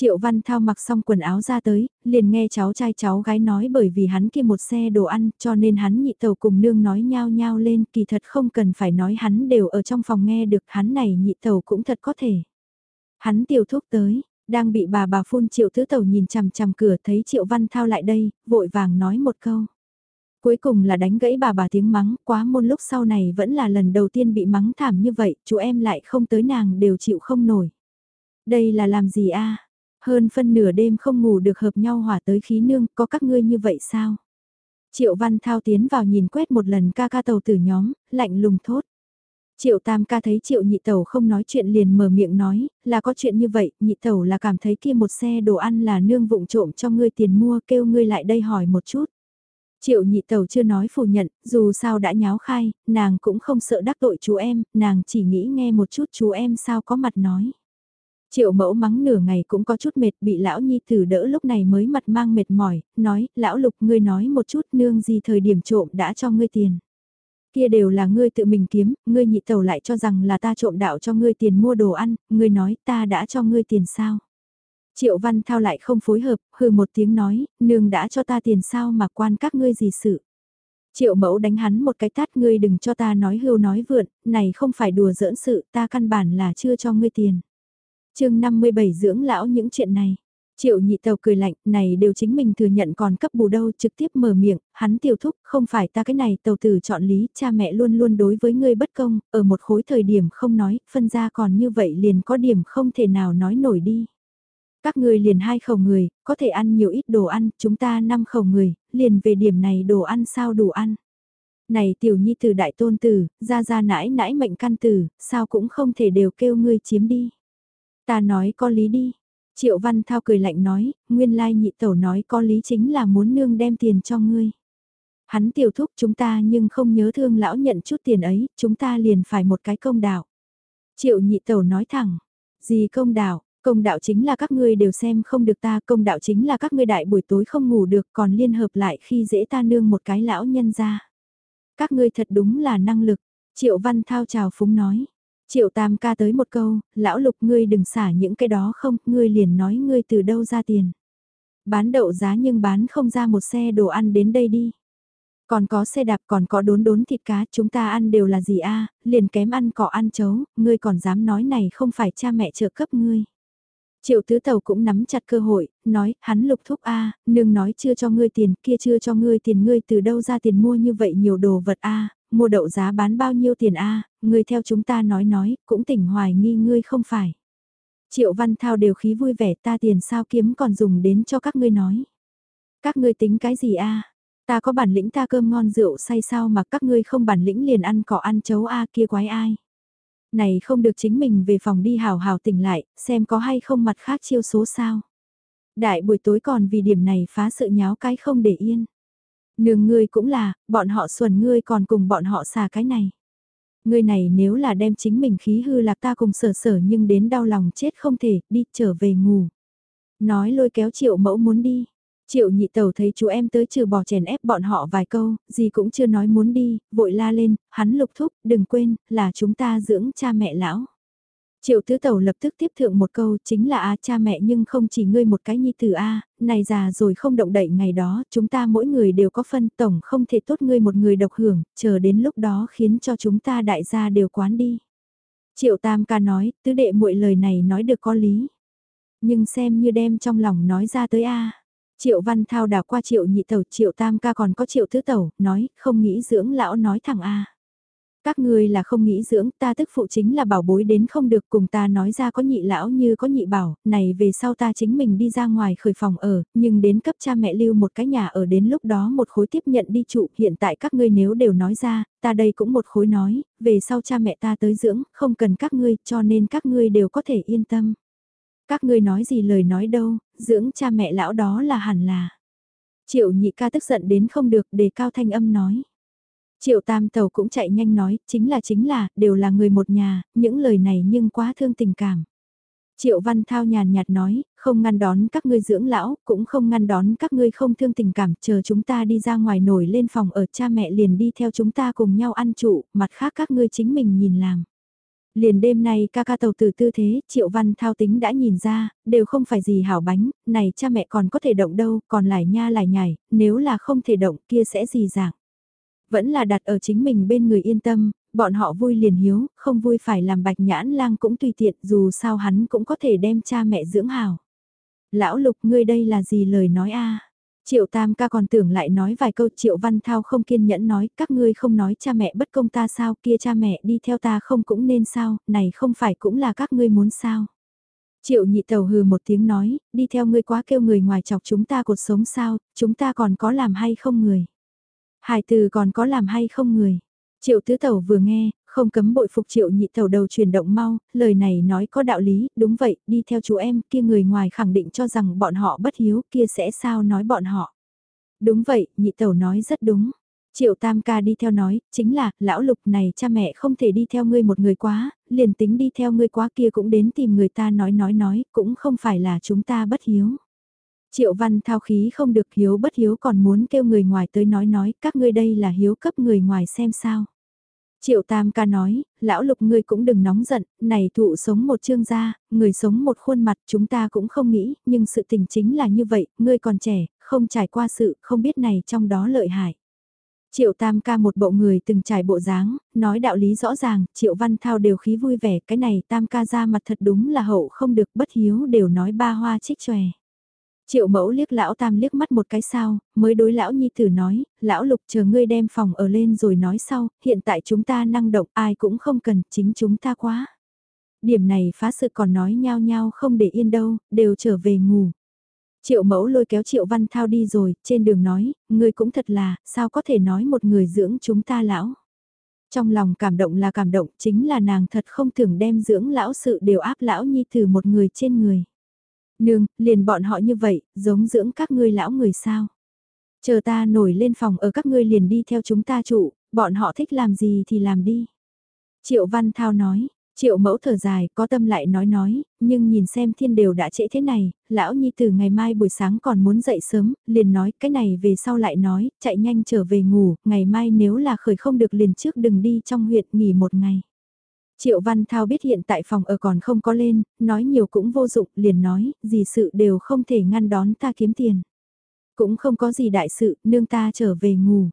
Triệu Văn Thao mặc xong quần áo ra tới, liền nghe cháu trai cháu gái nói bởi vì hắn kia một xe đồ ăn cho nên hắn nhị tàu cùng nương nói nhao nhao lên kỳ thật không cần phải nói hắn đều ở trong phòng nghe được hắn này nhị tàu cũng thật có thể. Hắn tiểu thuốc tới, đang bị bà bà phun triệu thứ tàu nhìn chằm chằm cửa thấy triệu văn thao lại đây, vội vàng nói một câu. Cuối cùng là đánh gãy bà bà tiếng mắng, quá môn lúc sau này vẫn là lần đầu tiên bị mắng thảm như vậy, chú em lại không tới nàng đều chịu không nổi. Đây là làm gì a hơn phân nửa đêm không ngủ được hợp nhau hỏa tới khí nương, có các ngươi như vậy sao? Triệu Văn Thao tiến vào nhìn quét một lần ca ca tàu tử nhóm, lạnh lùng thốt. Triệu Tam ca thấy Triệu Nhị Tẩu không nói chuyện liền mở miệng nói, là có chuyện như vậy, Nhị Tẩu là cảm thấy kia một xe đồ ăn là nương vụng trộm cho ngươi tiền mua kêu ngươi lại đây hỏi một chút. Triệu Nhị Tẩu chưa nói phủ nhận, dù sao đã nháo khai, nàng cũng không sợ đắc tội chú em, nàng chỉ nghĩ nghe một chút chú em sao có mặt nói. Triệu mẫu mắng nửa ngày cũng có chút mệt bị lão nhi thử đỡ lúc này mới mặt mang mệt mỏi, nói, lão lục ngươi nói một chút nương gì thời điểm trộm đã cho ngươi tiền. Kia đều là ngươi tự mình kiếm, ngươi nhị tẩu lại cho rằng là ta trộm đạo cho ngươi tiền mua đồ ăn, ngươi nói ta đã cho ngươi tiền sao. Triệu văn thao lại không phối hợp, hừ một tiếng nói, nương đã cho ta tiền sao mà quan các ngươi gì sự. Triệu mẫu đánh hắn một cái tát ngươi đừng cho ta nói hưu nói vượn, này không phải đùa giỡn sự, ta căn bản là chưa cho ngươi tiền chương 57 dưỡng lão những chuyện này. Triệu nhị tàu cười lạnh, này đều chính mình thừa nhận còn cấp bù đâu trực tiếp mở miệng, hắn tiêu thúc, không phải ta cái này tàu tử chọn lý, cha mẹ luôn luôn đối với ngươi bất công, ở một khối thời điểm không nói, phân ra còn như vậy liền có điểm không thể nào nói nổi đi. Các ngươi liền hai khẩu người, có thể ăn nhiều ít đồ ăn, chúng ta năm khẩu người, liền về điểm này đồ ăn sao đủ ăn. Này tiểu nhi từ đại tôn tử, ra ra nãi nãi mệnh căn tử, sao cũng không thể đều kêu ngươi chiếm đi. Ta nói có lý đi. Triệu Văn Thao cười lạnh nói, nguyên lai nhị tẩu nói có lý chính là muốn nương đem tiền cho ngươi. Hắn tiểu thúc chúng ta nhưng không nhớ thương lão nhận chút tiền ấy, chúng ta liền phải một cái công đạo. Triệu nhị tẩu nói thẳng, gì công đạo, công đạo chính là các ngươi đều xem không được ta, công đạo chính là các ngươi đại buổi tối không ngủ được còn liên hợp lại khi dễ ta nương một cái lão nhân ra. Các ngươi thật đúng là năng lực, Triệu Văn Thao chào phúng nói. Triệu Tam ca tới một câu, lão lục ngươi đừng xả những cái đó không, ngươi liền nói ngươi từ đâu ra tiền. Bán đậu giá nhưng bán không ra một xe đồ ăn đến đây đi. Còn có xe đạp còn có đốn đốn thịt cá chúng ta ăn đều là gì a liền kém ăn cỏ ăn chấu, ngươi còn dám nói này không phải cha mẹ trợ cấp ngươi. Triệu tứ tàu cũng nắm chặt cơ hội, nói, hắn lục thúc a nương nói chưa cho ngươi tiền, kia chưa cho ngươi tiền ngươi từ đâu ra tiền mua như vậy nhiều đồ vật a mua đậu giá bán bao nhiêu tiền a người theo chúng ta nói nói, cũng tỉnh hoài nghi ngươi không phải. Triệu văn thao đều khí vui vẻ ta tiền sao kiếm còn dùng đến cho các ngươi nói. Các ngươi tính cái gì a Ta có bản lĩnh ta cơm ngon rượu say sao mà các ngươi không bản lĩnh liền ăn cỏ ăn chấu a kia quái ai. Này không được chính mình về phòng đi hào hào tỉnh lại, xem có hay không mặt khác chiêu số sao. Đại buổi tối còn vì điểm này phá sự nháo cái không để yên. Nương ngươi cũng là, bọn họ xuẩn ngươi còn cùng bọn họ xà cái này. Ngươi này nếu là đem chính mình khí hư lạc ta cùng sở sở nhưng đến đau lòng chết không thể, đi trở về ngủ. Nói lôi kéo triệu mẫu muốn đi, Triệu nhị tẩu thấy chú em tới trừ bỏ chèn ép bọn họ vài câu, gì cũng chưa nói muốn đi, vội la lên, hắn lục thúc, đừng quên, là chúng ta dưỡng cha mẹ lão. Triệu tứ tẩu lập tức tiếp thượng một câu chính là a cha mẹ nhưng không chỉ ngươi một cái nhi tử a này già rồi không động đậy ngày đó, chúng ta mỗi người đều có phân tổng không thể tốt ngươi một người độc hưởng, chờ đến lúc đó khiến cho chúng ta đại gia đều quán đi. Triệu tam ca nói, tứ đệ muội lời này nói được có lý. Nhưng xem như đem trong lòng nói ra tới a Triệu Văn Thao đảo qua Triệu Nhị Tẩu, Triệu Tam ca còn có Triệu tứ Tẩu, nói, không nghĩ dưỡng lão nói thẳng a. Các ngươi là không nghĩ dưỡng, ta tức phụ chính là bảo bối đến không được cùng ta nói ra có nhị lão như có nhị bảo, này về sau ta chính mình đi ra ngoài khởi phòng ở, nhưng đến cấp cha mẹ lưu một cái nhà ở đến lúc đó một khối tiếp nhận đi trụ, hiện tại các ngươi nếu đều nói ra, ta đây cũng một khối nói, về sau cha mẹ ta tới dưỡng, không cần các ngươi, cho nên các ngươi đều có thể yên tâm. Các ngươi nói gì lời nói đâu, dưỡng cha mẹ lão đó là hẳn là. Triệu nhị ca tức giận đến không được đề cao thanh âm nói. Triệu tam tàu cũng chạy nhanh nói, chính là chính là, đều là người một nhà, những lời này nhưng quá thương tình cảm. Triệu văn thao nhàn nhạt nói, không ngăn đón các ngươi dưỡng lão, cũng không ngăn đón các ngươi không thương tình cảm, chờ chúng ta đi ra ngoài nổi lên phòng ở cha mẹ liền đi theo chúng ta cùng nhau ăn trụ, mặt khác các ngươi chính mình nhìn làm. Liền đêm nay ca ca tàu từ tư thế, Triệu Văn Thao tính đã nhìn ra, đều không phải gì hảo bánh, này cha mẹ còn có thể động đâu, còn lại nha lại nhảy, nếu là không thể động kia sẽ gì dạng. Vẫn là đặt ở chính mình bên người yên tâm, bọn họ vui liền hiếu, không vui phải làm bạch nhãn lang cũng tùy tiện dù sao hắn cũng có thể đem cha mẹ dưỡng hảo. Lão lục ngươi đây là gì lời nói a Triệu Tam ca còn tưởng lại nói vài câu Triệu Văn Thao không kiên nhẫn nói các ngươi không nói cha mẹ bất công ta sao kia cha mẹ đi theo ta không cũng nên sao, này không phải cũng là các ngươi muốn sao. Triệu nhị tàu hừ một tiếng nói, đi theo ngươi quá kêu người ngoài chọc chúng ta cuộc sống sao, chúng ta còn có làm hay không người. Hải từ còn có làm hay không người. Triệu tứ tẩu vừa nghe, không cấm bội phục triệu nhị tẩu đầu chuyển động mau, lời này nói có đạo lý, đúng vậy, đi theo chú em, kia người ngoài khẳng định cho rằng bọn họ bất hiếu, kia sẽ sao nói bọn họ. Đúng vậy, nhị tẩu nói rất đúng. Triệu tam ca đi theo nói, chính là, lão lục này cha mẹ không thể đi theo ngươi một người quá, liền tính đi theo ngươi quá kia cũng đến tìm người ta nói nói nói, cũng không phải là chúng ta bất hiếu. Triệu văn thao khí không được hiếu bất hiếu còn muốn kêu người ngoài tới nói nói, các ngươi đây là hiếu cấp người ngoài xem sao. Triệu Tam ca nói, lão lục ngươi cũng đừng nóng giận, này thụ sống một chương gia, người sống một khuôn mặt chúng ta cũng không nghĩ, nhưng sự tình chính là như vậy, ngươi còn trẻ, không trải qua sự, không biết này trong đó lợi hại. Triệu Tam ca một bộ người từng trải bộ dáng, nói đạo lý rõ ràng, Triệu Văn Thao đều khí vui vẻ, cái này Tam ca ra mặt thật đúng là hậu không được bất hiếu đều nói ba hoa trích chòe. Triệu mẫu liếc lão tam liếc mắt một cái sao, mới đối lão nhi tử nói, lão lục chờ ngươi đem phòng ở lên rồi nói sau, hiện tại chúng ta năng động ai cũng không cần, chính chúng ta quá. Điểm này phá sự còn nói nhau nhau không để yên đâu, đều trở về ngủ. Triệu mẫu lôi kéo triệu văn thao đi rồi, trên đường nói, ngươi cũng thật là, sao có thể nói một người dưỡng chúng ta lão. Trong lòng cảm động là cảm động, chính là nàng thật không thường đem dưỡng lão sự đều áp lão nhi từ một người trên người. Nương, liền bọn họ như vậy, giống dưỡng các ngươi lão người sao. Chờ ta nổi lên phòng ở các ngươi liền đi theo chúng ta trụ, bọn họ thích làm gì thì làm đi. Triệu Văn Thao nói, Triệu mẫu thở dài, có tâm lại nói nói, nhưng nhìn xem thiên đều đã trễ thế này, lão nhi từ ngày mai buổi sáng còn muốn dậy sớm, liền nói cái này về sau lại nói, chạy nhanh trở về ngủ, ngày mai nếu là khởi không được liền trước đừng đi trong huyện nghỉ một ngày. Triệu Văn Thao biết hiện tại phòng ở còn không có lên, nói nhiều cũng vô dụng, liền nói, gì sự đều không thể ngăn đón ta kiếm tiền. Cũng không có gì đại sự, nương ta trở về ngủ.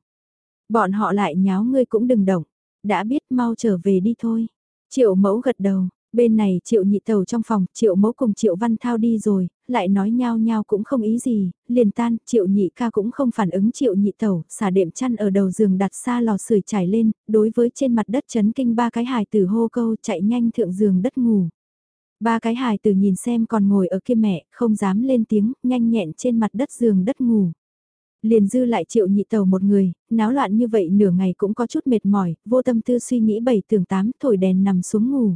Bọn họ lại nháo ngươi cũng đừng động, đã biết mau trở về đi thôi. Triệu mẫu gật đầu, bên này triệu nhị tàu trong phòng, triệu mẫu cùng triệu văn thao đi rồi, lại nói nhau nhau cũng không ý gì, liền tan, triệu nhị ca cũng không phản ứng triệu nhị tàu, xả đệm chăn ở đầu giường đặt xa lò sưởi trải lên, đối với trên mặt đất chấn kinh ba cái hài tử hô câu chạy nhanh thượng giường đất ngủ. Ba cái hài tử nhìn xem còn ngồi ở kia mẹ, không dám lên tiếng, nhanh nhẹn trên mặt đất giường đất ngủ. Liền dư lại triệu nhị tàu một người, náo loạn như vậy nửa ngày cũng có chút mệt mỏi, vô tâm tư suy nghĩ bảy tưởng tám, thổi đèn nằm xuống ngủ.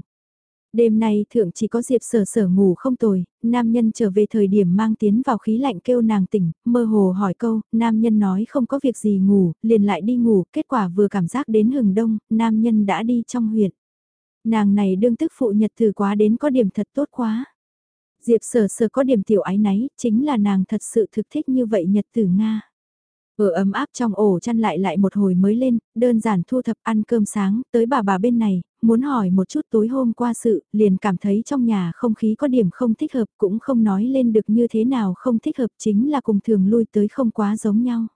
Đêm nay thượng chỉ có Diệp sở sở ngủ không tồi, nam nhân trở về thời điểm mang tiến vào khí lạnh kêu nàng tỉnh, mơ hồ hỏi câu, nam nhân nói không có việc gì ngủ, liền lại đi ngủ, kết quả vừa cảm giác đến hừng đông, nam nhân đã đi trong huyện. Nàng này đương tức phụ nhật từ quá đến có điểm thật tốt quá. Diệp sở sở có điểm tiểu ái náy, chính là nàng thật sự thực thích như vậy nhật tử Nga. Ở ấm áp trong ổ chăn lại lại một hồi mới lên, đơn giản thu thập ăn cơm sáng, tới bà bà bên này, muốn hỏi một chút tối hôm qua sự, liền cảm thấy trong nhà không khí có điểm không thích hợp cũng không nói lên được như thế nào không thích hợp chính là cùng thường lui tới không quá giống nhau.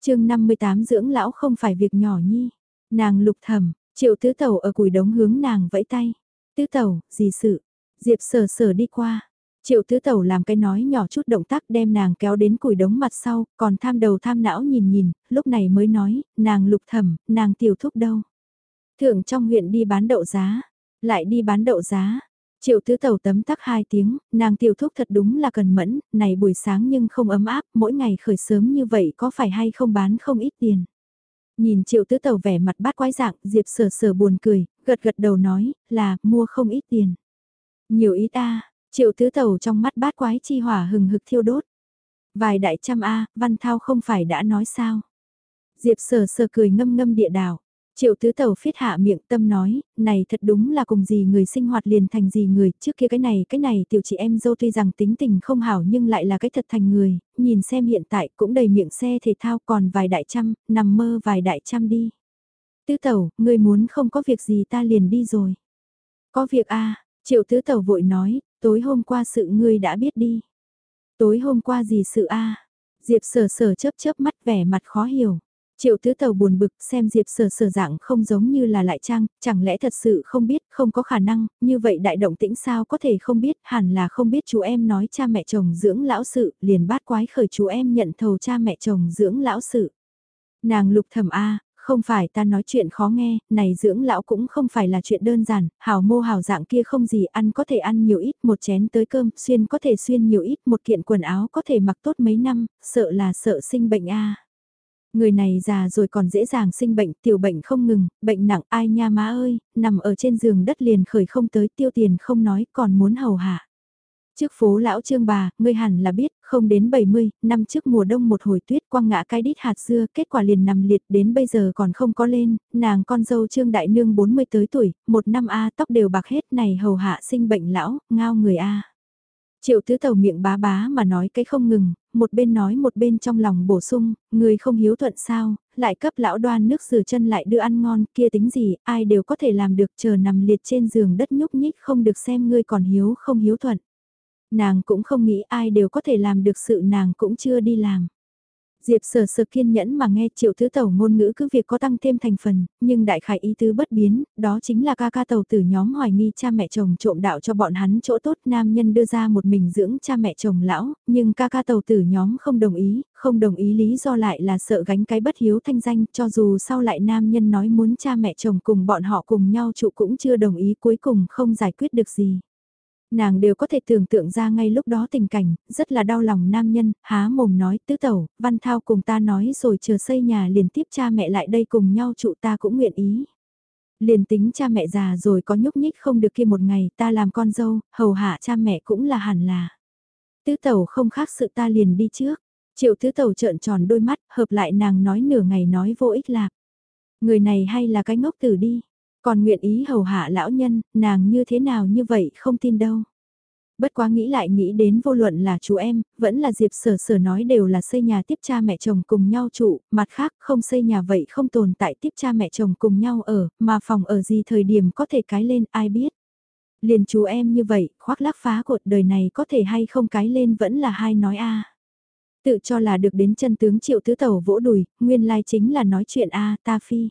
chương 58 dưỡng lão không phải việc nhỏ nhi, nàng lục thầm, triệu tứ tẩu ở cùi đống hướng nàng vẫy tay, tứ tẩu, gì sự, diệp sở sở đi qua, Triệu tứ tẩu làm cái nói nhỏ chút động tác đem nàng kéo đến củi đống mặt sau, còn tham đầu tham não nhìn nhìn, lúc này mới nói, nàng lục thẩm, nàng tiểu thúc đâu. Thượng trong huyện đi bán đậu giá, lại đi bán đậu giá. Triệu tứ tẩu tấm tắc hai tiếng, nàng tiểu thúc thật đúng là cần mẫn, này buổi sáng nhưng không ấm áp, mỗi ngày khởi sớm như vậy có phải hay không bán không ít tiền. Nhìn triệu tứ tẩu vẻ mặt bát quái dạng, Diệp sờ sờ buồn cười, gật gật đầu nói, là, mua không ít tiền. Nhiều ít ta, Triệu tứ tàu trong mắt bát quái chi hỏa hừng hực thiêu đốt. Vài đại trăm A, Văn Thao không phải đã nói sao. Diệp sờ sờ cười ngâm ngâm địa đảo. Triệu tứ tàu phiết hạ miệng tâm nói, này thật đúng là cùng gì người sinh hoạt liền thành gì người, trước kia cái này cái này tiểu chị em dâu tuy rằng tính tình không hảo nhưng lại là cái thật thành người, nhìn xem hiện tại cũng đầy miệng xe thể thao còn vài đại trăm, nằm mơ vài đại trăm đi. Tứ tàu, người muốn không có việc gì ta liền đi rồi. Có việc a triệu tứ tàu vội nói, Tối hôm qua sự ngươi đã biết đi. Tối hôm qua gì sự a Diệp sở sở chớp chớp mắt vẻ mặt khó hiểu. Triệu tứ tàu buồn bực xem Diệp sở sở dạng không giống như là lại trang, chẳng lẽ thật sự không biết, không có khả năng, như vậy đại động tĩnh sao có thể không biết, hẳn là không biết chú em nói cha mẹ chồng dưỡng lão sự, liền bát quái khởi chú em nhận thầu cha mẹ chồng dưỡng lão sự. Nàng lục thầm A, không phải ta nói chuyện khó nghe, này dưỡng lão cũng không phải là chuyện đơn giản, hào mô hào dạng kia không gì ăn có thể ăn nhiều ít, một chén tới cơm, xuyên có thể xuyên nhiều ít, một kiện quần áo có thể mặc tốt mấy năm, sợ là sợ sinh bệnh a. Người này già rồi còn dễ dàng sinh bệnh, tiểu bệnh không ngừng, bệnh nặng ai nha má ơi, nằm ở trên giường đất liền khởi không tới tiêu tiền không nói còn muốn hầu hạ. Trước phố lão trương bà, ngươi hẳn là biết, không đến 70, năm trước mùa đông một hồi tuyết quăng ngã cái đít hạt dưa, kết quả liền nằm liệt đến bây giờ còn không có lên, nàng con dâu trương đại nương 40 tới tuổi, một năm A tóc đều bạc hết này hầu hạ sinh bệnh lão, ngao người A. Triệu tứ tàu miệng bá bá mà nói cái không ngừng, một bên nói một bên trong lòng bổ sung, người không hiếu thuận sao, lại cấp lão đoan nước rửa chân lại đưa ăn ngon kia tính gì, ai đều có thể làm được chờ nằm liệt trên giường đất nhúc nhích không được xem ngươi còn hiếu không hiếu thuận. Nàng cũng không nghĩ ai đều có thể làm được sự nàng cũng chưa đi làm. Diệp sở sở kiên nhẫn mà nghe triệu thứ tẩu ngôn ngữ cứ việc có tăng thêm thành phần, nhưng đại khải ý tứ bất biến, đó chính là ca ca tàu từ nhóm hoài nghi cha mẹ chồng trộm đạo cho bọn hắn chỗ tốt nam nhân đưa ra một mình dưỡng cha mẹ chồng lão, nhưng ca ca tàu tử nhóm không đồng ý, không đồng ý lý do lại là sợ gánh cái bất hiếu thanh danh cho dù sau lại nam nhân nói muốn cha mẹ chồng cùng bọn họ cùng nhau trụ cũng chưa đồng ý cuối cùng không giải quyết được gì. Nàng đều có thể tưởng tượng ra ngay lúc đó tình cảnh, rất là đau lòng nam nhân, há mồm nói tứ tẩu, văn thao cùng ta nói rồi chờ xây nhà liền tiếp cha mẹ lại đây cùng nhau trụ ta cũng nguyện ý. Liền tính cha mẹ già rồi có nhúc nhích không được kia một ngày ta làm con dâu, hầu hạ cha mẹ cũng là hẳn là. Tứ tẩu không khác sự ta liền đi trước. Triệu tứ tẩu trợn tròn đôi mắt, hợp lại nàng nói nửa ngày nói vô ích lạc. Người này hay là cái ngốc tử đi. Còn nguyện ý hầu hạ lão nhân, nàng như thế nào như vậy không tin đâu. Bất quá nghĩ lại nghĩ đến vô luận là chú em, vẫn là Diệp sở sở nói đều là xây nhà tiếp cha mẹ chồng cùng nhau trụ, mặt khác không xây nhà vậy không tồn tại tiếp cha mẹ chồng cùng nhau ở, mà phòng ở gì thời điểm có thể cái lên ai biết. Liền chú em như vậy, khoác lác phá cột đời này có thể hay không cái lên vẫn là hai nói a Tự cho là được đến chân tướng triệu tứ tẩu vỗ đùi, nguyên lai chính là nói chuyện a ta phi.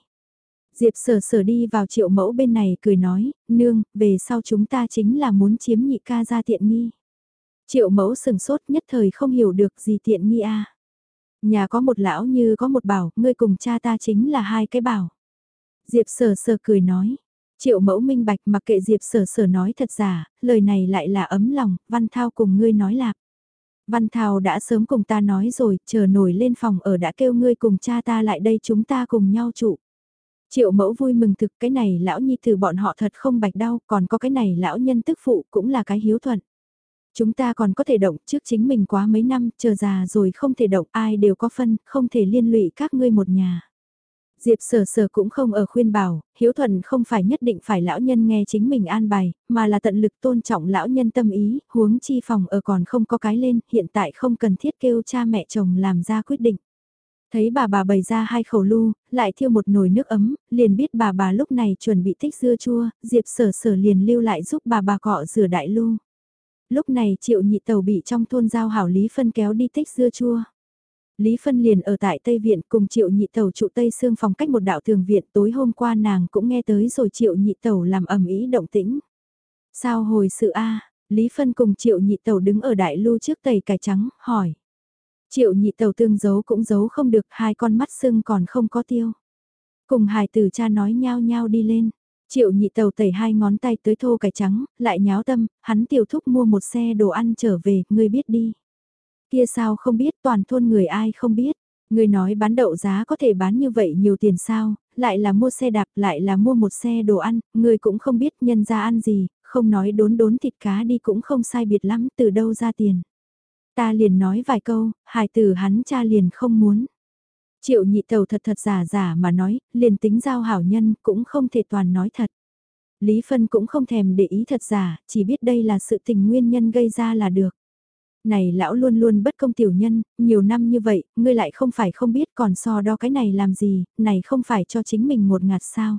Diệp sở sở đi vào triệu mẫu bên này cười nói, nương, về sau chúng ta chính là muốn chiếm nhị ca ra tiện nghi. Triệu mẫu sừng sốt nhất thời không hiểu được gì tiện nghi a Nhà có một lão như có một bảo, ngươi cùng cha ta chính là hai cái bảo. Diệp sở sở cười nói, triệu mẫu minh bạch mặc kệ Diệp sở sở nói thật giả, lời này lại là ấm lòng, văn thao cùng ngươi nói lạc. Văn Thao đã sớm cùng ta nói rồi, chờ nổi lên phòng ở đã kêu ngươi cùng cha ta lại đây chúng ta cùng nhau trụ. Triệu mẫu vui mừng thực cái này lão nhi từ bọn họ thật không bạch đau, còn có cái này lão nhân tức phụ cũng là cái hiếu thuận. Chúng ta còn có thể động trước chính mình quá mấy năm, chờ già rồi không thể động ai đều có phân, không thể liên lụy các ngươi một nhà. Diệp sở sở cũng không ở khuyên bảo, hiếu thuận không phải nhất định phải lão nhân nghe chính mình an bài, mà là tận lực tôn trọng lão nhân tâm ý, huống chi phòng ở còn không có cái lên, hiện tại không cần thiết kêu cha mẹ chồng làm ra quyết định. Thấy bà bà bày ra hai khẩu lu, lại thiêu một nồi nước ấm, liền biết bà bà lúc này chuẩn bị thích dưa chua, Diệp sở sở liền lưu lại giúp bà bà cọ rửa đại lu. Lúc này triệu nhị tàu bị trong thôn giao hảo Lý Phân kéo đi thích dưa chua. Lý Phân liền ở tại Tây Viện cùng triệu nhị tàu trụ Tây Sương phòng cách một đạo thường viện tối hôm qua nàng cũng nghe tới rồi triệu nhị tàu làm ẩm ý động tĩnh. Sao hồi sự A, Lý Phân cùng triệu nhị tàu đứng ở đại lưu trước tầy cải trắng, hỏi. Triệu nhị tàu tương giấu cũng giấu không được hai con mắt sưng còn không có tiêu. Cùng hài tử cha nói nhao nhao đi lên. Triệu nhị tàu tẩy hai ngón tay tới thô cải trắng, lại nháo tâm, hắn tiểu thúc mua một xe đồ ăn trở về, ngươi biết đi. Kia sao không biết toàn thôn người ai không biết. Người nói bán đậu giá có thể bán như vậy nhiều tiền sao, lại là mua xe đạp, lại là mua một xe đồ ăn, người cũng không biết nhân ra ăn gì, không nói đốn đốn thịt cá đi cũng không sai biệt lắm, từ đâu ra tiền. Ta liền nói vài câu, hài tử hắn cha liền không muốn. Triệu nhị tàu thật thật giả giả mà nói, liền tính giao hảo nhân cũng không thể toàn nói thật. Lý Phân cũng không thèm để ý thật giả, chỉ biết đây là sự tình nguyên nhân gây ra là được. Này lão luôn luôn bất công tiểu nhân, nhiều năm như vậy, ngươi lại không phải không biết còn so đo cái này làm gì, này không phải cho chính mình một ngạt sao.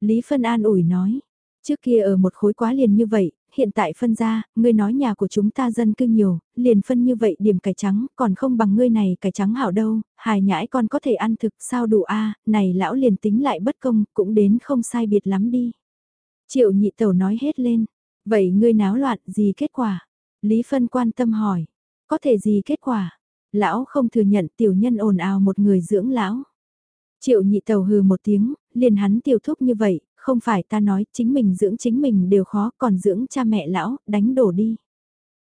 Lý Phân an ủi nói, trước kia ở một khối quá liền như vậy, hiện tại phân ra, ngươi nói nhà của chúng ta dân cư nhiều, liền phân như vậy điểm cải trắng, còn không bằng ngươi này cải trắng hảo đâu, hài nhãi con có thể ăn thực sao đủ a này lão liền tính lại bất công, cũng đến không sai biệt lắm đi. Triệu nhị tẩu nói hết lên, vậy ngươi náo loạn gì kết quả? Lý Phân quan tâm hỏi, có thể gì kết quả? Lão không thừa nhận tiểu nhân ồn ào một người dưỡng lão. Triệu nhị tàu hừ một tiếng, liền hắn tiểu thúc như vậy, không phải ta nói chính mình dưỡng chính mình đều khó còn dưỡng cha mẹ lão, đánh đổ đi.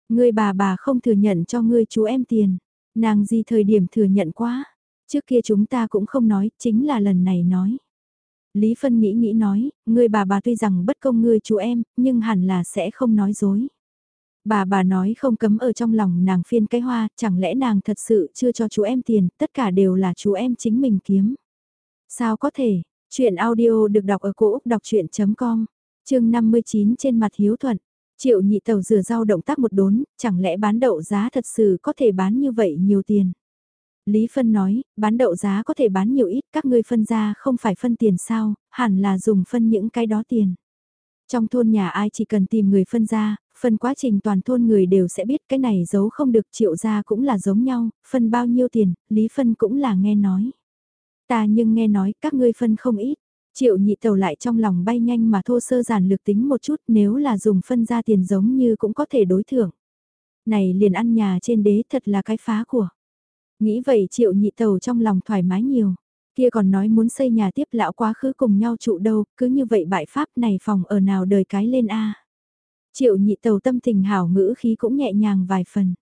Ngươi bà bà không thừa nhận cho ngươi chú em tiền, nàng gì thời điểm thừa nhận quá, trước kia chúng ta cũng không nói, chính là lần này nói. Lý Phân nghĩ nghĩ nói, ngươi bà bà tuy rằng bất công ngươi chú em, nhưng hẳn là sẽ không nói dối. Bà bà nói không cấm ở trong lòng nàng phiên cái hoa, chẳng lẽ nàng thật sự chưa cho chú em tiền, tất cả đều là chú em chính mình kiếm. Sao có thể, Chuyện audio được đọc ở cổ Úc đọc chuyện.com, chương 59 trên mặt hiếu thuận. Triệu nhị tàu rửa rau động tác một đốn, chẳng lẽ bán đậu giá thật sự có thể bán như vậy nhiều tiền. Lý Phân nói, bán đậu giá có thể bán nhiều ít, các ngươi phân ra không phải phân tiền sao, hẳn là dùng phân những cái đó tiền. Trong thôn nhà ai chỉ cần tìm người phân ra, phân quá trình toàn thôn người đều sẽ biết cái này giấu không được triệu ra cũng là giống nhau, phân bao nhiêu tiền, Lý Phân cũng là nghe nói. Ta nhưng nghe nói các ngươi phân không ít. Triệu nhị tàu lại trong lòng bay nhanh mà thô sơ giản lược tính một chút nếu là dùng phân ra tiền giống như cũng có thể đối thưởng. Này liền ăn nhà trên đế thật là cái phá của. Nghĩ vậy triệu nhị tàu trong lòng thoải mái nhiều. Kia còn nói muốn xây nhà tiếp lão quá khứ cùng nhau trụ đâu, cứ như vậy bại pháp này phòng ở nào đời cái lên a Triệu nhị tàu tâm tình hảo ngữ khí cũng nhẹ nhàng vài phần.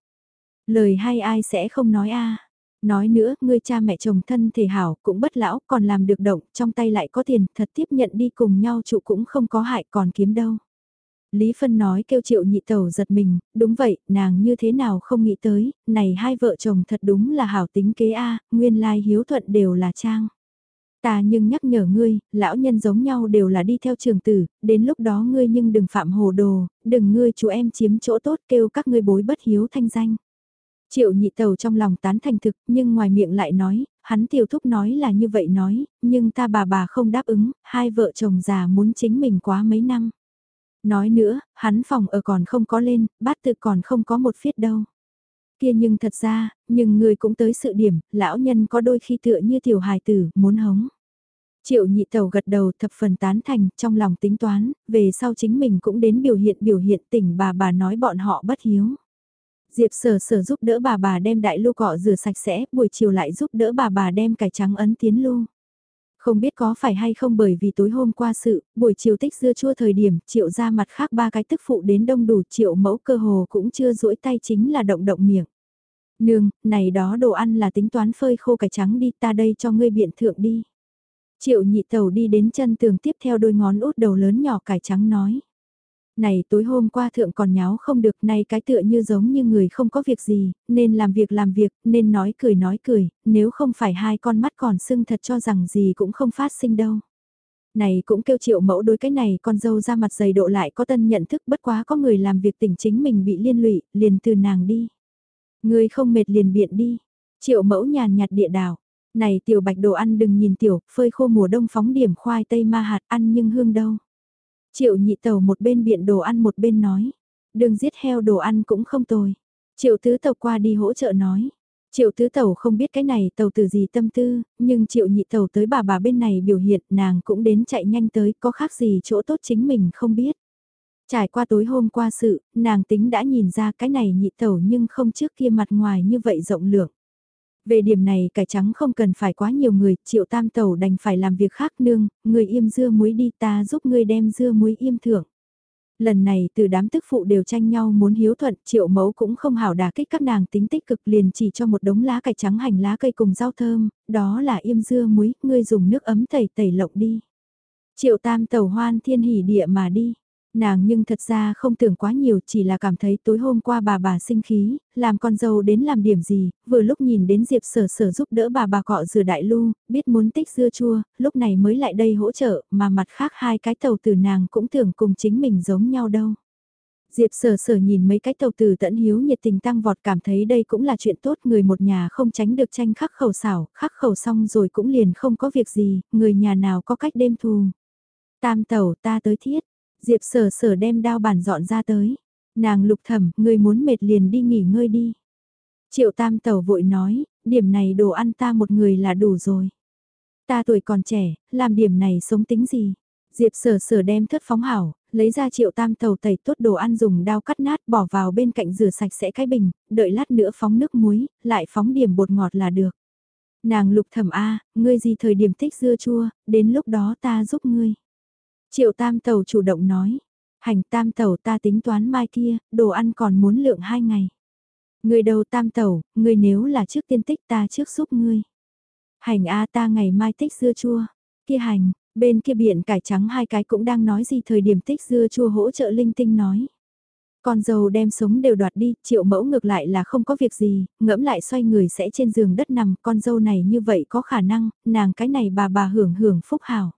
Lời hay ai sẽ không nói a Nói nữa, ngươi cha mẹ chồng thân thể hảo cũng bất lão còn làm được động, trong tay lại có tiền, thật tiếp nhận đi cùng nhau trụ cũng không có hại còn kiếm đâu. Lý Phân nói kêu triệu nhị tẩu giật mình, đúng vậy, nàng như thế nào không nghĩ tới, này hai vợ chồng thật đúng là hảo tính kế A, nguyên lai hiếu thuận đều là trang. Ta nhưng nhắc nhở ngươi, lão nhân giống nhau đều là đi theo trường tử, đến lúc đó ngươi nhưng đừng phạm hồ đồ, đừng ngươi chú em chiếm chỗ tốt kêu các ngươi bối bất hiếu thanh danh. Triệu nhị tàu trong lòng tán thành thực, nhưng ngoài miệng lại nói, hắn tiểu thúc nói là như vậy nói, nhưng ta bà bà không đáp ứng, hai vợ chồng già muốn chính mình quá mấy năm. Nói nữa, hắn phòng ở còn không có lên, bát tự còn không có một phiết đâu. Kia nhưng thật ra, nhưng người cũng tới sự điểm, lão nhân có đôi khi tựa như tiểu hài tử, muốn hống. Triệu nhị tàu gật đầu thập phần tán thành, trong lòng tính toán, về sau chính mình cũng đến biểu hiện biểu hiện tỉnh bà bà nói bọn họ bất hiếu. Diệp sở sở giúp đỡ bà bà đem đại lưu cọ rửa sạch sẽ, buổi chiều lại giúp đỡ bà bà đem cải trắng ấn tiến lưu. Không biết có phải hay không bởi vì tối hôm qua sự, buổi chiều tích dưa chua thời điểm, triệu ra mặt khác ba cái tức phụ đến đông đủ triệu mẫu cơ hồ cũng chưa duỗi tay chính là động động miệng. Nương, này đó đồ ăn là tính toán phơi khô cải trắng đi ta đây cho ngươi biện thượng đi. Triệu nhị tàu đi đến chân tường tiếp theo đôi ngón út đầu lớn nhỏ cải trắng nói này tối hôm qua thượng còn nháo không được nay cái tựa như giống như người không có việc gì, nên làm việc làm việc, nên nói cười nói cười, nếu không phải hai con mắt còn sưng thật cho rằng gì cũng không phát sinh đâu. Này cũng kêu triệu mẫu đối cái này con dâu ra mặt dày độ lại có tân nhận thức bất quá có người làm việc tỉnh chính mình bị liên lụy, liền từ nàng đi. Người không mệt liền biện đi. Triệu mẫu nhàn nhạt địa đảo. Này tiểu bạch đồ ăn đừng nhìn tiểu, phơi khô mùa đông phóng điểm khoai tây ma hạt ăn nhưng hương đâu. Triệu nhị tàu một bên biện đồ ăn một bên nói. Đừng giết heo đồ ăn cũng không tồi. Triệu tứ tàu qua đi hỗ trợ nói. Triệu tứ tàu không biết cái này tàu từ gì tâm tư, nhưng triệu nhị tàu tới bà bà bên này biểu hiện nàng cũng đến chạy nhanh tới có khác gì chỗ tốt chính mình không biết. Trải qua tối hôm qua sự, nàng tính đã nhìn ra cái này nhị tàu nhưng không trước kia mặt ngoài như vậy rộng lượng. Về điểm này cải trắng không cần phải quá nhiều người, triệu tam tẩu đành phải làm việc khác nương, người im dưa muối đi ta giúp ngươi đem dưa muối im thưởng. Lần này từ đám tức phụ đều tranh nhau muốn hiếu thuận, triệu mẫu cũng không hảo đả kích các nàng tính tích cực liền chỉ cho một đống lá cải trắng hành lá cây cùng rau thơm, đó là im dưa muối, ngươi dùng nước ấm tẩy tẩy lộng đi. Triệu tam tẩu hoan thiên hỉ địa mà đi, Nàng nhưng thật ra không tưởng quá nhiều chỉ là cảm thấy tối hôm qua bà bà sinh khí, làm con dâu đến làm điểm gì, vừa lúc nhìn đến Diệp sở sở giúp đỡ bà bà cọ rửa đại lu biết muốn tích dưa chua, lúc này mới lại đây hỗ trợ, mà mặt khác hai cái tàu từ nàng cũng tưởng cùng chính mình giống nhau đâu. Diệp sở sở nhìn mấy cái tàu từ tận hiếu nhiệt tình tăng vọt cảm thấy đây cũng là chuyện tốt người một nhà không tránh được tranh khắc khẩu xảo, khắc khẩu xong rồi cũng liền không có việc gì, người nhà nào có cách đêm thù. Tam tàu ta tới thiết, Diệp sở sở đem đao bản dọn ra tới. Nàng lục thẩm, người muốn mệt liền đi nghỉ ngơi đi. Triệu tam tẩu vội nói, điểm này đồ ăn ta một người là đủ rồi. Ta tuổi còn trẻ, làm điểm này sống tính gì? Diệp sở sở đem thất phóng hảo, lấy ra triệu tam tàu tẩy tốt đồ ăn dùng đao cắt nát bỏ vào bên cạnh rửa sạch sẽ cái bình, đợi lát nữa phóng nước muối, lại phóng điểm bột ngọt là được. Nàng lục thẩm A, ngươi gì thời điểm thích dưa chua, đến lúc đó ta giúp ngươi. Triệu tam tàu chủ động nói, hành tam tàu ta tính toán mai kia, đồ ăn còn muốn lượng hai ngày. Người đầu tam tàu, người nếu là trước tiên tích ta trước giúp ngươi. Hành A ta ngày mai tích dưa chua, kia hành, bên kia biển cải trắng hai cái cũng đang nói gì thời điểm tích dưa chua hỗ trợ linh tinh nói. Con dâu đem sống đều đoạt đi, triệu mẫu ngược lại là không có việc gì, ngẫm lại xoay người sẽ trên giường đất nằm, con dâu này như vậy có khả năng, nàng cái này bà bà hưởng hưởng phúc hào.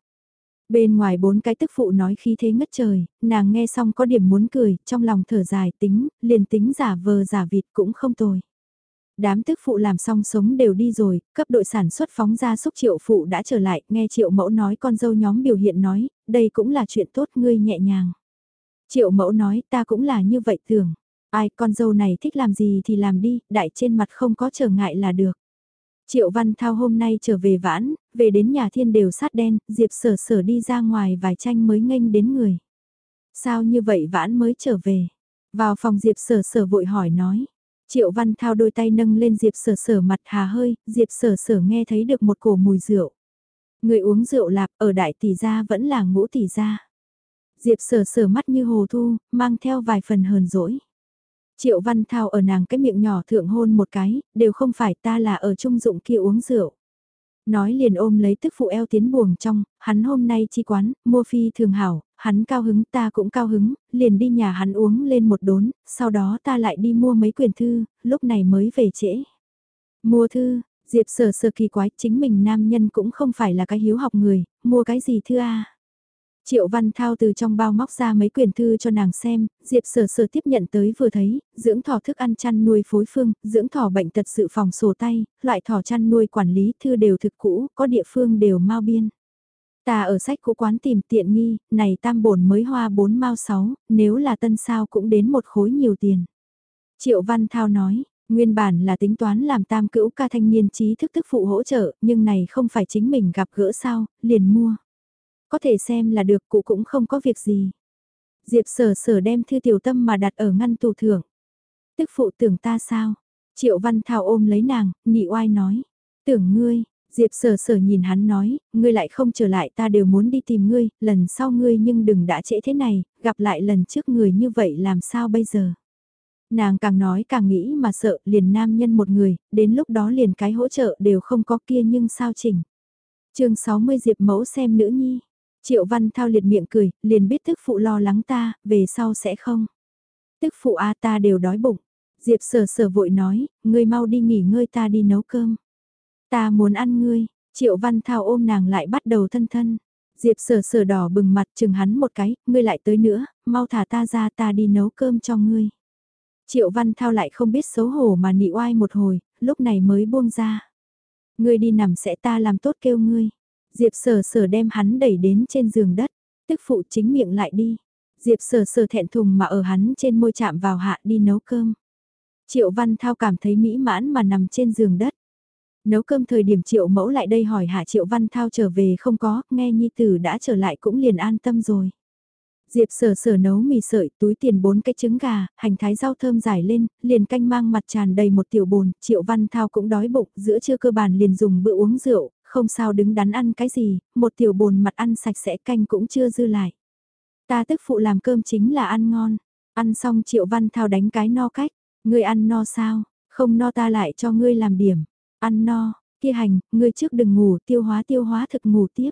Bên ngoài bốn cái tức phụ nói khí thế ngất trời, nàng nghe xong có điểm muốn cười, trong lòng thở dài tính, liền tính giả vờ giả vịt cũng không tồi. Đám tức phụ làm xong sống đều đi rồi, cấp đội sản xuất phóng ra xúc triệu phụ đã trở lại, nghe triệu mẫu nói con dâu nhóm biểu hiện nói, đây cũng là chuyện tốt ngươi nhẹ nhàng. Triệu mẫu nói ta cũng là như vậy tưởng, ai con dâu này thích làm gì thì làm đi, đại trên mặt không có trở ngại là được. Triệu Văn Thao hôm nay trở về vãn, về đến nhà thiên đều sát đen, Diệp sở sở đi ra ngoài vài tranh mới nghênh đến người. Sao như vậy vãn mới trở về? Vào phòng Diệp sở sở vội hỏi nói. Triệu Văn Thao đôi tay nâng lên Diệp sở sở mặt hà hơi, Diệp sở sở nghe thấy được một cổ mùi rượu. Người uống rượu lạp ở đại tỷ gia vẫn là ngũ tỷ gia. Diệp sở sở mắt như hồ thu, mang theo vài phần hờn dỗi. Triệu Văn Thao ở nàng cái miệng nhỏ thượng hôn một cái, đều không phải ta là ở trung dụng kia uống rượu. Nói liền ôm lấy tức phụ eo tiến buồng trong, hắn hôm nay chi quán, mua phi thường hảo, hắn cao hứng ta cũng cao hứng, liền đi nhà hắn uống lên một đốn, sau đó ta lại đi mua mấy quyển thư, lúc này mới về trễ. Mua thư, Diệp sờ sờ kỳ quái, chính mình nam nhân cũng không phải là cái hiếu học người, mua cái gì thư a Triệu Văn Thao từ trong bao móc ra mấy quyển thư cho nàng xem, Diệp Sở Sở tiếp nhận tới vừa thấy, dưỡng thỏ thức ăn chăn nuôi phối phương, dưỡng thỏ bệnh tật sự phòng sổ tay, loại thỏ chăn nuôi quản lý thư đều thực cũ, có địa phương đều mau biên. Ta ở sách cũ quán tìm tiện nghi, này tam bổn mới hoa 4 mau 6, nếu là tân sao cũng đến một khối nhiều tiền. Triệu Văn Thao nói, nguyên bản là tính toán làm tam cữu ca thanh niên trí thức thức phụ hỗ trợ, nhưng này không phải chính mình gặp gỡ sao, liền mua. Có thể xem là được cụ cũng không có việc gì. Diệp sở sở đem thư tiểu tâm mà đặt ở ngăn tủ thưởng. Tức phụ tưởng ta sao? Triệu Văn Thao ôm lấy nàng, nị oai nói. Tưởng ngươi, Diệp sở sở nhìn hắn nói, ngươi lại không trở lại ta đều muốn đi tìm ngươi, lần sau ngươi nhưng đừng đã trễ thế này, gặp lại lần trước người như vậy làm sao bây giờ. Nàng càng nói càng nghĩ mà sợ liền nam nhân một người, đến lúc đó liền cái hỗ trợ đều không có kia nhưng sao chỉnh. chương 60 Diệp mẫu xem nữ nhi. Triệu Văn Thao liệt miệng cười, liền biết tức phụ lo lắng ta, về sau sẽ không. Tức phụ a ta đều đói bụng. Diệp sở sở vội nói, ngươi mau đi nghỉ ngơi ta đi nấu cơm. Ta muốn ăn ngươi, Triệu Văn Thao ôm nàng lại bắt đầu thân thân. Diệp sở sở đỏ bừng mặt chừng hắn một cái, ngươi lại tới nữa, mau thả ta ra ta đi nấu cơm cho ngươi. Triệu Văn Thao lại không biết xấu hổ mà nị oai một hồi, lúc này mới buông ra. Ngươi đi nằm sẽ ta làm tốt kêu ngươi. Diệp sở sở đem hắn đẩy đến trên giường đất, tức phụ chính miệng lại đi. Diệp sở sở thẹn thùng mà ở hắn trên môi chạm vào hạ đi nấu cơm. Triệu Văn Thao cảm thấy mỹ mãn mà nằm trên giường đất. Nấu cơm thời điểm Triệu Mẫu lại đây hỏi Hạ Triệu Văn Thao trở về không có, nghe Nhi Tử đã trở lại cũng liền an tâm rồi. Diệp sở sở nấu mì sợi, túi tiền bốn cái trứng gà, hành thái rau thơm dài lên, liền canh mang mặt tràn đầy một tiểu bồn, Triệu Văn Thao cũng đói bụng, giữa trưa cơ bản liền dùng bữa uống rượu, không sao đứng đắn ăn cái gì, một tiểu bồn mặt ăn sạch sẽ canh cũng chưa dư lại. Ta tức phụ làm cơm chính là ăn ngon, ăn xong Triệu Văn Thao đánh cái no cách, ngươi ăn no sao, không no ta lại cho ngươi làm điểm, ăn no, kia hành, ngươi trước đừng ngủ tiêu hóa tiêu hóa thực ngủ tiếp.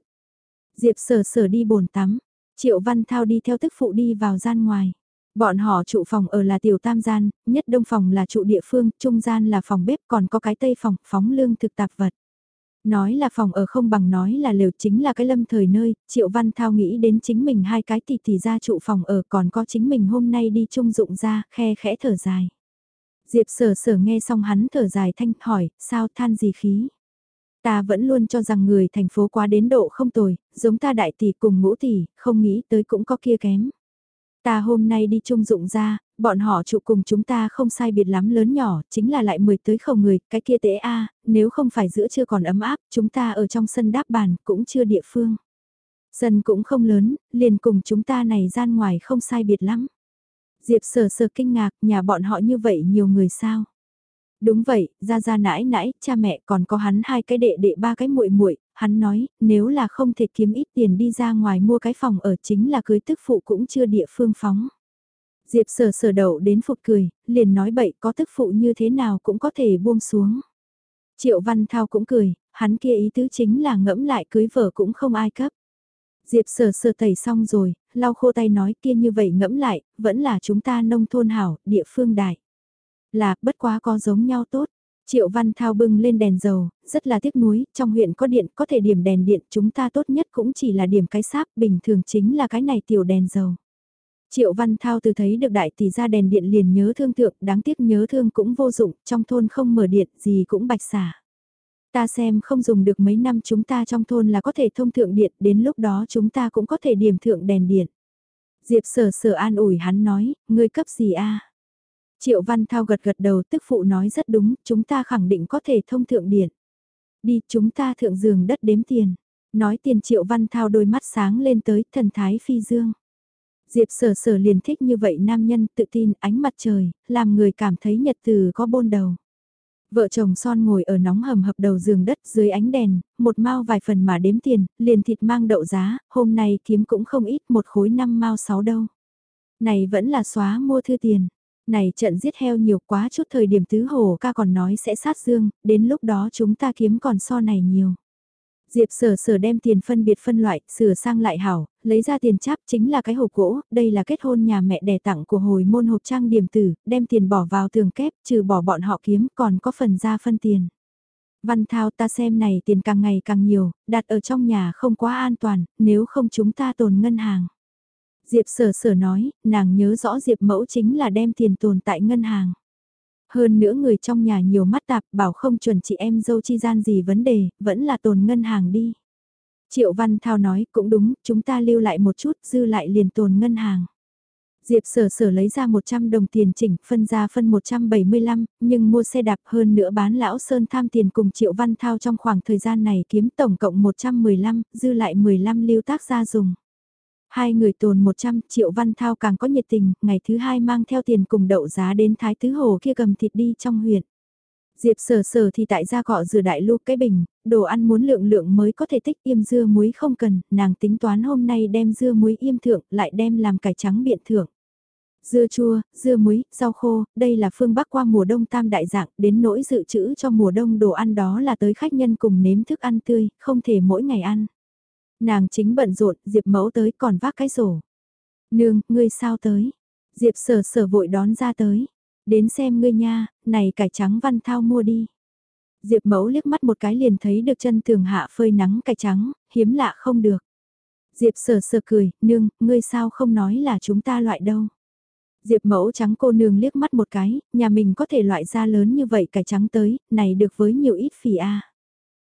Diệp sở sở đi bồn tắm, Triệu Văn Thao đi theo tức phụ đi vào gian ngoài. Bọn họ trụ phòng ở là tiểu tam gian, nhất đông phòng là trụ địa phương, trung gian là phòng bếp còn có cái tây phòng, phóng lương thực tạp vật. Nói là phòng ở không bằng nói là lều chính là cái lâm thời nơi, Triệu Văn Thao nghĩ đến chính mình hai cái tỷ tỷ ra trụ phòng ở còn có chính mình hôm nay đi chung dụng ra, khe khẽ thở dài. Diệp sở sở nghe xong hắn thở dài thanh hỏi, sao than gì khí? Ta vẫn luôn cho rằng người thành phố quá đến độ không tồi, giống ta đại tỷ cùng ngũ tỷ, không nghĩ tới cũng có kia kém. Ta hôm nay đi chung dụng ra, bọn họ trụ cùng chúng ta không sai biệt lắm lớn nhỏ, chính là lại mười tới không người, cái kia tế A, nếu không phải giữa chưa còn ấm áp, chúng ta ở trong sân đáp bàn cũng chưa địa phương. Sân cũng không lớn, liền cùng chúng ta này gian ngoài không sai biệt lắm. Diệp sờ sờ kinh ngạc, nhà bọn họ như vậy nhiều người sao? Đúng vậy, ra ra nãi nãi, cha mẹ còn có hắn hai cái đệ đệ ba cái muội muội, hắn nói, nếu là không thể kiếm ít tiền đi ra ngoài mua cái phòng ở chính là cưới tức phụ cũng chưa địa phương phóng. Diệp sở sở đậu đến phục cười, liền nói bậy có tức phụ như thế nào cũng có thể buông xuống. Triệu Văn Thao cũng cười, hắn kia ý tứ chính là ngẫm lại cưới vợ cũng không ai cấp. Diệp sở sở tẩy xong rồi, lau khô tay nói kia như vậy ngẫm lại, vẫn là chúng ta nông thôn hảo, địa phương đại. Là, bất quá có giống nhau tốt. Triệu Văn Thao bưng lên đèn dầu, rất là tiếc nuối, trong huyện có điện, có thể điểm đèn điện, chúng ta tốt nhất cũng chỉ là điểm cái sáp, bình thường chính là cái này tiểu đèn dầu. Triệu Văn Thao từ thấy được đại tỷ ra đèn điện liền nhớ thương thượng, đáng tiếc nhớ thương cũng vô dụng, trong thôn không mở điện, gì cũng bạch xả. Ta xem không dùng được mấy năm chúng ta trong thôn là có thể thông thượng điện, đến lúc đó chúng ta cũng có thể điểm thượng đèn điện. Diệp sở sở an ủi hắn nói, ngươi cấp gì a Triệu Văn Thao gật gật đầu tức phụ nói rất đúng, chúng ta khẳng định có thể thông thượng điện. Đi, chúng ta thượng giường đất đếm tiền. Nói tiền Triệu Văn Thao đôi mắt sáng lên tới thần thái phi dương. Diệp sở sở liền thích như vậy nam nhân tự tin ánh mặt trời, làm người cảm thấy nhật từ có bôn đầu. Vợ chồng son ngồi ở nóng hầm hập đầu giường đất dưới ánh đèn, một mao vài phần mà đếm tiền, liền thịt mang đậu giá, hôm nay kiếm cũng không ít một khối năm mao sáu đâu. Này vẫn là xóa mua thư tiền, này trận giết heo nhiều quá chút thời điểm tứ hồ ca còn nói sẽ sát dương, đến lúc đó chúng ta kiếm còn so này nhiều. Diệp sở sở đem tiền phân biệt phân loại, sửa sang lại hảo, lấy ra tiền cháp chính là cái hộp gỗ, đây là kết hôn nhà mẹ đẻ tặng của hồi môn hộp trang điểm tử, đem tiền bỏ vào tường kép, trừ bỏ bọn họ kiếm còn có phần ra phân tiền. Văn Thao ta xem này tiền càng ngày càng nhiều, đặt ở trong nhà không quá an toàn, nếu không chúng ta tồn ngân hàng. Diệp sở sở nói, nàng nhớ rõ Diệp mẫu chính là đem tiền tồn tại ngân hàng. Hơn nữa người trong nhà nhiều mắt tạp bảo không chuẩn chị em dâu chi gian gì vấn đề, vẫn là tồn ngân hàng đi. Triệu Văn Thao nói cũng đúng, chúng ta lưu lại một chút, dư lại liền tồn ngân hàng. Diệp sở sở lấy ra 100 đồng tiền chỉnh, phân ra phân 175, nhưng mua xe đạp hơn nữa bán lão Sơn tham tiền cùng Triệu Văn Thao trong khoảng thời gian này kiếm tổng cộng 115, dư lại 15 lưu tác ra dùng. Hai người tồn 100 triệu văn thao càng có nhiệt tình, ngày thứ hai mang theo tiền cùng đậu giá đến Thái Tứ Hồ kia cầm thịt đi trong huyện. Diệp sở sở thì tại gia gọ rửa đại lu cái bình, đồ ăn muốn lượng lượng mới có thể tích im dưa muối không cần, nàng tính toán hôm nay đem dưa muối im thượng lại đem làm cải trắng biện thượng. Dưa chua, dưa muối, rau khô, đây là phương Bắc qua mùa đông tam đại dạng, đến nỗi dự trữ cho mùa đông đồ ăn đó là tới khách nhân cùng nếm thức ăn tươi, không thể mỗi ngày ăn. Nàng chính bận rộn, Diệp mẫu tới còn vác cái rổ. Nương, ngươi sao tới? Diệp sở sở vội đón ra tới. Đến xem ngươi nha, này cải trắng văn thao mua đi. Diệp mẫu liếc mắt một cái liền thấy được chân tường hạ phơi nắng cải trắng, hiếm lạ không được. Diệp sở sở cười, nương, ngươi sao không nói là chúng ta loại đâu. Diệp mẫu trắng cô nương liếc mắt một cái, nhà mình có thể loại ra lớn như vậy cải trắng tới, này được với nhiều ít phỉ a.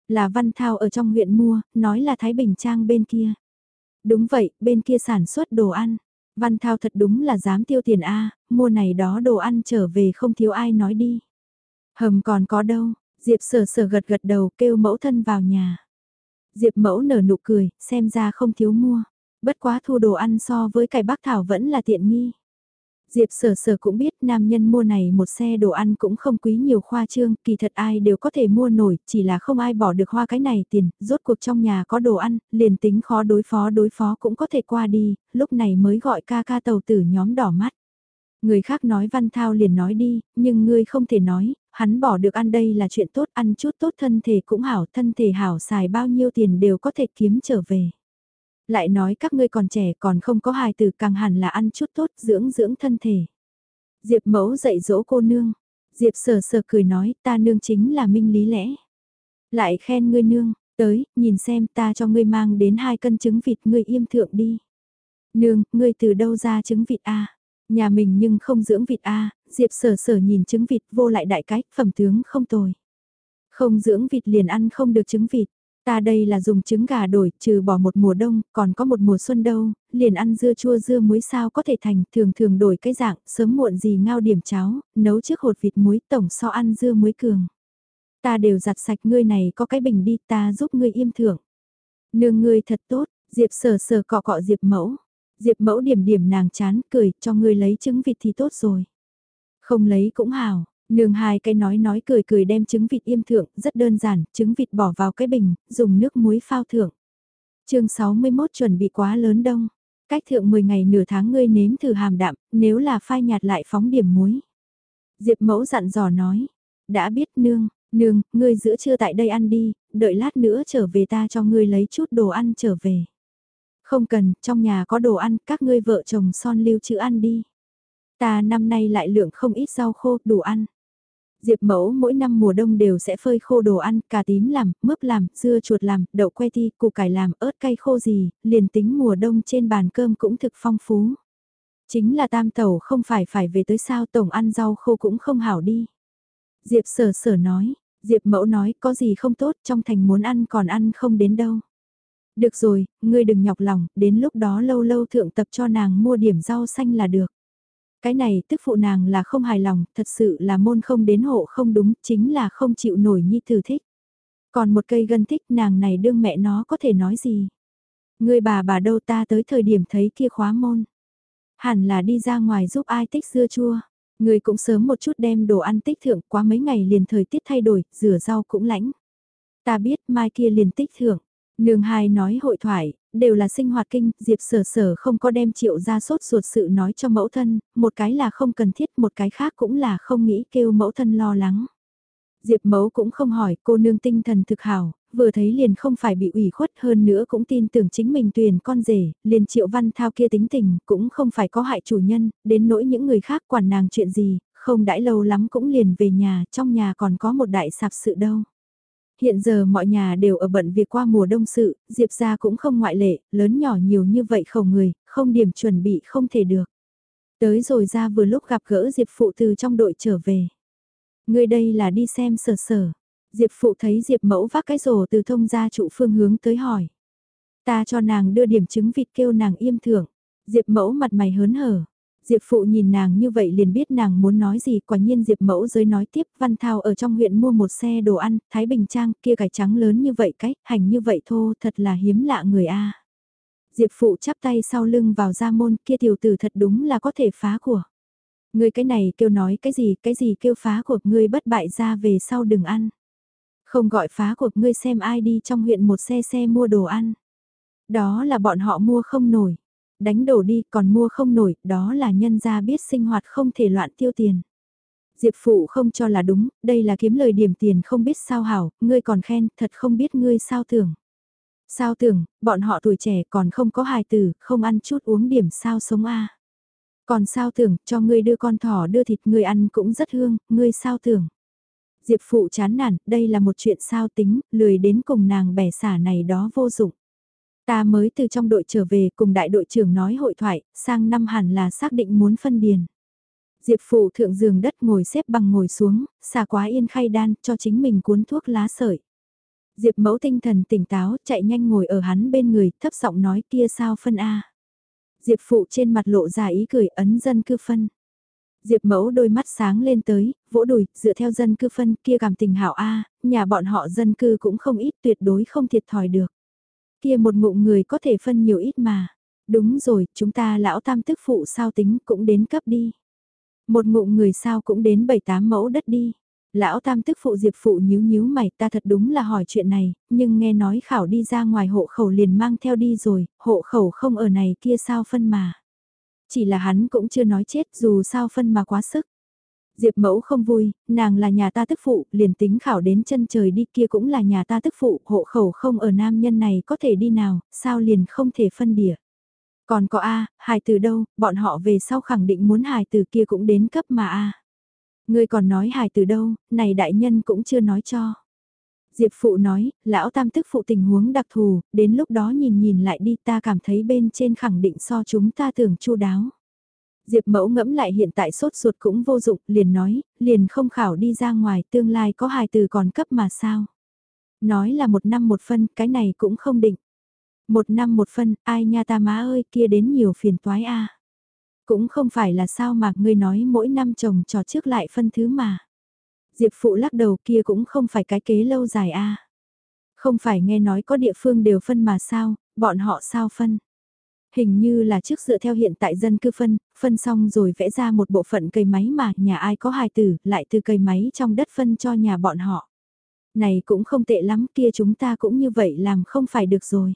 Là Văn Thao ở trong huyện mua, nói là Thái Bình Trang bên kia. Đúng vậy, bên kia sản xuất đồ ăn. Văn Thao thật đúng là dám tiêu tiền A, mua này đó đồ ăn trở về không thiếu ai nói đi. Hầm còn có đâu, Diệp sở sở gật gật đầu kêu mẫu thân vào nhà. Diệp mẫu nở nụ cười, xem ra không thiếu mua. Bất quá thu đồ ăn so với cải bác thảo vẫn là tiện nghi. Diệp sở sở cũng biết nam nhân mua này một xe đồ ăn cũng không quý nhiều khoa trương, kỳ thật ai đều có thể mua nổi, chỉ là không ai bỏ được hoa cái này tiền, rốt cuộc trong nhà có đồ ăn, liền tính khó đối phó đối phó cũng có thể qua đi, lúc này mới gọi ca ca tàu tử nhóm đỏ mắt. Người khác nói văn thao liền nói đi, nhưng ngươi không thể nói, hắn bỏ được ăn đây là chuyện tốt, ăn chút tốt thân thể cũng hảo, thân thể hảo xài bao nhiêu tiền đều có thể kiếm trở về lại nói các ngươi còn trẻ còn không có hài từ càng hẳn là ăn chút tốt dưỡng dưỡng thân thể. Diệp mẫu dạy dỗ cô nương, Diệp sờ sờ cười nói ta nương chính là minh lý lẽ. Lại khen ngươi nương, tới, nhìn xem ta cho ngươi mang đến hai cân trứng vịt ngươi im thượng đi. Nương, ngươi từ đâu ra trứng vịt a? Nhà mình nhưng không dưỡng vịt a, Diệp sở sở nhìn trứng vịt vô lại đại cách, phẩm tướng không tồi. Không dưỡng vịt liền ăn không được trứng vịt. Ta đây là dùng trứng gà đổi, trừ bỏ một mùa đông, còn có một mùa xuân đâu, liền ăn dưa chua dưa muối sao có thể thành, thường thường đổi cái dạng, sớm muộn gì ngao điểm cháo, nấu trước hột vịt muối tổng so ăn dưa muối cường. Ta đều giặt sạch ngươi này có cái bình đi, ta giúp ngươi im thưởng. Nương ngươi thật tốt, Diệp sờ sờ cọ cọ Diệp mẫu. Diệp mẫu điểm điểm nàng chán, cười, cho ngươi lấy trứng vịt thì tốt rồi. Không lấy cũng hào, Nương hai cái nói nói cười cười đem trứng vịt im thượng, rất đơn giản, trứng vịt bỏ vào cái bình, dùng nước muối phao thượng. chương 61 chuẩn bị quá lớn đông. Cách thượng 10 ngày nửa tháng ngươi nếm thử hàm đạm, nếu là phai nhạt lại phóng điểm muối. Diệp mẫu dặn dò nói, đã biết nương, nương, ngươi giữa trưa tại đây ăn đi, đợi lát nữa trở về ta cho ngươi lấy chút đồ ăn trở về. Không cần, trong nhà có đồ ăn, các ngươi vợ chồng son lưu chữ ăn đi. Ta năm nay lại lượng không ít rau khô, đủ ăn. Diệp mẫu mỗi năm mùa đông đều sẽ phơi khô đồ ăn, cà tím làm, mướp làm, dưa chuột làm, đậu que ti, củ cải làm, ớt cay khô gì, liền tính mùa đông trên bàn cơm cũng thực phong phú. Chính là tam tẩu không phải phải về tới sao tổng ăn rau khô cũng không hảo đi. Diệp sở sở nói, Diệp mẫu nói có gì không tốt trong thành muốn ăn còn ăn không đến đâu. Được rồi, ngươi đừng nhọc lòng, đến lúc đó lâu lâu thượng tập cho nàng mua điểm rau xanh là được. Cái này tức phụ nàng là không hài lòng, thật sự là môn không đến hộ không đúng, chính là không chịu nổi nhi tử thích. Còn một cây gân thích nàng này đương mẹ nó có thể nói gì. Người bà bà đâu ta tới thời điểm thấy kia khóa môn. Hẳn là đi ra ngoài giúp ai tích dưa chua. Người cũng sớm một chút đem đồ ăn tích thượng quá mấy ngày liền thời tiết thay đổi, rửa rau cũng lãnh. Ta biết mai kia liền tích thượng. Nương hai nói hội thoại, đều là sinh hoạt kinh, Diệp sở sở không có đem triệu ra sốt ruột sự nói cho mẫu thân, một cái là không cần thiết, một cái khác cũng là không nghĩ kêu mẫu thân lo lắng. Diệp mẫu cũng không hỏi, cô nương tinh thần thực hảo, vừa thấy liền không phải bị ủy khuất hơn nữa cũng tin tưởng chính mình tuyển con rể, liền triệu văn thao kia tính tình, cũng không phải có hại chủ nhân, đến nỗi những người khác quản nàng chuyện gì, không đãi lâu lắm cũng liền về nhà, trong nhà còn có một đại sạp sự đâu. Hiện giờ mọi nhà đều ở bận việc qua mùa đông sự, Diệp ra cũng không ngoại lệ, lớn nhỏ nhiều như vậy khẩu người, không điểm chuẩn bị không thể được. Tới rồi ra vừa lúc gặp gỡ Diệp Phụ từ trong đội trở về. Người đây là đi xem sở sở. Diệp Phụ thấy Diệp Mẫu vác cái rổ từ thông gia trụ phương hướng tới hỏi. Ta cho nàng đưa điểm trứng vịt kêu nàng im thưởng. Diệp Mẫu mặt mày hớn hở. Diệp Phụ nhìn nàng như vậy liền biết nàng muốn nói gì, quả nhiên Diệp Mẫu giới nói tiếp, Văn Thao ở trong huyện mua một xe đồ ăn, Thái Bình Trang, kia cải trắng lớn như vậy cách, hành như vậy thô, thật là hiếm lạ người a. Diệp Phụ chắp tay sau lưng vào ra môn, kia tiểu tử thật đúng là có thể phá của. Ngươi cái này kêu nói cái gì, cái gì kêu phá cuộc ngươi bất bại ra về sau đừng ăn. Không gọi phá cuộc ngươi xem ai đi trong huyện một xe xe mua đồ ăn. Đó là bọn họ mua không nổi đánh đổ đi còn mua không nổi, đó là nhân gia biết sinh hoạt không thể loạn tiêu tiền. Diệp phụ không cho là đúng, đây là kiếm lời điểm tiền không biết sao hảo, ngươi còn khen, thật không biết ngươi sao tưởng. Sao tưởng, bọn họ tuổi trẻ còn không có hài tử, không ăn chút uống điểm sao sống a Còn sao tưởng, cho ngươi đưa con thỏ đưa thịt ngươi ăn cũng rất hương, ngươi sao tưởng. Diệp phụ chán nản, đây là một chuyện sao tính, lười đến cùng nàng bẻ xả này đó vô dụng. Ta mới từ trong đội trở về cùng đại đội trưởng nói hội thoại, sang năm hẳn là xác định muốn phân điền. Diệp phụ thượng giường đất ngồi xếp bằng ngồi xuống, xà quá yên khay đan cho chính mình cuốn thuốc lá sợi. Diệp mẫu tinh thần tỉnh táo chạy nhanh ngồi ở hắn bên người thấp giọng nói kia sao phân A. Diệp phụ trên mặt lộ ra ý cười ấn dân cư phân. Diệp mẫu đôi mắt sáng lên tới, vỗ đùi, dựa theo dân cư phân kia cảm tình hảo A, nhà bọn họ dân cư cũng không ít tuyệt đối không thiệt thòi được. Kia một ngụm người có thể phân nhiều ít mà. Đúng rồi, chúng ta lão tam tức phụ sao tính cũng đến cấp đi. Một ngụm người sao cũng đến bảy tám mẫu đất đi. Lão tam tức phụ diệp phụ nhíu nhíu mày ta thật đúng là hỏi chuyện này, nhưng nghe nói khảo đi ra ngoài hộ khẩu liền mang theo đi rồi, hộ khẩu không ở này kia sao phân mà. Chỉ là hắn cũng chưa nói chết dù sao phân mà quá sức. Diệp mẫu không vui, nàng là nhà ta tức phụ, liền tính khảo đến chân trời đi kia cũng là nhà ta tức phụ, hộ khẩu không ở nam nhân này có thể đi nào, sao liền không thể phân địa. Còn có A, hài từ đâu, bọn họ về sau khẳng định muốn hài từ kia cũng đến cấp mà A. Ngươi còn nói hài từ đâu, này đại nhân cũng chưa nói cho. Diệp phụ nói, lão tam tức phụ tình huống đặc thù, đến lúc đó nhìn nhìn lại đi ta cảm thấy bên trên khẳng định so chúng ta tưởng chu đáo. Diệp mẫu ngẫm lại hiện tại sốt ruột cũng vô dụng, liền nói, liền không khảo đi ra ngoài tương lai có hài từ còn cấp mà sao. Nói là một năm một phân, cái này cũng không định. Một năm một phân, ai nha ta má ơi kia đến nhiều phiền toái a Cũng không phải là sao mà ngươi nói mỗi năm chồng trò trước lại phân thứ mà. Diệp phụ lắc đầu kia cũng không phải cái kế lâu dài a Không phải nghe nói có địa phương đều phân mà sao, bọn họ sao phân. Hình như là trước dựa theo hiện tại dân cư phân, phân xong rồi vẽ ra một bộ phận cây máy mà nhà ai có hài tử, lại từ cây máy trong đất phân cho nhà bọn họ. Này cũng không tệ lắm kia chúng ta cũng như vậy làm không phải được rồi.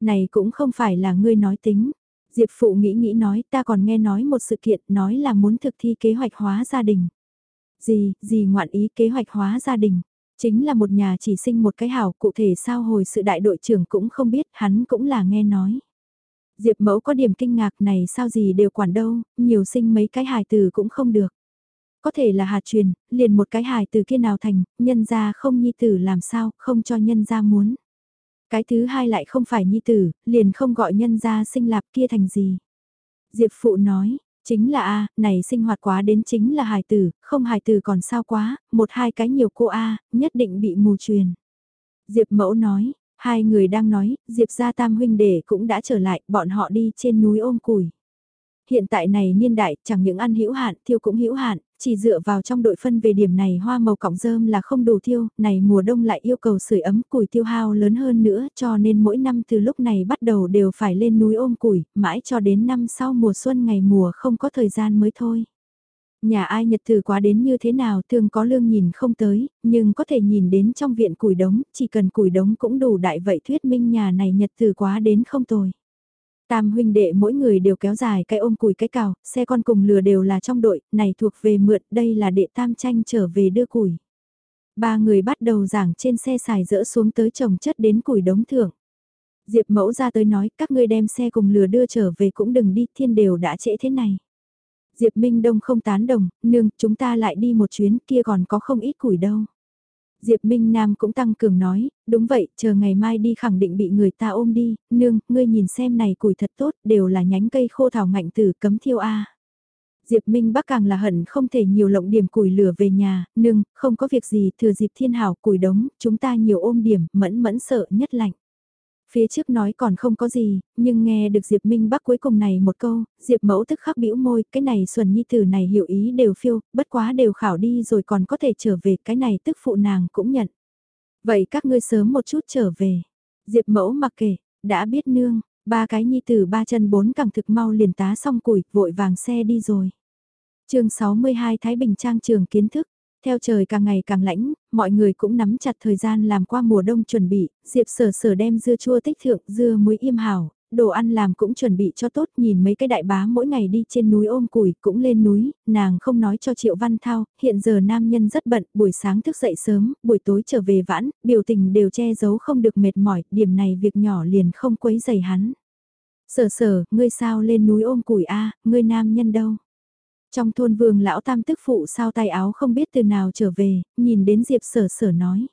Này cũng không phải là ngươi nói tính. Diệp Phụ nghĩ nghĩ nói ta còn nghe nói một sự kiện nói là muốn thực thi kế hoạch hóa gia đình. Gì, gì ngoạn ý kế hoạch hóa gia đình. Chính là một nhà chỉ sinh một cái hảo cụ thể sao hồi sự đại đội trưởng cũng không biết hắn cũng là nghe nói. Diệp mẫu có điểm kinh ngạc này sao gì đều quản đâu, nhiều sinh mấy cái hài từ cũng không được. Có thể là hạt truyền, liền một cái hài từ kia nào thành, nhân gia không nhi tử làm sao, không cho nhân gia muốn. Cái thứ hai lại không phải nhi tử, liền không gọi nhân gia sinh lạp kia thành gì. Diệp phụ nói, chính là A, này sinh hoạt quá đến chính là hài tử, không hài tử còn sao quá, một hai cái nhiều cô A, nhất định bị mù truyền. Diệp mẫu nói, Hai người đang nói, Diệp gia tam huynh đệ cũng đã trở lại, bọn họ đi trên núi ôm củi. Hiện tại này niên đại, chẳng những ăn hữu hạn, thiêu cũng hữu hạn, chỉ dựa vào trong đội phân về điểm này hoa màu cọng rơm là không đủ thiêu, này mùa đông lại yêu cầu sưởi ấm củi tiêu hao lớn hơn nữa cho nên mỗi năm từ lúc này bắt đầu đều phải lên núi ôm củi, mãi cho đến năm sau mùa xuân ngày mùa không có thời gian mới thôi. Nhà ai nhật thử quá đến như thế nào thường có lương nhìn không tới, nhưng có thể nhìn đến trong viện củi đống, chỉ cần củi đống cũng đủ đại vậy thuyết minh nhà này nhật thử quá đến không tồi. Tam huynh đệ mỗi người đều kéo dài cái ôm củi cái cào, xe con cùng lừa đều là trong đội, này thuộc về mượn, đây là đệ tam tranh trở về đưa củi. Ba người bắt đầu giảng trên xe xài dỡ xuống tới trồng chất đến củi đống thưởng. Diệp mẫu ra tới nói, các ngươi đem xe cùng lừa đưa trở về cũng đừng đi, thiên đều đã trễ thế này. Diệp Minh Đông không tán đồng, nương, chúng ta lại đi một chuyến kia còn có không ít củi đâu. Diệp Minh Nam cũng tăng cường nói, đúng vậy, chờ ngày mai đi khẳng định bị người ta ôm đi, nương, ngươi nhìn xem này củi thật tốt, đều là nhánh cây khô thảo ngạnh tử cấm thiêu A. Diệp Minh Bắc càng là hận không thể nhiều lộng điểm củi lửa về nhà, nương, không có việc gì, thừa dịp thiên hảo củi đống, chúng ta nhiều ôm điểm, mẫn mẫn sợ nhất lạnh. Phía trước nói còn không có gì, nhưng nghe được Diệp Minh Bắc cuối cùng này một câu, Diệp mẫu tức khắc bĩu môi, cái này xuân nhi tử này hiểu ý đều phiêu, bất quá đều khảo đi rồi còn có thể trở về, cái này tức phụ nàng cũng nhận. Vậy các ngươi sớm một chút trở về. Diệp mẫu mặc kệ, đã biết nương, ba cái nhi tử ba chân bốn cẳng thực mau liền tá xong củi, vội vàng xe đi rồi. chương 62 Thái Bình Trang trường kiến thức, theo trời càng ngày càng lãnh, mọi người cũng nắm chặt thời gian làm qua mùa đông chuẩn bị, Diệp sở sở đem dưa chua tích thượng, dưa muối im hảo, đồ ăn làm cũng chuẩn bị cho tốt, nhìn mấy cái đại bá mỗi ngày đi trên núi ôm củi cũng lên núi, nàng không nói cho Triệu Văn Thao, hiện giờ nam nhân rất bận, buổi sáng thức dậy sớm, buổi tối trở về vãn, biểu tình đều che giấu không được mệt mỏi, điểm này việc nhỏ liền không quấy dày hắn. Sở sở, ngươi sao lên núi ôm củi a ngươi nam nhân đâu? Trong thôn vương lão tam tức phụ sao tay áo không biết từ nào trở về, nhìn đến Diệp sở sở nói.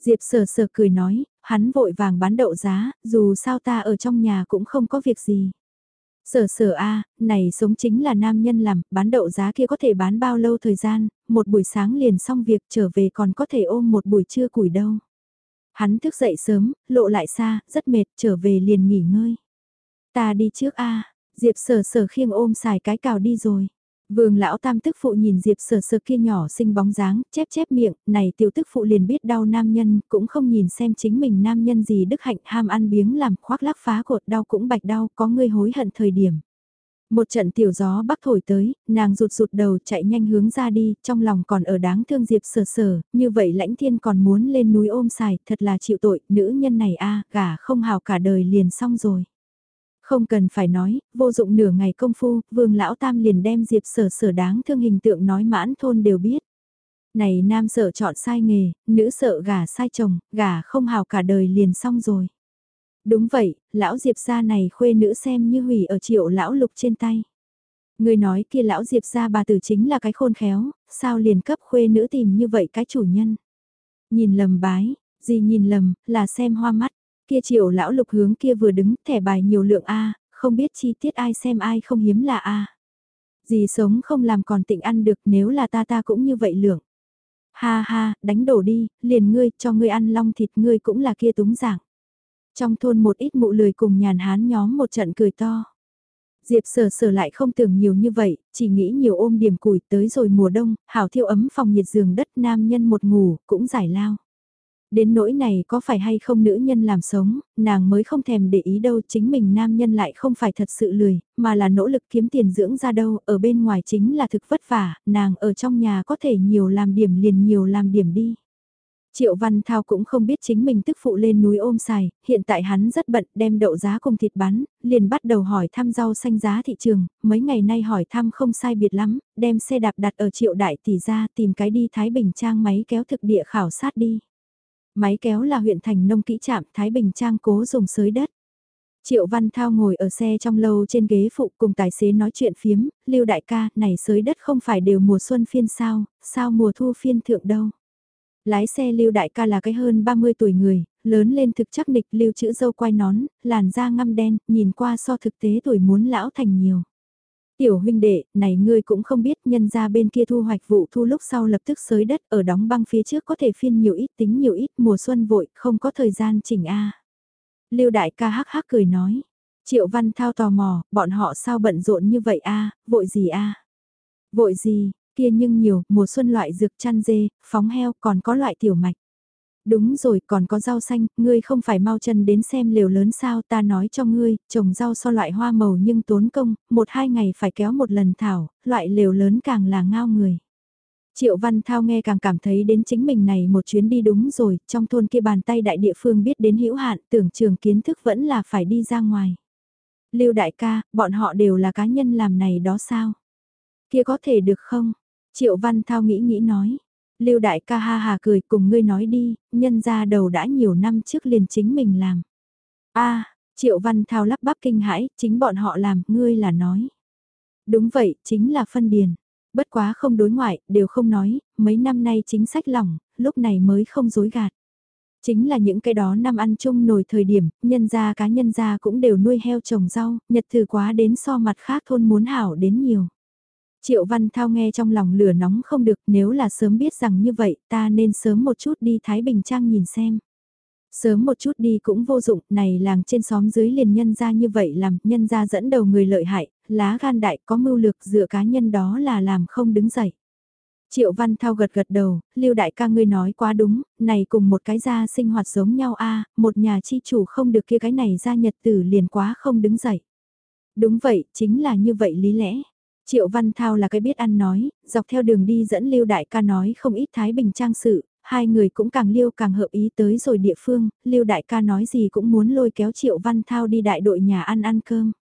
Diệp sở sở cười nói, hắn vội vàng bán đậu giá, dù sao ta ở trong nhà cũng không có việc gì. Sở sở a này sống chính là nam nhân làm, bán đậu giá kia có thể bán bao lâu thời gian, một buổi sáng liền xong việc trở về còn có thể ôm một buổi trưa củi đâu. Hắn thức dậy sớm, lộ lại xa, rất mệt, trở về liền nghỉ ngơi. Ta đi trước a Diệp sở sở khiêng ôm xài cái cào đi rồi. Vương lão tam tức phụ nhìn Diệp sờ sờ kia nhỏ xinh bóng dáng, chép chép miệng, này tiểu tức phụ liền biết đau nam nhân, cũng không nhìn xem chính mình nam nhân gì đức hạnh ham ăn biếng làm khoác lác phá cột đau cũng bạch đau, có người hối hận thời điểm. Một trận tiểu gió bắc thổi tới, nàng rụt rụt đầu chạy nhanh hướng ra đi, trong lòng còn ở đáng thương Diệp sờ sờ, như vậy lãnh thiên còn muốn lên núi ôm xài, thật là chịu tội, nữ nhân này a gả không hào cả đời liền xong rồi. Không cần phải nói, vô dụng nửa ngày công phu, vương lão tam liền đem diệp sở sở đáng thương hình tượng nói mãn thôn đều biết. Này nam sợ chọn sai nghề, nữ sợ gả sai chồng, gả không hào cả đời liền xong rồi. Đúng vậy, lão diệp gia này khuê nữ xem như hủy ở triệu lão lục trên tay. Người nói kia lão diệp gia bà tử chính là cái khôn khéo, sao liền cấp khuê nữ tìm như vậy cái chủ nhân. Nhìn lầm bái, gì nhìn lầm, là xem hoa mắt. Kia triệu lão lục hướng kia vừa đứng thẻ bài nhiều lượng A, không biết chi tiết ai xem ai không hiếm là A. Gì sống không làm còn tịnh ăn được nếu là ta ta cũng như vậy lượng. Ha ha, đánh đổ đi, liền ngươi cho ngươi ăn long thịt ngươi cũng là kia túng giảng. Trong thôn một ít mụ lười cùng nhàn hán nhóm một trận cười to. Diệp sở sở lại không tưởng nhiều như vậy, chỉ nghĩ nhiều ôm điểm củi tới rồi mùa đông, hảo thiêu ấm phòng nhiệt giường đất nam nhân một ngủ, cũng giải lao. Đến nỗi này có phải hay không nữ nhân làm sống, nàng mới không thèm để ý đâu chính mình nam nhân lại không phải thật sự lười, mà là nỗ lực kiếm tiền dưỡng ra đâu, ở bên ngoài chính là thực vất vả, nàng ở trong nhà có thể nhiều làm điểm liền nhiều làm điểm đi. Triệu Văn Thao cũng không biết chính mình tức phụ lên núi ôm xài, hiện tại hắn rất bận đem đậu giá cùng thịt bán, liền bắt đầu hỏi thăm rau xanh giá thị trường, mấy ngày nay hỏi thăm không sai biệt lắm, đem xe đạp đặt ở triệu đại tỷ ra tìm cái đi Thái Bình Trang máy kéo thực địa khảo sát đi. Máy kéo là huyện thành nông kỹ trạm Thái Bình Trang cố dùng sới đất. Triệu Văn Thao ngồi ở xe trong lâu trên ghế phụ cùng tài xế nói chuyện phiếm, lưu đại ca, này sới đất không phải đều mùa xuân phiên sao, sao mùa thu phiên thượng đâu. Lái xe lưu đại ca là cái hơn 30 tuổi người, lớn lên thực chắc nịch lưu chữ dâu quai nón, làn da ngăm đen, nhìn qua so thực tế tuổi muốn lão thành nhiều. Tiểu huynh đệ, này ngươi cũng không biết nhân ra bên kia thu hoạch vụ thu lúc sau lập tức sới đất ở đóng băng phía trước có thể phiên nhiều ít tính nhiều ít mùa xuân vội, không có thời gian chỉnh A. Lưu đại ca hắc hắc cười nói. Triệu văn thao tò mò, bọn họ sao bận rộn như vậy A, vội gì A? Vội gì, kia nhưng nhiều, mùa xuân loại dược chăn dê, phóng heo còn có loại tiểu mạch. Đúng rồi, còn có rau xanh, ngươi không phải mau chân đến xem liều lớn sao ta nói cho ngươi, trồng rau so loại hoa màu nhưng tốn công, một hai ngày phải kéo một lần thảo, loại liều lớn càng là ngao người. Triệu Văn Thao nghe càng cảm thấy đến chính mình này một chuyến đi đúng rồi, trong thôn kia bàn tay đại địa phương biết đến hữu hạn, tưởng trường kiến thức vẫn là phải đi ra ngoài. Lưu đại ca, bọn họ đều là cá nhân làm này đó sao? Kia có thể được không? Triệu Văn Thao nghĩ nghĩ nói, Lưu đại ca ha hà cười cùng ngươi nói đi, nhân ra đầu đã nhiều năm trước liền chính mình làm. a Triệu Văn Thao lắp bắp kinh hãi, chính bọn họ làm, ngươi là nói. Đúng vậy, chính là phân điền. Bất quá không đối ngoại, đều không nói, mấy năm nay chính sách lỏng, lúc này mới không dối gạt. Chính là những cái đó năm ăn chung nổi thời điểm, nhân gia cá nhân gia cũng đều nuôi heo trồng rau, nhật thử quá đến so mặt khác thôn muốn hảo đến nhiều. Triệu Văn Thao nghe trong lòng lửa nóng không được nếu là sớm biết rằng như vậy ta nên sớm một chút đi Thái Bình Trang nhìn xem. Sớm một chút đi cũng vô dụng, này làng trên xóm dưới liền nhân ra như vậy làm, nhân ra dẫn đầu người lợi hại, lá gan đại có mưu lược dựa cá nhân đó là làm không đứng dậy. Triệu Văn Thao gật gật đầu, Lưu đại ca ngươi nói quá đúng, này cùng một cái gia sinh hoạt giống nhau a, một nhà chi chủ không được kia cái này gia nhật tử liền quá không đứng dậy. Đúng vậy, chính là như vậy lý lẽ. Triệu Văn Thao là cái biết ăn nói, dọc theo đường đi dẫn Lưu đại ca nói không ít thái bình trang sự, hai người cũng càng liêu càng hợp ý tới rồi địa phương, Lưu đại ca nói gì cũng muốn lôi kéo Triệu Văn Thao đi đại đội nhà ăn ăn cơm.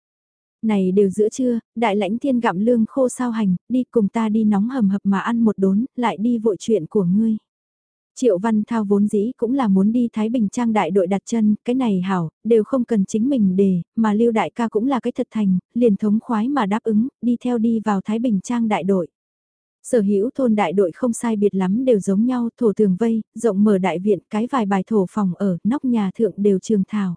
Này đều giữa trưa, đại lãnh thiên gặm lương khô sao hành, đi cùng ta đi nóng hầm hập mà ăn một đốn, lại đi vội chuyện của ngươi. Triệu Văn Thao vốn dĩ cũng là muốn đi Thái Bình Trang đại đội đặt chân, cái này hảo, đều không cần chính mình đề, mà Lưu Đại ca cũng là cái thật thành, liền thống khoái mà đáp ứng, đi theo đi vào Thái Bình Trang đại đội. Sở hữu thôn đại đội không sai biệt lắm đều giống nhau, thổ tường vây, rộng mở đại viện, cái vài bài thổ phòng ở, nóc nhà thượng đều trường thảo.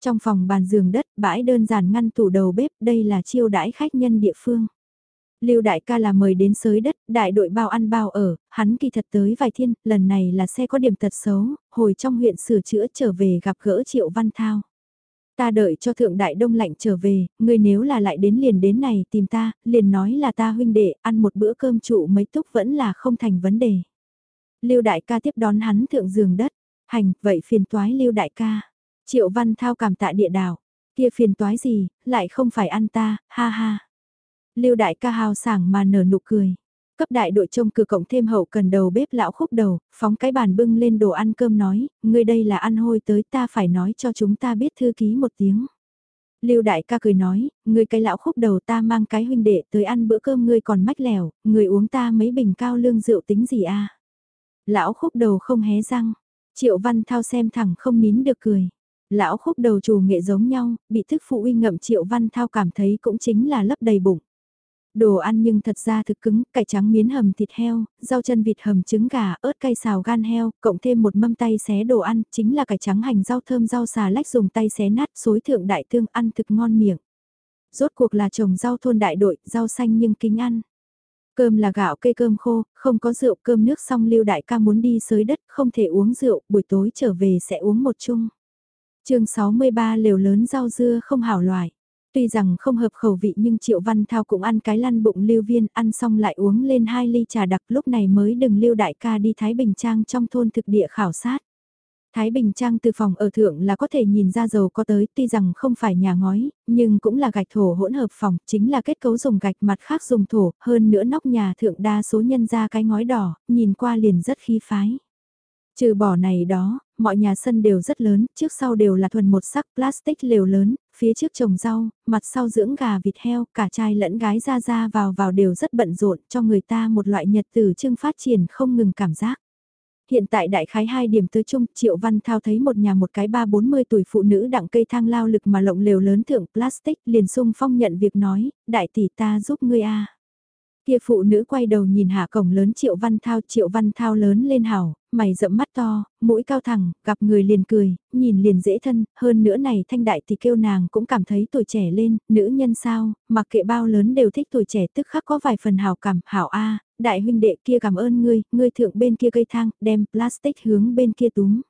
Trong phòng bàn giường đất, bãi đơn giản ngăn tủ đầu bếp, đây là chiêu đãi khách nhân địa phương. Lưu đại ca là mời đến sới đất, đại đội bao ăn bao ở, hắn kỳ thật tới vài thiên, lần này là xe có điểm tật xấu, hồi trong huyện sửa chữa trở về gặp gỡ Triệu Văn Thao. Ta đợi cho thượng đại đông lạnh trở về, ngươi nếu là lại đến liền đến này tìm ta, liền nói là ta huynh đệ, ăn một bữa cơm trụ mấy túc vẫn là không thành vấn đề. Lưu đại ca tiếp đón hắn thượng giường đất, hành, vậy phiền toái lưu đại ca. Triệu Văn Thao cảm tạ địa đảo, kia phiền toái gì, lại không phải ăn ta, ha ha. Lưu đại ca hào sảng mà nở nụ cười. Cấp đại đội trông cửa cộng thêm hậu cần đầu bếp lão khúc đầu, phóng cái bàn bưng lên đồ ăn cơm nói, ngươi đây là ăn hôi tới ta phải nói cho chúng ta biết thư ký một tiếng. Lưu đại ca cười nói, ngươi cái lão khúc đầu ta mang cái huynh đệ tới ăn bữa cơm ngươi còn mách lẻo, ngươi uống ta mấy bình cao lương rượu tính gì a? Lão khúc đầu không hé răng, triệu văn thao xem thẳng không nín được cười. Lão khúc đầu chủ nghệ giống nhau, bị thức phụ uy ngậm triệu văn thao cảm thấy cũng chính là lấp đầy bụng. Đồ ăn nhưng thật ra thực cứng, cải trắng miến hầm thịt heo, rau chân vịt hầm trứng gà, ớt cay xào gan heo, cộng thêm một mâm tay xé đồ ăn, chính là cải trắng hành rau thơm rau xà lách dùng tay xé nát, xối thượng đại thương ăn thực ngon miệng. Rốt cuộc là trồng rau thôn đại đội, rau xanh nhưng kính ăn. Cơm là gạo cây cơm khô, không có rượu cơm nước xong lưu đại ca muốn đi sới đất, không thể uống rượu, buổi tối trở về sẽ uống một chung chương 63 liều lớn rau dưa không hảo loại. Tuy rằng không hợp khẩu vị nhưng Triệu Văn Thao cũng ăn cái lăn bụng lưu viên, ăn xong lại uống lên hai ly trà đặc lúc này mới đừng lưu đại ca đi Thái Bình Trang trong thôn thực địa khảo sát. Thái Bình Trang từ phòng ở thượng là có thể nhìn ra dầu có tới, tuy rằng không phải nhà ngói, nhưng cũng là gạch thổ hỗn hợp phòng, chính là kết cấu dùng gạch mặt khác dùng thổ, hơn nữa nóc nhà thượng đa số nhân ra cái ngói đỏ, nhìn qua liền rất khí phái. Trừ bỏ này đó, mọi nhà sân đều rất lớn, trước sau đều là thuần một sắc plastic lều lớn, phía trước trồng rau, mặt sau dưỡng gà vịt heo, cả trai lẫn gái ra ra vào vào đều rất bận rộn cho người ta một loại nhật tử trưng phát triển không ngừng cảm giác. Hiện tại đại khái hai điểm tới chung, Triệu Văn Thao thấy một nhà một cái ba bốn mươi tuổi phụ nữ đặng cây thang lao lực mà lộng lều lớn thượng plastic liền sung phong nhận việc nói, đại tỷ ta giúp ngươi a Kia phụ nữ quay đầu nhìn hạ cổng lớn Triệu Văn Thao, Triệu Văn Thao lớn lên hảo, mày rậm mắt to, mũi cao thẳng, gặp người liền cười, nhìn liền dễ thân, hơn nữa này thanh đại thì kêu nàng cũng cảm thấy tuổi trẻ lên, nữ nhân sao, mặc kệ bao lớn đều thích tuổi trẻ tức khắc có vài phần hào cảm, hảo A, đại huynh đệ kia cảm ơn ngươi, ngươi thượng bên kia cây thang, đem plastic hướng bên kia túm.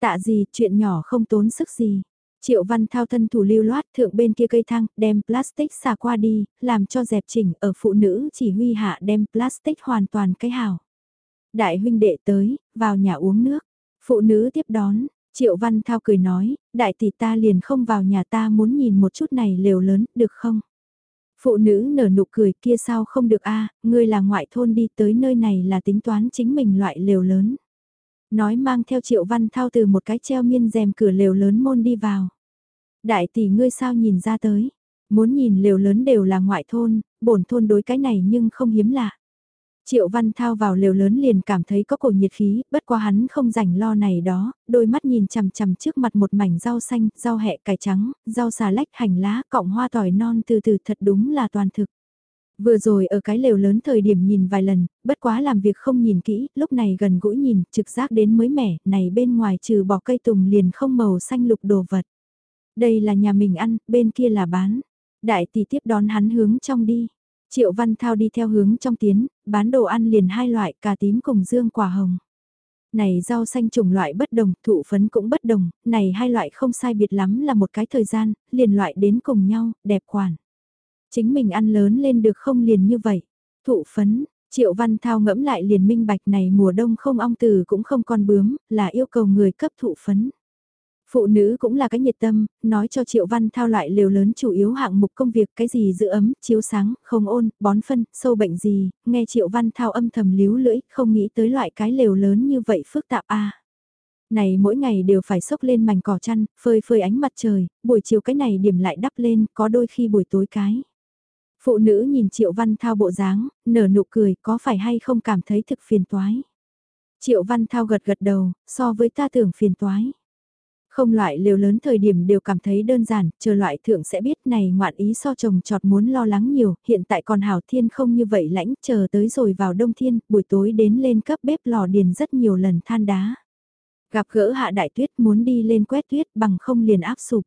Tạ gì, chuyện nhỏ không tốn sức gì. Triệu Văn Thao thân thủ lưu loát thượng bên kia cây thang, đem plastic xả qua đi, làm cho dẹp chỉnh ở phụ nữ chỉ huy hạ đem plastic hoàn toàn cái hảo. Đại huynh đệ tới, vào nhà uống nước. Phụ nữ tiếp đón, Triệu Văn Thao cười nói, đại tỷ ta liền không vào nhà ta muốn nhìn một chút này lều lớn, được không? Phụ nữ nở nụ cười kia sao không được a ngươi là ngoại thôn đi tới nơi này là tính toán chính mình loại lều lớn. Nói mang theo Triệu Văn Thao từ một cái treo miên rèm cửa lều lớn môn đi vào. Đại tỷ ngươi sao nhìn ra tới, muốn nhìn lều lớn đều là ngoại thôn, bổn thôn đối cái này nhưng không hiếm lạ. Triệu Văn Thao vào lều lớn liền cảm thấy có cổ nhiệt khí, bất quá hắn không rảnh lo này đó, đôi mắt nhìn chằm chằm trước mặt một mảnh rau xanh, rau hẹ cải trắng, rau xà lách hành lá, cọng hoa tỏi non từ từ thật đúng là toàn thực. Vừa rồi ở cái lều lớn thời điểm nhìn vài lần, bất quá làm việc không nhìn kỹ, lúc này gần gũi nhìn, trực giác đến mới mẻ, này bên ngoài trừ bỏ cây tùng liền không màu xanh lục đồ vật. Đây là nhà mình ăn, bên kia là bán. Đại tỷ tiếp đón hắn hướng trong đi. Triệu Văn Thao đi theo hướng trong tiến, bán đồ ăn liền hai loại cà tím cùng dương quả hồng. Này rau xanh chủng loại bất đồng, thụ phấn cũng bất đồng, này hai loại không sai biệt lắm là một cái thời gian, liền loại đến cùng nhau, đẹp quản. Chính mình ăn lớn lên được không liền như vậy. Thụ phấn, Triệu Văn Thao ngẫm lại liền minh bạch này mùa đông không ong từ cũng không con bướm, là yêu cầu người cấp thụ phấn. Phụ nữ cũng là cái nhiệt tâm, nói cho Triệu Văn Thao loại liều lớn chủ yếu hạng mục công việc cái gì giữ ấm, chiếu sáng, không ôn, bón phân, sâu bệnh gì, nghe Triệu Văn Thao âm thầm líu lưỡi, không nghĩ tới loại cái liều lớn như vậy phức tạp a. Này mỗi ngày đều phải xốc lên mảnh cỏ chăn, phơi phơi ánh mặt trời, buổi chiều cái này điểm lại đắp lên, có đôi khi buổi tối cái. Phụ nữ nhìn Triệu Văn Thao bộ dáng, nở nụ cười, có phải hay không cảm thấy thực phiền toái. Triệu Văn Thao gật gật đầu, so với ta tưởng phiền toái. Không loại liều lớn thời điểm đều cảm thấy đơn giản, chờ loại thượng sẽ biết này ngoạn ý so chồng trọt muốn lo lắng nhiều, hiện tại còn hảo thiên không như vậy lãnh, chờ tới rồi vào đông thiên, buổi tối đến lên cấp bếp lò điền rất nhiều lần than đá. Gặp gỡ hạ đại tuyết muốn đi lên quét tuyết bằng không liền áp sụp.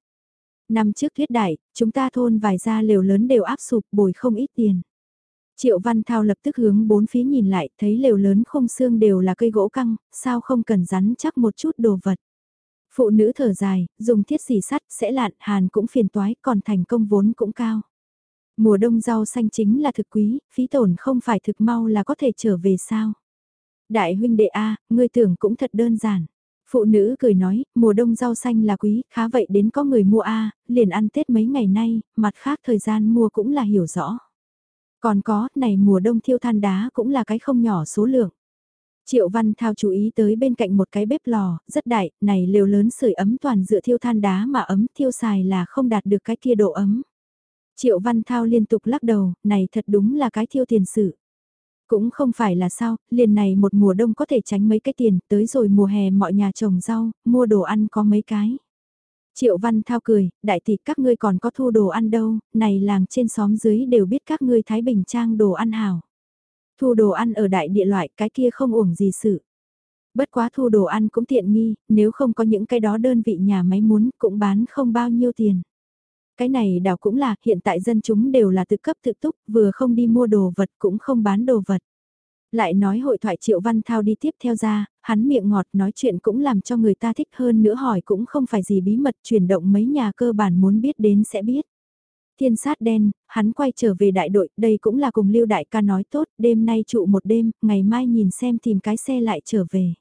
Năm trước tuyết đại, chúng ta thôn vài gia liều lớn đều áp sụp bồi không ít tiền. Triệu Văn Thao lập tức hướng bốn phía nhìn lại, thấy lều lớn không xương đều là cây gỗ căng, sao không cần rắn chắc một chút đồ vật. Phụ nữ thở dài, dùng thiết xỉ sắt, sẽ lạn, hàn cũng phiền toái, còn thành công vốn cũng cao. Mùa đông rau xanh chính là thực quý, phí tổn không phải thực mau là có thể trở về sao. Đại huynh đệ A, ngươi tưởng cũng thật đơn giản. Phụ nữ cười nói, mùa đông rau xanh là quý, khá vậy đến có người mua A, liền ăn Tết mấy ngày nay, mặt khác thời gian mua cũng là hiểu rõ. Còn có, này mùa đông thiêu than đá cũng là cái không nhỏ số lượng. Triệu Văn Thao chú ý tới bên cạnh một cái bếp lò, rất đại, này liều lớn sưởi ấm toàn dựa thiêu than đá mà ấm thiêu xài là không đạt được cái kia độ ấm. Triệu Văn Thao liên tục lắc đầu, này thật đúng là cái thiêu tiền sự. Cũng không phải là sao, liền này một mùa đông có thể tránh mấy cái tiền, tới rồi mùa hè mọi nhà trồng rau, mua đồ ăn có mấy cái. Triệu Văn Thao cười, đại tỷ các ngươi còn có thu đồ ăn đâu, này làng trên xóm dưới đều biết các ngươi Thái Bình Trang đồ ăn hảo. Thu đồ ăn ở đại địa loại cái kia không uổng gì sự. Bất quá thu đồ ăn cũng tiện nghi, nếu không có những cái đó đơn vị nhà máy muốn cũng bán không bao nhiêu tiền. Cái này đảo cũng là hiện tại dân chúng đều là tự cấp tự túc, vừa không đi mua đồ vật cũng không bán đồ vật. Lại nói hội thoại Triệu Văn Thao đi tiếp theo ra, hắn miệng ngọt nói chuyện cũng làm cho người ta thích hơn nữa hỏi cũng không phải gì bí mật chuyển động mấy nhà cơ bản muốn biết đến sẽ biết. Thiên sát đen, hắn quay trở về đại đội, đây cũng là cùng Lưu Đại ca nói tốt, đêm nay trụ một đêm, ngày mai nhìn xem tìm cái xe lại trở về.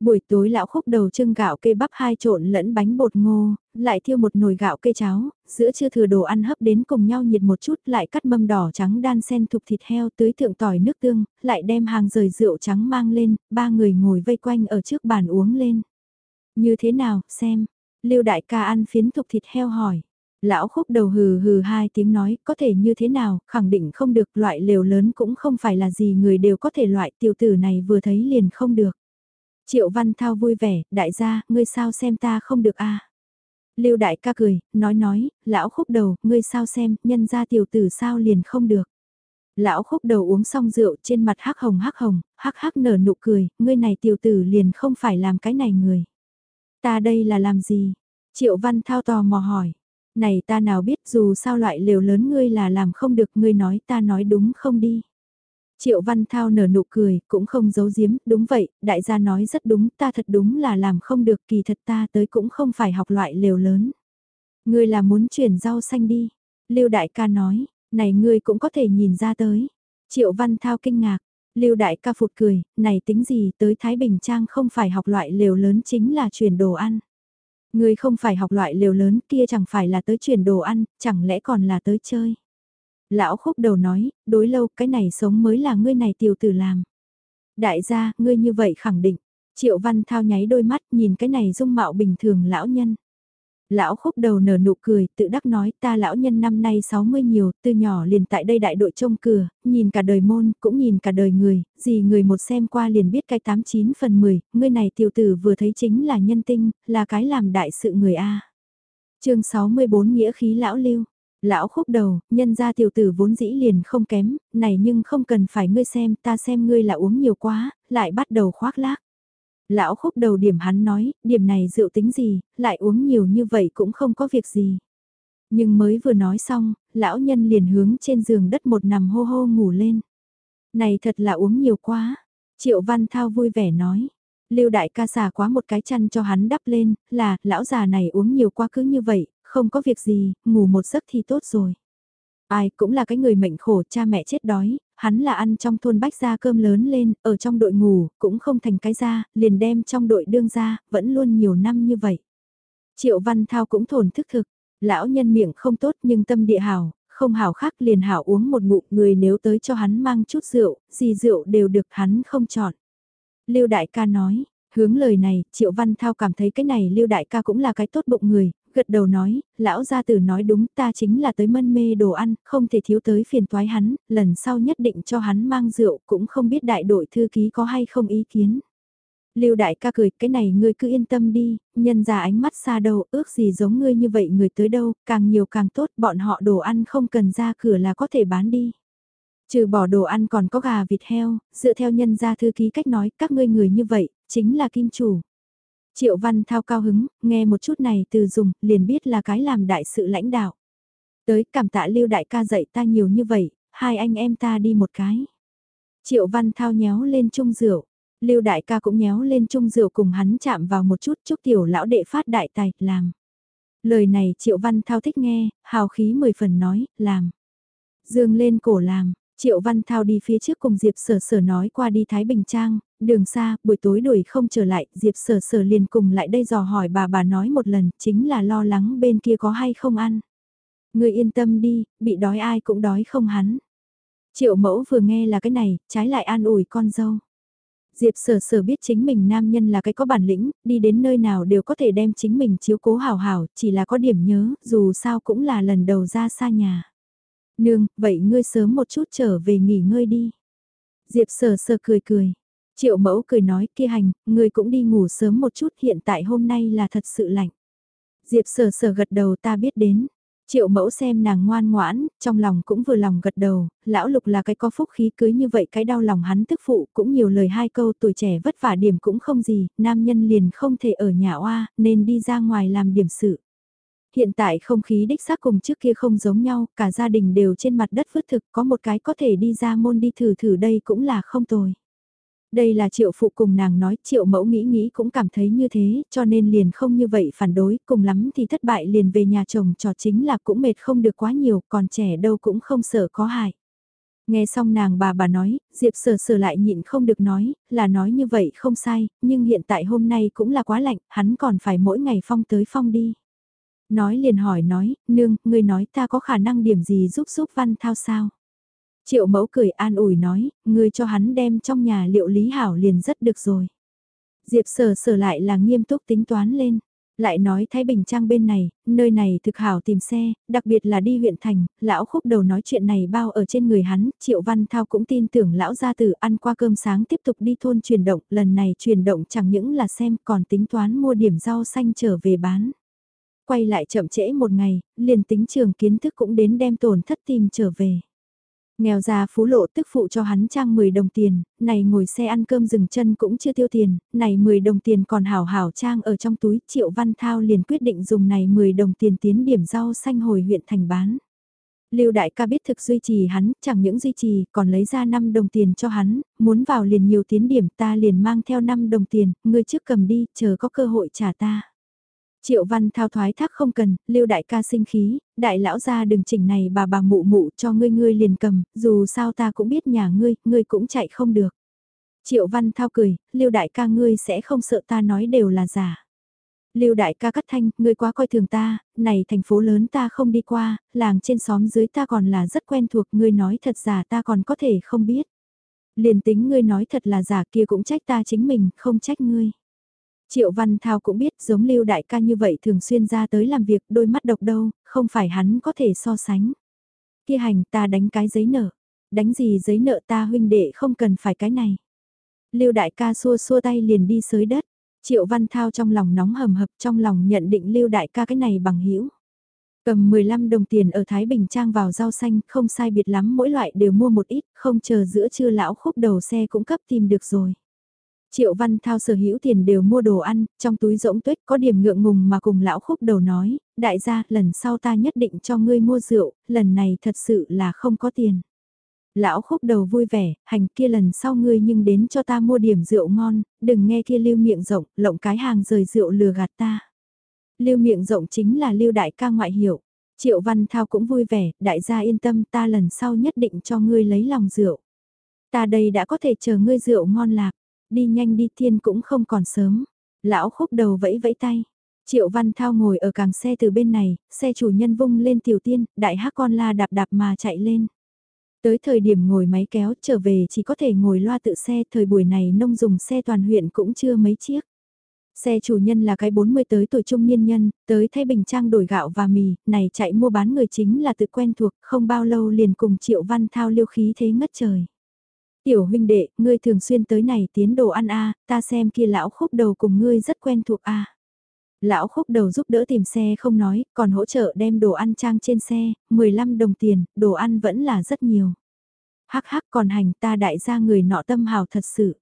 Buổi tối lão khúc đầu trưng gạo kê bắp hai trộn lẫn bánh bột ngô, lại thiêu một nồi gạo kê cháo, giữa chưa thừa đồ ăn hấp đến cùng nhau nhiệt một chút lại cắt mâm đỏ trắng đan sen thục thịt heo tưới thượng tỏi nước tương, lại đem hàng rời rượu trắng mang lên, ba người ngồi vây quanh ở trước bàn uống lên. Như thế nào, xem, lưu đại ca ăn phiến thục thịt heo hỏi. Lão khúc đầu hừ hừ hai tiếng nói, có thể như thế nào, khẳng định không được, loại lều lớn cũng không phải là gì người đều có thể loại tiểu tử này vừa thấy liền không được. Triệu Văn Thao vui vẻ, đại gia, ngươi sao xem ta không được a? Lưu đại ca cười, nói nói, lão khúc đầu, ngươi sao xem, nhân gia tiểu tử sao liền không được. Lão khúc đầu uống xong rượu trên mặt hắc hồng hắc hồng, hắc hắc nở nụ cười, ngươi này tiểu tử liền không phải làm cái này người. Ta đây là làm gì? Triệu Văn Thao tò mò hỏi. Này ta nào biết dù sao loại liều lớn ngươi là làm không được ngươi nói ta nói đúng không đi. Triệu Văn Thao nở nụ cười, cũng không giấu giếm, đúng vậy, đại gia nói rất đúng, ta thật đúng là làm không được, kỳ thật ta tới cũng không phải học loại liều lớn. Ngươi là muốn chuyển rau xanh đi. Lưu đại ca nói, này ngươi cũng có thể nhìn ra tới. Triệu Văn Thao kinh ngạc, Lưu đại ca phụt cười, này tính gì tới Thái Bình Trang không phải học loại liều lớn chính là chuyển đồ ăn. Ngươi không phải học loại liều lớn kia chẳng phải là tới chuyển đồ ăn, chẳng lẽ còn là tới chơi. Lão khúc đầu nói, đối lâu cái này sống mới là ngươi này tiểu tử làm. Đại gia, ngươi như vậy khẳng định. Triệu Văn Thao nháy đôi mắt nhìn cái này dung mạo bình thường lão nhân. Lão khúc đầu nở nụ cười, tự đắc nói ta lão nhân năm nay 60 nhiều, từ nhỏ liền tại đây đại đội trông cửa, nhìn cả đời môn, cũng nhìn cả đời người, gì người một xem qua liền biết cái 89 phần 10, ngươi này tiểu tử vừa thấy chính là nhân tinh, là cái làm đại sự người A. chương 64 Nghĩa khí lão lưu, Lão khúc đầu, nhân gia tiểu tử vốn dĩ liền không kém, này nhưng không cần phải ngươi xem, ta xem ngươi là uống nhiều quá, lại bắt đầu khoác lác. Lão khúc đầu điểm hắn nói, điểm này rượu tính gì, lại uống nhiều như vậy cũng không có việc gì. Nhưng mới vừa nói xong, lão nhân liền hướng trên giường đất một nằm hô hô ngủ lên. Này thật là uống nhiều quá. Triệu Văn Thao vui vẻ nói. Lưu đại ca xả quá một cái chăn cho hắn đắp lên, là, lão già này uống nhiều quá cứ như vậy, không có việc gì, ngủ một giấc thì tốt rồi. Ai cũng là cái người mệnh khổ, cha mẹ chết đói, hắn là ăn trong thôn bách ra cơm lớn lên, ở trong đội ngủ, cũng không thành cái ra, liền đem trong đội đương ra, vẫn luôn nhiều năm như vậy. Triệu Văn Thao cũng thổn thức thực, lão nhân miệng không tốt nhưng tâm địa hảo, không hảo khác liền hảo uống một ngụm người nếu tới cho hắn mang chút rượu, gì rượu đều được hắn không chọn. Lưu đại ca nói, hướng lời này, Triệu Văn Thao cảm thấy cái này Lưu đại ca cũng là cái tốt bụng người, gật đầu nói, lão gia tử nói đúng ta chính là tới mân mê đồ ăn, không thể thiếu tới phiền toái hắn, lần sau nhất định cho hắn mang rượu cũng không biết đại đội thư ký có hay không ý kiến. Lưu đại ca cười, cái này ngươi cứ yên tâm đi, nhân ra ánh mắt xa đâu, ước gì giống ngươi như vậy người tới đâu, càng nhiều càng tốt, bọn họ đồ ăn không cần ra cửa là có thể bán đi. Trừ bỏ đồ ăn còn có gà vịt heo, dựa theo nhân gia thư ký cách nói, các ngươi người như vậy, chính là kim chủ. Triệu Văn Thao cao hứng, nghe một chút này từ dùng, liền biết là cái làm đại sự lãnh đạo. Tới cảm tạ Lưu đại ca dạy ta nhiều như vậy, hai anh em ta đi một cái. Triệu Văn Thao nhéo lên chung rượu, Lưu đại ca cũng nhéo lên chung rượu cùng hắn chạm vào một chút chúc tiểu lão đệ phát đại tài, làm. Lời này Triệu Văn Thao thích nghe, hào khí mười phần nói, làm. Dương lên cổ làm, Triệu Văn Thao đi phía trước cùng Diệp Sở Sở nói qua đi Thái Bình Trang, đường xa, buổi tối đuổi không trở lại, Diệp Sở Sở liền cùng lại đây dò hỏi bà bà nói một lần, chính là lo lắng bên kia có hay không ăn. Người yên tâm đi, bị đói ai cũng đói không hắn. Triệu mẫu vừa nghe là cái này, trái lại an ủi con dâu. Diệp sở sở biết chính mình nam nhân là cái có bản lĩnh, đi đến nơi nào đều có thể đem chính mình chiếu cố hào hảo, chỉ là có điểm nhớ, dù sao cũng là lần đầu ra xa nhà. Nương, vậy ngươi sớm một chút trở về nghỉ ngơi đi. Diệp sờ sờ cười cười. Triệu mẫu cười nói kia hành, ngươi cũng đi ngủ sớm một chút hiện tại hôm nay là thật sự lạnh. Diệp sờ sờ gật đầu ta biết đến. Triệu mẫu xem nàng ngoan ngoãn, trong lòng cũng vừa lòng gật đầu, lão lục là cái có phúc khí cưới như vậy cái đau lòng hắn tức phụ cũng nhiều lời hai câu tuổi trẻ vất vả điểm cũng không gì, nam nhân liền không thể ở nhà oa, nên đi ra ngoài làm điểm sự. Hiện tại không khí đích xác cùng trước kia không giống nhau, cả gia đình đều trên mặt đất vứt thực, có một cái có thể đi ra môn đi thử thử đây cũng là không tồi. Đây là triệu phụ cùng nàng nói, triệu mẫu nghĩ nghĩ cũng cảm thấy như thế, cho nên liền không như vậy phản đối, cùng lắm thì thất bại liền về nhà chồng trò chính là cũng mệt không được quá nhiều, còn trẻ đâu cũng không sợ có hại. Nghe xong nàng bà bà nói, Diệp sở sở lại nhịn không được nói, là nói như vậy không sai, nhưng hiện tại hôm nay cũng là quá lạnh, hắn còn phải mỗi ngày phong tới phong đi. Nói liền hỏi nói, nương, người nói ta có khả năng điểm gì giúp giúp văn thao sao? Triệu mẫu cười an ủi nói, người cho hắn đem trong nhà liệu lý hảo liền rất được rồi. Diệp sở sở lại là nghiêm túc tính toán lên. Lại nói Thái Bình Trang bên này, nơi này thực hảo tìm xe, đặc biệt là đi huyện thành, lão khúc đầu nói chuyện này bao ở trên người hắn, Triệu Văn Thao cũng tin tưởng lão gia tử ăn qua cơm sáng tiếp tục đi thôn chuyển động, lần này chuyển động chẳng những là xem còn tính toán mua điểm rau xanh trở về bán. Quay lại chậm trễ một ngày, liền tính trường kiến thức cũng đến đem tổn thất tìm trở về. Nghèo già phú lộ tức phụ cho hắn trang 10 đồng tiền, này ngồi xe ăn cơm dừng chân cũng chưa tiêu tiền, này 10 đồng tiền còn hảo hảo trang ở trong túi, Triệu Văn Thao liền quyết định dùng này 10 đồng tiền tiến điểm rau xanh hồi huyện thành bán. Lưu đại ca biết thực duy trì hắn, chẳng những duy trì, còn lấy ra 5 đồng tiền cho hắn, muốn vào liền nhiều tiến điểm ta liền mang theo 5 đồng tiền, ngươi trước cầm đi, chờ có cơ hội trả ta. Triệu văn thao thoái thác không cần, lưu đại ca sinh khí, đại lão gia đừng chỉnh này bà bà mụ mụ cho ngươi ngươi liền cầm, dù sao ta cũng biết nhà ngươi, ngươi cũng chạy không được. Triệu văn thao cười, lưu đại ca ngươi sẽ không sợ ta nói đều là giả. Lưu đại ca cắt thanh, ngươi quá coi thường ta, này thành phố lớn ta không đi qua, làng trên xóm dưới ta còn là rất quen thuộc, ngươi nói thật giả ta còn có thể không biết. Liền tính ngươi nói thật là giả kia cũng trách ta chính mình, không trách ngươi. Triệu Văn Thao cũng biết giống lưu đại ca như vậy thường xuyên ra tới làm việc đôi mắt độc đâu, không phải hắn có thể so sánh. Kia hành ta đánh cái giấy nợ, đánh gì giấy nợ ta huynh đệ không cần phải cái này. Lưu đại ca xua xua tay liền đi sới đất, Triệu Văn Thao trong lòng nóng hầm hập trong lòng nhận định lưu đại ca cái này bằng hữu Cầm 15 đồng tiền ở Thái Bình Trang vào rau xanh, không sai biệt lắm mỗi loại đều mua một ít, không chờ giữa trưa lão khúc đầu xe cũng cấp tìm được rồi. Triệu Văn Thao sở hữu tiền đều mua đồ ăn, trong túi rỗng tuyết có điểm ngượng ngùng mà cùng lão khúc đầu nói, đại gia, lần sau ta nhất định cho ngươi mua rượu, lần này thật sự là không có tiền. Lão khúc đầu vui vẻ, hành kia lần sau ngươi nhưng đến cho ta mua điểm rượu ngon, đừng nghe kia lưu miệng rộng, lộng cái hàng rời rượu lừa gạt ta. Lưu miệng rộng chính là lưu đại ca ngoại hiệu. Triệu Văn Thao cũng vui vẻ, đại gia yên tâm ta lần sau nhất định cho ngươi lấy lòng rượu. Ta đây đã có thể chờ ngươi rượu ngon lạc, đi nhanh đi thiên cũng không còn sớm. Lão khúc đầu vẫy vẫy tay. Triệu Văn Thao ngồi ở càng xe từ bên này, xe chủ nhân vung lên tiểu tiên, đại hắc con la đạp đạp mà chạy lên. Tới thời điểm ngồi máy kéo trở về chỉ có thể ngồi loa tự xe, thời buổi này nông dùng xe toàn huyện cũng chưa mấy chiếc. Xe chủ nhân là cái 40 tới tuổi trung niên nhân, tới thay bình trang đổi gạo và mì, này chạy mua bán người chính là tự quen thuộc, không bao lâu liền cùng Triệu Văn Thao liêu khí thế ngất trời. Tiểu huynh đệ, ngươi thường xuyên tới này tiến đồ ăn a ta xem kia lão khúc đầu cùng ngươi rất quen thuộc a Lão khúc đầu giúp đỡ tìm xe không nói, còn hỗ trợ đem đồ ăn trang trên xe, 15 đồng tiền, đồ ăn vẫn là rất nhiều. Hắc hắc còn hành ta đại gia người nọ tâm hào thật sự.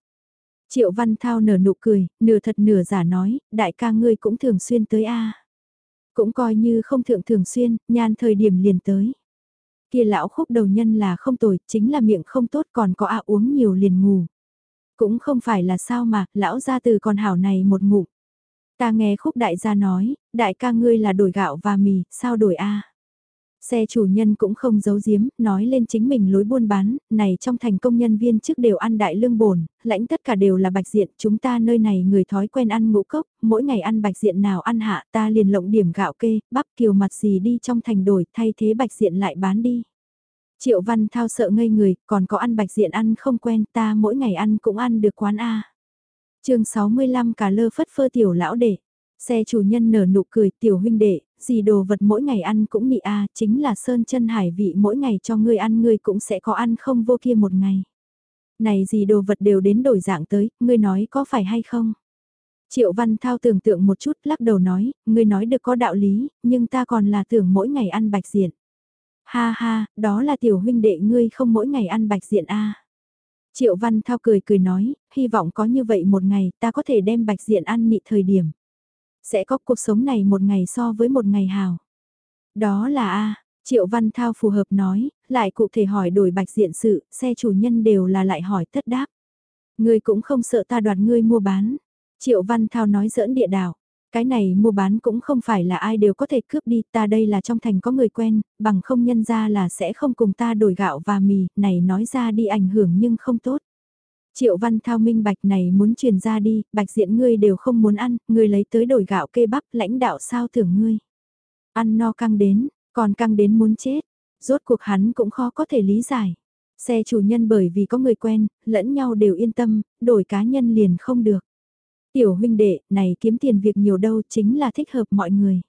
Triệu Văn Thao nở nụ cười, nửa thật nửa giả nói, đại ca ngươi cũng thường xuyên tới a Cũng coi như không thượng thường xuyên, nhan thời điểm liền tới. Kia lão khúc đầu nhân là không tồi, chính là miệng không tốt còn có ạ uống nhiều liền ngủ. Cũng không phải là sao mà, lão gia từ còn hảo này một ngủ. Ta nghe khúc đại gia nói, đại ca ngươi là đổi gạo và mì, sao đổi a? Xe chủ nhân cũng không giấu giếm, nói lên chính mình lối buôn bán, này trong thành công nhân viên trước đều ăn đại lương bổn, lãnh tất cả đều là bạch diện, chúng ta nơi này người thói quen ăn ngũ cốc, mỗi ngày ăn bạch diện nào ăn hạ ta liền lộng điểm gạo kê, bắp kiều mặt gì đi trong thành đổi, thay thế bạch diện lại bán đi. Triệu Văn Thao sợ ngây người, còn có ăn bạch diện ăn không quen, ta mỗi ngày ăn cũng ăn được quán A. chương 65 cả lơ phất phơ tiểu lão đệ. Xe chủ nhân nở nụ cười tiểu huynh đệ, gì đồ vật mỗi ngày ăn cũng nị a chính là sơn chân hải vị mỗi ngày cho ngươi ăn ngươi cũng sẽ có ăn không vô kia một ngày. Này gì đồ vật đều đến đổi dạng tới, ngươi nói có phải hay không? Triệu Văn Thao tưởng tượng một chút lắc đầu nói, ngươi nói được có đạo lý, nhưng ta còn là tưởng mỗi ngày ăn bạch diện. Ha ha, đó là tiểu huynh đệ ngươi không mỗi ngày ăn bạch diện a. Triệu Văn Thao cười cười nói, hy vọng có như vậy một ngày ta có thể đem bạch diện ăn nị thời điểm. Sẽ có cuộc sống này một ngày so với một ngày hào. Đó là A, Triệu Văn Thao phù hợp nói, lại cụ thể hỏi đổi bạch diện sự, xe chủ nhân đều là lại hỏi tất đáp. Ngươi cũng không sợ ta đoạt ngươi mua bán. Triệu Văn Thao nói giỡn địa đảo. Cái này mua bán cũng không phải là ai đều có thể cướp đi, ta đây là trong thành có người quen, bằng không nhân ra là sẽ không cùng ta đổi gạo và mì, này nói ra đi ảnh hưởng nhưng không tốt. Triệu Văn Thao minh bạch này muốn truyền ra đi, bạch diện ngươi đều không muốn ăn, ngươi lấy tới đổi gạo kê bắp lãnh đạo sao thưởng ngươi. Ăn no căng đến, còn căng đến muốn chết, rốt cuộc hắn cũng khó có thể lý giải. Xe chủ nhân bởi vì có người quen, lẫn nhau đều yên tâm, đổi cá nhân liền không được. Tiểu huynh đệ, này kiếm tiền việc nhiều đâu chính là thích hợp mọi người.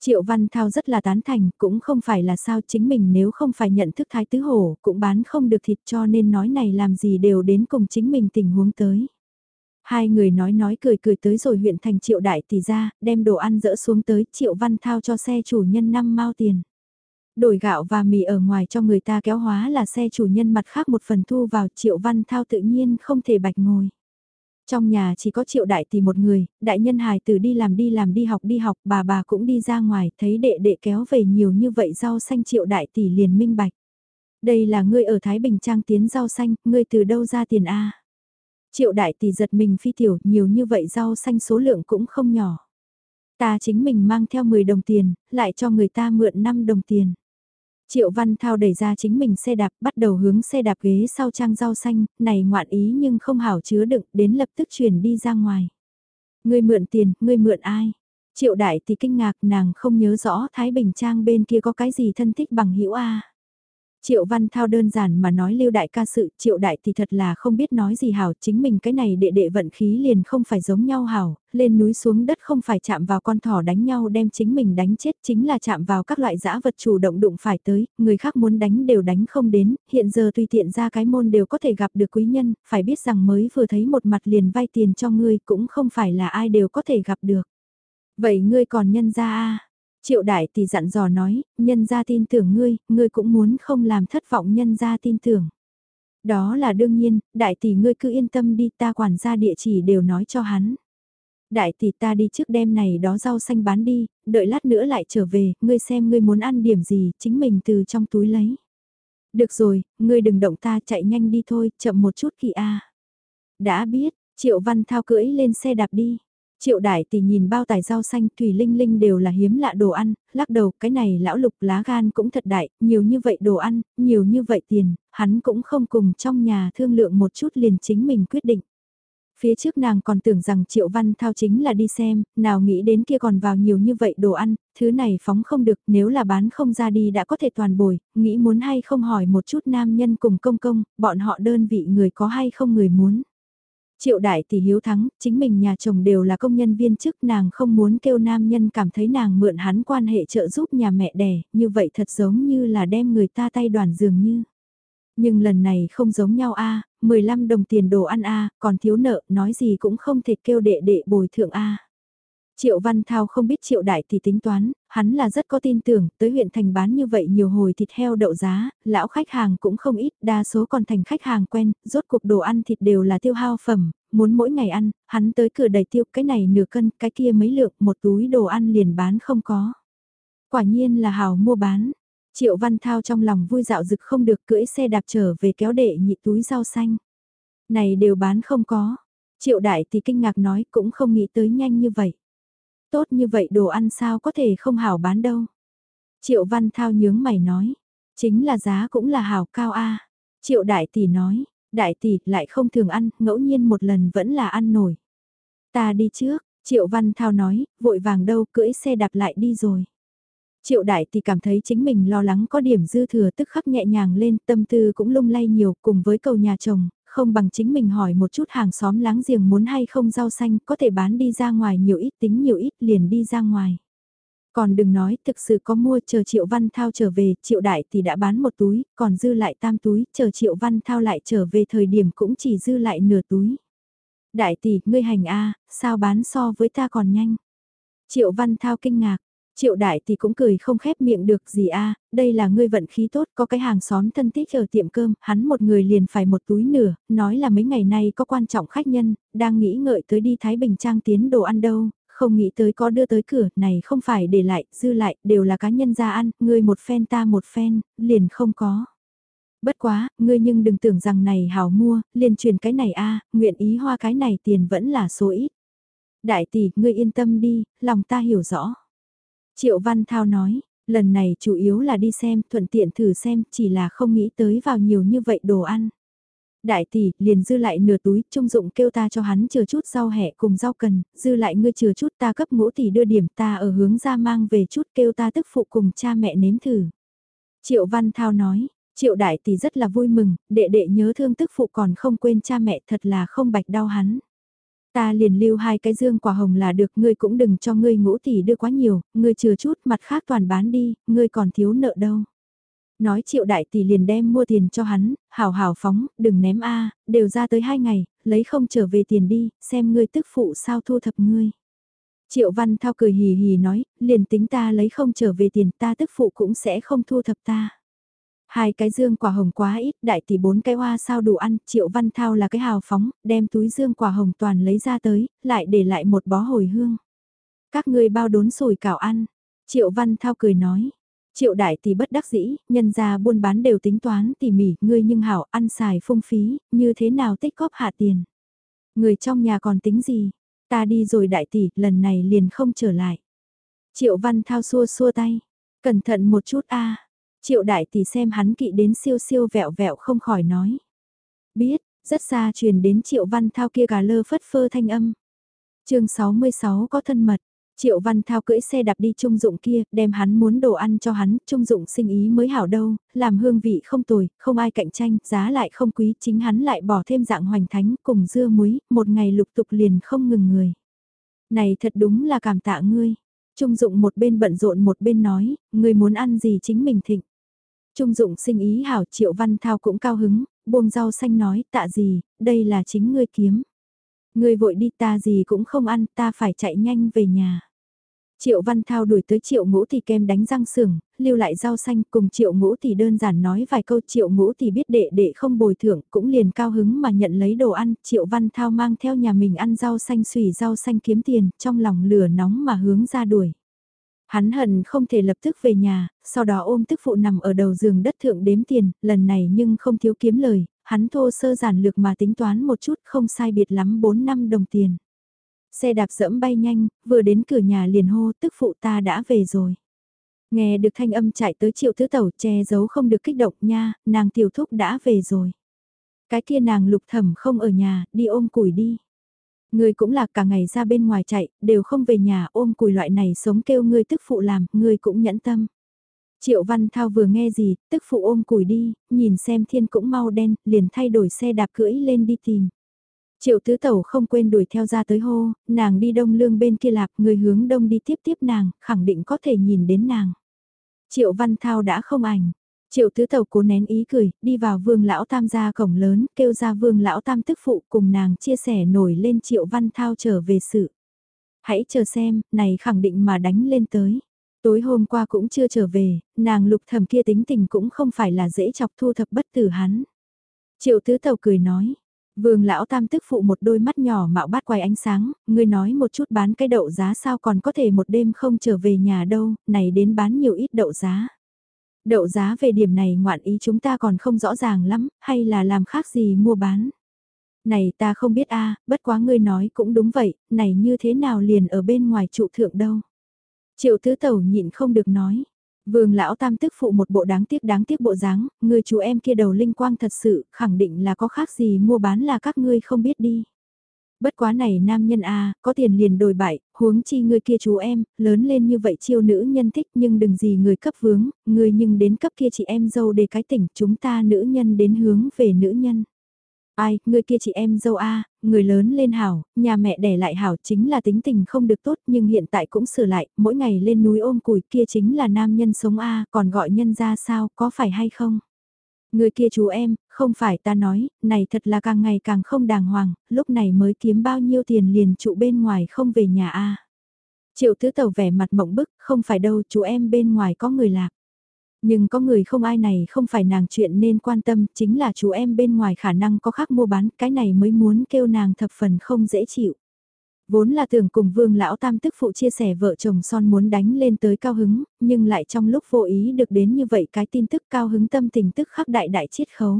Triệu Văn Thao rất là tán thành, cũng không phải là sao chính mình nếu không phải nhận thức thái tứ hổ, cũng bán không được thịt cho nên nói này làm gì đều đến cùng chính mình tình huống tới. Hai người nói nói cười cười tới rồi huyện thành triệu đại tỷ ra, đem đồ ăn dỡ xuống tới triệu văn thao cho xe chủ nhân năm mao tiền. Đổi gạo và mì ở ngoài cho người ta kéo hóa là xe chủ nhân mặt khác một phần thu vào triệu văn thao tự nhiên không thể bạch ngồi. Trong nhà chỉ có triệu đại tỷ một người, đại nhân hài từ đi làm đi làm đi học đi học, bà bà cũng đi ra ngoài, thấy đệ đệ kéo về nhiều như vậy rau xanh triệu đại tỷ liền minh bạch. Đây là ngươi ở Thái Bình Trang tiến rau xanh, ngươi từ đâu ra tiền A. Triệu đại tỷ giật mình phi tiểu, nhiều như vậy rau xanh số lượng cũng không nhỏ. Ta chính mình mang theo 10 đồng tiền, lại cho người ta mượn 5 đồng tiền. Triệu Văn Thao đẩy ra chính mình xe đạp, bắt đầu hướng xe đạp ghế sau trang rau xanh, này ngoạn ý nhưng không hảo chứa đựng, đến lập tức chuyển đi ra ngoài. Ngươi mượn tiền, ngươi mượn ai? Triệu Đại thì kinh ngạc nàng không nhớ rõ Thái Bình Trang bên kia có cái gì thân thích bằng hữu A. Triệu Văn Thao đơn giản mà nói lưu đại ca sự, triệu đại thì thật là không biết nói gì hảo, chính mình cái này đệ đệ vận khí liền không phải giống nhau hảo, lên núi xuống đất không phải chạm vào con thỏ đánh nhau đem chính mình đánh chết chính là chạm vào các loại dã vật chủ động đụng phải tới, người khác muốn đánh đều đánh không đến, hiện giờ tùy tiện ra cái môn đều có thể gặp được quý nhân, phải biết rằng mới vừa thấy một mặt liền vay tiền cho ngươi cũng không phải là ai đều có thể gặp được. Vậy ngươi còn nhân ra à? Triệu đại tỷ dặn dò nói, nhân gia tin tưởng ngươi, ngươi cũng muốn không làm thất vọng nhân gia tin tưởng. Đó là đương nhiên, đại tỷ ngươi cứ yên tâm đi ta quản gia địa chỉ đều nói cho hắn. Đại tỷ ta đi trước đêm này đó rau xanh bán đi, đợi lát nữa lại trở về, ngươi xem ngươi muốn ăn điểm gì, chính mình từ trong túi lấy. Được rồi, ngươi đừng động ta chạy nhanh đi thôi, chậm một chút kỳ a. Đã biết, Triệu Văn Thao cưỡi lên xe đạp đi. Triệu đại tỷ nhìn bao tài rau xanh thủy linh linh đều là hiếm lạ đồ ăn, lắc đầu cái này lão lục lá gan cũng thật đại, nhiều như vậy đồ ăn, nhiều như vậy tiền, hắn cũng không cùng trong nhà thương lượng một chút liền chính mình quyết định. Phía trước nàng còn tưởng rằng Triệu Văn Thao chính là đi xem, nào nghĩ đến kia còn vào nhiều như vậy đồ ăn, thứ này phóng không được nếu là bán không ra đi đã có thể toàn bồi, nghĩ muốn hay không hỏi một chút nam nhân cùng công công, bọn họ đơn vị người có hay không người muốn. Triệu đại tỷ hiếu thắng, chính mình nhà chồng đều là công nhân viên chức nàng không muốn kêu nam nhân cảm thấy nàng mượn hắn quan hệ trợ giúp nhà mẹ đẻ, như vậy thật giống như là đem người ta tay đoàn dường như. Nhưng lần này không giống nhau a 15 đồng tiền đồ ăn a còn thiếu nợ, nói gì cũng không thể kêu đệ đệ bồi thượng a Triệu Văn Thao không biết Triệu Đại thì tính toán, hắn là rất có tin tưởng, tới huyện thành bán như vậy nhiều hồi thịt heo đậu giá, lão khách hàng cũng không ít, đa số còn thành khách hàng quen, rốt cuộc đồ ăn thịt đều là tiêu hao phẩm, muốn mỗi ngày ăn, hắn tới cửa đầy tiêu cái này nửa cân, cái kia mấy lượng, một túi đồ ăn liền bán không có. Quả nhiên là hào mua bán. Triệu Văn Thao trong lòng vui dạo dực không được cưỡi xe đạp trở về kéo đệ nhị túi rau xanh. Này đều bán không có. Triệu Đại thì kinh ngạc nói cũng không nghĩ tới nhanh như vậy. Tốt như vậy đồ ăn sao có thể không hảo bán đâu. Triệu Văn Thao nhướng mày nói. Chính là giá cũng là hảo cao a Triệu Đại Tỷ nói. Đại Tỷ lại không thường ăn, ngẫu nhiên một lần vẫn là ăn nổi. Ta đi trước, Triệu Văn Thao nói, vội vàng đâu cưỡi xe đạp lại đi rồi. Triệu đại thì cảm thấy chính mình lo lắng có điểm dư thừa tức khắc nhẹ nhàng lên, tâm tư cũng lung lay nhiều cùng với cầu nhà chồng, không bằng chính mình hỏi một chút hàng xóm láng giềng muốn hay không rau xanh có thể bán đi ra ngoài nhiều ít tính nhiều ít liền đi ra ngoài. Còn đừng nói thực sự có mua chờ Triệu Văn Thao trở về, Triệu Đại thì đã bán một túi, còn dư lại tam túi, chờ Triệu Văn Thao lại trở về thời điểm cũng chỉ dư lại nửa túi. Đại tỷ, ngươi hành A, sao bán so với ta còn nhanh? Triệu Văn Thao kinh ngạc, Triệu đại thì cũng cười không khép miệng được gì a đây là ngươi vận khí tốt, có cái hàng xóm thân thích ở tiệm cơm, hắn một người liền phải một túi nửa, nói là mấy ngày nay có quan trọng khách nhân, đang nghĩ ngợi tới đi Thái Bình Trang tiến đồ ăn đâu, không nghĩ tới có đưa tới cửa, này không phải để lại, dư lại, đều là cá nhân ra ăn, ngươi một phen ta một phen, liền không có. Bất quá, ngươi nhưng đừng tưởng rằng này hào mua, liền truyền cái này a nguyện ý hoa cái này tiền vẫn là số ít. Đại tỷ, ngươi yên tâm đi, lòng ta hiểu rõ. Triệu Văn Thao nói, lần này chủ yếu là đi xem, thuận tiện thử xem, chỉ là không nghĩ tới vào nhiều như vậy đồ ăn. Đại tỷ, liền dư lại nửa túi, trung dụng kêu ta cho hắn chừa chút rau hẹ cùng rau cần, dư lại ngươi chừa chút ta cấp ngũ tỷ đưa điểm ta ở hướng ra mang về chút kêu ta tức phụ cùng cha mẹ nếm thử. Triệu Văn Thao nói, Triệu Đại tỷ rất là vui mừng, đệ đệ nhớ thương tức phụ còn không quên cha mẹ thật là không bạch đau hắn. Ta liền lưu hai cái dương quả hồng là được, ngươi cũng đừng cho ngươi ngũ tỷ đưa quá nhiều, ngươi chừa chút mặt khác toàn bán đi, ngươi còn thiếu nợ đâu. Nói triệu đại tỷ liền đem mua tiền cho hắn, hào hào phóng, đừng ném a đều ra tới hai ngày, lấy không trở về tiền đi, xem ngươi tức phụ sao thu thập ngươi. Triệu văn thao cười hì hì nói, liền tính ta lấy không trở về tiền ta tức phụ cũng sẽ không thu thập ta. Hai cái dương quả hồng quá ít, đại tỷ bốn cái hoa sao đủ ăn, triệu văn thao là cái hào phóng, đem túi dương quả hồng toàn lấy ra tới, lại để lại một bó hồi hương. Các ngươi bao đốn sồi cảo ăn, triệu văn thao cười nói. Triệu đại tỷ bất đắc dĩ, nhân ra buôn bán đều tính toán tỉ mỉ, ngươi nhưng hảo ăn xài phung phí, như thế nào tích góp hạ tiền. Người trong nhà còn tính gì, ta đi rồi đại tỷ, lần này liền không trở lại. Triệu văn thao xua xua tay, cẩn thận một chút a Triệu đại tỷ xem hắn kỵ đến siêu siêu vẹo vẹo không khỏi nói. Biết, rất xa truyền đến triệu văn thao kia gà lơ phất phơ thanh âm. chương 66 có thân mật. Triệu Văn Thao cưỡi xe đạp đi Trung Dụng kia, đem hắn muốn đồ ăn cho hắn, Trung Dụng sinh ý mới hảo đâu, làm hương vị không tồi, không ai cạnh tranh, giá lại không quý, chính hắn lại bỏ thêm dạng hoành thánh cùng dưa muối, một ngày lục tục liền không ngừng người. Này thật đúng là cảm tạ ngươi. Trung Dụng một bên bận rộn một bên nói, ngươi muốn ăn gì chính mình thịnh. Trung dụng sinh ý hảo triệu văn thao cũng cao hứng, buông rau xanh nói tạ gì, đây là chính ngươi kiếm. Ngươi vội đi ta gì cũng không ăn ta phải chạy nhanh về nhà. Triệu Văn Thao đuổi tới Triệu Ngũ thì kem đánh răng sưởng, lưu lại rau xanh cùng Triệu Ngũ thì đơn giản nói vài câu Triệu Ngũ thì biết đệ đệ không bồi thưởng cũng liền cao hứng mà nhận lấy đồ ăn. Triệu Văn Thao mang theo nhà mình ăn rau xanh xùy rau xanh kiếm tiền, trong lòng lửa nóng mà hướng ra đuổi. Hắn hận không thể lập tức về nhà, sau đó ôm tức phụ nằm ở đầu giường đất thượng đếm tiền, lần này nhưng không thiếu kiếm lời, hắn thô sơ giản lược mà tính toán một chút không sai biệt lắm 4 năm đồng tiền. Xe đạp dẫm bay nhanh, vừa đến cửa nhà liền hô tức phụ ta đã về rồi. Nghe được thanh âm chạy tới triệu thứ tẩu che giấu không được kích động nha, nàng tiểu thúc đã về rồi. Cái kia nàng lục thẩm không ở nhà, đi ôm củi đi. Người cũng là cả ngày ra bên ngoài chạy, đều không về nhà ôm cùi loại này sống kêu ngươi tức phụ làm, ngươi cũng nhẫn tâm. Triệu Văn Thao vừa nghe gì, tức phụ ôm củi đi, nhìn xem thiên cũng mau đen, liền thay đổi xe đạp cưỡi lên đi tìm. Triệu tứ tẩu không quên đuổi theo ra tới hô, nàng đi đông lương bên kia lạp, người hướng đông đi tiếp tiếp nàng, khẳng định có thể nhìn đến nàng. Triệu Văn Thao đã không ảnh. Triệu tứ tàu cố nén ý cười, đi vào vương lão tam gia cổng lớn, kêu ra vương lão tam tức phụ cùng nàng chia sẻ nổi lên triệu văn thao trở về sự. Hãy chờ xem, này khẳng định mà đánh lên tới. Tối hôm qua cũng chưa trở về, nàng lục thầm kia tính tình cũng không phải là dễ chọc thu thập bất tử hắn. Triệu tứ tàu cười nói, vương lão tam tức phụ một đôi mắt nhỏ mạo bát quay ánh sáng, ngươi nói một chút bán cái đậu giá sao còn có thể một đêm không trở về nhà đâu, này đến bán nhiều ít đậu giá. Đậu giá về điểm này ngoạn ý chúng ta còn không rõ ràng lắm, hay là làm khác gì mua bán. Này ta không biết a bất quá ngươi nói cũng đúng vậy, này như thế nào liền ở bên ngoài trụ thượng đâu. Triệu tứ tẩu nhịn không được nói. Vương lão tam tức phụ một bộ đáng tiếc đáng tiếc bộ dáng, người chú em kia đầu linh quang thật sự, khẳng định là có khác gì mua bán là các ngươi không biết đi. Bất quá này nam nhân a có tiền liền đổi bại, huống chi người kia chú em, lớn lên như vậy chiêu nữ nhân thích nhưng đừng gì người cấp vướng, người nhưng đến cấp kia chị em dâu để cái tỉnh chúng ta nữ nhân đến hướng về nữ nhân. Ai, người kia chị em dâu A, người lớn lên hảo, nhà mẹ đẻ lại hảo chính là tính tình không được tốt nhưng hiện tại cũng sửa lại, mỗi ngày lên núi ôm củi kia chính là nam nhân sống A, còn gọi nhân ra sao, có phải hay không? Người kia chú em, không phải ta nói, này thật là càng ngày càng không đàng hoàng, lúc này mới kiếm bao nhiêu tiền liền trụ bên ngoài không về nhà A. Triệu tứ tàu vẻ mặt mộng bức, không phải đâu, chú em bên ngoài có người lạc. Nhưng có người không ai này không phải nàng chuyện nên quan tâm, chính là chú em bên ngoài khả năng có khác mua bán, cái này mới muốn kêu nàng thập phần không dễ chịu. Vốn là tưởng cùng vương lão tam tức phụ chia sẻ vợ chồng son muốn đánh lên tới cao hứng, nhưng lại trong lúc vô ý được đến như vậy cái tin tức cao hứng tâm tình tức khắc đại đại chiết khấu.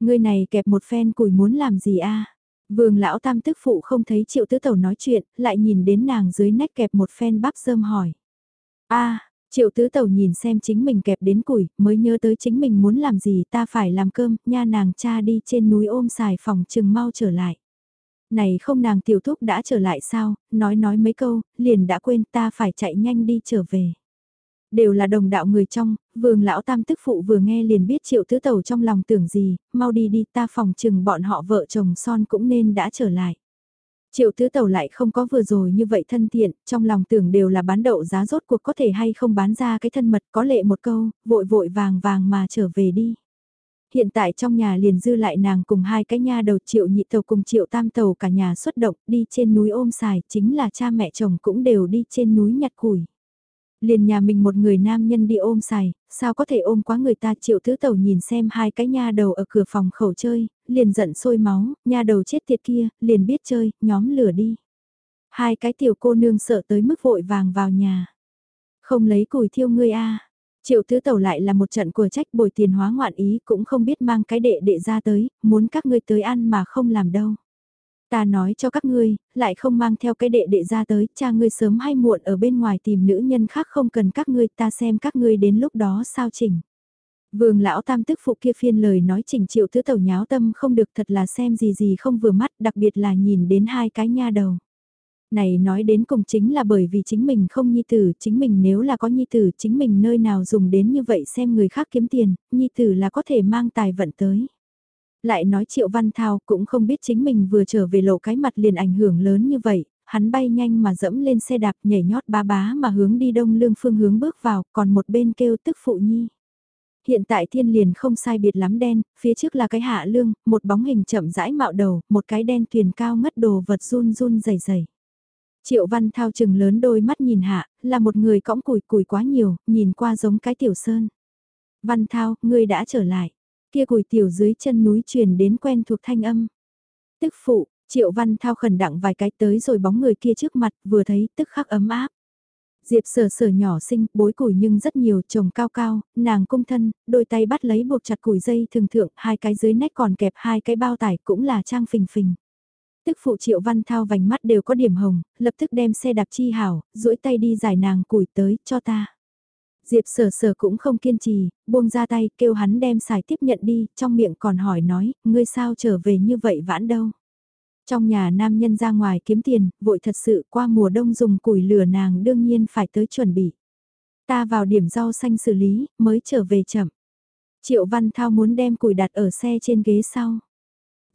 Người này kẹp một phen củi muốn làm gì a Vương lão tam tức phụ không thấy triệu tứ tẩu nói chuyện, lại nhìn đến nàng dưới nách kẹp một phen bắp rơm hỏi. a Triệu tứ tẩu nhìn xem chính mình kẹp đến củi, mới nhớ tới chính mình muốn làm gì ta phải làm cơm, nha nàng cha đi trên núi ôm xài phòng chừng mau trở lại. Này không nàng tiểu thúc đã trở lại sao, nói nói mấy câu, liền đã quên ta phải chạy nhanh đi trở về. Đều là đồng đạo người trong, vườn lão tam tức phụ vừa nghe liền biết triệu tứ tẩu trong lòng tưởng gì, mau đi đi ta phòng chừng bọn họ vợ chồng son cũng nên đã trở lại. Triệu tứ tàu lại không có vừa rồi như vậy thân thiện, trong lòng tưởng đều là bán đậu giá rốt cuộc có thể hay không bán ra cái thân mật có lệ một câu, vội vội vàng vàng mà trở về đi. Hiện tại trong nhà liền dư lại nàng cùng hai cái nha đầu triệu nhị tàu cùng triệu tam tàu cả nhà xuất động đi trên núi ôm xài, chính là cha mẹ chồng cũng đều đi trên núi nhặt củi. Liền nhà mình một người nam nhân đi ôm xài, sao có thể ôm quá người ta triệu thứ tàu nhìn xem hai cái nha đầu ở cửa phòng khẩu chơi, liền giận sôi máu, nha đầu chết tiệt kia, liền biết chơi, nhóm lửa đi. Hai cái tiểu cô nương sợ tới mức vội vàng vào nhà. Không lấy củi thiêu ngươi a Triệu thứ tàu lại là một trận của trách bồi tiền hóa ngoạn ý cũng không biết mang cái đệ đệ ra tới, muốn các ngươi tới ăn mà không làm đâu. Ta nói cho các ngươi, lại không mang theo cái đệ đệ ra tới, cha ngươi sớm hay muộn ở bên ngoài tìm nữ nhân khác không cần các ngươi, ta xem các ngươi đến lúc đó sao chỉnh. Vương lão tam tức phụ kia phiên lời nói chỉnh triệu thứ tẩu nháo tâm không được thật là xem gì gì không vừa mắt, đặc biệt là nhìn đến hai cái nha đầu. Này nói đến cùng chính là bởi vì chính mình không nhi tử, chính mình nếu là có nhi tử, chính mình nơi nào dùng đến như vậy xem người khác kiếm tiền, nhi tử là có thể mang tài vận tới. Lại nói Triệu Văn Thao cũng không biết chính mình vừa trở về lộ cái mặt liền ảnh hưởng lớn như vậy, hắn bay nhanh mà dẫm lên xe đạp nhảy nhót ba bá mà hướng đi đông lương phương hướng bước vào, còn một bên kêu tức phụ nhi. Hiện tại thiên liền không sai biệt lắm đen, phía trước là cái hạ lương, một bóng hình chậm rãi mạo đầu, một cái đen thuyền cao ngất đồ vật run run dày dày. Triệu Văn Thao chừng lớn đôi mắt nhìn hạ, là một người cõng củi củi quá nhiều, nhìn qua giống cái tiểu sơn. Văn Thao, ngươi đã trở lại. Kia củi tiểu dưới chân núi truyền đến quen thuộc thanh âm. Tức phụ, Triệu Văn Thao khẩn đặng vài cái tới rồi bóng người kia trước mặt, vừa thấy tức khắc ấm áp. Diệp sở sở nhỏ xinh, bối củi nhưng rất nhiều, trồng cao cao, nàng cung thân, đôi tay bắt lấy buộc chặt củi dây thường thượng, hai cái dưới nách còn kẹp hai cái bao tải cũng là trang phình phình. Tức phụ triệu văn thao vành mắt đều có điểm hồng, lập tức đem xe đạp chi hảo, duỗi tay đi giải nàng củi tới, cho ta. Diệp sở sở cũng không kiên trì, buông ra tay, kêu hắn đem xài tiếp nhận đi, trong miệng còn hỏi nói, ngươi sao trở về như vậy vãn đâu. Trong nhà nam nhân ra ngoài kiếm tiền, vội thật sự qua mùa đông dùng củi lửa nàng đương nhiên phải tới chuẩn bị. Ta vào điểm rau xanh xử lý, mới trở về chậm. Triệu Văn Thao muốn đem củi đặt ở xe trên ghế sau.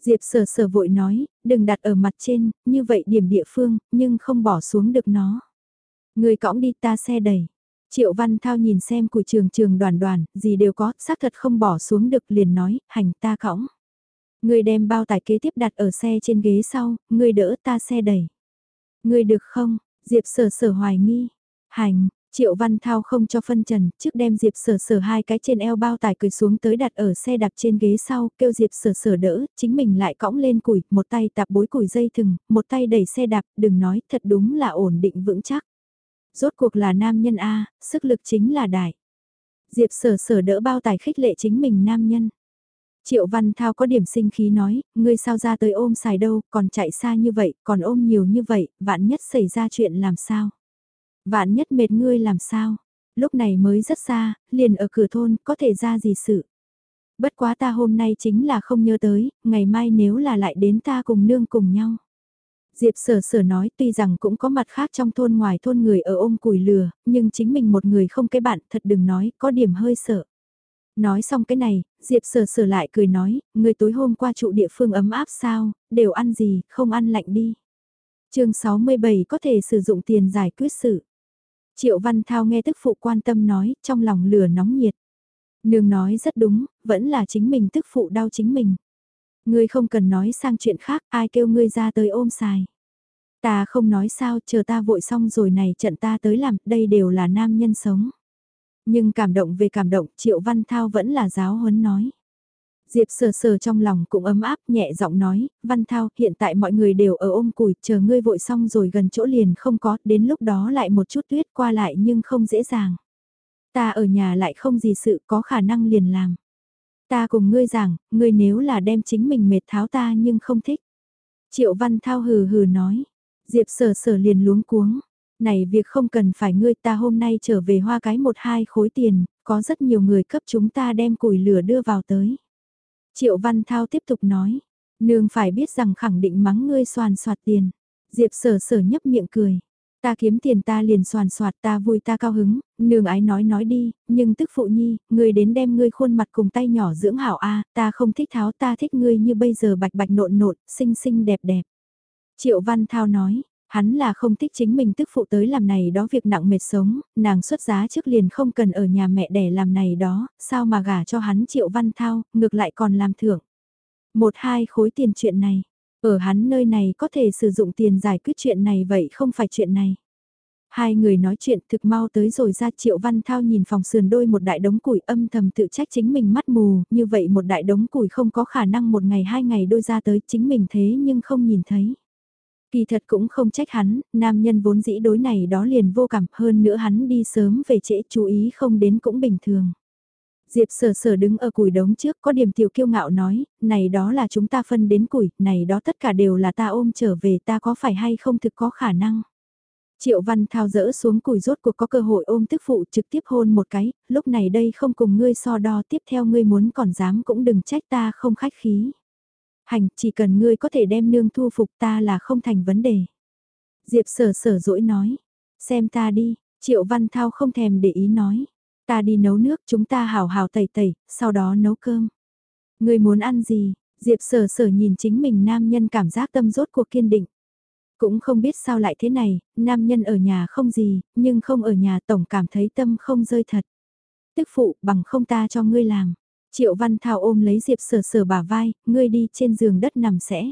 Diệp sở sở vội nói, đừng đặt ở mặt trên, như vậy điểm địa phương, nhưng không bỏ xuống được nó. Người cõng đi ta xe đẩy. Triệu Văn Thao nhìn xem của trường trường đoàn đoàn, gì đều có, xác thật không bỏ xuống được liền nói, hành ta cõng. Người đem bao tải kế tiếp đặt ở xe trên ghế sau, người đỡ ta xe đẩy. Người được không? Diệp sở sở hoài nghi. Hành, Triệu Văn Thao không cho phân trần, trước đem Diệp sở sở hai cái trên eo bao tải cười xuống tới đặt ở xe đạp trên ghế sau, kêu Diệp sở sở đỡ, chính mình lại cõng lên củi, một tay tạp bối củi dây thừng, một tay đẩy xe đạp, đừng nói, thật đúng là ổn định vững chắc. Rốt cuộc là nam nhân A, sức lực chính là đại. Diệp sở sở đỡ bao tải khích lệ chính mình nam nhân. Triệu Văn Thao có điểm sinh khí nói, ngươi sao ra tới ôm xài đâu, còn chạy xa như vậy, còn ôm nhiều như vậy, vạn nhất xảy ra chuyện làm sao. Vạn nhất mệt ngươi làm sao, lúc này mới rất xa, liền ở cửa thôn, có thể ra gì sự. Bất quá ta hôm nay chính là không nhớ tới, ngày mai nếu là lại đến ta cùng nương cùng nhau. Diệp sở sở nói tuy rằng cũng có mặt khác trong thôn ngoài thôn người ở ôm củi lừa, nhưng chính mình một người không cái bạn thật đừng nói, có điểm hơi sợ. Nói xong cái này, Diệp sở sở lại cười nói, người tối hôm qua trụ địa phương ấm áp sao, đều ăn gì, không ăn lạnh đi. chương 67 có thể sử dụng tiền giải quyết sự. Triệu Văn Thao nghe tức phụ quan tâm nói, trong lòng lửa nóng nhiệt. Nương nói rất đúng, vẫn là chính mình tức phụ đau chính mình. Ngươi không cần nói sang chuyện khác, ai kêu ngươi ra tới ôm xài. Ta không nói sao, chờ ta vội xong rồi này trận ta tới làm, đây đều là nam nhân sống. Nhưng cảm động về cảm động, Triệu Văn Thao vẫn là giáo huấn nói. Diệp sờ sờ trong lòng cũng ấm áp nhẹ giọng nói, Văn Thao, hiện tại mọi người đều ở ôm củi, chờ ngươi vội xong rồi gần chỗ liền không có, đến lúc đó lại một chút tuyết qua lại nhưng không dễ dàng. Ta ở nhà lại không gì sự có khả năng liền làm. Ta cùng ngươi rằng, ngươi nếu là đem chính mình mệt tháo ta nhưng không thích. Triệu Văn Thao hừ hừ nói, Diệp sờ sờ liền luống cuống. Này việc không cần phải ngươi ta hôm nay trở về hoa cái một hai khối tiền, có rất nhiều người cấp chúng ta đem củi lửa đưa vào tới. Triệu Văn Thao tiếp tục nói, nương phải biết rằng khẳng định mắng ngươi soàn soạt tiền. Diệp sở sở nhấp miệng cười. Ta kiếm tiền ta liền soàn soạt ta vui ta cao hứng, nương ái nói nói đi, nhưng tức phụ nhi, ngươi đến đem ngươi khuôn mặt cùng tay nhỏ dưỡng hảo a ta không thích tháo ta thích ngươi như bây giờ bạch bạch nộn nộn, xinh xinh đẹp đẹp. Triệu Văn Thao nói, hắn là không thích chính mình tức phụ tới làm này đó việc nặng mệt sống, nàng xuất giá trước liền không cần ở nhà mẹ đẻ làm này đó, sao mà gả cho hắn triệu văn thao, ngược lại còn làm thưởng. Một hai khối tiền chuyện này, ở hắn nơi này có thể sử dụng tiền giải quyết chuyện này vậy không phải chuyện này. Hai người nói chuyện thực mau tới rồi ra triệu văn thao nhìn phòng sườn đôi một đại đống củi âm thầm tự trách chính mình mắt mù, như vậy một đại đống củi không có khả năng một ngày hai ngày đôi ra tới chính mình thế nhưng không nhìn thấy. Kỳ thật cũng không trách hắn, nam nhân vốn dĩ đối này đó liền vô cảm hơn nữa hắn đi sớm về trễ chú ý không đến cũng bình thường. Diệp sở sở đứng ở củi đống trước có điểm tiểu kiêu ngạo nói, này đó là chúng ta phân đến củi, này đó tất cả đều là ta ôm trở về ta có phải hay không thực có khả năng. Triệu Văn Thao dỡ xuống củi rốt cuộc có cơ hội ôm tức phụ trực tiếp hôn một cái, lúc này đây không cùng ngươi so đo tiếp theo ngươi muốn còn dám cũng đừng trách ta không khách khí. Hành, chỉ cần ngươi có thể đem nương thu phục ta là không thành vấn đề. Diệp sở sở dỗi nói, xem ta đi, Triệu Văn Thao không thèm để ý nói, ta đi nấu nước chúng ta hào hào tẩy tẩy, sau đó nấu cơm. Ngươi muốn ăn gì? Diệp sở sở nhìn chính mình nam nhân cảm giác tâm rốt cuộc kiên định. Cũng không biết sao lại thế này, nam nhân ở nhà không gì, nhưng không ở nhà tổng cảm thấy tâm không rơi thật. Tức phụ bằng không ta cho ngươi làm. Triệu Văn Thao ôm lấy Diệp Sở Sở bả vai, ngươi đi trên giường đất nằm sẽ.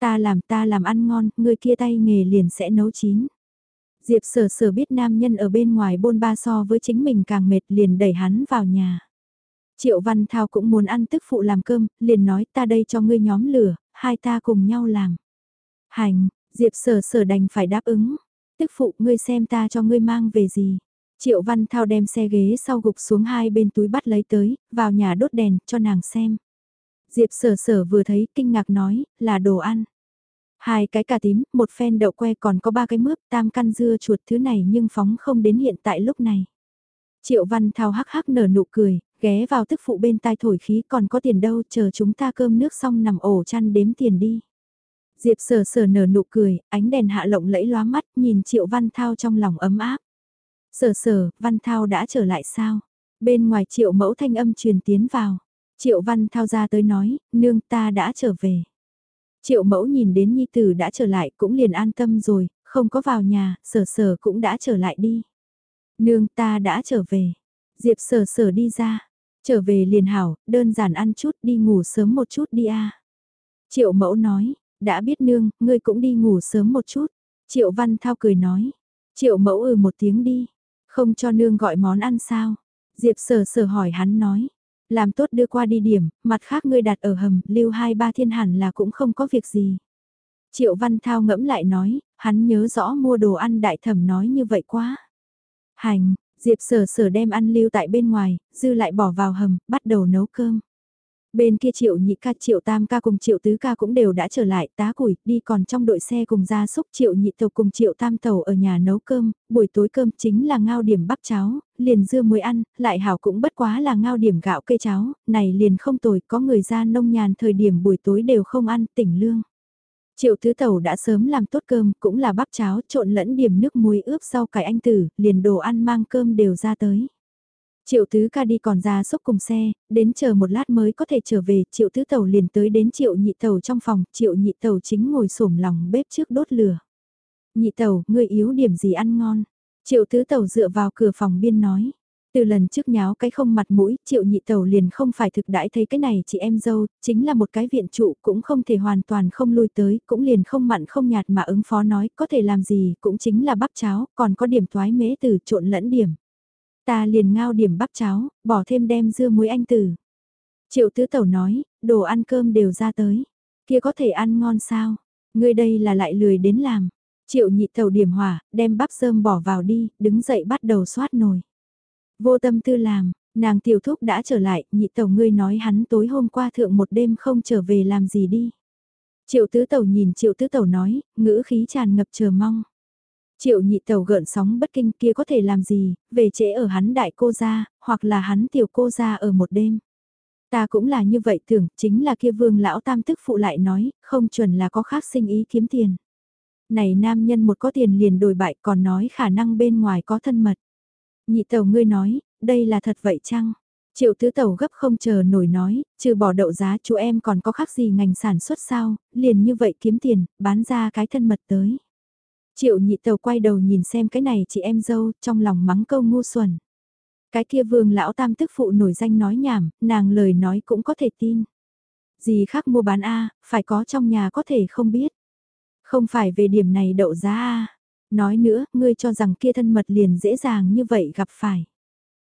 Ta làm ta làm ăn ngon, ngươi kia tay nghề liền sẽ nấu chín. Diệp sở sở biết nam nhân ở bên ngoài bôn ba so với chính mình càng mệt liền đẩy hắn vào nhà. Triệu Văn Thao cũng muốn ăn tức phụ làm cơm, liền nói ta đây cho ngươi nhóm lửa, hai ta cùng nhau làm. Hành, Diệp sở sở đành phải đáp ứng. Tức phụ ngươi xem ta cho ngươi mang về gì. Triệu Văn Thao đem xe ghế sau gục xuống hai bên túi bắt lấy tới, vào nhà đốt đèn cho nàng xem. Diệp sở sở vừa thấy kinh ngạc nói, là đồ ăn. Hai cái cà tím, một phen đậu que còn có ba cái mướp, tam căn dưa chuột thứ này nhưng phóng không đến hiện tại lúc này. Triệu Văn Thao hắc hắc nở nụ cười, ghé vào tức phụ bên tai thổi khí còn có tiền đâu chờ chúng ta cơm nước xong nằm ổ chăn đếm tiền đi. Diệp Sở Sở nở nụ cười, ánh đèn hạ lộng lẫy lóa mắt nhìn Triệu Văn Thao trong lòng ấm áp sở sở Văn Thao đã trở lại sao? Bên ngoài Triệu mẫu thanh âm truyền tiến vào. Triệu Văn Thao ra tới nói, nương ta đã trở về. Triệu mẫu nhìn đến Nhi Tử đã trở lại cũng liền an tâm rồi, không có vào nhà, sở sở cũng đã trở lại đi. Nương ta đã trở về. Diệp sở sở đi ra. Trở về liền hảo, đơn giản ăn chút đi ngủ sớm một chút đi a. Triệu mẫu nói, đã biết nương, ngươi cũng đi ngủ sớm một chút. Triệu văn thao cười nói. Triệu mẫu ừ một tiếng đi. Không cho nương gọi món ăn sao? Diệp sở sở hỏi hắn nói. Làm tốt đưa qua đi điểm, mặt khác ngươi đặt ở hầm, lưu hai ba thiên hẳn là cũng không có việc gì. Triệu Văn Thao ngẫm lại nói, hắn nhớ rõ mua đồ ăn đại thẩm nói như vậy quá. Hành, Diệp sở sở đem ăn lưu tại bên ngoài, dư lại bỏ vào hầm, bắt đầu nấu cơm. Bên kia triệu nhị ca triệu tam ca cùng triệu tứ ca cũng đều đã trở lại tá củi đi còn trong đội xe cùng gia súc triệu nhị tàu cùng triệu tam tàu ở nhà nấu cơm, buổi tối cơm chính là ngao điểm bắp cháo, liền dưa muối ăn, lại hảo cũng bất quá là ngao điểm gạo cây cháo, này liền không tồi có người ra nông nhàn thời điểm buổi tối đều không ăn tỉnh lương. Triệu tứ tàu đã sớm làm tốt cơm, cũng là bắp cháo trộn lẫn điểm nước muối ướp sau cải anh tử, liền đồ ăn mang cơm đều ra tới. Triệu tứ ca đi còn ra xúc cùng xe, đến chờ một lát mới có thể trở về, triệu tứ tàu liền tới đến triệu nhị tàu trong phòng, triệu nhị tàu chính ngồi xổm lòng bếp trước đốt lửa. Nhị tàu, ngươi yếu điểm gì ăn ngon? Triệu tứ tàu dựa vào cửa phòng biên nói. Từ lần trước nháo cái không mặt mũi, triệu nhị tàu liền không phải thực đãi thấy cái này chị em dâu, chính là một cái viện trụ cũng không thể hoàn toàn không lui tới, cũng liền không mặn không nhạt mà ứng phó nói, có thể làm gì cũng chính là bắp cháo, còn có điểm toái mễ từ trộn lẫn điểm. Ta liền ngao điểm bắp cháo, bỏ thêm đem dưa muối anh tử. Triệu tứ tẩu nói, đồ ăn cơm đều ra tới. Kia có thể ăn ngon sao? Ngươi đây là lại lười đến làm. Triệu nhị tẩu điểm hỏa, đem bắp sơm bỏ vào đi, đứng dậy bắt đầu xoát nồi. Vô tâm tư làm, nàng tiểu thúc đã trở lại, nhị tẩu ngươi nói hắn tối hôm qua thượng một đêm không trở về làm gì đi. Triệu tứ tẩu nhìn triệu tứ tẩu nói, ngữ khí tràn ngập chờ mong. Triệu nhị tàu gợn sóng bất kinh kia có thể làm gì, về trễ ở hắn đại cô gia, hoặc là hắn tiểu cô gia ở một đêm. Ta cũng là như vậy tưởng, chính là kia vương lão tam tức phụ lại nói, không chuẩn là có khác sinh ý kiếm tiền. Này nam nhân một có tiền liền đổi bại còn nói khả năng bên ngoài có thân mật. Nhị tàu ngươi nói, đây là thật vậy chăng? Triệu tứ tàu gấp không chờ nổi nói, trừ bỏ đậu giá chú em còn có khác gì ngành sản xuất sao, liền như vậy kiếm tiền, bán ra cái thân mật tới. Triệu nhị tàu quay đầu nhìn xem cái này chị em dâu, trong lòng mắng câu ngu xuẩn. Cái kia vương lão tam tức phụ nổi danh nói nhảm, nàng lời nói cũng có thể tin. Gì khác mua bán A, phải có trong nhà có thể không biết. Không phải về điểm này đậu giá A. Nói nữa, ngươi cho rằng kia thân mật liền dễ dàng như vậy gặp phải.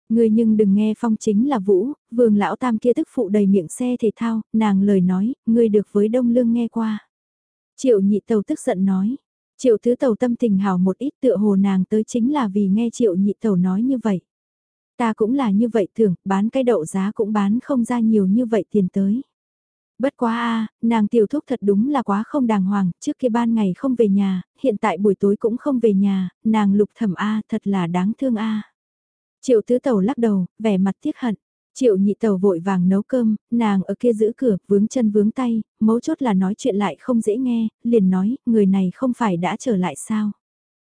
Ngươi nhưng đừng nghe phong chính là Vũ, vương lão tam kia tức phụ đầy miệng xe thể thao, nàng lời nói, ngươi được với đông lương nghe qua. Triệu nhị tàu tức giận nói, Triệu thứ tàu tâm tình hào một ít tựa hồ nàng tới chính là vì nghe triệu nhị tàu nói như vậy. Ta cũng là như vậy thường, bán cái đậu giá cũng bán không ra nhiều như vậy tiền tới. Bất quá a nàng tiểu thúc thật đúng là quá không đàng hoàng, trước kia ban ngày không về nhà, hiện tại buổi tối cũng không về nhà, nàng lục thẩm a thật là đáng thương a Triệu tứ tàu lắc đầu, vẻ mặt tiếc hận. Triệu nhị tàu vội vàng nấu cơm, nàng ở kia giữ cửa, vướng chân vướng tay, mấu chốt là nói chuyện lại không dễ nghe, liền nói, người này không phải đã trở lại sao.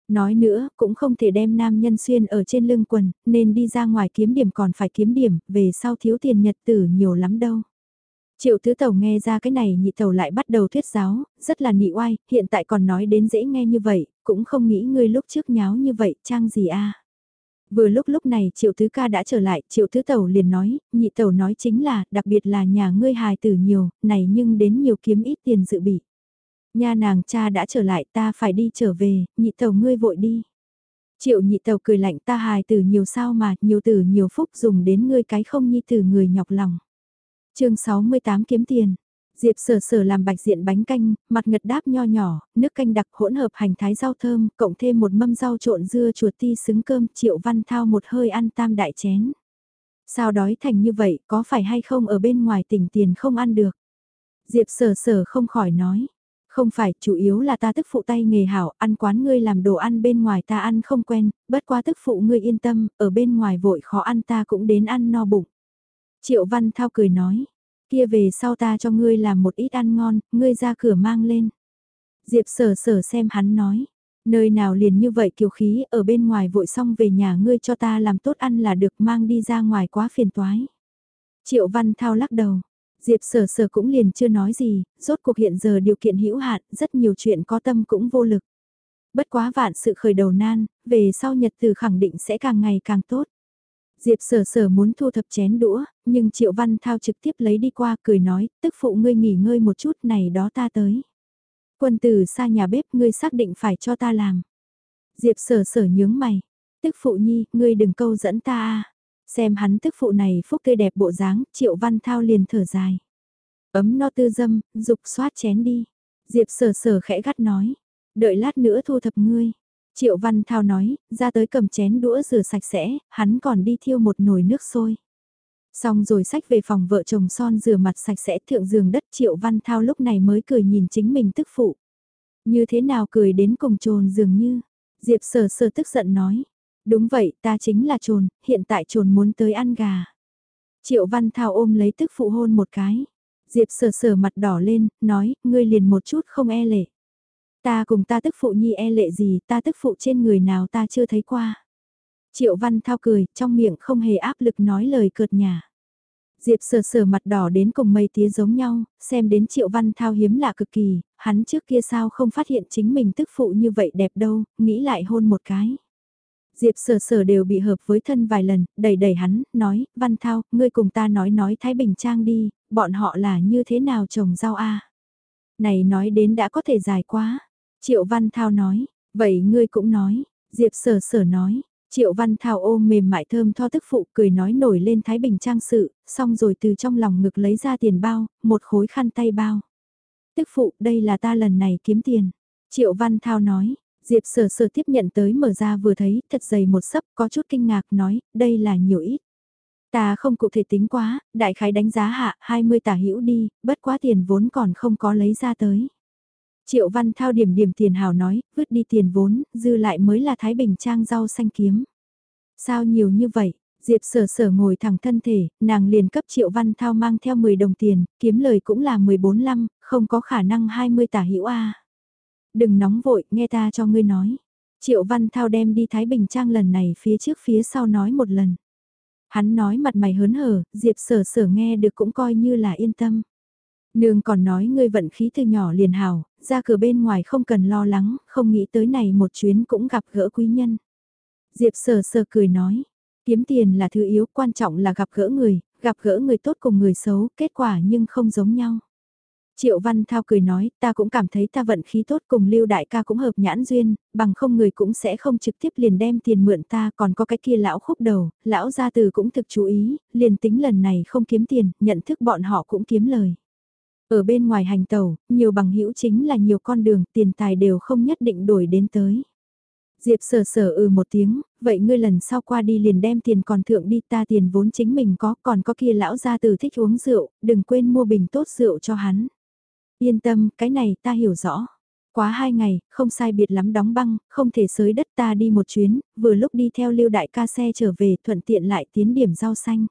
Nói nữa, cũng không thể đem nam nhân xuyên ở trên lưng quần, nên đi ra ngoài kiếm điểm còn phải kiếm điểm, về sau thiếu tiền nhật tử nhiều lắm đâu. Triệu tứ tàu nghe ra cái này nhị tàu lại bắt đầu thuyết giáo, rất là nị oai, hiện tại còn nói đến dễ nghe như vậy, cũng không nghĩ ngươi lúc trước nháo như vậy, trang gì a Vừa lúc lúc này triệu thứ ca đã trở lại, triệu thứ tẩu liền nói, nhị tẩu nói chính là, đặc biệt là nhà ngươi hài tử nhiều, này nhưng đến nhiều kiếm ít tiền dự bị. nhà nàng cha đã trở lại ta phải đi trở về, nhị tàu ngươi vội đi. Triệu nhị tàu cười lạnh ta hài tử nhiều sao mà, nhiều tử nhiều phúc dùng đến ngươi cái không nhi tử người nhọc lòng. chương 68 kiếm tiền. Diệp sở sở làm bạch diện bánh canh, mặt ngật đáp nho nhỏ, nước canh đặc hỗn hợp hành thái rau thơm, cộng thêm một mâm rau trộn dưa chuột ti xứng cơm, triệu văn thao một hơi ăn tam đại chén. Sao đói thành như vậy, có phải hay không ở bên ngoài tỉnh tiền không ăn được? Diệp sở sở không khỏi nói. Không phải, chủ yếu là ta tức phụ tay nghề hảo, ăn quán ngươi làm đồ ăn bên ngoài ta ăn không quen, bất quá tức phụ ngươi yên tâm, ở bên ngoài vội khó ăn ta cũng đến ăn no bụng. Triệu Văn Thao cười nói, kia về sau ta cho ngươi làm một ít ăn ngon, ngươi ra cửa mang lên. Diệp sở sở xem hắn nói, nơi nào liền như vậy kiều khí ở bên ngoài vội xong về nhà ngươi cho ta làm tốt ăn là được mang đi ra ngoài quá phiền toái. Triệu Văn Thao lắc đầu, Diệp sở sở cũng liền chưa nói gì, rốt cuộc hiện giờ điều kiện hữu hạn, rất nhiều chuyện có tâm cũng vô lực. Bất quá vạn sự khởi đầu nan, về sau nhật từ khẳng định sẽ càng ngày càng tốt. Diệp sở sở muốn thu thập chén đũa, nhưng Triệu Văn Thao trực tiếp lấy đi qua cười nói, tức phụ ngươi nghỉ ngơi một chút này đó ta tới. Quân tử xa nhà bếp ngươi xác định phải cho ta làm. Diệp sở sở nhướng mày, tức phụ nhi, ngươi đừng câu dẫn ta a Xem hắn tức phụ này phúc tươi đẹp bộ dáng, Triệu Văn Thao liền thở dài. Ấm no tư dâm, dục xoát chén đi. Diệp sở sở khẽ gắt nói. Đợi lát nữa thu thập ngươi. Triệu Văn Thao nói, ra tới cầm chén đũa rửa sạch sẽ, hắn còn đi thiêu một nồi nước sôi. Xong rồi sách về phòng vợ chồng son rửa mặt sạch sẽ thượng giường đất Triệu Văn Thao lúc này mới cười nhìn chính mình tức phụ. Như thế nào cười đến cùng trồn dường như. Diệp sờ sờ tức giận nói. Đúng vậy, ta chính là trồn, hiện tại trồn muốn tới ăn gà. Triệu Văn Thao ôm lấy tức phụ hôn một cái. Diệp sờ sờ mặt đỏ lên, nói, ngươi liền một chút không e lệ. Ta cùng ta tức phụ nhi e lệ gì, ta tức phụ trên người nào ta chưa thấy qua. Triệu Văn Thao cười, trong miệng không hề áp lực nói lời cợt nhà. Diệp sờ sờ mặt đỏ đến cùng mây tía giống nhau, xem đến Triệu Văn Thao hiếm lạ cực kỳ, hắn trước kia sao không phát hiện chính mình tức phụ như vậy đẹp đâu, nghĩ lại hôn một cái. Diệp sờ sờ đều bị hợp với thân vài lần, đẩy đẩy hắn, nói, Văn Thao, ngươi cùng ta nói nói Thái Bình Trang đi, bọn họ là như thế nào trồng rau a Này nói đến đã có thể dài quá. Triệu Văn Thao nói, vậy ngươi cũng nói, Diệp sở sở nói, Triệu Văn Thao ôm mềm mại thơm tho tức phụ cười nói nổi lên Thái Bình Trang sự, xong rồi từ trong lòng ngực lấy ra tiền bao, một khối khăn tay bao. Tức phụ, đây là ta lần này kiếm tiền. Triệu Văn Thao nói, Diệp sở sở tiếp nhận tới mở ra vừa thấy, thật dày một sấp, có chút kinh ngạc nói, đây là nhiều ít. Ta không cụ thể tính quá, đại khái đánh giá hạ 20 tả hữu đi, bất quá tiền vốn còn không có lấy ra tới. Triệu Văn Thao điểm điểm tiền hào nói, vứt đi tiền vốn, dư lại mới là Thái Bình Trang rau xanh kiếm. Sao nhiều như vậy? Diệp sở sở ngồi thẳng thân thể, nàng liền cấp Triệu Văn Thao mang theo 10 đồng tiền, kiếm lời cũng là 14 lăm, không có khả năng 20 tả hữu A. Đừng nóng vội, nghe ta cho ngươi nói. Triệu Văn Thao đem đi Thái Bình Trang lần này phía trước phía sau nói một lần. Hắn nói mặt mày hớn hở, Diệp sở sở nghe được cũng coi như là yên tâm. Nương còn nói ngươi vận khí từ nhỏ liền hào, ra cửa bên ngoài không cần lo lắng, không nghĩ tới này một chuyến cũng gặp gỡ quý nhân. Diệp sờ sờ cười nói, kiếm tiền là thứ yếu, quan trọng là gặp gỡ người, gặp gỡ người tốt cùng người xấu, kết quả nhưng không giống nhau. Triệu Văn Thao cười nói, ta cũng cảm thấy ta vận khí tốt cùng Lưu Đại ca cũng hợp nhãn duyên, bằng không người cũng sẽ không trực tiếp liền đem tiền mượn ta, còn có cái kia lão khúc đầu, lão gia từ cũng thực chú ý, liền tính lần này không kiếm tiền, nhận thức bọn họ cũng kiếm lời. Ở bên ngoài hành tàu, nhiều bằng hữu chính là nhiều con đường, tiền tài đều không nhất định đổi đến tới. Diệp sở sở ừ một tiếng, vậy ngươi lần sau qua đi liền đem tiền còn thượng đi ta tiền vốn chính mình có, còn có kia lão gia từ thích uống rượu, đừng quên mua bình tốt rượu cho hắn. Yên tâm, cái này ta hiểu rõ. Quá hai ngày, không sai biệt lắm đóng băng, không thể sới đất ta đi một chuyến, vừa lúc đi theo lưu đại ca xe trở về thuận tiện lại tiến điểm rau xanh.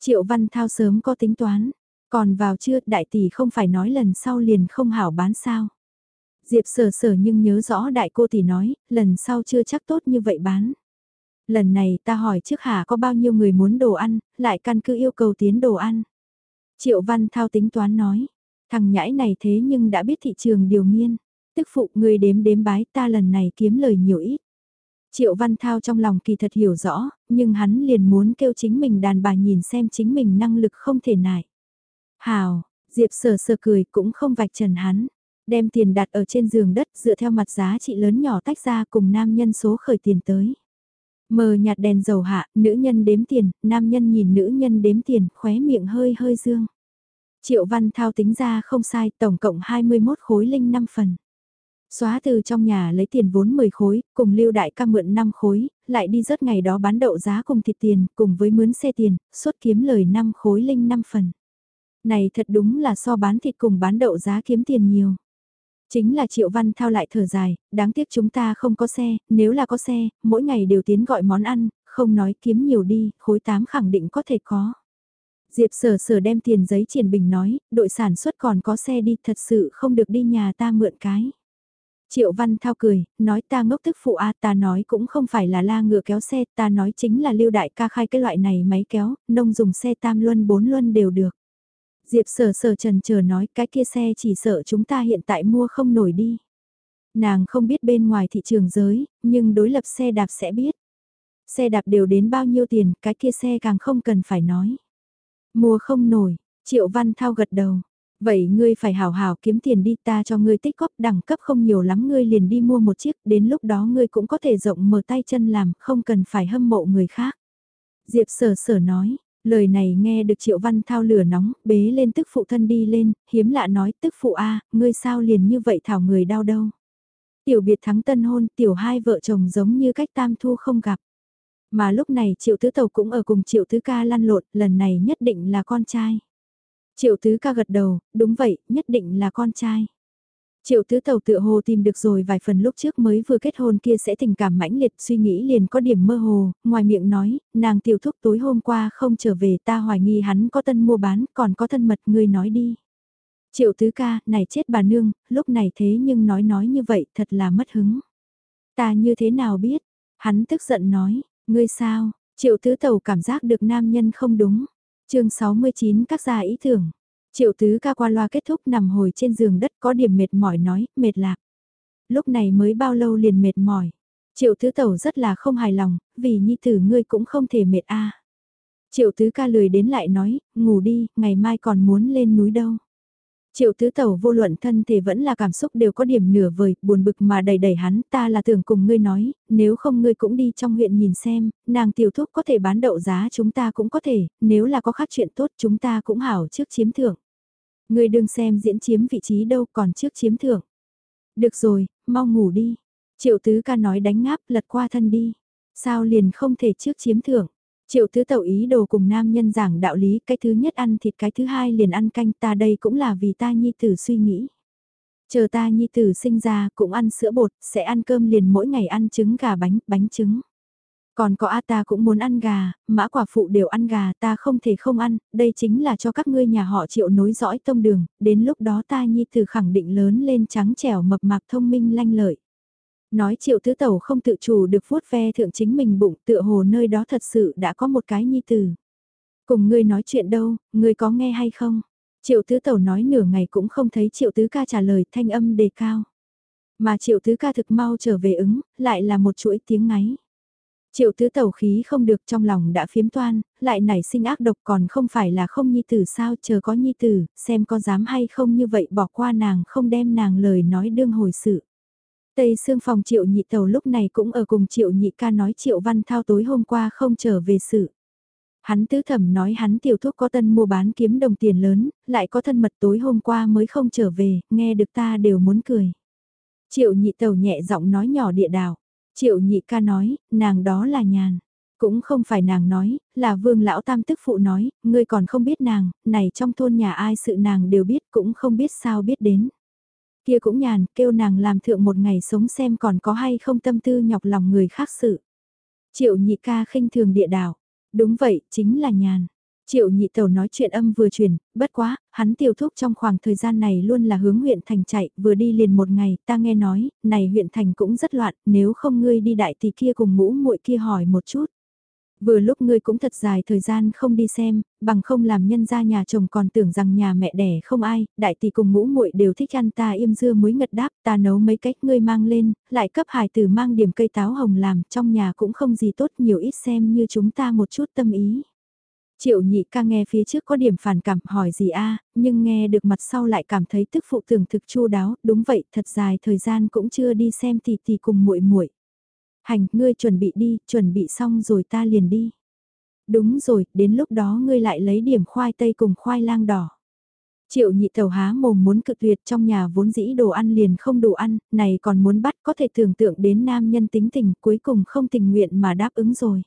Triệu Văn Thao sớm có tính toán, còn vào chưa đại tỷ không phải nói lần sau liền không hảo bán sao. Diệp sở sở nhưng nhớ rõ đại cô tỷ nói, lần sau chưa chắc tốt như vậy bán. Lần này ta hỏi trước hả có bao nhiêu người muốn đồ ăn, lại căn cứ yêu cầu tiến đồ ăn. Triệu Văn Thao tính toán nói, Thằng nhãi này thế nhưng đã biết thị trường điều nghiên. Tức phụ người đếm đếm bái ta lần này kiếm lời nhiều ít. Triệu Văn Thao trong lòng kỳ thật hiểu rõ, nhưng hắn liền muốn kêu chính mình đàn bà nhìn xem chính mình năng lực không thể nại. Hào, Diệp sờ sờ cười cũng không vạch trần hắn. Đem tiền đặt ở trên giường đất dựa theo mặt giá trị lớn nhỏ tách ra cùng nam nhân số khởi tiền tới. Mờ nhạt đèn dầu hạ, nữ nhân đếm tiền, nam nhân nhìn nữ nhân đếm tiền, khóe miệng hơi hơi dương. Triệu Văn Thao tính ra không sai, tổng cộng 21 khối linh 5 phần. Xóa từ trong nhà lấy tiền vốn 10 khối, cùng lưu đại ca mượn 5 khối, lại đi rớt ngày đó bán đậu giá cùng thịt tiền, cùng với mướn xe tiền, suốt kiếm lời 5 khối linh 5 phần. Này thật đúng là so bán thịt cùng bán đậu giá kiếm tiền nhiều. Chính là Triệu Văn Thao lại thở dài, đáng tiếc chúng ta không có xe, nếu là có xe, mỗi ngày đều tiến gọi món ăn, không nói kiếm nhiều đi, khối 8 khẳng định có thể có. Diệp sở sở đem tiền giấy triển bình nói, đội sản xuất còn có xe đi thật sự không được đi nhà ta mượn cái. Triệu Văn Thao cười, nói ta ngốc tức phụ a ta nói cũng không phải là la ngựa kéo xe, ta nói chính là lưu đại ca khai cái loại này máy kéo, nông dùng xe tam luân bốn luân đều được. Diệp sở sở trần chờ nói cái kia xe chỉ sợ chúng ta hiện tại mua không nổi đi. Nàng không biết bên ngoài thị trường giới, nhưng đối lập xe đạp sẽ biết. Xe đạp đều đến bao nhiêu tiền, cái kia xe càng không cần phải nói. Mua không nổi, Triệu Văn Thao gật đầu. Vậy ngươi phải hào hào kiếm tiền đi ta cho ngươi tích góp đẳng cấp không nhiều lắm ngươi liền đi mua một chiếc, đến lúc đó ngươi cũng có thể rộng mở tay chân làm, không cần phải hâm mộ người khác. Diệp sở sở nói, lời này nghe được Triệu Văn Thao lửa nóng, bế lên tức phụ thân đi lên, hiếm lạ nói tức phụ a ngươi sao liền như vậy thảo người đau đâu. Tiểu biệt thắng tân hôn, tiểu hai vợ chồng giống như cách tam thu không gặp. Mà lúc này Triệu Tứ Tàu cũng ở cùng Triệu Tứ Ca lăn lộn, lần này nhất định là con trai. Triệu Tứ Ca gật đầu, đúng vậy, nhất định là con trai. Triệu Tứ Tàu tựa hồ tìm được rồi vài phần lúc trước mới vừa kết hôn kia sẽ tình cảm mãnh liệt suy nghĩ liền có điểm mơ hồ, ngoài miệng nói, nàng tiểu thúc tối hôm qua không trở về ta hoài nghi hắn có tân mua bán còn có thân mật ngươi nói đi. Triệu Tứ Ca, này chết bà nương, lúc này thế nhưng nói nói như vậy thật là mất hứng. Ta như thế nào biết? Hắn tức giận nói, Ngươi sao, triệu tứ tàu cảm giác được nam nhân không đúng. chương 69 các gia ý tưởng. Triệu tứ ca qua loa kết thúc nằm hồi trên giường đất có điểm mệt mỏi nói, mệt lạc. Lúc này mới bao lâu liền mệt mỏi. Triệu tứ tẩu rất là không hài lòng, vì nhi tử ngươi cũng không thể mệt a Triệu tứ ca lười đến lại nói, ngủ đi, ngày mai còn muốn lên núi đâu. Triệu tứ tẩu vô luận thân thể vẫn là cảm xúc đều có điểm nửa vời, buồn bực mà đầy đầy hắn, ta là tưởng cùng ngươi nói, nếu không ngươi cũng đi trong huyện nhìn xem, nàng tiểu thuốc có thể bán đậu giá chúng ta cũng có thể, nếu là có khác chuyện tốt chúng ta cũng hảo trước chiếm thưởng. Ngươi đừng xem diễn chiếm vị trí đâu còn trước chiếm thưởng. Được rồi, mau ngủ đi. Triệu tứ ca nói đánh ngáp lật qua thân đi. Sao liền không thể trước chiếm thưởng. Triệu thứ tẩu ý đồ cùng nam nhân giảng đạo lý, cái thứ nhất ăn thịt cái thứ hai liền ăn canh ta đây cũng là vì ta nhi tử suy nghĩ. Chờ ta nhi tử sinh ra cũng ăn sữa bột, sẽ ăn cơm liền mỗi ngày ăn trứng gà bánh, bánh trứng. Còn có A ta cũng muốn ăn gà, mã quả phụ đều ăn gà ta không thể không ăn, đây chính là cho các ngươi nhà họ triệu nối dõi tông đường, đến lúc đó ta nhi tử khẳng định lớn lên trắng trẻo mập mạp thông minh lanh lợi. Nói triệu tứ tẩu không tự chủ được vuốt ve thượng chính mình bụng tựa hồ nơi đó thật sự đã có một cái nhi tử. Cùng ngươi nói chuyện đâu, ngươi có nghe hay không? Triệu tứ tẩu nói nửa ngày cũng không thấy triệu tứ ca trả lời thanh âm đề cao. Mà triệu tứ ca thực mau trở về ứng, lại là một chuỗi tiếng ngáy. Triệu tứ tẩu khí không được trong lòng đã phiếm toan, lại nảy sinh ác độc còn không phải là không nhi tử sao chờ có nhi tử, xem có dám hay không như vậy bỏ qua nàng không đem nàng lời nói đương hồi sự. Tây xương phòng triệu nhị tàu lúc này cũng ở cùng triệu nhị ca nói triệu văn thao tối hôm qua không trở về sự. Hắn tứ thẩm nói hắn tiểu thuốc có tân mua bán kiếm đồng tiền lớn, lại có thân mật tối hôm qua mới không trở về, nghe được ta đều muốn cười. Triệu nhị tàu nhẹ giọng nói nhỏ địa đảo. Triệu nhị ca nói, nàng đó là nhàn. Cũng không phải nàng nói, là vương lão tam tức phụ nói, ngươi còn không biết nàng, này trong thôn nhà ai sự nàng đều biết cũng không biết sao biết đến. Kia cũng nhàn, kêu nàng làm thượng một ngày sống xem còn có hay không tâm tư nhọc lòng người khác sự. Triệu nhị ca khinh thường địa đảo. Đúng vậy, chính là nhàn. Triệu nhị tẩu nói chuyện âm vừa truyền, bất quá, hắn tiêu thúc trong khoảng thời gian này luôn là hướng huyện thành chạy, vừa đi liền một ngày, ta nghe nói, này huyện thành cũng rất loạn, nếu không ngươi đi đại thì kia cùng ngũ muội kia hỏi một chút. Vừa lúc ngươi cũng thật dài thời gian không đi xem, bằng không làm nhân ra nhà chồng còn tưởng rằng nhà mẹ đẻ không ai, đại tỷ cùng ngũ muội đều thích ăn ta im dưa muối ngật đáp, ta nấu mấy cách ngươi mang lên, lại cấp hài tử mang điểm cây táo hồng làm, trong nhà cũng không gì tốt nhiều ít xem như chúng ta một chút tâm ý. Triệu nhị ca nghe phía trước có điểm phản cảm hỏi gì a nhưng nghe được mặt sau lại cảm thấy tức phụ tưởng thực chu đáo, đúng vậy, thật dài thời gian cũng chưa đi xem tỷ tỷ cùng muội muội. Hành, ngươi chuẩn bị đi, chuẩn bị xong rồi ta liền đi. Đúng rồi, đến lúc đó ngươi lại lấy điểm khoai tây cùng khoai lang đỏ. Triệu nhị tàu há mồm muốn cự tuyệt trong nhà vốn dĩ đồ ăn liền không đủ ăn, này còn muốn bắt có thể tưởng tượng đến nam nhân tính tình cuối cùng không tình nguyện mà đáp ứng rồi.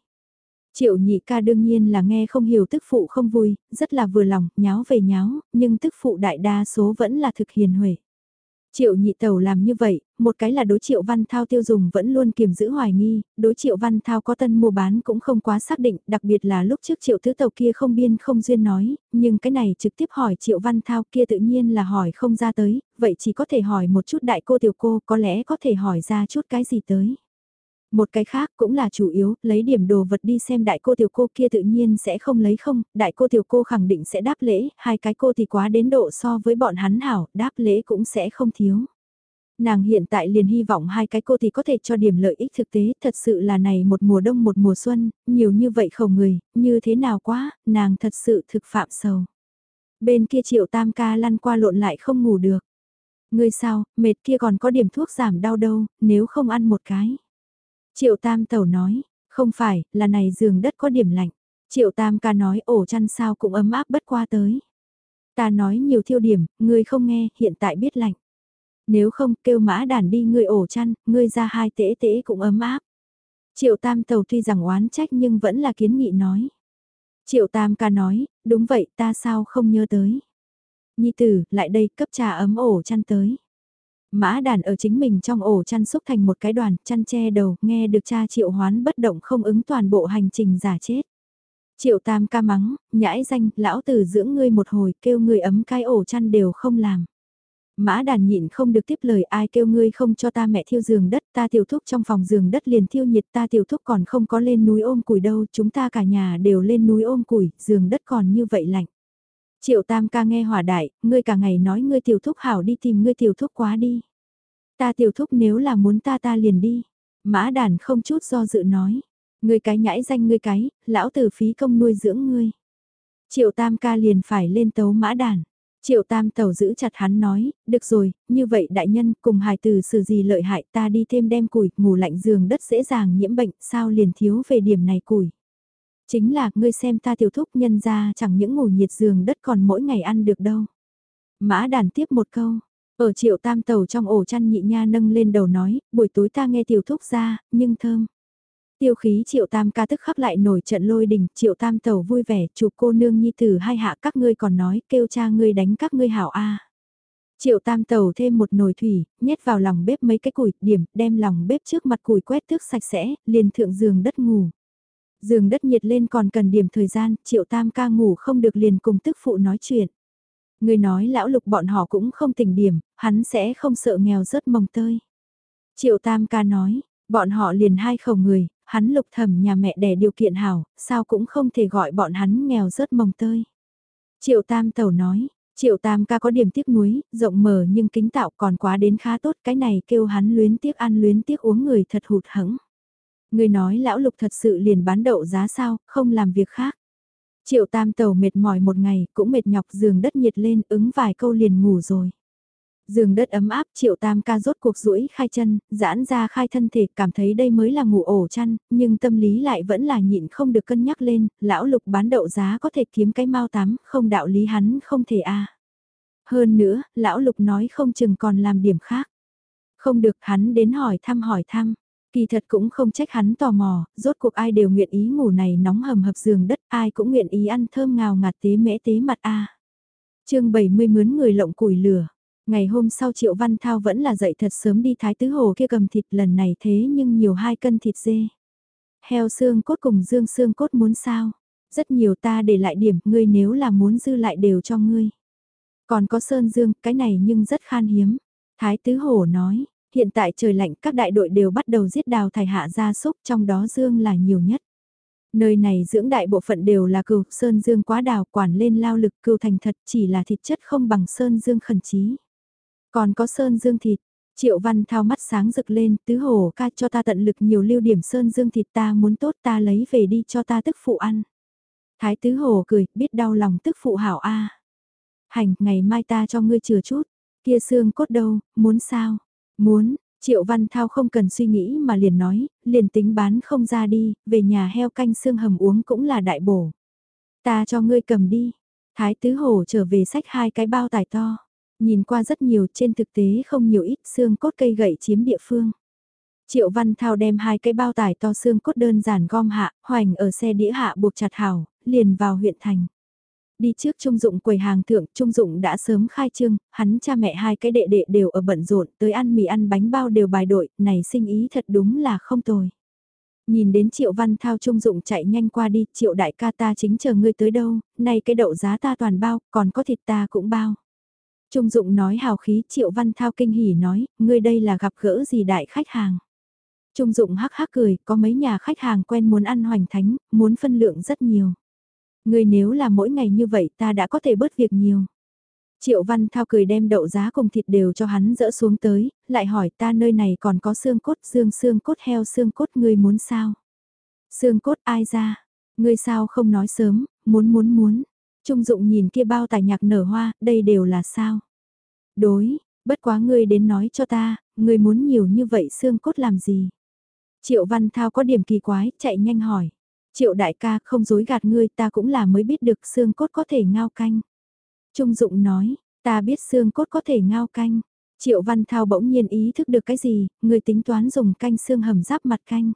Triệu nhị ca đương nhiên là nghe không hiểu tức phụ không vui, rất là vừa lòng, nháo về nháo, nhưng tức phụ đại đa số vẫn là thực hiền huệ. Triệu nhị tẩu làm như vậy, một cái là đối triệu văn thao tiêu dùng vẫn luôn kiềm giữ hoài nghi, đối triệu văn thao có tân mua bán cũng không quá xác định, đặc biệt là lúc trước triệu thứ tàu kia không biên không duyên nói, nhưng cái này trực tiếp hỏi triệu văn thao kia tự nhiên là hỏi không ra tới, vậy chỉ có thể hỏi một chút đại cô tiểu cô có lẽ có thể hỏi ra chút cái gì tới. Một cái khác cũng là chủ yếu, lấy điểm đồ vật đi xem đại cô tiểu cô kia tự nhiên sẽ không lấy không, đại cô tiểu cô khẳng định sẽ đáp lễ, hai cái cô thì quá đến độ so với bọn hắn hảo, đáp lễ cũng sẽ không thiếu. Nàng hiện tại liền hy vọng hai cái cô thì có thể cho điểm lợi ích thực tế, thật sự là này một mùa đông một mùa xuân, nhiều như vậy khẩu người, như thế nào quá, nàng thật sự thực phạm sầu. Bên kia triệu tam ca lăn qua lộn lại không ngủ được. Ngươi sao, mệt kia còn có điểm thuốc giảm đau đâu, nếu không ăn một cái. Triệu Tam Tẩu nói, không phải, là này giường đất có điểm lạnh. Triệu Tam ca nói ổ chăn sao cũng ấm áp bất qua tới. Ta nói nhiều thiêu điểm, ngươi không nghe, hiện tại biết lạnh. Nếu không kêu mã đàn đi ngươi ổ chăn, ngươi ra hai tễ tễ cũng ấm áp. Triệu Tam Tàu tuy rằng oán trách nhưng vẫn là kiến nghị nói. Triệu Tam ca nói, đúng vậy ta sao không nhớ tới. Nhi tử, lại đây cấp trà ấm ổ chăn tới. Mã đàn ở chính mình trong ổ chăn xúc thành một cái đoàn, chăn che đầu, nghe được cha triệu hoán bất động không ứng toàn bộ hành trình giả chết. Triệu tam ca mắng, nhãi danh, lão tử dưỡng ngươi một hồi, kêu ngươi ấm cái ổ chăn đều không làm. Mã đàn nhịn không được tiếp lời ai kêu ngươi không cho ta mẹ thiêu giường đất, ta tiểu thúc trong phòng giường đất liền thiêu nhiệt ta tiểu thúc còn không có lên núi ôm củi đâu, chúng ta cả nhà đều lên núi ôm củi, giường đất còn như vậy lạnh. Triệu tam ca nghe hỏa đại, ngươi cả ngày nói ngươi tiểu thúc hảo đi tìm ngươi tiểu thúc quá đi. Ta tiểu thúc nếu là muốn ta ta liền đi. Mã đàn không chút do dự nói. Ngươi cái nhãi danh ngươi cái, lão tử phí công nuôi dưỡng ngươi. Triệu tam ca liền phải lên tấu mã đàn. Triệu tam tàu giữ chặt hắn nói, được rồi, như vậy đại nhân cùng hài từ xử gì lợi hại ta đi thêm đem củi, ngủ lạnh giường đất dễ dàng nhiễm bệnh, sao liền thiếu về điểm này củi. Chính là, ngươi xem ta tiểu thúc nhân ra chẳng những ngủ nhiệt giường đất còn mỗi ngày ăn được đâu. Mã đàn tiếp một câu, ở triệu tam tàu trong ổ chăn nhị nha nâng lên đầu nói, buổi tối ta nghe tiểu thúc ra, nhưng thơm. Tiêu khí triệu tam ca tức khắc lại nổi trận lôi đình, triệu tam tàu vui vẻ, chụp cô nương nhi tử hai hạ các ngươi còn nói, kêu cha ngươi đánh các ngươi hảo a. Triệu tam tàu thêm một nồi thủy, nhét vào lòng bếp mấy cái củi, điểm, đem lòng bếp trước mặt củi quét tước sạch sẽ, liền thượng giường đất ngủ. Giường đất nhiệt lên còn cần điểm thời gian, triệu tam ca ngủ không được liền cùng tức phụ nói chuyện. Người nói lão lục bọn họ cũng không tỉnh điểm, hắn sẽ không sợ nghèo rớt mồng tơi. Triệu tam ca nói, bọn họ liền hai khẩu người, hắn lục thẩm nhà mẹ đẻ điều kiện hảo, sao cũng không thể gọi bọn hắn nghèo rớt mồng tơi. Triệu tam tẩu nói, triệu tam ca có điểm tiếc nuối, rộng mở nhưng kính tạo còn quá đến khá tốt, cái này kêu hắn luyến tiếc ăn luyến tiếc uống người thật hụt hẫng. Người nói lão lục thật sự liền bán đậu giá sao, không làm việc khác. Triệu tam tàu mệt mỏi một ngày, cũng mệt nhọc giường đất nhiệt lên, ứng vài câu liền ngủ rồi. Giường đất ấm áp, triệu tam ca rốt cuộc rũi khai chân, giãn ra khai thân thể, cảm thấy đây mới là ngủ ổ chăn, nhưng tâm lý lại vẫn là nhịn không được cân nhắc lên, lão lục bán đậu giá có thể kiếm cái mau tắm, không đạo lý hắn không thể a Hơn nữa, lão lục nói không chừng còn làm điểm khác. Không được hắn đến hỏi thăm hỏi thăm. Kỳ thật cũng không trách hắn tò mò, rốt cuộc ai đều nguyện ý ngủ này nóng hầm hập giường đất, ai cũng nguyện ý ăn thơm ngào ngạt tế mễ tế mặt a. À. Chương 70 mướn người lộng củi lửa. Ngày hôm sau Triệu Văn Thao vẫn là dậy thật sớm đi thái tứ hồ kia cầm thịt lần này thế nhưng nhiều hai cân thịt dê. Heo xương cốt cùng dương xương cốt muốn sao? Rất nhiều ta để lại điểm, ngươi nếu là muốn dư lại đều cho ngươi. Còn có sơn dương, cái này nhưng rất khan hiếm. Thái tứ hổ nói, Hiện tại trời lạnh các đại đội đều bắt đầu giết đào thải hạ gia súc trong đó dương là nhiều nhất. Nơi này dưỡng đại bộ phận đều là cừu, sơn dương quá đào quản lên lao lực cừu thành thật chỉ là thịt chất không bằng sơn dương khẩn trí. Còn có sơn dương thịt, triệu văn thao mắt sáng rực lên, tứ hồ ca cho ta tận lực nhiều lưu điểm sơn dương thịt ta muốn tốt ta lấy về đi cho ta tức phụ ăn. Thái tứ hồ cười, biết đau lòng tức phụ hảo a. Hành, ngày mai ta cho ngươi chừa chút, kia xương cốt đâu, muốn sao? Muốn, Triệu Văn Thao không cần suy nghĩ mà liền nói, liền tính bán không ra đi, về nhà heo canh xương hầm uống cũng là đại bổ. Ta cho ngươi cầm đi. Thái tứ hổ trở về sách hai cái bao tải to. Nhìn qua rất nhiều trên thực tế không nhiều ít xương cốt cây gậy chiếm địa phương. Triệu Văn Thao đem hai cái bao tải to xương cốt đơn giản gom hạ, hoành ở xe đĩa hạ buộc chặt hảo, liền vào huyện thành. Đi trước Trung Dụng quầy hàng thượng, Trung Dụng đã sớm khai trương, hắn cha mẹ hai cái đệ đệ đều ở bận rộn, tới ăn mì ăn bánh bao đều bài đội, này sinh ý thật đúng là không tồi. Nhìn đến Triệu Văn Thao Trung Dụng chạy nhanh qua đi, Triệu đại ca ta chính chờ ngươi tới đâu, này cái đậu giá ta toàn bao, còn có thịt ta cũng bao. Trung Dụng nói hào khí, Triệu Văn Thao kinh hỉ nói, ngươi đây là gặp gỡ gì đại khách hàng. Trung Dụng hắc hắc cười, có mấy nhà khách hàng quen muốn ăn hoành thánh, muốn phân lượng rất nhiều. Ngươi nếu là mỗi ngày như vậy ta đã có thể bớt việc nhiều. Triệu Văn Thao cười đem đậu giá cùng thịt đều cho hắn dỡ xuống tới, lại hỏi ta nơi này còn có xương cốt xương xương cốt heo xương cốt ngươi muốn sao? Xương cốt ai ra? Ngươi sao không nói sớm, muốn muốn muốn. Trung dụng nhìn kia bao tài nhạc nở hoa, đây đều là sao? Đối, bất quá ngươi đến nói cho ta, ngươi muốn nhiều như vậy xương cốt làm gì? Triệu Văn Thao có điểm kỳ quái, chạy nhanh hỏi. Triệu đại ca không dối gạt ngươi ta cũng là mới biết được xương cốt có thể ngao canh. Trung Dụng nói, ta biết xương cốt có thể ngao canh. Triệu Văn Thao bỗng nhiên ý thức được cái gì, người tính toán dùng canh xương hầm giáp mặt canh.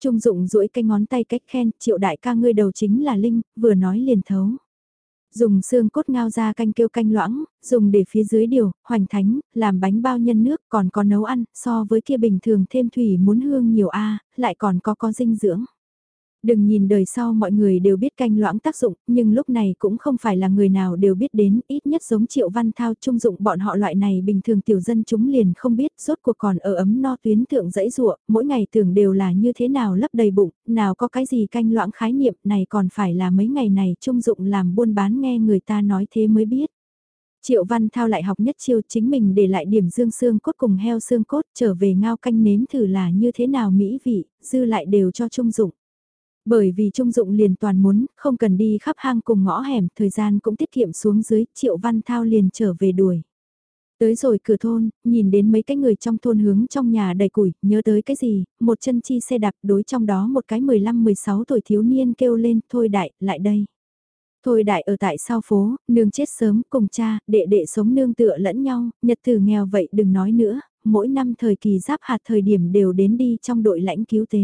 Trung Dụng duỗi cái ngón tay cách khen, Triệu đại ca ngươi đầu chính là Linh, vừa nói liền thấu. Dùng xương cốt ngao ra canh kêu canh loãng, dùng để phía dưới điều, hoành thánh, làm bánh bao nhân nước còn có nấu ăn, so với kia bình thường thêm thủy muốn hương nhiều a lại còn có có dinh dưỡng. Đừng nhìn đời sau mọi người đều biết canh loãng tác dụng, nhưng lúc này cũng không phải là người nào đều biết đến, ít nhất giống Triệu Văn Thao trung dụng bọn họ loại này bình thường tiểu dân chúng liền không biết, rốt cuộc còn ở ấm no tuyến thượng dãy ruộng, mỗi ngày tưởng đều là như thế nào lấp đầy bụng, nào có cái gì canh loãng khái niệm này còn phải là mấy ngày này trung dụng làm buôn bán nghe người ta nói thế mới biết. Triệu Văn Thao lại học nhất chiêu chính mình để lại điểm dương xương cốt cùng heo xương cốt trở về ngao canh nếm thử là như thế nào mỹ vị, dư lại đều cho trung dụng. Bởi vì Trung Dụng liền toàn muốn, không cần đi khắp hang cùng ngõ hẻm, thời gian cũng tiết kiệm xuống dưới, Triệu Văn Thao liền trở về đuổi. Tới rồi cửa thôn, nhìn đến mấy cái người trong thôn hướng trong nhà đầy củi, nhớ tới cái gì, một chân chi xe đạp đối trong đó một cái 15-16 tuổi thiếu niên kêu lên, thôi đại, lại đây. Thôi đại ở tại sau phố, nương chết sớm, cùng cha, đệ đệ sống nương tựa lẫn nhau, nhật thử nghèo vậy đừng nói nữa, mỗi năm thời kỳ giáp hạt thời điểm đều đến đi trong đội lãnh cứu tế.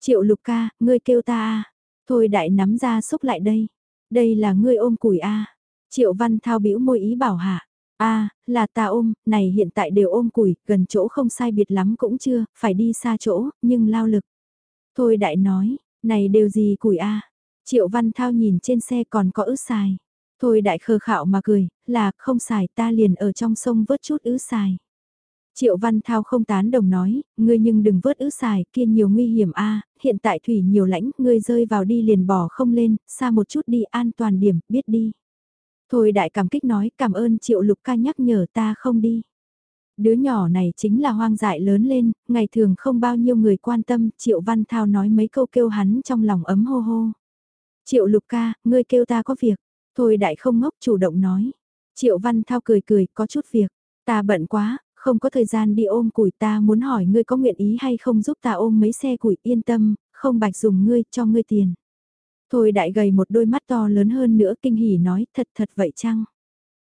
Triệu lục ca, ngươi kêu ta a Thôi đại nắm ra xúc lại đây. Đây là ngươi ôm củi a Triệu văn thao bĩu môi ý bảo hạ. a là ta ôm, này hiện tại đều ôm củi, gần chỗ không sai biệt lắm cũng chưa, phải đi xa chỗ, nhưng lao lực. Thôi đại nói, này đều gì củi a Triệu văn thao nhìn trên xe còn có ứ xài. Thôi đại khờ khạo mà cười, là không xài ta liền ở trong sông vớt chút ứ xài. Triệu Văn Thao không tán đồng nói, ngươi nhưng đừng vớt ứ xài, kia nhiều nguy hiểm a hiện tại thủy nhiều lãnh, ngươi rơi vào đi liền bỏ không lên, xa một chút đi an toàn điểm, biết đi. Thôi đại cảm kích nói cảm ơn Triệu Lục ca nhắc nhở ta không đi. Đứa nhỏ này chính là hoang dại lớn lên, ngày thường không bao nhiêu người quan tâm, Triệu Văn Thao nói mấy câu kêu hắn trong lòng ấm hô hô. Triệu Lục ca, ngươi kêu ta có việc. Thôi đại không ngốc chủ động nói. Triệu Văn Thao cười cười, có chút việc. Ta bận quá, không có thời gian đi ôm củi ta muốn hỏi ngươi có nguyện ý hay không giúp ta ôm mấy xe củi yên tâm, không bạch dùng ngươi cho ngươi tiền. Thôi đại gầy một đôi mắt to lớn hơn nữa kinh hỉ nói thật thật vậy chăng?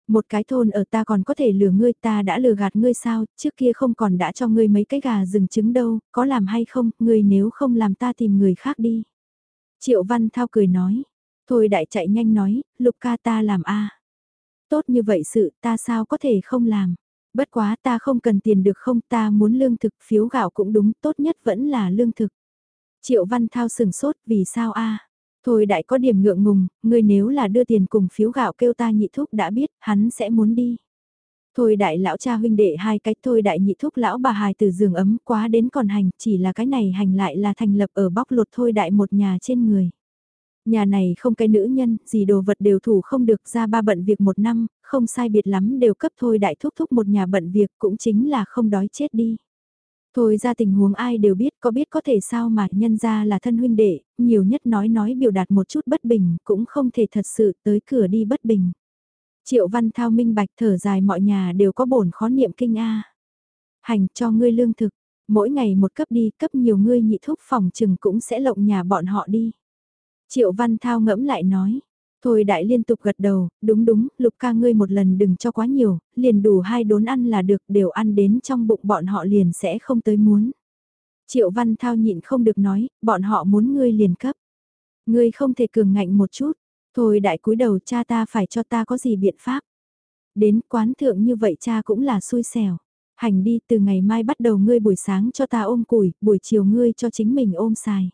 Một cái thôn ở ta còn có thể lừa ngươi ta đã lừa gạt ngươi sao, trước kia không còn đã cho ngươi mấy cái gà rừng trứng đâu, có làm hay không, ngươi nếu không làm ta tìm người khác đi. Triệu Văn Thao cười nói, thôi đại chạy nhanh nói, lục ca ta làm a Tốt như vậy sự ta sao có thể không làm. Bất quá ta không cần tiền được không ta muốn lương thực phiếu gạo cũng đúng tốt nhất vẫn là lương thực. Triệu Văn Thao sừng sốt vì sao a Thôi đại có điểm ngượng ngùng, người nếu là đưa tiền cùng phiếu gạo kêu ta nhị thúc đã biết, hắn sẽ muốn đi. Thôi đại lão cha huynh đệ hai cái thôi đại nhị thúc lão bà hài từ giường ấm quá đến còn hành, chỉ là cái này hành lại là thành lập ở bóc lột thôi đại một nhà trên người. Nhà này không cái nữ nhân, gì đồ vật đều thủ không được ra ba bận việc một năm, không sai biệt lắm đều cấp thôi đại thúc thúc một nhà bận việc cũng chính là không đói chết đi. Thôi ra tình huống ai đều biết, có biết có thể sao mà nhân ra là thân huynh đệ, nhiều nhất nói nói biểu đạt một chút bất bình, cũng không thể thật sự tới cửa đi bất bình. Triệu Văn Thao minh bạch thở dài mọi nhà đều có bổn khó niệm kinh A. Hành cho ngươi lương thực, mỗi ngày một cấp đi, cấp nhiều ngươi nhị thúc phòng chừng cũng sẽ lộng nhà bọn họ đi. Triệu Văn Thao ngẫm lại nói, Thôi đại liên tục gật đầu, đúng đúng, lục ca ngươi một lần đừng cho quá nhiều, liền đủ hai đốn ăn là được, đều ăn đến trong bụng bọn họ liền sẽ không tới muốn. Triệu văn thao nhịn không được nói, bọn họ muốn ngươi liền cấp. Ngươi không thể cường ngạnh một chút, thôi đại cúi đầu cha ta phải cho ta có gì biện pháp. Đến quán thượng như vậy cha cũng là xui xẻo. Hành đi từ ngày mai bắt đầu ngươi buổi sáng cho ta ôm củi, buổi chiều ngươi cho chính mình ôm xài.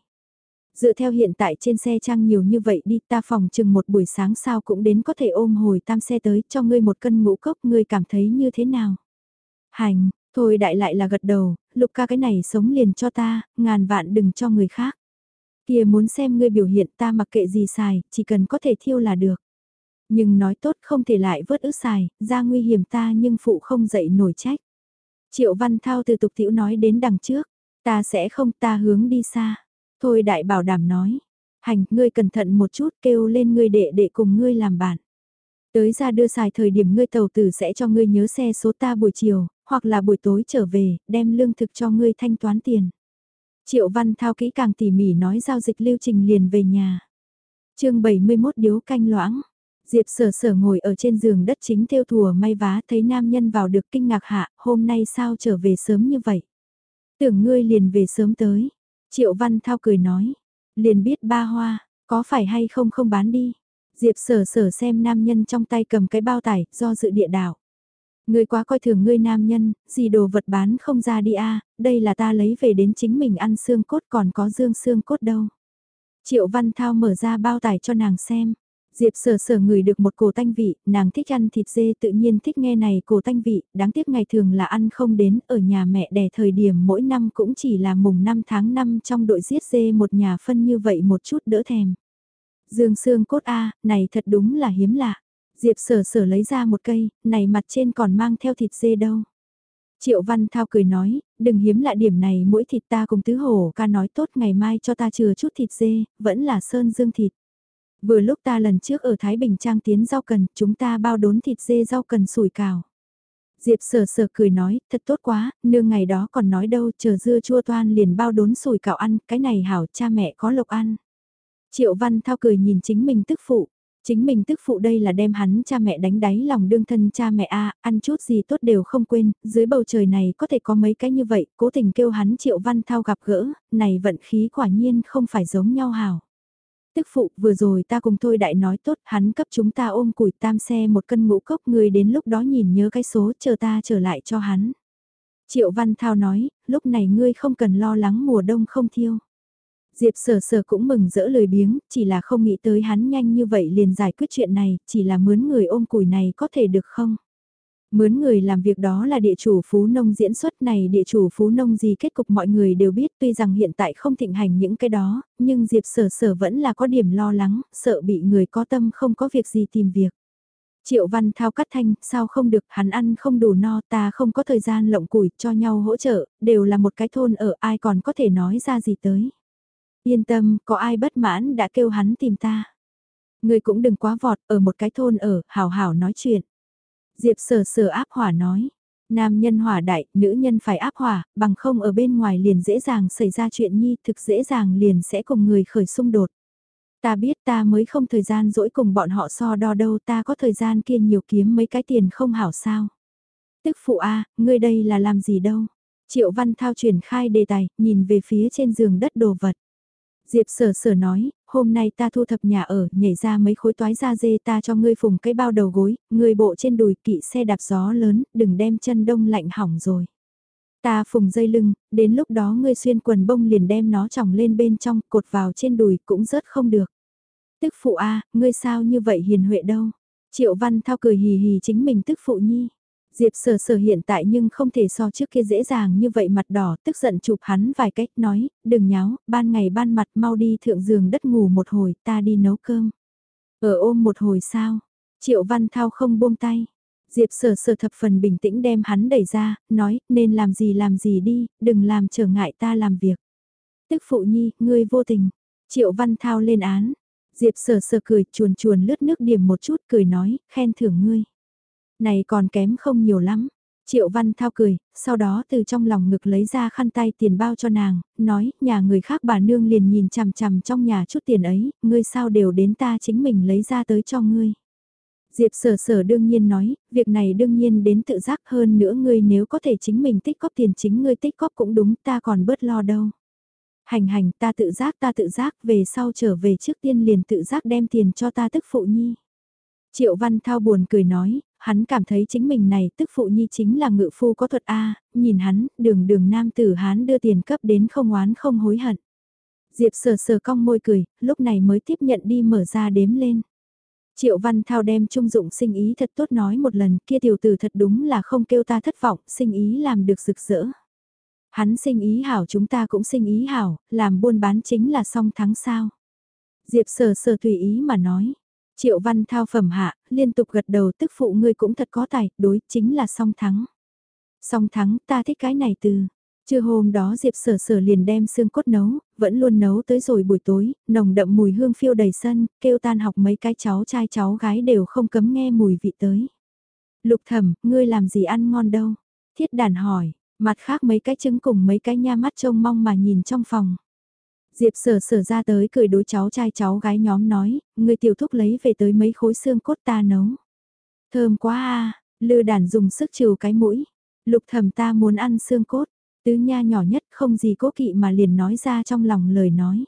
Dựa theo hiện tại trên xe trang nhiều như vậy đi ta phòng chừng một buổi sáng sao cũng đến có thể ôm hồi tam xe tới cho ngươi một cân ngũ cốc ngươi cảm thấy như thế nào. Hành, thôi đại lại là gật đầu, lục ca cái này sống liền cho ta, ngàn vạn đừng cho người khác. Kia muốn xem ngươi biểu hiện ta mặc kệ gì xài, chỉ cần có thể thiêu là được. Nhưng nói tốt không thể lại vớt ức xài, ra nguy hiểm ta nhưng phụ không dậy nổi trách. Triệu Văn Thao từ tục tiểu nói đến đằng trước, ta sẽ không ta hướng đi xa. Thôi đại bảo đảm nói, hành, ngươi cẩn thận một chút kêu lên ngươi đệ đệ cùng ngươi làm bạn. Tới ra đưa xài thời điểm ngươi tàu tử sẽ cho ngươi nhớ xe số ta buổi chiều, hoặc là buổi tối trở về, đem lương thực cho ngươi thanh toán tiền. Triệu Văn Thao kỹ càng tỉ mỉ nói giao dịch lưu trình liền về nhà. chương 71 điếu canh loãng. Diệp sở sở ngồi ở trên giường đất chính theo thùa may vá thấy nam nhân vào được kinh ngạc hạ, hôm nay sao trở về sớm như vậy. Tưởng ngươi liền về sớm tới, Triệu Văn Thao cười nói, liền biết ba hoa, có phải hay không không bán đi. Diệp sở sở xem nam nhân trong tay cầm cái bao tải, do dự địa đảo. Ngươi quá coi thường ngươi nam nhân, gì đồ vật bán không ra đi a đây là ta lấy về đến chính mình ăn xương cốt còn có dương xương cốt đâu. Triệu Văn Thao mở ra bao tải cho nàng xem. Diệp sở sở ngửi được một cổ tanh vị, nàng thích ăn thịt dê tự nhiên thích nghe này cổ tanh vị, đáng tiếc ngày thường là ăn không đến, ở nhà mẹ đẻ thời điểm mỗi năm cũng chỉ là mùng 5 tháng 5 trong đội giết dê một nhà phân như vậy một chút đỡ thèm. Dương xương cốt A, này thật đúng là hiếm lạ. Diệp sở sở lấy ra một cây, này mặt trên còn mang theo thịt dê đâu. Triệu Văn Thao cười nói, đừng hiếm lạ điểm này mỗi thịt ta cùng tứ hổ ca nói tốt ngày mai cho ta chừa chút thịt dê, vẫn là sơn dương thịt. Vừa lúc ta lần trước ở Thái Bình Trang tiến rau cần, chúng ta bao đốn thịt dê rau cần sủi cào. Diệp sờ sờ cười nói, thật tốt quá, nương ngày đó còn nói đâu, chờ dưa chua toan liền bao đốn sủi cào ăn, cái này hảo cha mẹ có lộc ăn. Triệu Văn Thao cười nhìn chính mình tức phụ, chính mình tức phụ đây là đem hắn cha mẹ đánh đáy lòng đương thân cha mẹ a ăn chút gì tốt đều không quên, dưới bầu trời này có thể có mấy cái như vậy, cố tình kêu hắn Triệu Văn Thao gặp gỡ, này vận khí quả nhiên không phải giống nhau hảo tức phụ vừa rồi ta cùng thôi đại nói tốt hắn cấp chúng ta ôm củi tam xe một cân ngũ cốc người đến lúc đó nhìn nhớ cái số chờ ta trở lại cho hắn. Triệu Văn Thao nói, lúc này ngươi không cần lo lắng mùa đông không thiêu. Diệp sở sở cũng mừng rỡ lời biếng, chỉ là không nghĩ tới hắn nhanh như vậy liền giải quyết chuyện này, chỉ là mướn người ôm củi này có thể được không? Mướn người làm việc đó là địa chủ phú nông diễn xuất này địa chủ phú nông gì kết cục mọi người đều biết tuy rằng hiện tại không thịnh hành những cái đó, nhưng Diệp sở sở vẫn là có điểm lo lắng, sợ bị người có tâm không có việc gì tìm việc. Triệu Văn Thao cắt thanh, sao không được, hắn ăn không đủ no, ta không có thời gian lộng củi, cho nhau hỗ trợ, đều là một cái thôn ở ai còn có thể nói ra gì tới. Yên tâm, có ai bất mãn đã kêu hắn tìm ta. Người cũng đừng quá vọt, ở một cái thôn ở, hảo hảo nói chuyện. Diệp sở sở áp hỏa nói. Nam nhân hỏa đại, nữ nhân phải áp hỏa, bằng không ở bên ngoài liền dễ dàng xảy ra chuyện nhi, thực dễ dàng liền sẽ cùng người khởi xung đột. Ta biết ta mới không thời gian dỗi cùng bọn họ so đo đâu ta có thời gian kia nhiều kiếm mấy cái tiền không hảo sao. Tức phụ A, ngươi đây là làm gì đâu. Triệu Văn Thao chuyển khai đề tài, nhìn về phía trên giường đất đồ vật. Diệp sở sở nói, hôm nay ta thu thập nhà ở, nhảy ra mấy khối toái da dê ta cho ngươi phùng cái bao đầu gối, ngươi bộ trên đùi kỵ xe đạp gió lớn, đừng đem chân đông lạnh hỏng rồi. Ta phùng dây lưng, đến lúc đó ngươi xuyên quần bông liền đem nó tròng lên bên trong, cột vào trên đùi cũng rớt không được. Tức phụ a ngươi sao như vậy hiền huệ đâu? Triệu Văn Thao cười hì hì chính mình tức phụ nhi. Diệp sở sở hiện tại nhưng không thể so trước kia dễ dàng như vậy mặt đỏ tức giận chụp hắn vài cách nói, đừng nháo, ban ngày ban mặt mau đi thượng giường đất ngủ một hồi ta đi nấu cơm. Ở ôm một hồi sao? Triệu Văn Thao không buông tay. Diệp sở sở thập phần bình tĩnh đem hắn đẩy ra, nói, nên làm gì làm gì đi, đừng làm trở ngại ta làm việc. Tức phụ nhi, ngươi vô tình. Triệu Văn Thao lên án. Diệp sở sở cười chuồn chuồn lướt nước điểm một chút cười nói, khen thưởng ngươi. Này còn kém không nhiều lắm. Triệu Văn Thao cười, sau đó từ trong lòng ngực lấy ra khăn tay tiền bao cho nàng, nói, nhà người khác bà nương liền nhìn chằm chằm trong nhà chút tiền ấy, ngươi sao đều đến ta chính mình lấy ra tới cho ngươi. Diệp sở sở đương nhiên nói, việc này đương nhiên đến tự giác hơn nữa ngươi nếu có thể chính mình tích góp tiền chính ngươi tích góp cũng đúng ta còn bớt lo đâu. Hành hành ta tự giác ta tự giác về sau trở về trước tiên liền tự giác đem tiền cho ta tức phụ nhi. Triệu Văn Thao buồn cười nói, hắn cảm thấy chính mình này tức phụ nhi chính là ngự phu có thuật A, nhìn hắn, đường đường nam tử hắn đưa tiền cấp đến không oán không hối hận. Diệp sờ sờ cong môi cười, lúc này mới tiếp nhận đi mở ra đếm lên. Triệu Văn Thao đem trung dụng sinh ý thật tốt nói một lần, kia tiểu tử thật đúng là không kêu ta thất vọng, sinh ý làm được rực rỡ. Hắn sinh ý hảo chúng ta cũng sinh ý hảo, làm buôn bán chính là song thắng sao. Diệp sờ sờ tùy ý mà nói. Triệu Văn Thao phẩm hạ, liên tục gật đầu tức phụ ngươi cũng thật có tài, đối chính là song thắng. Song thắng ta thích cái này từ. Trưa hôm đó Diệp sở sở liền đem xương cốt nấu, vẫn luôn nấu tới rồi buổi tối, nồng đậm mùi hương phiêu đầy sân, kêu tan học mấy cái cháu trai cháu gái đều không cấm nghe mùi vị tới. Lục thẩm, ngươi làm gì ăn ngon đâu? Thiết đàn hỏi, mặt khác mấy cái trứng cùng mấy cái nha mắt trông mong mà nhìn trong phòng. Diệp sở sở ra tới cười đối cháu trai cháu gái nhóm nói, người tiểu thúc lấy về tới mấy khối xương cốt ta nấu. Thơm quá à, lư đàn dùng sức trừ cái mũi. Lục thẩm ta muốn ăn xương cốt, tứ nha nhỏ nhất không gì cố kỵ mà liền nói ra trong lòng lời nói.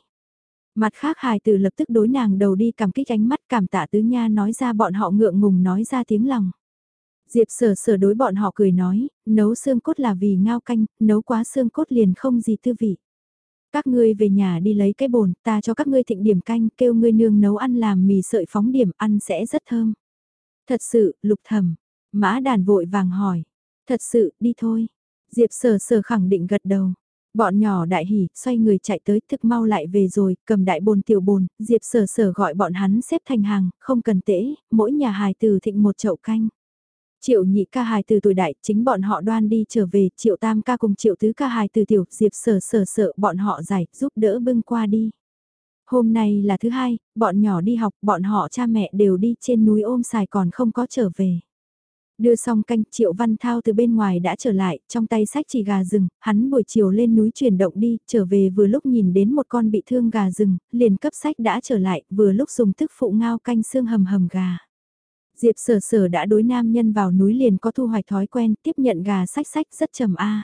Mặt khác hài tử lập tức đối nàng đầu đi cảm kích ánh mắt cảm tạ tứ nha nói ra bọn họ ngượng ngùng nói ra tiếng lòng. Diệp sở sở đối bọn họ cười nói, nấu xương cốt là vì ngao canh, nấu quá xương cốt liền không gì tư vị. Các ngươi về nhà đi lấy cái bồn, ta cho các ngươi thịnh điểm canh, kêu ngươi nương nấu ăn làm mì sợi phóng điểm ăn sẽ rất thơm. Thật sự, lục thầm. Mã đàn vội vàng hỏi. Thật sự, đi thôi. Diệp sở sở khẳng định gật đầu. Bọn nhỏ đại hỉ, xoay người chạy tới thực mau lại về rồi, cầm đại bồn tiểu bồn, Diệp sở sở gọi bọn hắn xếp thành hàng, không cần tễ, mỗi nhà hài từ thịnh một chậu canh. Triệu nhị ca hài từ tuổi đại, chính bọn họ đoan đi trở về, triệu tam ca cùng triệu tứ ca hài từ tiểu, diệp sở sở sợ bọn họ giải, giúp đỡ bưng qua đi. Hôm nay là thứ hai, bọn nhỏ đi học, bọn họ cha mẹ đều đi trên núi ôm xài còn không có trở về. Đưa xong canh Triệu Văn Thao từ bên ngoài đã trở lại, trong tay sách chỉ gà rừng, hắn buổi chiều lên núi chuyển động đi, trở về vừa lúc nhìn đến một con bị thương gà rừng, liền cấp sách đã trở lại, vừa lúc dùng thức phụ ngao canh xương hầm hầm gà. Diệp sở sở đã đối nam nhân vào núi liền có thu hoạch thói quen tiếp nhận gà sách sách rất trầm a.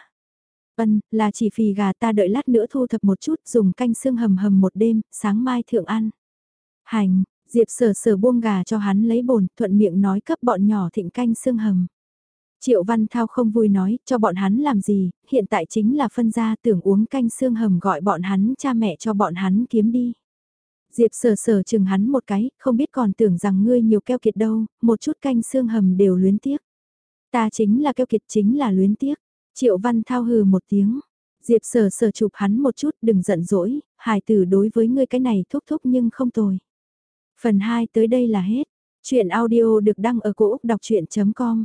vân là chỉ phì gà ta đợi lát nữa thu thập một chút dùng canh xương hầm hầm một đêm, sáng mai thượng ăn. Hành, Diệp sở sở buông gà cho hắn lấy bồn, thuận miệng nói cấp bọn nhỏ thịnh canh xương hầm. Triệu Văn Thao không vui nói, cho bọn hắn làm gì, hiện tại chính là phân gia tưởng uống canh xương hầm gọi bọn hắn cha mẹ cho bọn hắn kiếm đi. Diệp sờ sờ chừng hắn một cái, không biết còn tưởng rằng ngươi nhiều keo kiệt đâu, một chút canh xương hầm đều luyến tiếc. Ta chính là keo kiệt chính là luyến tiếc. Triệu Văn Thao hừ một tiếng. Diệp sờ sờ chụp hắn một chút đừng giận dỗi, hài tử đối với ngươi cái này thúc thúc nhưng không tồi. Phần 2 tới đây là hết. Chuyện audio được đăng ở cổ Úc đọc chuyện.com